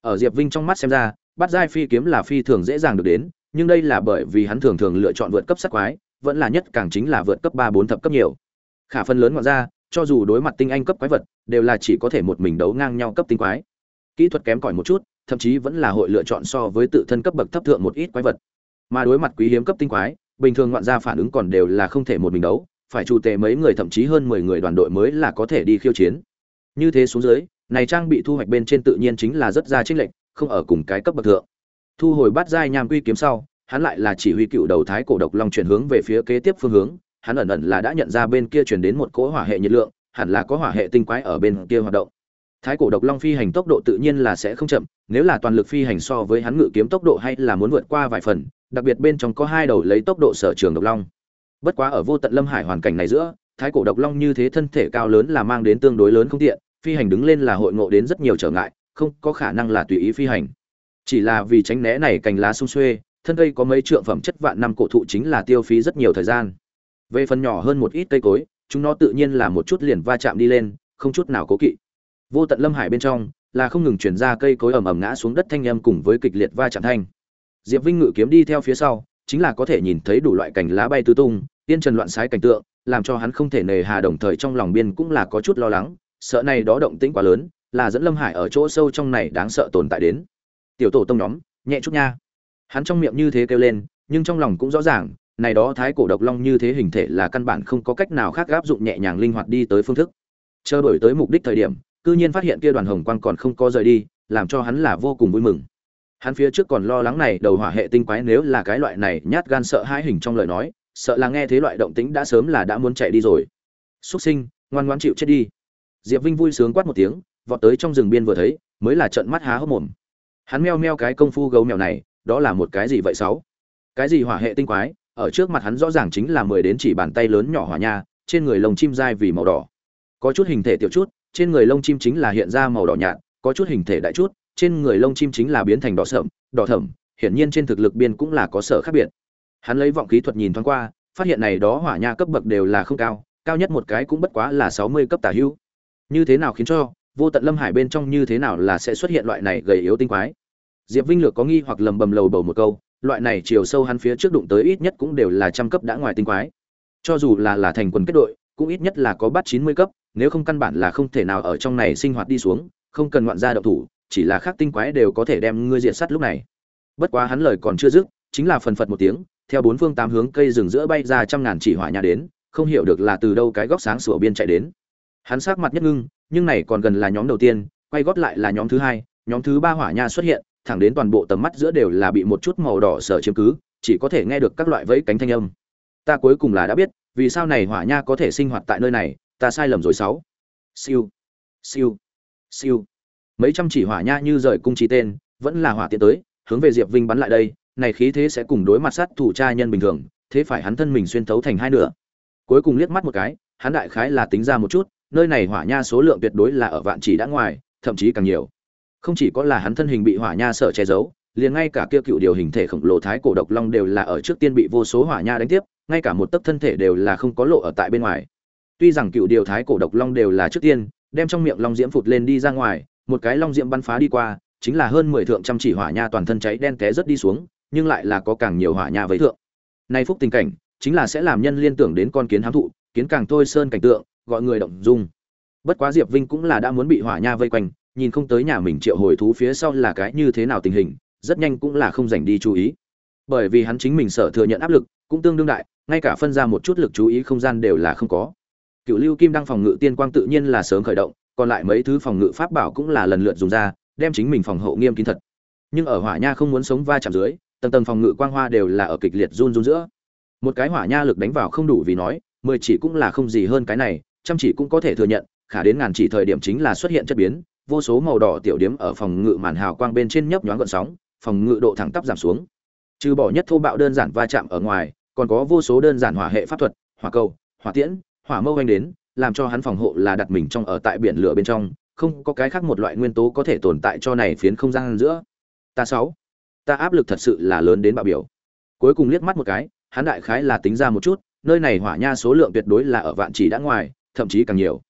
Ở diệp vinh trong mắt xem ra, bát giai phi kiếm là phi thường dễ dàng được đến, nhưng đây là bởi vì hắn thường thường lựa chọn vượt cấp sắc quái, vẫn là nhất càng chính là vượt cấp ba bốn thập cấp nhiều. Khả phân lớn ngoạn gia, cho dù đối mặt tinh anh cấp quái vật, đều là chỉ có thể một mình đấu ngang nhau cấp tinh quái. Kỹ thuật kém cỏi một chút thậm chí vẫn là hội lựa chọn so với tự thân cấp bậc thấp thượng một ít quái vật. Mà đối mặt quý hiếm cấp tinh quái, bình thường ngoạn gia phản ứng còn đều là không thể một mình đấu, phải chủ tề mấy người thậm chí hơn mười người đoàn đội mới là có thể đi khiêu chiến. Như thế xuống dưới, này trang bị thu hoạch bên trên tự nhiên chính là rất ra trích lệnh không ở cùng cái cấp bậc thượng. Thu hồi bát giai nham quy kiếm sau, hắn lại là chỉ huy cựu đầu thái cổ độc long chuyển hướng về phía kế tiếp phương hướng, hắn ẩn ẩn là đã nhận ra bên kia chuyển đến một cỗ hỏa hệ nhiệt lượng, hẳn là có hỏa hệ tinh quái ở bên kia hoạt động. Thái cổ độc long phi hành tốc độ tự nhiên là sẽ không chậm nếu là toàn lực phi hành so với hắn ngự kiếm tốc độ hay là muốn vượt qua vài phần, đặc biệt bên trong có hai đầu lấy tốc độ sở trường độc long. Bất quá ở vô tận lâm hải hoàn cảnh này giữa, thái cổ độc long như thế thân thể cao lớn là mang đến tương đối lớn không tiện, phi hành đứng lên là hội ngộ đến rất nhiều trở ngại, không có khả năng là tùy ý phi hành. Chỉ là vì tránh né này cành lá sung xuê, thân cây có mấy trượng phẩm chất vạn năm cổ thụ chính là tiêu phí rất nhiều thời gian. Về phần nhỏ hơn một ít cây cối, chúng nó tự nhiên là một chút liền va chạm đi lên, không chút nào cố kỵ. Vô tận lâm hải bên trong là không ngừng chuyển ra cây cối ầm ầm ngã xuống đất thanh âm cùng với kịch liệt va chạm thanh. Diệp vinh ngự kiếm đi theo phía sau, chính là có thể nhìn thấy đủ loại cành lá bay tứ tung, tiên trần loạn xái cảnh tượng, làm cho hắn không thể nề hà đồng thời trong lòng biên cũng là có chút lo lắng, sợ này đó động tĩnh quá lớn, là dẫn lâm hải ở chỗ sâu trong này đáng sợ tồn tại đến. Tiểu tổ tông nhóm, nhẹ chút nha. Hắn trong miệng như thế kêu lên, nhưng trong lòng cũng rõ ràng, này đó thái cổ độc long như thế hình thể là căn bản không có cách nào khác áp dụng nhẹ nhàng linh hoạt đi tới phương thức. Chờ đổi tới mục đích thời điểm cư nhiên phát hiện kia đoàn hồng quang còn không có rời đi, làm cho hắn là vô cùng vui mừng. Hắn phía trước còn lo lắng này, đầu hỏa hệ tinh quái nếu là cái loại này nhát gan sợ hãi hình trong lời nói, sợ là nghe thế loại động tĩnh đã sớm là đã muốn chạy đi rồi. Xuất sinh, ngoan ngoãn chịu chết đi. Diệp vinh vui sướng quát một tiếng, vọt tới trong rừng biên vừa thấy, mới là trận mắt há hốc mồm. Hắn meo meo cái công phu gấu mèo này, đó là một cái gì vậy sáu? Cái gì hỏa hệ tinh quái? Ở trước mặt hắn rõ ràng chính là mười đến chỉ bàn tay lớn nhỏ hỏa nha, trên người lồng chim dai vì màu đỏ. Có chút hình thể tiểu chút trên người lông chim chính là hiện ra màu đỏ nhạt, có chút hình thể đại chút, trên người lông chim chính là biến thành đỏ sậm đỏ thẫm, hiển nhiên trên thực lực biên cũng là có sở khác biệt. Hắn lấy vọng khí thuật nhìn thoáng qua, phát hiện này đó hỏa nha cấp bậc đều là không cao cao nhất một cái cũng bất quá là sáu mươi cấp tả hữu. Như thế nào khiến cho, vô tận lâm hải bên trong như thế nào là sẽ xuất hiện loại này gầy yếu tinh quái? Diệp vinh lược có nghi hoặc lầm bầm lầu bầu một câu, loại này chiều sâu hắn phía trước đụng tới ít nhất cũng đều là trăm cấp đã ngoài tinh quái. Cho dù là là thành quần kết đội cũng ít nhất là có bắt chín mươi cấp, nếu không căn bản là không thể nào ở trong này sinh hoạt đi xuống, không cần ngoạn gia động thủ, chỉ là khác tinh quái đều có thể đem ngươi diệt sát lúc này. Bất quá hắn lời còn chưa dứt, chính là phần phật một tiếng, theo bốn phương tám hướng cây rừng giữa bay ra trăm ngàn chỉ hỏa nha đến, không hiểu được là từ đâu cái góc sáng sủa biên chạy đến. Hắn sắc mặt nhất ngưng, nhưng này còn gần là nhóm đầu tiên, quay gót lại là nhóm thứ hai, nhóm thứ ba hỏa nha xuất hiện, thẳng đến toàn bộ tầm mắt giữa đều là bị một chút màu đỏ sở chiếm cứ, chỉ có thể nghe được các loại vẫy cánh thanh âm ta cuối cùng là đã biết, vì sao này hỏa nha có thể sinh hoạt tại nơi này, ta sai lầm rồi sáu. Siêu. Siêu. Siêu. Mấy trăm chỉ hỏa nha như rời cung trí tên, vẫn là hỏa tiện tới, hướng về diệp vinh bắn lại đây, này khí thế sẽ cùng đối mặt sát thủ tra nhân bình thường, thế phải hắn thân mình xuyên thấu thành hai nửa. Cuối cùng liếc mắt một cái, hắn đại khái là tính ra một chút, nơi này hỏa nha số lượng tuyệt đối là ở vạn chỉ đã ngoài, thậm chí càng nhiều. Không chỉ có là hắn thân hình bị hỏa nha sợ che giấu, liền ngay cả kia cựu điều hình thể khổng lồ thái cổ độc long đều là ở trước tiên bị vô số hỏa nha đánh tiếp ngay cả một tấc thân thể đều là không có lộ ở tại bên ngoài. Tuy rằng cựu điều thái cổ độc long đều là trước tiên, đem trong miệng long diễm phụt lên đi ra ngoài, một cái long diễm bắn phá đi qua, chính là hơn mười thượng trăm chỉ hỏa nha toàn thân cháy đen té rất đi xuống, nhưng lại là có càng nhiều hỏa nha với thượng. Nay phúc tình cảnh, chính là sẽ làm nhân liên tưởng đến con kiến hám thụ, kiến càng thôi sơn cảnh tượng, gọi người động dung. Bất quá diệp vinh cũng là đã muốn bị hỏa nha vây quanh, nhìn không tới nhà mình triệu hồi thú phía sau là cái như thế nào tình hình, rất nhanh cũng là không dành đi chú ý. Bởi vì hắn chính mình sở thừa nhận áp lực cũng tương đương đại, ngay cả phân ra một chút lực chú ý không gian đều là không có. Cựu lưu kim đăng phòng ngự tiên quang tự nhiên là sớm khởi động, còn lại mấy thứ phòng ngự pháp bảo cũng là lần lượt dùng ra, đem chính mình phòng hộ nghiêm kín thật. Nhưng ở hỏa nha không muốn sống va chạm dưới, tầng tầng phòng ngự quang hoa đều là ở kịch liệt run run giữa. Một cái hỏa nha lực đánh vào không đủ vì nói, mười chỉ cũng là không gì hơn cái này, trăm chỉ cũng có thể thừa nhận, khả đến ngàn chỉ thời điểm chính là xuất hiện chất biến, vô số màu đỏ tiểu điểm ở phòng ngự màn hào quang bên trên nhấp nhoáng gợn sóng, phòng ngự độ thẳng tắp giảm xuống trừ bỏ nhất thô bạo đơn giản va chạm ở ngoài, còn có vô số đơn giản hỏa hệ pháp thuật, hỏa cầu, hỏa tiễn, hỏa mâu anh đến, làm cho hắn phòng hộ là đặt mình trong ở tại biển lửa bên trong, không có cái khác một loại nguyên tố có thể tồn tại cho này phiến không gian giữa. Ta sáu, ta áp lực thật sự là lớn đến bạo biểu. Cuối cùng liếc mắt một cái, hắn đại khái là tính ra một chút, nơi này hỏa nha số lượng tuyệt đối là ở vạn chỉ đã ngoài, thậm chí càng nhiều.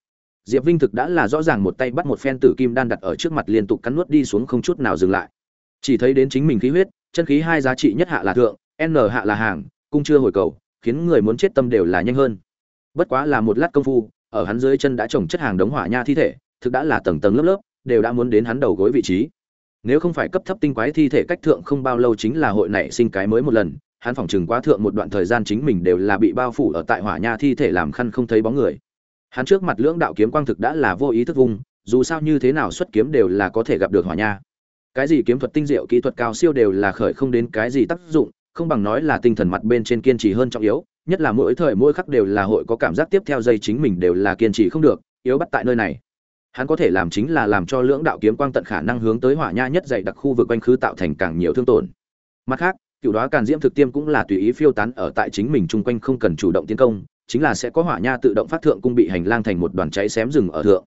Diệp vinh thực đã là rõ ràng một tay bắt một phen tử kim đan đặt ở trước mặt liên tục cắn nuốt đi xuống không chút nào dừng lại. Chỉ thấy đến chính mình khí huyết chân khí hai giá trị nhất hạ là thượng, n hạ là hàng, cung chưa hồi cầu, khiến người muốn chết tâm đều là nhanh hơn. Bất quá là một lát công phu, ở hắn dưới chân đã trồng chất hàng đống hỏa nha thi thể, thực đã là tầng tầng lớp lớp, đều đã muốn đến hắn đầu gối vị trí. Nếu không phải cấp thấp tinh quái thi thể cách thượng không bao lâu chính là hội nảy sinh cái mới một lần, hắn phỏng chừng quá thượng một đoạn thời gian chính mình đều là bị bao phủ ở tại hỏa nha thi thể làm khăn không thấy bóng người. Hắn trước mặt lưỡng đạo kiếm quang thực đã là vô ý thức vùng dù sao như thế nào xuất kiếm đều là có thể gặp được hỏa nha cái gì kiếm thuật tinh diệu, kỹ thuật cao siêu đều là khởi không đến cái gì tác dụng, không bằng nói là tinh thần mặt bên trên kiên trì hơn trọng yếu, nhất là mỗi thời mỗi khắc đều là hội có cảm giác tiếp theo dây chính mình đều là kiên trì không được, yếu bắt tại nơi này. Hắn có thể làm chính là làm cho lưỡng đạo kiếm quang tận khả năng hướng tới hỏa nha nhất dày đặc khu vực quanh khứ tạo thành càng nhiều thương tổn. Mặt khác, cựu đoá càn diễm thực tiêm cũng là tùy ý phiêu tán ở tại chính mình chung quanh không cần chủ động tiến công, chính là sẽ có hỏa nha tự động phát thượng cung bị hành lang thành một đoàn cháy xém rừng ở thượng.